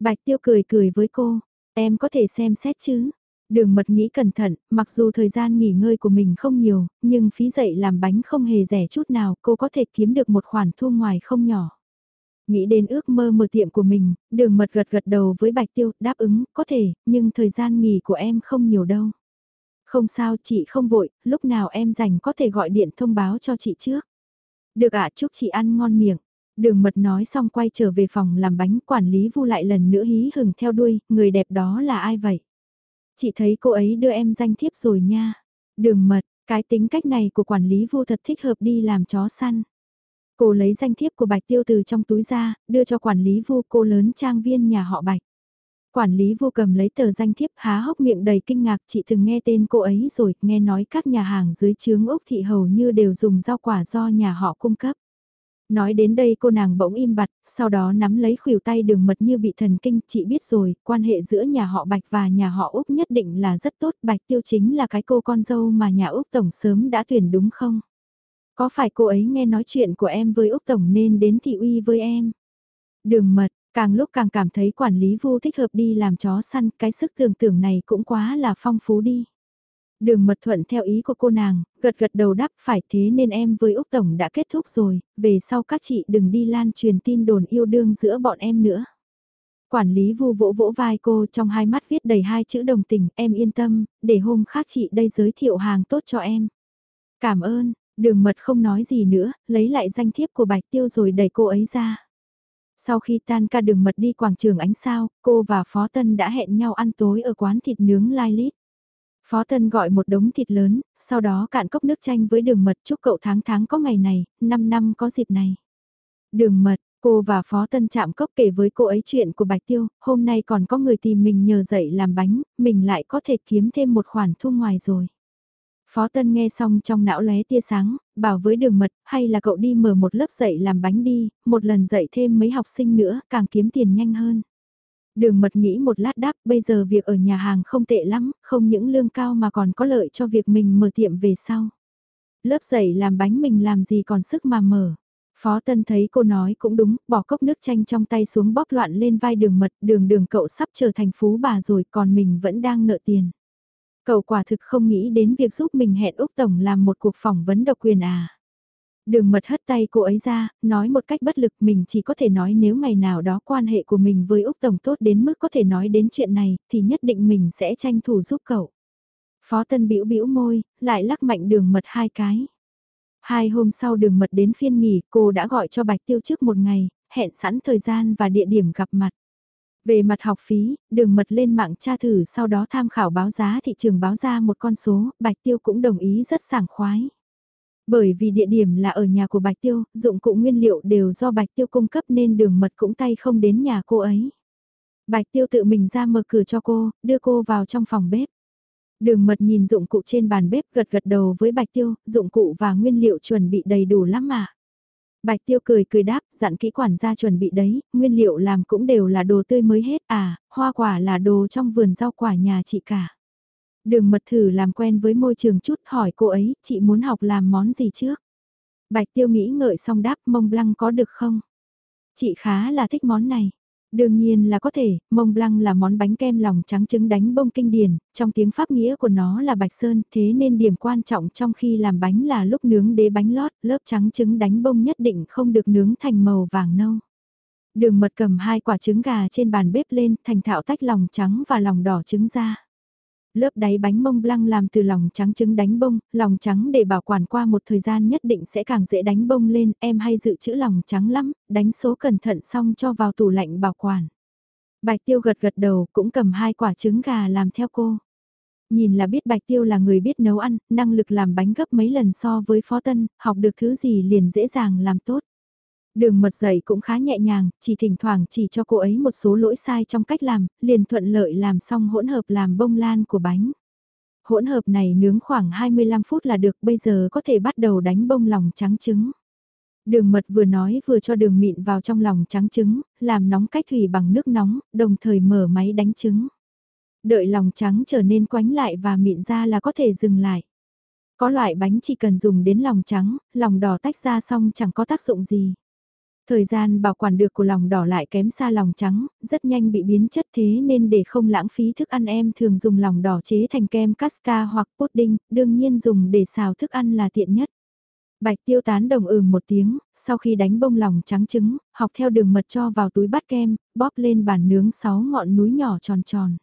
Bạch Tiêu cười cười với cô, em có thể xem xét chứ. Đường mật nghĩ cẩn thận, mặc dù thời gian nghỉ ngơi của mình không nhiều, nhưng phí dạy làm bánh không hề rẻ chút nào, cô có thể kiếm được một khoản thu ngoài không nhỏ. Nghĩ đến ước mơ mở tiệm của mình, đường mật gật gật đầu với Bạch Tiêu, đáp ứng, có thể, nhưng thời gian nghỉ của em không nhiều đâu. Không sao, chị không vội, lúc nào em rảnh có thể gọi điện thông báo cho chị trước. Được ạ, chúc chị ăn ngon miệng. Đường mật nói xong quay trở về phòng làm bánh, quản lý vu lại lần nữa hí hừng theo đuôi, người đẹp đó là ai vậy? Chị thấy cô ấy đưa em danh thiếp rồi nha. Đường mật, cái tính cách này của quản lý vu thật thích hợp đi làm chó săn. Cô lấy danh thiếp của Bạch Tiêu từ trong túi ra, đưa cho quản lý vu cô lớn trang viên nhà họ Bạch. Quản lý vô cầm lấy tờ danh thiếp há hốc miệng đầy kinh ngạc chị từng nghe tên cô ấy rồi, nghe nói các nhà hàng dưới trướng Úc Thị hầu như đều dùng rau quả do nhà họ cung cấp. Nói đến đây cô nàng bỗng im bặt, sau đó nắm lấy khuỷu tay đường mật như bị thần kinh, chị biết rồi, quan hệ giữa nhà họ Bạch và nhà họ Úc nhất định là rất tốt, Bạch Tiêu chính là cái cô con dâu mà nhà Úc Tổng sớm đã tuyển đúng không? Có phải cô ấy nghe nói chuyện của em với Úc Tổng nên đến thị uy với em? Đường mật, càng lúc càng cảm thấy quản lý vu thích hợp đi làm chó săn, cái sức tưởng tưởng này cũng quá là phong phú đi. Đường mật thuận theo ý của cô nàng, gật gật đầu đáp phải thế nên em với Úc Tổng đã kết thúc rồi, về sau các chị đừng đi lan truyền tin đồn yêu đương giữa bọn em nữa. Quản lý vu vỗ vỗ vai cô trong hai mắt viết đầy hai chữ đồng tình, em yên tâm, để hôm khác chị đây giới thiệu hàng tốt cho em. Cảm ơn, đường mật không nói gì nữa, lấy lại danh thiếp của bạch tiêu rồi đẩy cô ấy ra. Sau khi tan ca đường mật đi quảng trường ánh sao, cô và Phó Tân đã hẹn nhau ăn tối ở quán thịt nướng Lai Lít. Phó Tân gọi một đống thịt lớn, sau đó cạn cốc nước chanh với đường mật chúc cậu tháng tháng có ngày này, 5 năm có dịp này. Đường mật, cô và Phó Tân chạm cốc kể với cô ấy chuyện của Bạch Tiêu, hôm nay còn có người tìm mình nhờ dạy làm bánh, mình lại có thể kiếm thêm một khoản thu ngoài rồi. Phó Tân nghe xong trong não lóe tia sáng, bảo với đường mật, hay là cậu đi mở một lớp dạy làm bánh đi, một lần dạy thêm mấy học sinh nữa, càng kiếm tiền nhanh hơn. Đường mật nghĩ một lát đáp, bây giờ việc ở nhà hàng không tệ lắm, không những lương cao mà còn có lợi cho việc mình mở tiệm về sau. Lớp dạy làm bánh mình làm gì còn sức mà mở. Phó Tân thấy cô nói cũng đúng, bỏ cốc nước chanh trong tay xuống bóp loạn lên vai đường mật, đường đường cậu sắp trở thành phú bà rồi còn mình vẫn đang nợ tiền. Cậu quả thực không nghĩ đến việc giúp mình hẹn Úc Tổng làm một cuộc phỏng vấn độc quyền à. Đường mật hất tay cô ấy ra, nói một cách bất lực mình chỉ có thể nói nếu ngày nào đó quan hệ của mình với Úc Tổng tốt đến mức có thể nói đến chuyện này, thì nhất định mình sẽ tranh thủ giúp cậu. Phó Tân bĩu bĩu môi, lại lắc mạnh đường mật hai cái. Hai hôm sau đường mật đến phiên nghỉ, cô đã gọi cho Bạch Tiêu trước một ngày, hẹn sẵn thời gian và địa điểm gặp mặt. Về mặt học phí, đường mật lên mạng tra thử sau đó tham khảo báo giá thị trường báo ra một con số, Bạch Tiêu cũng đồng ý rất sảng khoái. Bởi vì địa điểm là ở nhà của Bạch Tiêu, dụng cụ nguyên liệu đều do Bạch Tiêu cung cấp nên đường mật cũng tay không đến nhà cô ấy. Bạch Tiêu tự mình ra mở cửa cho cô, đưa cô vào trong phòng bếp. Đường mật nhìn dụng cụ trên bàn bếp gật gật đầu với Bạch Tiêu, dụng cụ và nguyên liệu chuẩn bị đầy đủ lắm mà. Bạch Tiêu cười cười đáp, dặn kỹ quản gia chuẩn bị đấy, nguyên liệu làm cũng đều là đồ tươi mới hết à, hoa quả là đồ trong vườn rau quả nhà chị cả. Đường mật thử làm quen với môi trường chút hỏi cô ấy, chị muốn học làm món gì trước? Bạch Tiêu nghĩ ngợi xong đáp mông lăng có được không? Chị khá là thích món này. Đương nhiên là có thể, mông blanc là món bánh kem lòng trắng trứng đánh bông kinh điển, trong tiếng Pháp nghĩa của nó là bạch sơn, thế nên điểm quan trọng trong khi làm bánh là lúc nướng đế bánh lót, lớp trắng trứng đánh bông nhất định không được nướng thành màu vàng nâu. Đường mật cầm hai quả trứng gà trên bàn bếp lên, thành thạo tách lòng trắng và lòng đỏ trứng ra. Lớp đáy bánh mông lăng làm từ lòng trắng trứng đánh bông, lòng trắng để bảo quản qua một thời gian nhất định sẽ càng dễ đánh bông lên, em hay dự trữ lòng trắng lắm, đánh số cẩn thận xong cho vào tủ lạnh bảo quản. Bạch tiêu gật gật đầu cũng cầm hai quả trứng gà làm theo cô. Nhìn là biết Bạch Tiêu là người biết nấu ăn, năng lực làm bánh gấp mấy lần so với Phó Tân, học được thứ gì liền dễ dàng làm tốt. Đường mật dạy cũng khá nhẹ nhàng, chỉ thỉnh thoảng chỉ cho cô ấy một số lỗi sai trong cách làm, liền thuận lợi làm xong hỗn hợp làm bông lan của bánh. Hỗn hợp này nướng khoảng 25 phút là được, bây giờ có thể bắt đầu đánh bông lòng trắng trứng. Đường mật vừa nói vừa cho đường mịn vào trong lòng trắng trứng, làm nóng cách thủy bằng nước nóng, đồng thời mở máy đánh trứng. Đợi lòng trắng trở nên quánh lại và mịn ra là có thể dừng lại. Có loại bánh chỉ cần dùng đến lòng trắng, lòng đỏ tách ra xong chẳng có tác dụng gì. Thời gian bảo quản được của lòng đỏ lại kém xa lòng trắng, rất nhanh bị biến chất thế nên để không lãng phí thức ăn em thường dùng lòng đỏ chế thành kem casca hoặc pudding, đương nhiên dùng để xào thức ăn là tiện nhất. Bạch tiêu tán đồng ừ một tiếng, sau khi đánh bông lòng trắng trứng, học theo đường mật cho vào túi bát kem, bóp lên bàn nướng 6 ngọn núi nhỏ tròn tròn.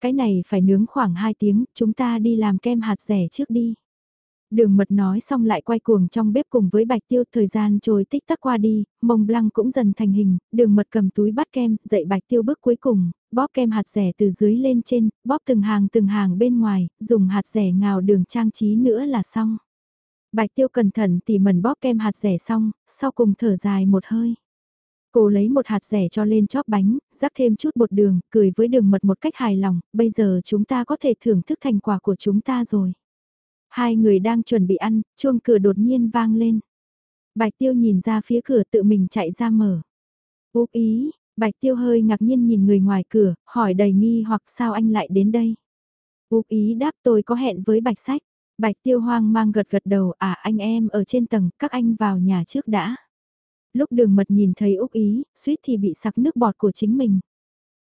Cái này phải nướng khoảng 2 tiếng, chúng ta đi làm kem hạt rẻ trước đi. Đường mật nói xong lại quay cuồng trong bếp cùng với bạch tiêu thời gian trôi tích tắc qua đi, mông lăng cũng dần thành hình, đường mật cầm túi bắt kem, dậy bạch tiêu bước cuối cùng, bóp kem hạt rẻ từ dưới lên trên, bóp từng hàng từng hàng bên ngoài, dùng hạt rẻ ngào đường trang trí nữa là xong. Bạch tiêu cẩn thận tỉ mẩn bóp kem hạt rẻ xong, sau cùng thở dài một hơi. Cô lấy một hạt rẻ cho lên chóp bánh, rắc thêm chút bột đường, cười với đường mật một cách hài lòng, bây giờ chúng ta có thể thưởng thức thành quả của chúng ta rồi. Hai người đang chuẩn bị ăn, chuông cửa đột nhiên vang lên. Bạch tiêu nhìn ra phía cửa tự mình chạy ra mở. úc ý, bạch tiêu hơi ngạc nhiên nhìn người ngoài cửa, hỏi đầy nghi hoặc sao anh lại đến đây. úc ý đáp tôi có hẹn với bạch sách. Bạch tiêu hoang mang gật gật đầu à anh em ở trên tầng, các anh vào nhà trước đã. Lúc đường mật nhìn thấy Úc Ý, suýt thì bị sặc nước bọt của chính mình.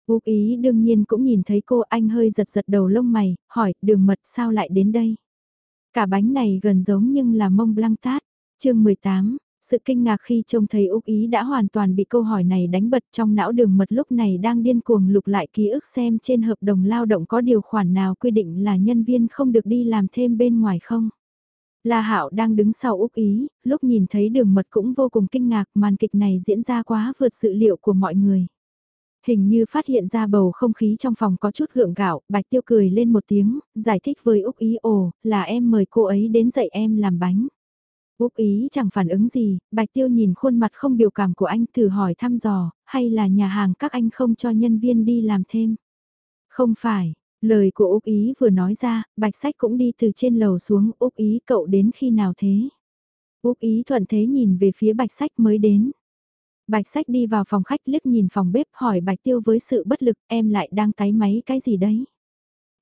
Úc Ý đương nhiên cũng nhìn thấy cô anh hơi giật giật đầu lông mày, hỏi đường mật sao lại đến đây. Cả bánh này gần giống nhưng là mông blanc tát. chương 18, sự kinh ngạc khi trông thấy Úc Ý đã hoàn toàn bị câu hỏi này đánh bật trong não đường mật lúc này đang điên cuồng lục lại ký ức xem trên hợp đồng lao động có điều khoản nào quy định là nhân viên không được đi làm thêm bên ngoài không. La Hạo đang đứng sau Úc Ý, lúc nhìn thấy đường mật cũng vô cùng kinh ngạc màn kịch này diễn ra quá vượt sự liệu của mọi người. Hình như phát hiện ra bầu không khí trong phòng có chút gượng gạo, Bạch Tiêu cười lên một tiếng, giải thích với Úc Ý ồ, là em mời cô ấy đến dạy em làm bánh. Úc Ý chẳng phản ứng gì, Bạch Tiêu nhìn khuôn mặt không biểu cảm của anh thử hỏi thăm dò, hay là nhà hàng các anh không cho nhân viên đi làm thêm. Không phải, lời của Úc Ý vừa nói ra, Bạch Sách cũng đi từ trên lầu xuống, Úc Ý cậu đến khi nào thế? Úc Ý thuận thế nhìn về phía Bạch Sách mới đến. Bạch sách đi vào phòng khách liếc nhìn phòng bếp hỏi bạch tiêu với sự bất lực em lại đang tái máy cái gì đấy.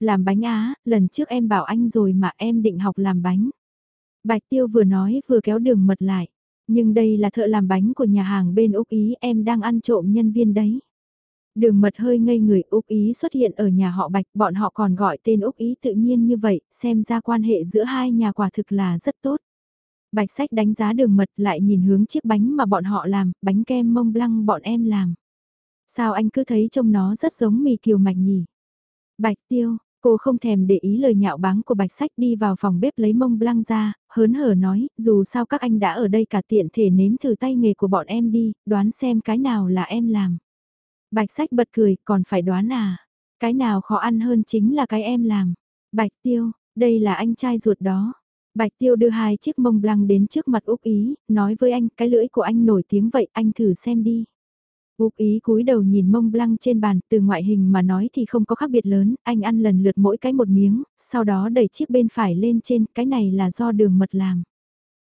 Làm bánh á, lần trước em bảo anh rồi mà em định học làm bánh. Bạch tiêu vừa nói vừa kéo đường mật lại. Nhưng đây là thợ làm bánh của nhà hàng bên Úc Ý em đang ăn trộm nhân viên đấy. Đường mật hơi ngây người Úc Ý xuất hiện ở nhà họ Bạch, bọn họ còn gọi tên Úc Ý tự nhiên như vậy, xem ra quan hệ giữa hai nhà quả thực là rất tốt. Bạch sách đánh giá đường mật lại nhìn hướng chiếc bánh mà bọn họ làm, bánh kem mông lăng bọn em làm. Sao anh cứ thấy trông nó rất giống mì kiều mạch nhỉ? Bạch tiêu, cô không thèm để ý lời nhạo báng của bạch sách đi vào phòng bếp lấy mông lăng ra, hớn hở nói, dù sao các anh đã ở đây cả tiện thể nếm thử tay nghề của bọn em đi, đoán xem cái nào là em làm. Bạch sách bật cười, còn phải đoán à? Cái nào khó ăn hơn chính là cái em làm. Bạch tiêu, đây là anh trai ruột đó. Bạch Tiêu đưa hai chiếc mông lăng đến trước mặt Úc Ý, nói với anh, cái lưỡi của anh nổi tiếng vậy, anh thử xem đi. Úc Ý cúi đầu nhìn mông lăng trên bàn, từ ngoại hình mà nói thì không có khác biệt lớn, anh ăn lần lượt mỗi cái một miếng, sau đó đẩy chiếc bên phải lên trên, cái này là do đường mật làm.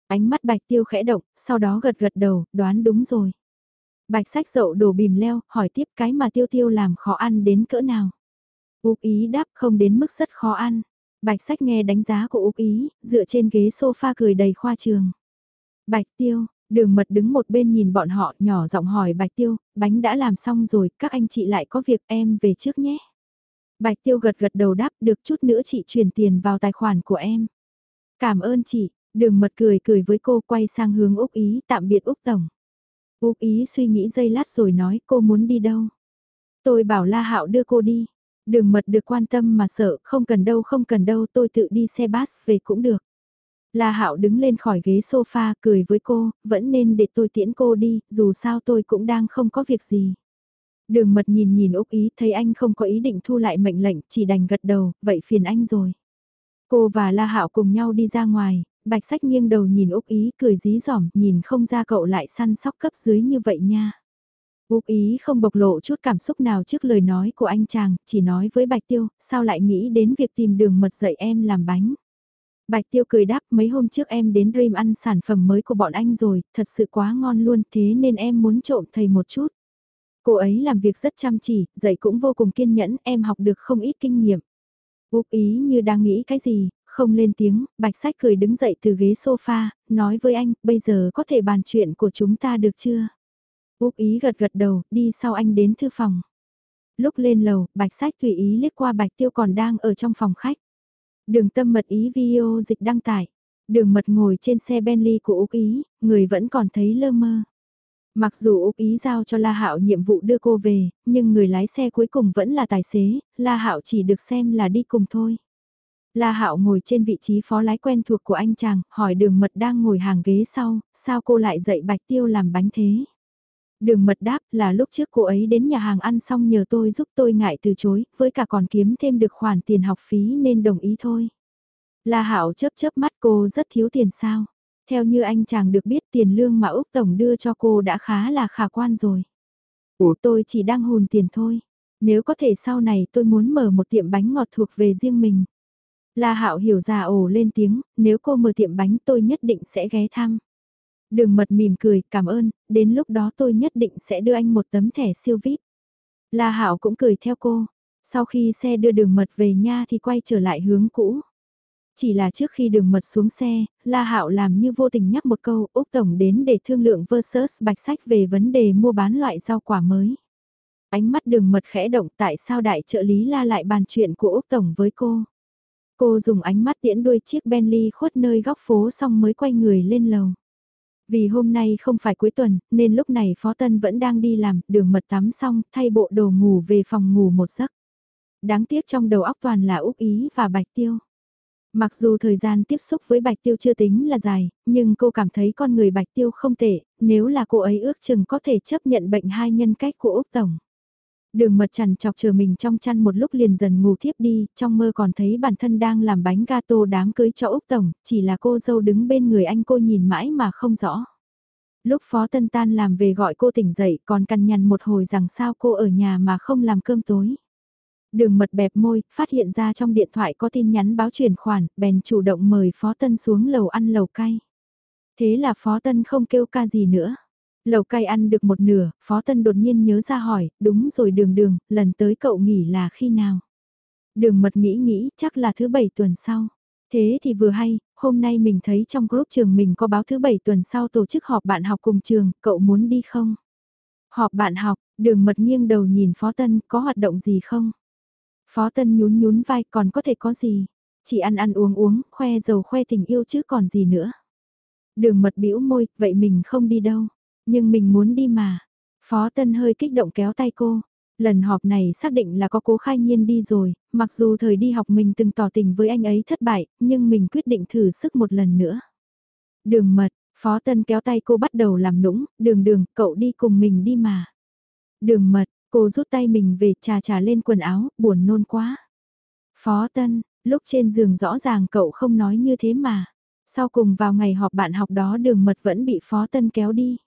Ánh mắt Bạch Tiêu khẽ động, sau đó gật gật đầu, đoán đúng rồi. Bạch sách dậu đổ bìm leo, hỏi tiếp cái mà Tiêu Tiêu làm khó ăn đến cỡ nào. Úc Ý đáp không đến mức rất khó ăn. Bạch sách nghe đánh giá của Úc Ý, dựa trên ghế sofa cười đầy khoa trường. Bạch tiêu, đường mật đứng một bên nhìn bọn họ nhỏ giọng hỏi Bạch tiêu, bánh đã làm xong rồi, các anh chị lại có việc em về trước nhé. Bạch tiêu gật gật đầu đáp được chút nữa chị chuyển tiền vào tài khoản của em. Cảm ơn chị, đường mật cười cười với cô quay sang hướng Úc Ý tạm biệt Úc Tổng. Úc Ý suy nghĩ giây lát rồi nói cô muốn đi đâu. Tôi bảo La Hạo đưa cô đi. Đường mật được quan tâm mà sợ, không cần đâu không cần đâu tôi tự đi xe bus về cũng được. La Hạo đứng lên khỏi ghế sofa cười với cô, vẫn nên để tôi tiễn cô đi, dù sao tôi cũng đang không có việc gì. Đường mật nhìn nhìn Úc Ý thấy anh không có ý định thu lại mệnh lệnh, chỉ đành gật đầu, vậy phiền anh rồi. Cô và La Hạo cùng nhau đi ra ngoài, Bạch sách nghiêng đầu nhìn Úc Ý cười dí dỏm, nhìn không ra cậu lại săn sóc cấp dưới như vậy nha. Úc Ý không bộc lộ chút cảm xúc nào trước lời nói của anh chàng, chỉ nói với Bạch Tiêu, sao lại nghĩ đến việc tìm đường mật dạy em làm bánh. Bạch Tiêu cười đáp mấy hôm trước em đến Dream ăn sản phẩm mới của bọn anh rồi, thật sự quá ngon luôn thế nên em muốn trộm thầy một chút. Cô ấy làm việc rất chăm chỉ, dạy cũng vô cùng kiên nhẫn, em học được không ít kinh nghiệm. Úc ý như đang nghĩ cái gì, không lên tiếng, bạch sách cười đứng dậy từ ghế sofa, nói với anh, bây giờ có thể bàn chuyện của chúng ta được chưa? Úc ý gật gật đầu, đi sau anh đến thư phòng. Lúc lên lầu, bạch sách tùy ý liếc qua bạch tiêu còn đang ở trong phòng khách. Đường tâm mật ý video dịch đăng tải. Đường mật ngồi trên xe Bentley của Úc ý, người vẫn còn thấy lơ mơ. Mặc dù Úc Ý giao cho La Hạo nhiệm vụ đưa cô về, nhưng người lái xe cuối cùng vẫn là tài xế, La Hạo chỉ được xem là đi cùng thôi. La Hạo ngồi trên vị trí phó lái quen thuộc của anh chàng, hỏi đường mật đang ngồi hàng ghế sau, sao cô lại dạy Bạch Tiêu làm bánh thế? Đường mật đáp là lúc trước cô ấy đến nhà hàng ăn xong nhờ tôi giúp tôi ngại từ chối, với cả còn kiếm thêm được khoản tiền học phí nên đồng ý thôi. La Hạo chớp chớp mắt cô rất thiếu tiền sao? Theo như anh chàng được biết tiền lương mà Úc Tổng đưa cho cô đã khá là khả quan rồi. Ủa tôi chỉ đang hùn tiền thôi. Nếu có thể sau này tôi muốn mở một tiệm bánh ngọt thuộc về riêng mình. La Hạo hiểu ra ồ lên tiếng, nếu cô mở tiệm bánh tôi nhất định sẽ ghé thăm. Đường mật mỉm cười, cảm ơn, đến lúc đó tôi nhất định sẽ đưa anh một tấm thẻ siêu VIP. La Hạo cũng cười theo cô. Sau khi xe đưa đường mật về nha thì quay trở lại hướng cũ. Chỉ là trước khi đường mật xuống xe, La Hạo làm như vô tình nhắc một câu, Úc Tổng đến để thương lượng versus bạch sách về vấn đề mua bán loại rau quả mới. Ánh mắt đường mật khẽ động tại sao đại trợ lý la lại bàn chuyện của Úc Tổng với cô. Cô dùng ánh mắt tiễn đuôi chiếc Bentley khuất nơi góc phố xong mới quay người lên lầu. Vì hôm nay không phải cuối tuần, nên lúc này Phó Tân vẫn đang đi làm, đường mật tắm xong, thay bộ đồ ngủ về phòng ngủ một giấc. Đáng tiếc trong đầu óc toàn là Úc Ý và Bạch Tiêu. Mặc dù thời gian tiếp xúc với Bạch Tiêu chưa tính là dài, nhưng cô cảm thấy con người Bạch Tiêu không tệ, nếu là cô ấy ước chừng có thể chấp nhận bệnh hai nhân cách của Úc Tổng. Đường mật chằn chọc chờ mình trong chăn một lúc liền dần ngủ thiếp đi, trong mơ còn thấy bản thân đang làm bánh gato đám cưới cho Úc Tổng, chỉ là cô dâu đứng bên người anh cô nhìn mãi mà không rõ. Lúc Phó Tân Tan làm về gọi cô tỉnh dậy còn cằn nhằn một hồi rằng sao cô ở nhà mà không làm cơm tối. Đường mật bẹp môi, phát hiện ra trong điện thoại có tin nhắn báo chuyển khoản, bèn chủ động mời Phó Tân xuống lầu ăn lầu cay. Thế là Phó Tân không kêu ca gì nữa. Lầu cay ăn được một nửa, Phó Tân đột nhiên nhớ ra hỏi, đúng rồi đường đường, lần tới cậu nghỉ là khi nào? Đường mật nghĩ nghĩ, chắc là thứ bảy tuần sau. Thế thì vừa hay, hôm nay mình thấy trong group trường mình có báo thứ bảy tuần sau tổ chức họp bạn học cùng trường, cậu muốn đi không? Họp bạn học, đường mật nghiêng đầu nhìn Phó Tân, có hoạt động gì không? Phó Tân nhún nhún vai còn có thể có gì? Chỉ ăn ăn uống uống, khoe dầu khoe tình yêu chứ còn gì nữa. Đường mật bĩu môi, vậy mình không đi đâu. Nhưng mình muốn đi mà. Phó Tân hơi kích động kéo tay cô. Lần họp này xác định là có cố khai nhiên đi rồi, mặc dù thời đi học mình từng tỏ tình với anh ấy thất bại, nhưng mình quyết định thử sức một lần nữa. Đường mật, Phó Tân kéo tay cô bắt đầu làm nũng, đường đường, cậu đi cùng mình đi mà. Đường mật, Cô rút tay mình về trà trà lên quần áo, buồn nôn quá. Phó Tân, lúc trên giường rõ ràng cậu không nói như thế mà. Sau cùng vào ngày họp bạn học đó đường mật vẫn bị Phó Tân kéo đi.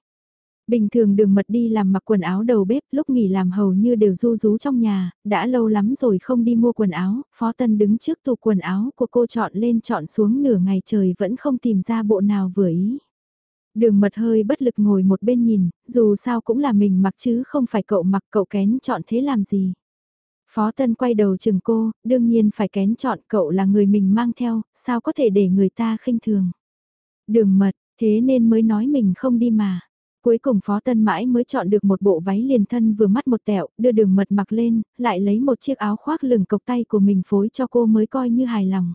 Bình thường đường mật đi làm mặc quần áo đầu bếp lúc nghỉ làm hầu như đều du rú trong nhà, đã lâu lắm rồi không đi mua quần áo, Phó Tân đứng trước tủ quần áo của cô chọn lên chọn xuống nửa ngày trời vẫn không tìm ra bộ nào vừa ý. Đường mật hơi bất lực ngồi một bên nhìn, dù sao cũng là mình mặc chứ không phải cậu mặc cậu kén chọn thế làm gì. Phó Tân quay đầu chừng cô, đương nhiên phải kén chọn cậu là người mình mang theo, sao có thể để người ta khinh thường. Đường mật, thế nên mới nói mình không đi mà. Cuối cùng Phó Tân mãi mới chọn được một bộ váy liền thân vừa mắt một tẹo, đưa đường mật mặc lên, lại lấy một chiếc áo khoác lửng cộc tay của mình phối cho cô mới coi như hài lòng.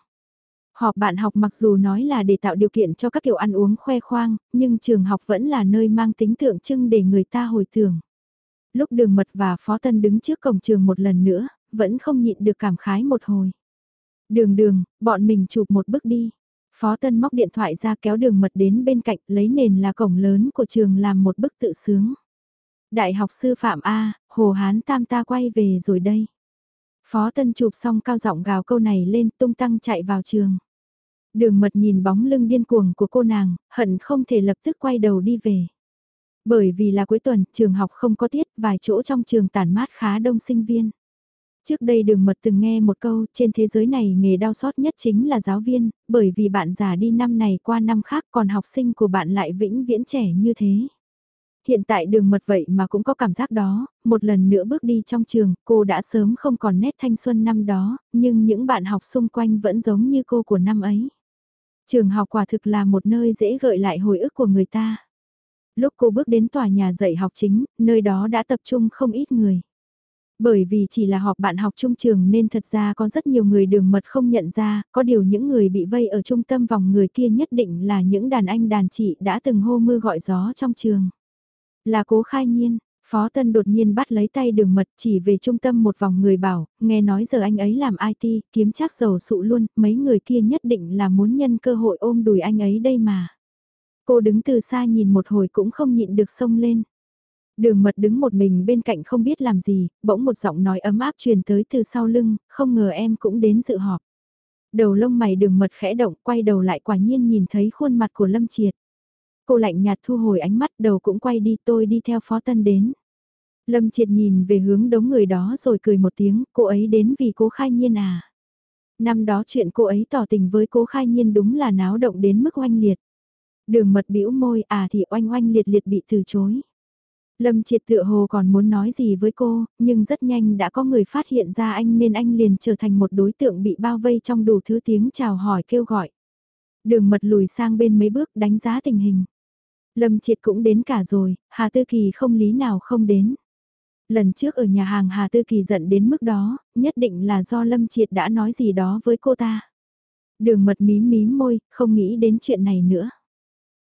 Họp bạn học mặc dù nói là để tạo điều kiện cho các kiểu ăn uống khoe khoang, nhưng trường học vẫn là nơi mang tính tượng trưng để người ta hồi tưởng. Lúc đường mật và phó tân đứng trước cổng trường một lần nữa, vẫn không nhịn được cảm khái một hồi. Đường đường, bọn mình chụp một bức đi. Phó Tân móc điện thoại ra kéo đường mật đến bên cạnh lấy nền là cổng lớn của trường làm một bức tự sướng. Đại học sư phạm A, Hồ Hán Tam ta quay về rồi đây. Phó Tân chụp xong cao giọng gào câu này lên tung tăng chạy vào trường. Đường mật nhìn bóng lưng điên cuồng của cô nàng, hận không thể lập tức quay đầu đi về. Bởi vì là cuối tuần, trường học không có tiết, vài chỗ trong trường tản mát khá đông sinh viên. Trước đây đường mật từng nghe một câu, trên thế giới này nghề đau xót nhất chính là giáo viên, bởi vì bạn già đi năm này qua năm khác còn học sinh của bạn lại vĩnh viễn trẻ như thế. Hiện tại đường mật vậy mà cũng có cảm giác đó, một lần nữa bước đi trong trường, cô đã sớm không còn nét thanh xuân năm đó, nhưng những bạn học xung quanh vẫn giống như cô của năm ấy. Trường học quả thực là một nơi dễ gợi lại hồi ức của người ta. Lúc cô bước đến tòa nhà dạy học chính, nơi đó đã tập trung không ít người. Bởi vì chỉ là họp bạn học trung trường nên thật ra có rất nhiều người đường mật không nhận ra, có điều những người bị vây ở trung tâm vòng người kia nhất định là những đàn anh đàn chị đã từng hô mưa gọi gió trong trường. Là cố khai nhiên, Phó Tân đột nhiên bắt lấy tay đường mật chỉ về trung tâm một vòng người bảo, nghe nói giờ anh ấy làm IT, kiếm chắc giàu sụ luôn, mấy người kia nhất định là muốn nhân cơ hội ôm đùi anh ấy đây mà. Cô đứng từ xa nhìn một hồi cũng không nhịn được sông lên. Đường mật đứng một mình bên cạnh không biết làm gì, bỗng một giọng nói ấm áp truyền tới từ sau lưng, không ngờ em cũng đến dự họp. Đầu lông mày đường mật khẽ động, quay đầu lại quả nhiên nhìn thấy khuôn mặt của Lâm Triệt. Cô lạnh nhạt thu hồi ánh mắt đầu cũng quay đi tôi đi theo phó tân đến. Lâm Triệt nhìn về hướng đống người đó rồi cười một tiếng, cô ấy đến vì cố khai nhiên à. Năm đó chuyện cô ấy tỏ tình với cố khai nhiên đúng là náo động đến mức oanh liệt. Đường mật bĩu môi à thì oanh oanh liệt liệt bị từ chối. Lâm Triệt tựa hồ còn muốn nói gì với cô, nhưng rất nhanh đã có người phát hiện ra anh nên anh liền trở thành một đối tượng bị bao vây trong đủ thứ tiếng chào hỏi kêu gọi. Đường mật lùi sang bên mấy bước đánh giá tình hình. Lâm Triệt cũng đến cả rồi, Hà Tư Kỳ không lý nào không đến. Lần trước ở nhà hàng Hà Tư Kỳ giận đến mức đó, nhất định là do Lâm Triệt đã nói gì đó với cô ta. Đường mật mím mím môi, không nghĩ đến chuyện này nữa.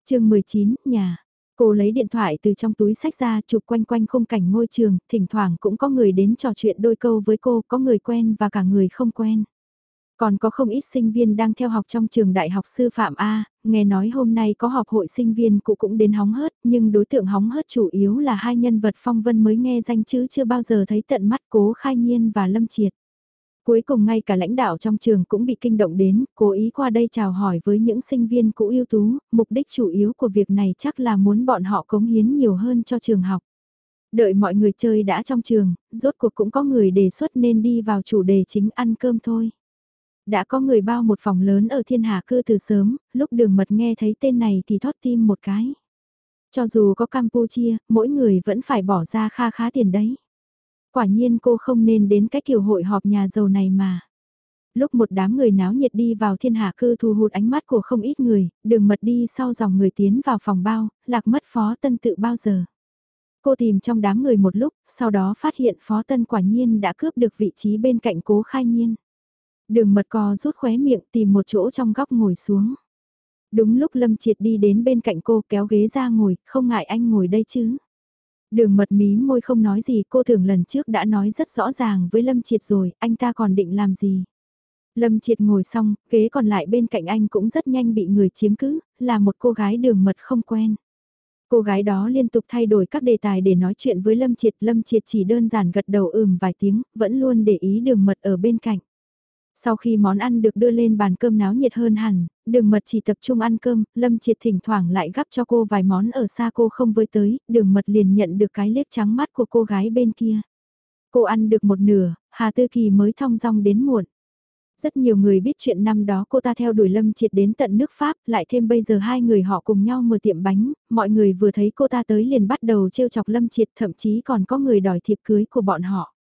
chương 19, nhà. Cô lấy điện thoại từ trong túi sách ra chụp quanh quanh khung cảnh ngôi trường, thỉnh thoảng cũng có người đến trò chuyện đôi câu với cô, có người quen và cả người không quen. Còn có không ít sinh viên đang theo học trong trường đại học sư phạm A, nghe nói hôm nay có họp hội sinh viên cụ cũng đến hóng hớt, nhưng đối tượng hóng hớt chủ yếu là hai nhân vật phong vân mới nghe danh chứ chưa bao giờ thấy tận mắt cố khai nhiên và lâm triệt. Cuối cùng ngay cả lãnh đạo trong trường cũng bị kinh động đến, cố ý qua đây chào hỏi với những sinh viên cũ ưu tú, mục đích chủ yếu của việc này chắc là muốn bọn họ cống hiến nhiều hơn cho trường học. Đợi mọi người chơi đã trong trường, rốt cuộc cũng có người đề xuất nên đi vào chủ đề chính ăn cơm thôi. Đã có người bao một phòng lớn ở thiên hà cư từ sớm, lúc đường mật nghe thấy tên này thì thoát tim một cái. Cho dù có Campuchia, mỗi người vẫn phải bỏ ra kha khá tiền đấy. Quả nhiên cô không nên đến cái kiểu hội họp nhà giàu này mà. Lúc một đám người náo nhiệt đi vào thiên hạ cư thu hút ánh mắt của không ít người, đường mật đi sau dòng người tiến vào phòng bao, lạc mất phó tân tự bao giờ. Cô tìm trong đám người một lúc, sau đó phát hiện phó tân quả nhiên đã cướp được vị trí bên cạnh cố khai nhiên. Đường mật co rút khóe miệng tìm một chỗ trong góc ngồi xuống. Đúng lúc Lâm Triệt đi đến bên cạnh cô kéo ghế ra ngồi, không ngại anh ngồi đây chứ. Đường mật mí môi không nói gì cô thường lần trước đã nói rất rõ ràng với Lâm Triệt rồi, anh ta còn định làm gì. Lâm Triệt ngồi xong, ghế còn lại bên cạnh anh cũng rất nhanh bị người chiếm cứ, là một cô gái đường mật không quen. Cô gái đó liên tục thay đổi các đề tài để nói chuyện với Lâm Triệt, Lâm Triệt chỉ đơn giản gật đầu ừm vài tiếng, vẫn luôn để ý đường mật ở bên cạnh. Sau khi món ăn được đưa lên bàn cơm náo nhiệt hơn hẳn, đường mật chỉ tập trung ăn cơm, Lâm Triệt thỉnh thoảng lại gắp cho cô vài món ở xa cô không với tới, đường mật liền nhận được cái liếc trắng mắt của cô gái bên kia. Cô ăn được một nửa, Hà Tư Kỳ mới thong dong đến muộn. Rất nhiều người biết chuyện năm đó cô ta theo đuổi Lâm Triệt đến tận nước Pháp, lại thêm bây giờ hai người họ cùng nhau mở tiệm bánh, mọi người vừa thấy cô ta tới liền bắt đầu trêu chọc Lâm Triệt thậm chí còn có người đòi thiệp cưới của bọn họ.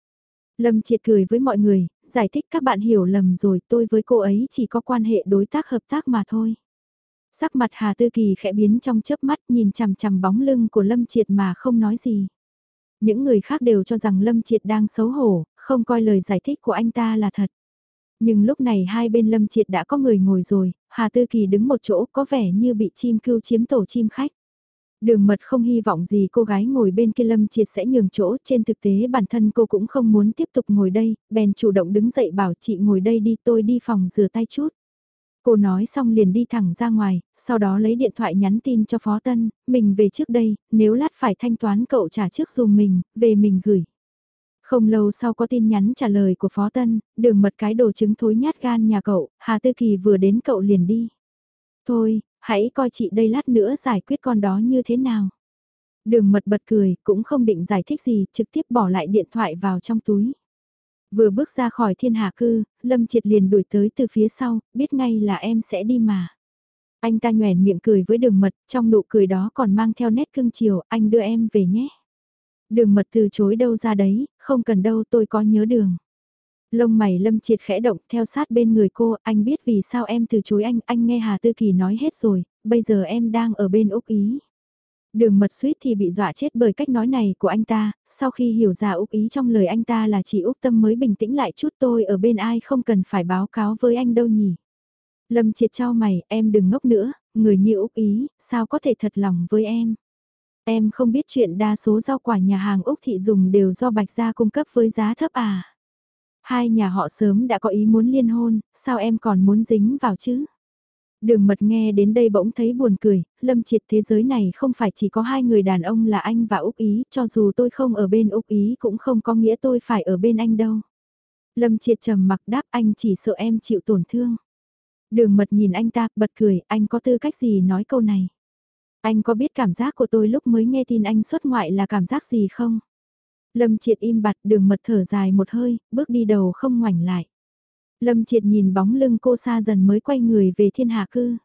Lâm Triệt cười với mọi người, giải thích các bạn hiểu lầm rồi tôi với cô ấy chỉ có quan hệ đối tác hợp tác mà thôi. Sắc mặt Hà Tư Kỳ khẽ biến trong chớp mắt nhìn chằm chằm bóng lưng của Lâm Triệt mà không nói gì. Những người khác đều cho rằng Lâm Triệt đang xấu hổ, không coi lời giải thích của anh ta là thật. Nhưng lúc này hai bên Lâm Triệt đã có người ngồi rồi, Hà Tư Kỳ đứng một chỗ có vẻ như bị chim cưu chiếm tổ chim khách. Đường mật không hy vọng gì cô gái ngồi bên kia Lâm Triệt sẽ nhường chỗ, trên thực tế bản thân cô cũng không muốn tiếp tục ngồi đây, bèn chủ động đứng dậy bảo chị ngồi đây đi tôi đi phòng rửa tay chút. Cô nói xong liền đi thẳng ra ngoài, sau đó lấy điện thoại nhắn tin cho Phó Tân, mình về trước đây, nếu lát phải thanh toán cậu trả trước dùm mình, về mình gửi. Không lâu sau có tin nhắn trả lời của Phó Tân, đường mật cái đồ trứng thối nhát gan nhà cậu, Hà Tư Kỳ vừa đến cậu liền đi. Thôi, hãy coi chị đây lát nữa giải quyết con đó như thế nào. Đường mật bật cười, cũng không định giải thích gì, trực tiếp bỏ lại điện thoại vào trong túi. Vừa bước ra khỏi thiên hạ cư, Lâm Triệt liền đuổi tới từ phía sau, biết ngay là em sẽ đi mà. Anh ta nhoẻn miệng cười với đường mật, trong nụ cười đó còn mang theo nét cưng chiều, anh đưa em về nhé. Đường mật từ chối đâu ra đấy, không cần đâu tôi có nhớ đường. Lông mày lâm triệt khẽ động theo sát bên người cô, anh biết vì sao em từ chối anh, anh nghe Hà Tư Kỳ nói hết rồi, bây giờ em đang ở bên Úc Ý. Đường mật suýt thì bị dọa chết bởi cách nói này của anh ta, sau khi hiểu ra Úc Ý trong lời anh ta là chỉ Úc Tâm mới bình tĩnh lại chút tôi ở bên ai không cần phải báo cáo với anh đâu nhỉ. Lâm triệt cho mày, em đừng ngốc nữa, người như Úc Ý, sao có thể thật lòng với em. Em không biết chuyện đa số rau quả nhà hàng Úc thị dùng đều do Bạch Gia cung cấp với giá thấp à. Hai nhà họ sớm đã có ý muốn liên hôn, sao em còn muốn dính vào chứ? Đường mật nghe đến đây bỗng thấy buồn cười, lâm triệt thế giới này không phải chỉ có hai người đàn ông là anh và Úc Ý, cho dù tôi không ở bên Úc Ý cũng không có nghĩa tôi phải ở bên anh đâu. Lâm triệt trầm mặc đáp anh chỉ sợ em chịu tổn thương. Đường mật nhìn anh ta, bật cười, anh có tư cách gì nói câu này. Anh có biết cảm giác của tôi lúc mới nghe tin anh xuất ngoại là cảm giác gì không? Lâm Triệt im bặt đường mật thở dài một hơi, bước đi đầu không ngoảnh lại. Lâm Triệt nhìn bóng lưng cô xa dần mới quay người về thiên hạ cư.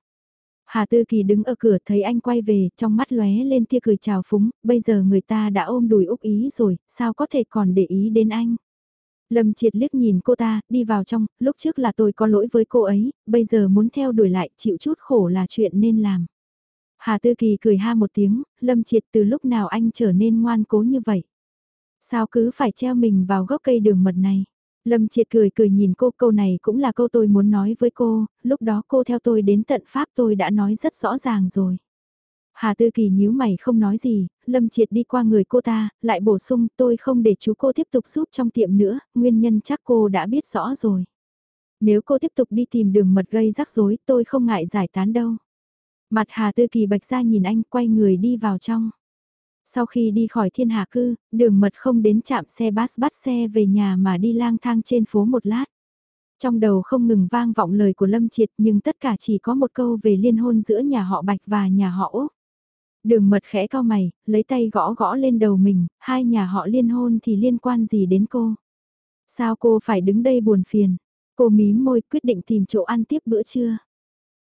Hà Tư Kỳ đứng ở cửa thấy anh quay về, trong mắt lóe lên tia cười chào phúng, bây giờ người ta đã ôm đùi Úc Ý rồi, sao có thể còn để ý đến anh. Lâm Triệt liếc nhìn cô ta, đi vào trong, lúc trước là tôi có lỗi với cô ấy, bây giờ muốn theo đuổi lại, chịu chút khổ là chuyện nên làm. Hà Tư Kỳ cười ha một tiếng, Lâm Triệt từ lúc nào anh trở nên ngoan cố như vậy? Sao cứ phải treo mình vào gốc cây đường mật này? Lâm Triệt cười cười nhìn cô câu này cũng là câu tôi muốn nói với cô, lúc đó cô theo tôi đến tận Pháp tôi đã nói rất rõ ràng rồi. Hà Tư Kỳ nhíu mày không nói gì, Lâm Triệt đi qua người cô ta, lại bổ sung tôi không để chú cô tiếp tục giúp trong tiệm nữa, nguyên nhân chắc cô đã biết rõ rồi. Nếu cô tiếp tục đi tìm đường mật gây rắc rối tôi không ngại giải tán đâu. Mặt Hà Tư Kỳ bạch ra nhìn anh quay người đi vào trong. Sau khi đi khỏi thiên hạ cư, đường mật không đến chạm xe bus bắt xe về nhà mà đi lang thang trên phố một lát. Trong đầu không ngừng vang vọng lời của Lâm Triệt nhưng tất cả chỉ có một câu về liên hôn giữa nhà họ Bạch và nhà họ Úc. Đường mật khẽ cao mày, lấy tay gõ gõ lên đầu mình, hai nhà họ liên hôn thì liên quan gì đến cô? Sao cô phải đứng đây buồn phiền? Cô mím môi quyết định tìm chỗ ăn tiếp bữa trưa.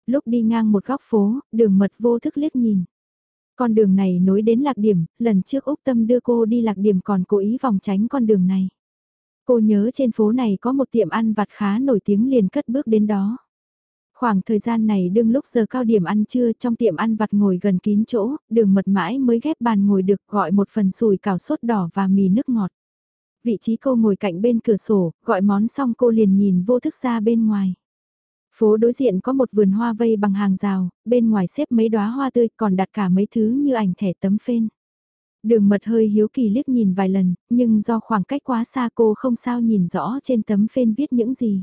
Lúc đi ngang một góc phố, đường mật vô thức liếc nhìn. Con đường này nối đến lạc điểm, lần trước Úc Tâm đưa cô đi lạc điểm còn cố ý vòng tránh con đường này. Cô nhớ trên phố này có một tiệm ăn vặt khá nổi tiếng liền cất bước đến đó. Khoảng thời gian này đương lúc giờ cao điểm ăn trưa trong tiệm ăn vặt ngồi gần kín chỗ, đường mật mãi mới ghép bàn ngồi được gọi một phần sùi cảo sốt đỏ và mì nước ngọt. Vị trí cô ngồi cạnh bên cửa sổ, gọi món xong cô liền nhìn vô thức ra bên ngoài. Phố đối diện có một vườn hoa vây bằng hàng rào, bên ngoài xếp mấy đóa hoa tươi còn đặt cả mấy thứ như ảnh thẻ tấm phên. Đường mật hơi hiếu kỳ liếc nhìn vài lần, nhưng do khoảng cách quá xa cô không sao nhìn rõ trên tấm phên viết những gì.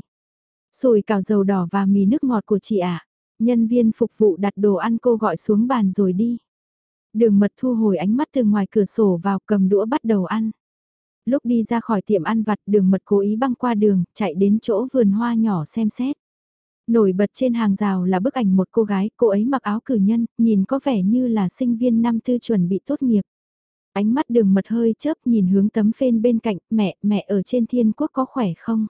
Sùi cào dầu đỏ và mì nước ngọt của chị ạ. Nhân viên phục vụ đặt đồ ăn cô gọi xuống bàn rồi đi. Đường mật thu hồi ánh mắt từ ngoài cửa sổ vào cầm đũa bắt đầu ăn. Lúc đi ra khỏi tiệm ăn vặt đường mật cố ý băng qua đường, chạy đến chỗ vườn hoa nhỏ xem xét. Nổi bật trên hàng rào là bức ảnh một cô gái, cô ấy mặc áo cử nhân, nhìn có vẻ như là sinh viên năm tư chuẩn bị tốt nghiệp. Ánh mắt đường mật hơi chớp nhìn hướng tấm phên bên cạnh, mẹ, mẹ ở trên thiên quốc có khỏe không?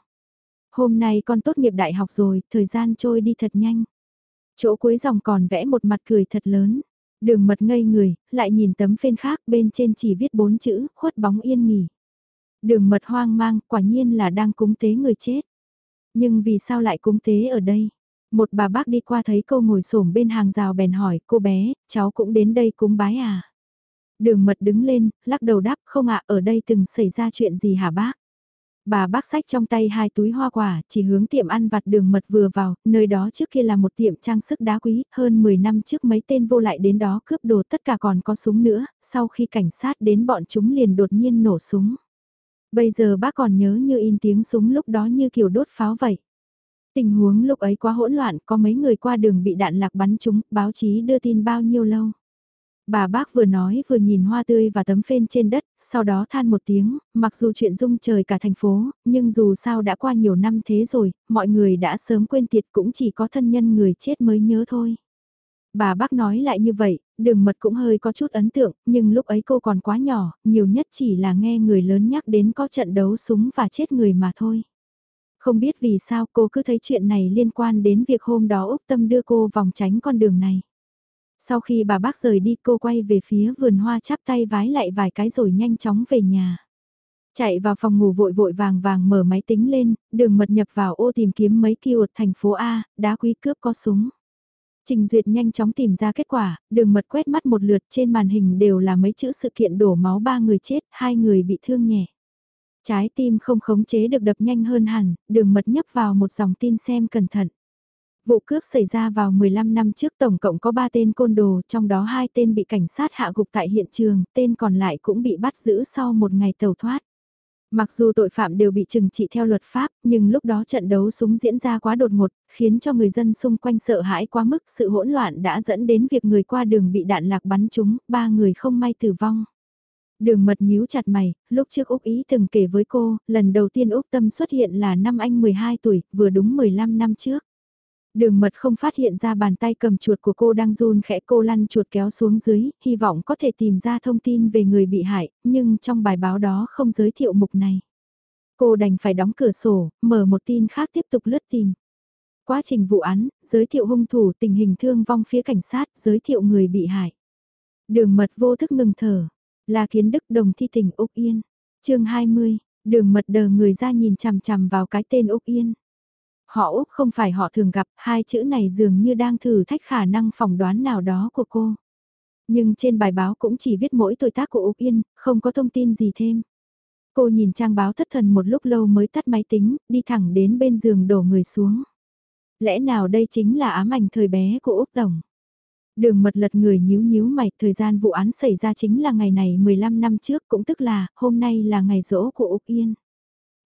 Hôm nay con tốt nghiệp đại học rồi, thời gian trôi đi thật nhanh. Chỗ cuối dòng còn vẽ một mặt cười thật lớn. Đường mật ngây người, lại nhìn tấm phên khác bên trên chỉ viết bốn chữ, khuất bóng yên nghỉ. Đường mật hoang mang, quả nhiên là đang cúng tế người chết. Nhưng vì sao lại cúng tế ở đây? Một bà bác đi qua thấy cô ngồi xổm bên hàng rào bèn hỏi, cô bé, cháu cũng đến đây cúng bái à? Đường mật đứng lên, lắc đầu đáp, không ạ, ở đây từng xảy ra chuyện gì hả bác? Bà bác sách trong tay hai túi hoa quả, chỉ hướng tiệm ăn vặt đường mật vừa vào, nơi đó trước kia là một tiệm trang sức đá quý, hơn 10 năm trước mấy tên vô lại đến đó cướp đồ tất cả còn có súng nữa, sau khi cảnh sát đến bọn chúng liền đột nhiên nổ súng. Bây giờ bác còn nhớ như in tiếng súng lúc đó như kiểu đốt pháo vậy. Tình huống lúc ấy quá hỗn loạn, có mấy người qua đường bị đạn lạc bắn trúng, báo chí đưa tin bao nhiêu lâu. Bà bác vừa nói vừa nhìn hoa tươi và tấm phên trên đất, sau đó than một tiếng, mặc dù chuyện rung trời cả thành phố, nhưng dù sao đã qua nhiều năm thế rồi, mọi người đã sớm quên tiệt cũng chỉ có thân nhân người chết mới nhớ thôi. Bà bác nói lại như vậy, đường mật cũng hơi có chút ấn tượng, nhưng lúc ấy cô còn quá nhỏ, nhiều nhất chỉ là nghe người lớn nhắc đến có trận đấu súng và chết người mà thôi. Không biết vì sao cô cứ thấy chuyện này liên quan đến việc hôm đó Úc Tâm đưa cô vòng tránh con đường này. Sau khi bà bác rời đi cô quay về phía vườn hoa chắp tay vái lại vài cái rồi nhanh chóng về nhà. Chạy vào phòng ngủ vội vội vàng vàng mở máy tính lên, đường mật nhập vào ô tìm kiếm mấy keyword thành phố A, đá quý cướp có súng. Trình duyệt nhanh chóng tìm ra kết quả, đường mật quét mắt một lượt trên màn hình đều là mấy chữ sự kiện đổ máu ba người chết, hai người bị thương nhẹ. Trái tim không khống chế được đập nhanh hơn hẳn, đường mật nhấp vào một dòng tin xem cẩn thận. Vụ cướp xảy ra vào 15 năm trước tổng cộng có 3 tên côn đồ, trong đó hai tên bị cảnh sát hạ gục tại hiện trường, tên còn lại cũng bị bắt giữ sau một ngày tàu thoát. Mặc dù tội phạm đều bị trừng trị theo luật pháp, nhưng lúc đó trận đấu súng diễn ra quá đột ngột, khiến cho người dân xung quanh sợ hãi quá mức sự hỗn loạn đã dẫn đến việc người qua đường bị đạn lạc bắn trúng, ba người không may tử vong. Đường mật nhíu chặt mày, lúc trước Úc Ý từng kể với cô, lần đầu tiên Úc Tâm xuất hiện là năm anh 12 tuổi, vừa đúng 15 năm trước. Đường mật không phát hiện ra bàn tay cầm chuột của cô đang run khẽ cô lăn chuột kéo xuống dưới, hy vọng có thể tìm ra thông tin về người bị hại, nhưng trong bài báo đó không giới thiệu mục này. Cô đành phải đóng cửa sổ, mở một tin khác tiếp tục lướt tìm. Quá trình vụ án, giới thiệu hung thủ tình hình thương vong phía cảnh sát, giới thiệu người bị hại. Đường mật vô thức ngừng thở, là kiến đức đồng thi tỉnh Úc Yên. chương 20, đường mật đờ người ra nhìn chằm chằm vào cái tên Úc Yên. Họ Úc không phải họ thường gặp, hai chữ này dường như đang thử thách khả năng phỏng đoán nào đó của cô. Nhưng trên bài báo cũng chỉ viết mỗi tuổi tác của Úc Yên, không có thông tin gì thêm. Cô nhìn trang báo thất thần một lúc lâu mới tắt máy tính, đi thẳng đến bên giường đổ người xuống. Lẽ nào đây chính là ám ảnh thời bé của Úc Tổng? Đường mật lật người nhíu nhíu mày, thời gian vụ án xảy ra chính là ngày này 15 năm trước, cũng tức là, hôm nay là ngày rỗ của Úc Yên.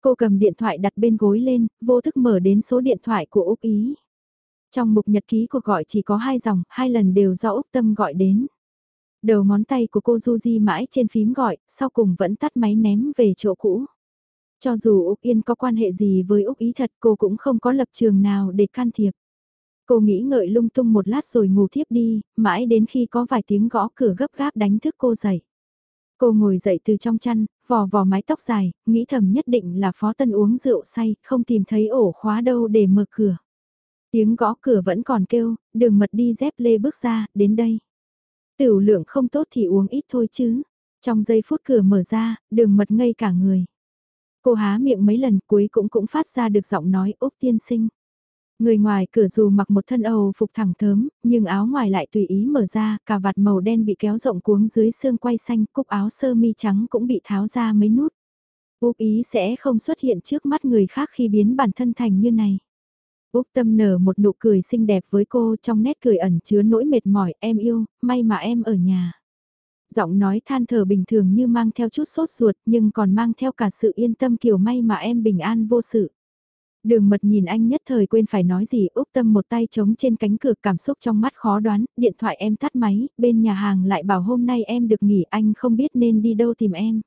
Cô cầm điện thoại đặt bên gối lên, vô thức mở đến số điện thoại của Úc Ý. Trong mục nhật ký cuộc gọi chỉ có hai dòng, hai lần đều do Úc Tâm gọi đến. Đầu ngón tay của cô Du Di mãi trên phím gọi, sau cùng vẫn tắt máy ném về chỗ cũ. Cho dù Úc Yên có quan hệ gì với Úc Ý thật cô cũng không có lập trường nào để can thiệp. Cô nghĩ ngợi lung tung một lát rồi ngủ thiếp đi, mãi đến khi có vài tiếng gõ cửa gấp gáp đánh thức cô dậy. Cô ngồi dậy từ trong chăn, vò vò mái tóc dài, nghĩ thầm nhất định là phó tân uống rượu say, không tìm thấy ổ khóa đâu để mở cửa. Tiếng gõ cửa vẫn còn kêu, đường mật đi dép lê bước ra, đến đây. Tiểu lượng không tốt thì uống ít thôi chứ. Trong giây phút cửa mở ra, đường mật ngây cả người. Cô há miệng mấy lần cuối cũng cũng phát ra được giọng nói Úc tiên sinh. Người ngoài cửa dù mặc một thân Âu phục thẳng thớm, nhưng áo ngoài lại tùy ý mở ra, cả vạt màu đen bị kéo rộng cuống dưới xương quay xanh, cúc áo sơ mi trắng cũng bị tháo ra mấy nút. Úc ý sẽ không xuất hiện trước mắt người khác khi biến bản thân thành như này. Úc tâm nở một nụ cười xinh đẹp với cô trong nét cười ẩn chứa nỗi mệt mỏi em yêu, may mà em ở nhà. Giọng nói than thở bình thường như mang theo chút sốt ruột nhưng còn mang theo cả sự yên tâm kiểu may mà em bình an vô sự. Đường mật nhìn anh nhất thời quên phải nói gì Úc Tâm một tay trống trên cánh cửa cảm xúc trong mắt khó đoán, điện thoại em tắt máy, bên nhà hàng lại bảo hôm nay em được nghỉ anh không biết nên đi đâu tìm em.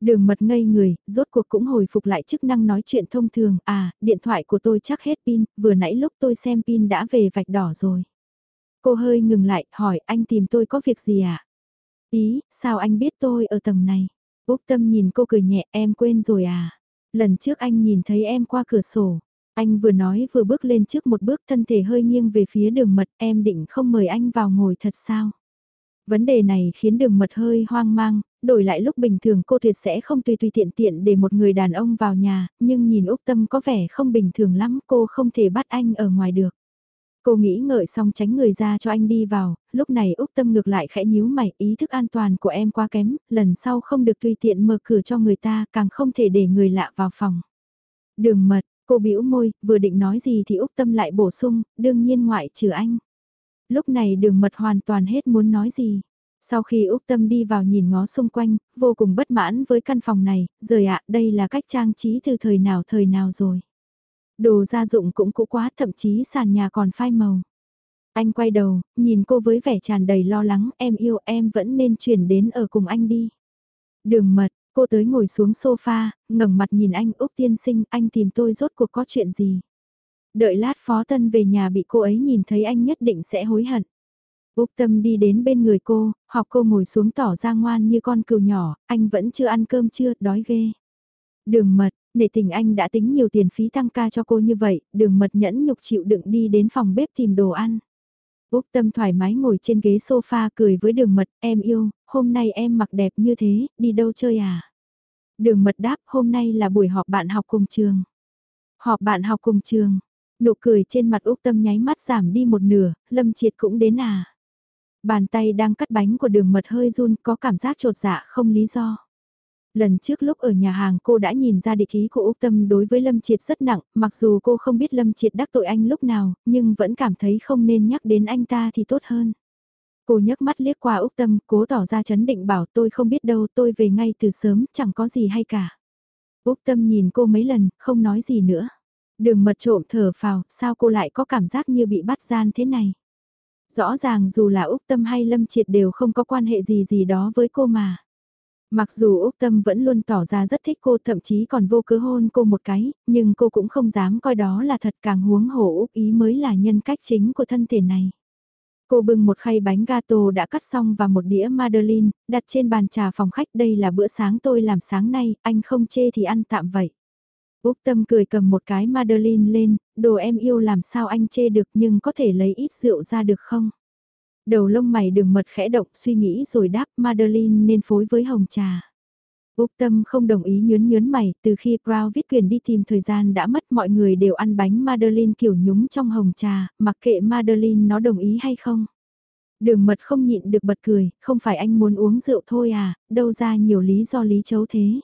Đường mật ngây người, rốt cuộc cũng hồi phục lại chức năng nói chuyện thông thường, à, điện thoại của tôi chắc hết pin, vừa nãy lúc tôi xem pin đã về vạch đỏ rồi. Cô hơi ngừng lại, hỏi anh tìm tôi có việc gì à? Ý, sao anh biết tôi ở tầng này? Úc Tâm nhìn cô cười nhẹ, em quên rồi à? Lần trước anh nhìn thấy em qua cửa sổ. Anh vừa nói vừa bước lên trước một bước thân thể hơi nghiêng về phía đường mật em định không mời anh vào ngồi thật sao? Vấn đề này khiến đường mật hơi hoang mang, đổi lại lúc bình thường cô tuyệt sẽ không tùy tùy tiện tiện để một người đàn ông vào nhà, nhưng nhìn Úc Tâm có vẻ không bình thường lắm cô không thể bắt anh ở ngoài được. Cô nghĩ ngợi xong tránh người ra cho anh đi vào, lúc này Úc Tâm ngược lại khẽ nhíu mày ý thức an toàn của em quá kém, lần sau không được tùy tiện mở cửa cho người ta, càng không thể để người lạ vào phòng. Đường mật, cô bĩu môi, vừa định nói gì thì Úc Tâm lại bổ sung, đương nhiên ngoại trừ anh. Lúc này đường mật hoàn toàn hết muốn nói gì. Sau khi Úc Tâm đi vào nhìn ngó xung quanh, vô cùng bất mãn với căn phòng này, rời ạ, đây là cách trang trí từ thời nào thời nào rồi. Đồ gia dụng cũng cũ quá thậm chí sàn nhà còn phai màu. Anh quay đầu, nhìn cô với vẻ tràn đầy lo lắng, em yêu em vẫn nên chuyển đến ở cùng anh đi. Đường mật, cô tới ngồi xuống sofa, ngẩng mặt nhìn anh Úc tiên sinh, anh tìm tôi rốt cuộc có chuyện gì. Đợi lát phó tân về nhà bị cô ấy nhìn thấy anh nhất định sẽ hối hận. Úc Tâm đi đến bên người cô, học cô ngồi xuống tỏ ra ngoan như con cừu nhỏ, anh vẫn chưa ăn cơm chưa, đói ghê. Đường mật, nể tình anh đã tính nhiều tiền phí tăng ca cho cô như vậy, đường mật nhẫn nhục chịu đựng đi đến phòng bếp tìm đồ ăn. Úc Tâm thoải mái ngồi trên ghế sofa cười với đường mật, em yêu, hôm nay em mặc đẹp như thế, đi đâu chơi à? Đường mật đáp, hôm nay là buổi họp bạn học cùng trường. Họp bạn học cùng trường, nụ cười trên mặt Úc Tâm nháy mắt giảm đi một nửa, Lâm Triệt cũng đến à? Bàn tay đang cắt bánh của đường mật hơi run có cảm giác trột dạ không lý do. Lần trước lúc ở nhà hàng cô đã nhìn ra địch ý của Úc Tâm đối với Lâm Triệt rất nặng, mặc dù cô không biết Lâm Triệt đắc tội anh lúc nào, nhưng vẫn cảm thấy không nên nhắc đến anh ta thì tốt hơn. Cô nhấc mắt liếc qua Úc Tâm, cố tỏ ra chấn định bảo tôi không biết đâu, tôi về ngay từ sớm, chẳng có gì hay cả. Úc Tâm nhìn cô mấy lần, không nói gì nữa. Đường mật trộm thở phào, sao cô lại có cảm giác như bị bắt gian thế này? Rõ ràng dù là Úc Tâm hay Lâm Triệt đều không có quan hệ gì gì đó với cô mà. Mặc dù Úc Tâm vẫn luôn tỏ ra rất thích cô thậm chí còn vô cớ hôn cô một cái, nhưng cô cũng không dám coi đó là thật càng huống hổ Úc ý mới là nhân cách chính của thân thể này. Cô bưng một khay bánh gato đã cắt xong và một đĩa Madeline, đặt trên bàn trà phòng khách đây là bữa sáng tôi làm sáng nay, anh không chê thì ăn tạm vậy. Úc Tâm cười cầm một cái Madeline lên, đồ em yêu làm sao anh chê được nhưng có thể lấy ít rượu ra được không? Đầu lông mày đường mật khẽ động suy nghĩ rồi đáp Madeline nên phối với hồng trà. Úc Tâm không đồng ý nhớn nhớn mày, từ khi Brown viết quyền đi tìm thời gian đã mất mọi người đều ăn bánh Madeline kiểu nhúng trong hồng trà, mặc kệ Madeline nó đồng ý hay không. Đường mật không nhịn được bật cười, không phải anh muốn uống rượu thôi à, đâu ra nhiều lý do lý chấu thế.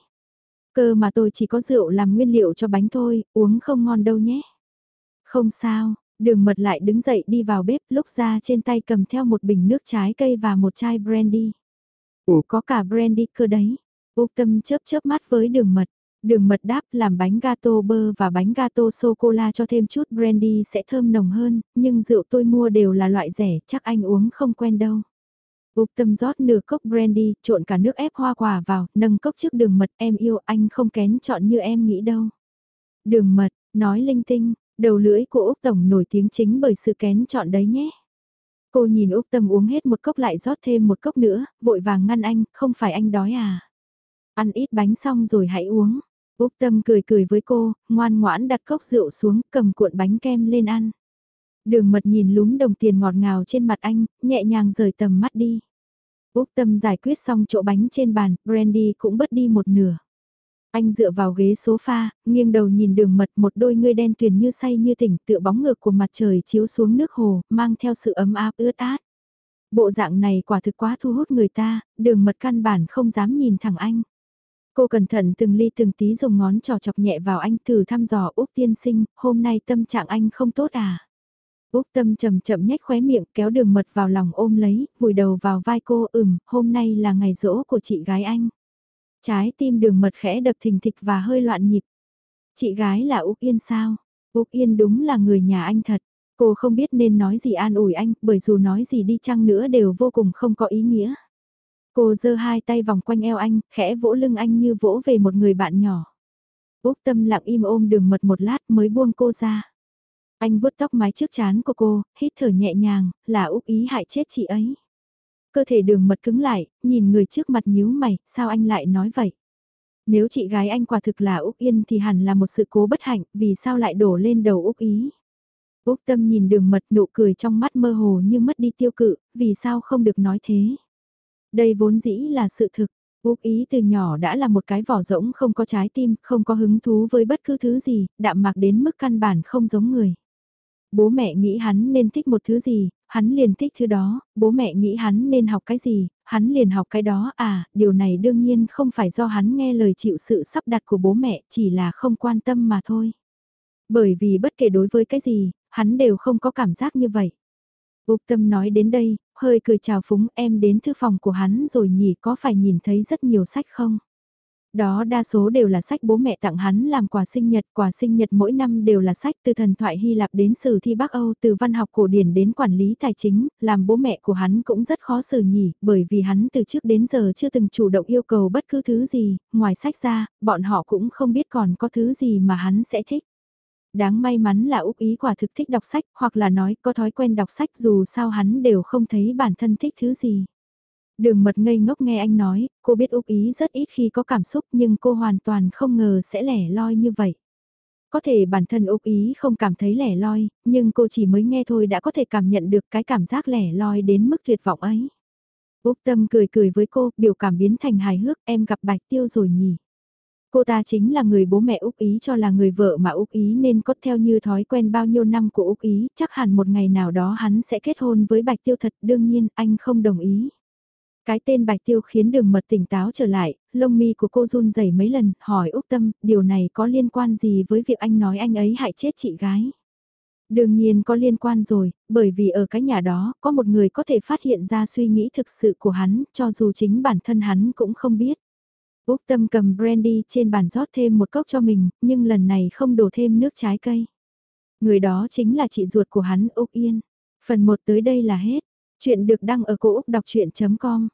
Cơ mà tôi chỉ có rượu làm nguyên liệu cho bánh thôi, uống không ngon đâu nhé. Không sao, đường mật lại đứng dậy đi vào bếp lúc ra trên tay cầm theo một bình nước trái cây và một chai brandy. Ủa có cả brandy cơ đấy. Úc tâm chớp chớp mắt với đường mật. Đường mật đáp làm bánh gato bơ và bánh gato sô-cô-la cho thêm chút brandy sẽ thơm nồng hơn, nhưng rượu tôi mua đều là loại rẻ, chắc anh uống không quen đâu. Úc tâm rót nửa cốc brandy, trộn cả nước ép hoa quả vào, nâng cốc trước đường mật em yêu anh không kén chọn như em nghĩ đâu. Đường mật, nói linh tinh, đầu lưỡi của Úc Tổng nổi tiếng chính bởi sự kén chọn đấy nhé. Cô nhìn Úc Tâm uống hết một cốc lại rót thêm một cốc nữa, vội vàng ngăn anh, không phải anh đói à. Ăn ít bánh xong rồi hãy uống. Úc Tâm cười cười với cô, ngoan ngoãn đặt cốc rượu xuống, cầm cuộn bánh kem lên ăn. Đường mật nhìn lúm đồng tiền ngọt ngào trên mặt anh, nhẹ nhàng rời tầm mắt đi. Úc Tâm giải quyết xong chỗ bánh trên bàn, Brandy cũng bớt đi một nửa. Anh dựa vào ghế sofa, nghiêng đầu nhìn đường mật một đôi ngươi đen tuyền như say như tỉnh tựa bóng ngược của mặt trời chiếu xuống nước hồ, mang theo sự ấm áp ướt át. Bộ dạng này quả thực quá thu hút người ta, đường mật căn bản không dám nhìn thẳng anh. Cô cẩn thận từng ly từng tí dùng ngón trò chọc nhẹ vào anh thử thăm dò Úc tiên sinh, hôm nay tâm trạng anh không tốt à? Úc tâm chậm chậm nhếch khóe miệng kéo đường mật vào lòng ôm lấy, vùi đầu vào vai cô ừm, hôm nay là ngày rỗ của chị gái anh. Trái tim đường mật khẽ đập thình thịch và hơi loạn nhịp. Chị gái là Úc Yên sao? Úc Yên đúng là người nhà anh thật. Cô không biết nên nói gì an ủi anh, bởi dù nói gì đi chăng nữa đều vô cùng không có ý nghĩa. Cô giơ hai tay vòng quanh eo anh, khẽ vỗ lưng anh như vỗ về một người bạn nhỏ. Úc tâm lặng im ôm đường mật một lát mới buông cô ra. Anh vuốt tóc mái trước chán của cô, hít thở nhẹ nhàng, là Úc ý hại chết chị ấy. Cơ thể đường mật cứng lại, nhìn người trước mặt nhíu mày, sao anh lại nói vậy? Nếu chị gái anh quả thực là Úc Yên thì hẳn là một sự cố bất hạnh, vì sao lại đổ lên đầu Úc ý? Úc tâm nhìn đường mật nụ cười trong mắt mơ hồ như mất đi tiêu cự, vì sao không được nói thế? Đây vốn dĩ là sự thực, Úc ý từ nhỏ đã là một cái vỏ rỗng không có trái tim, không có hứng thú với bất cứ thứ gì, đạm mạc đến mức căn bản không giống người. Bố mẹ nghĩ hắn nên thích một thứ gì, hắn liền thích thứ đó, bố mẹ nghĩ hắn nên học cái gì, hắn liền học cái đó à, điều này đương nhiên không phải do hắn nghe lời chịu sự sắp đặt của bố mẹ, chỉ là không quan tâm mà thôi. Bởi vì bất kể đối với cái gì, hắn đều không có cảm giác như vậy. Úc Tâm nói đến đây, hơi cười chào phúng em đến thư phòng của hắn rồi nhỉ có phải nhìn thấy rất nhiều sách không? Đó đa số đều là sách bố mẹ tặng hắn làm quà sinh nhật, quà sinh nhật mỗi năm đều là sách từ thần thoại Hy Lạp đến sử thi Bắc Âu, từ văn học cổ điển đến quản lý tài chính, làm bố mẹ của hắn cũng rất khó xử nhỉ, bởi vì hắn từ trước đến giờ chưa từng chủ động yêu cầu bất cứ thứ gì, ngoài sách ra, bọn họ cũng không biết còn có thứ gì mà hắn sẽ thích. Đáng may mắn là Úc Ý quả thực thích đọc sách, hoặc là nói có thói quen đọc sách dù sao hắn đều không thấy bản thân thích thứ gì. Đường mật ngây ngốc nghe anh nói, cô biết Úc Ý rất ít khi có cảm xúc nhưng cô hoàn toàn không ngờ sẽ lẻ loi như vậy. Có thể bản thân Úc Ý không cảm thấy lẻ loi, nhưng cô chỉ mới nghe thôi đã có thể cảm nhận được cái cảm giác lẻ loi đến mức tuyệt vọng ấy. Úc Tâm cười cười với cô, biểu cảm biến thành hài hước, em gặp Bạch Tiêu rồi nhỉ. Cô ta chính là người bố mẹ Úc Ý cho là người vợ mà Úc Ý nên có theo như thói quen bao nhiêu năm của Úc Ý, chắc hẳn một ngày nào đó hắn sẽ kết hôn với Bạch Tiêu thật, đương nhiên anh không đồng ý. Cái tên Bạch Tiêu khiến đường mật tỉnh táo trở lại, lông mi của cô run rẩy mấy lần, hỏi Úc Tâm, điều này có liên quan gì với việc anh nói anh ấy hại chết chị gái? Đương nhiên có liên quan rồi, bởi vì ở cái nhà đó, có một người có thể phát hiện ra suy nghĩ thực sự của hắn, cho dù chính bản thân hắn cũng không biết. Úc Tâm cầm brandy trên bàn rót thêm một cốc cho mình, nhưng lần này không đổ thêm nước trái cây. Người đó chính là chị ruột của hắn Úc Yên. Phần 1 tới đây là hết. Chuyện được đăng ở cổ Úc đọc chuyện.com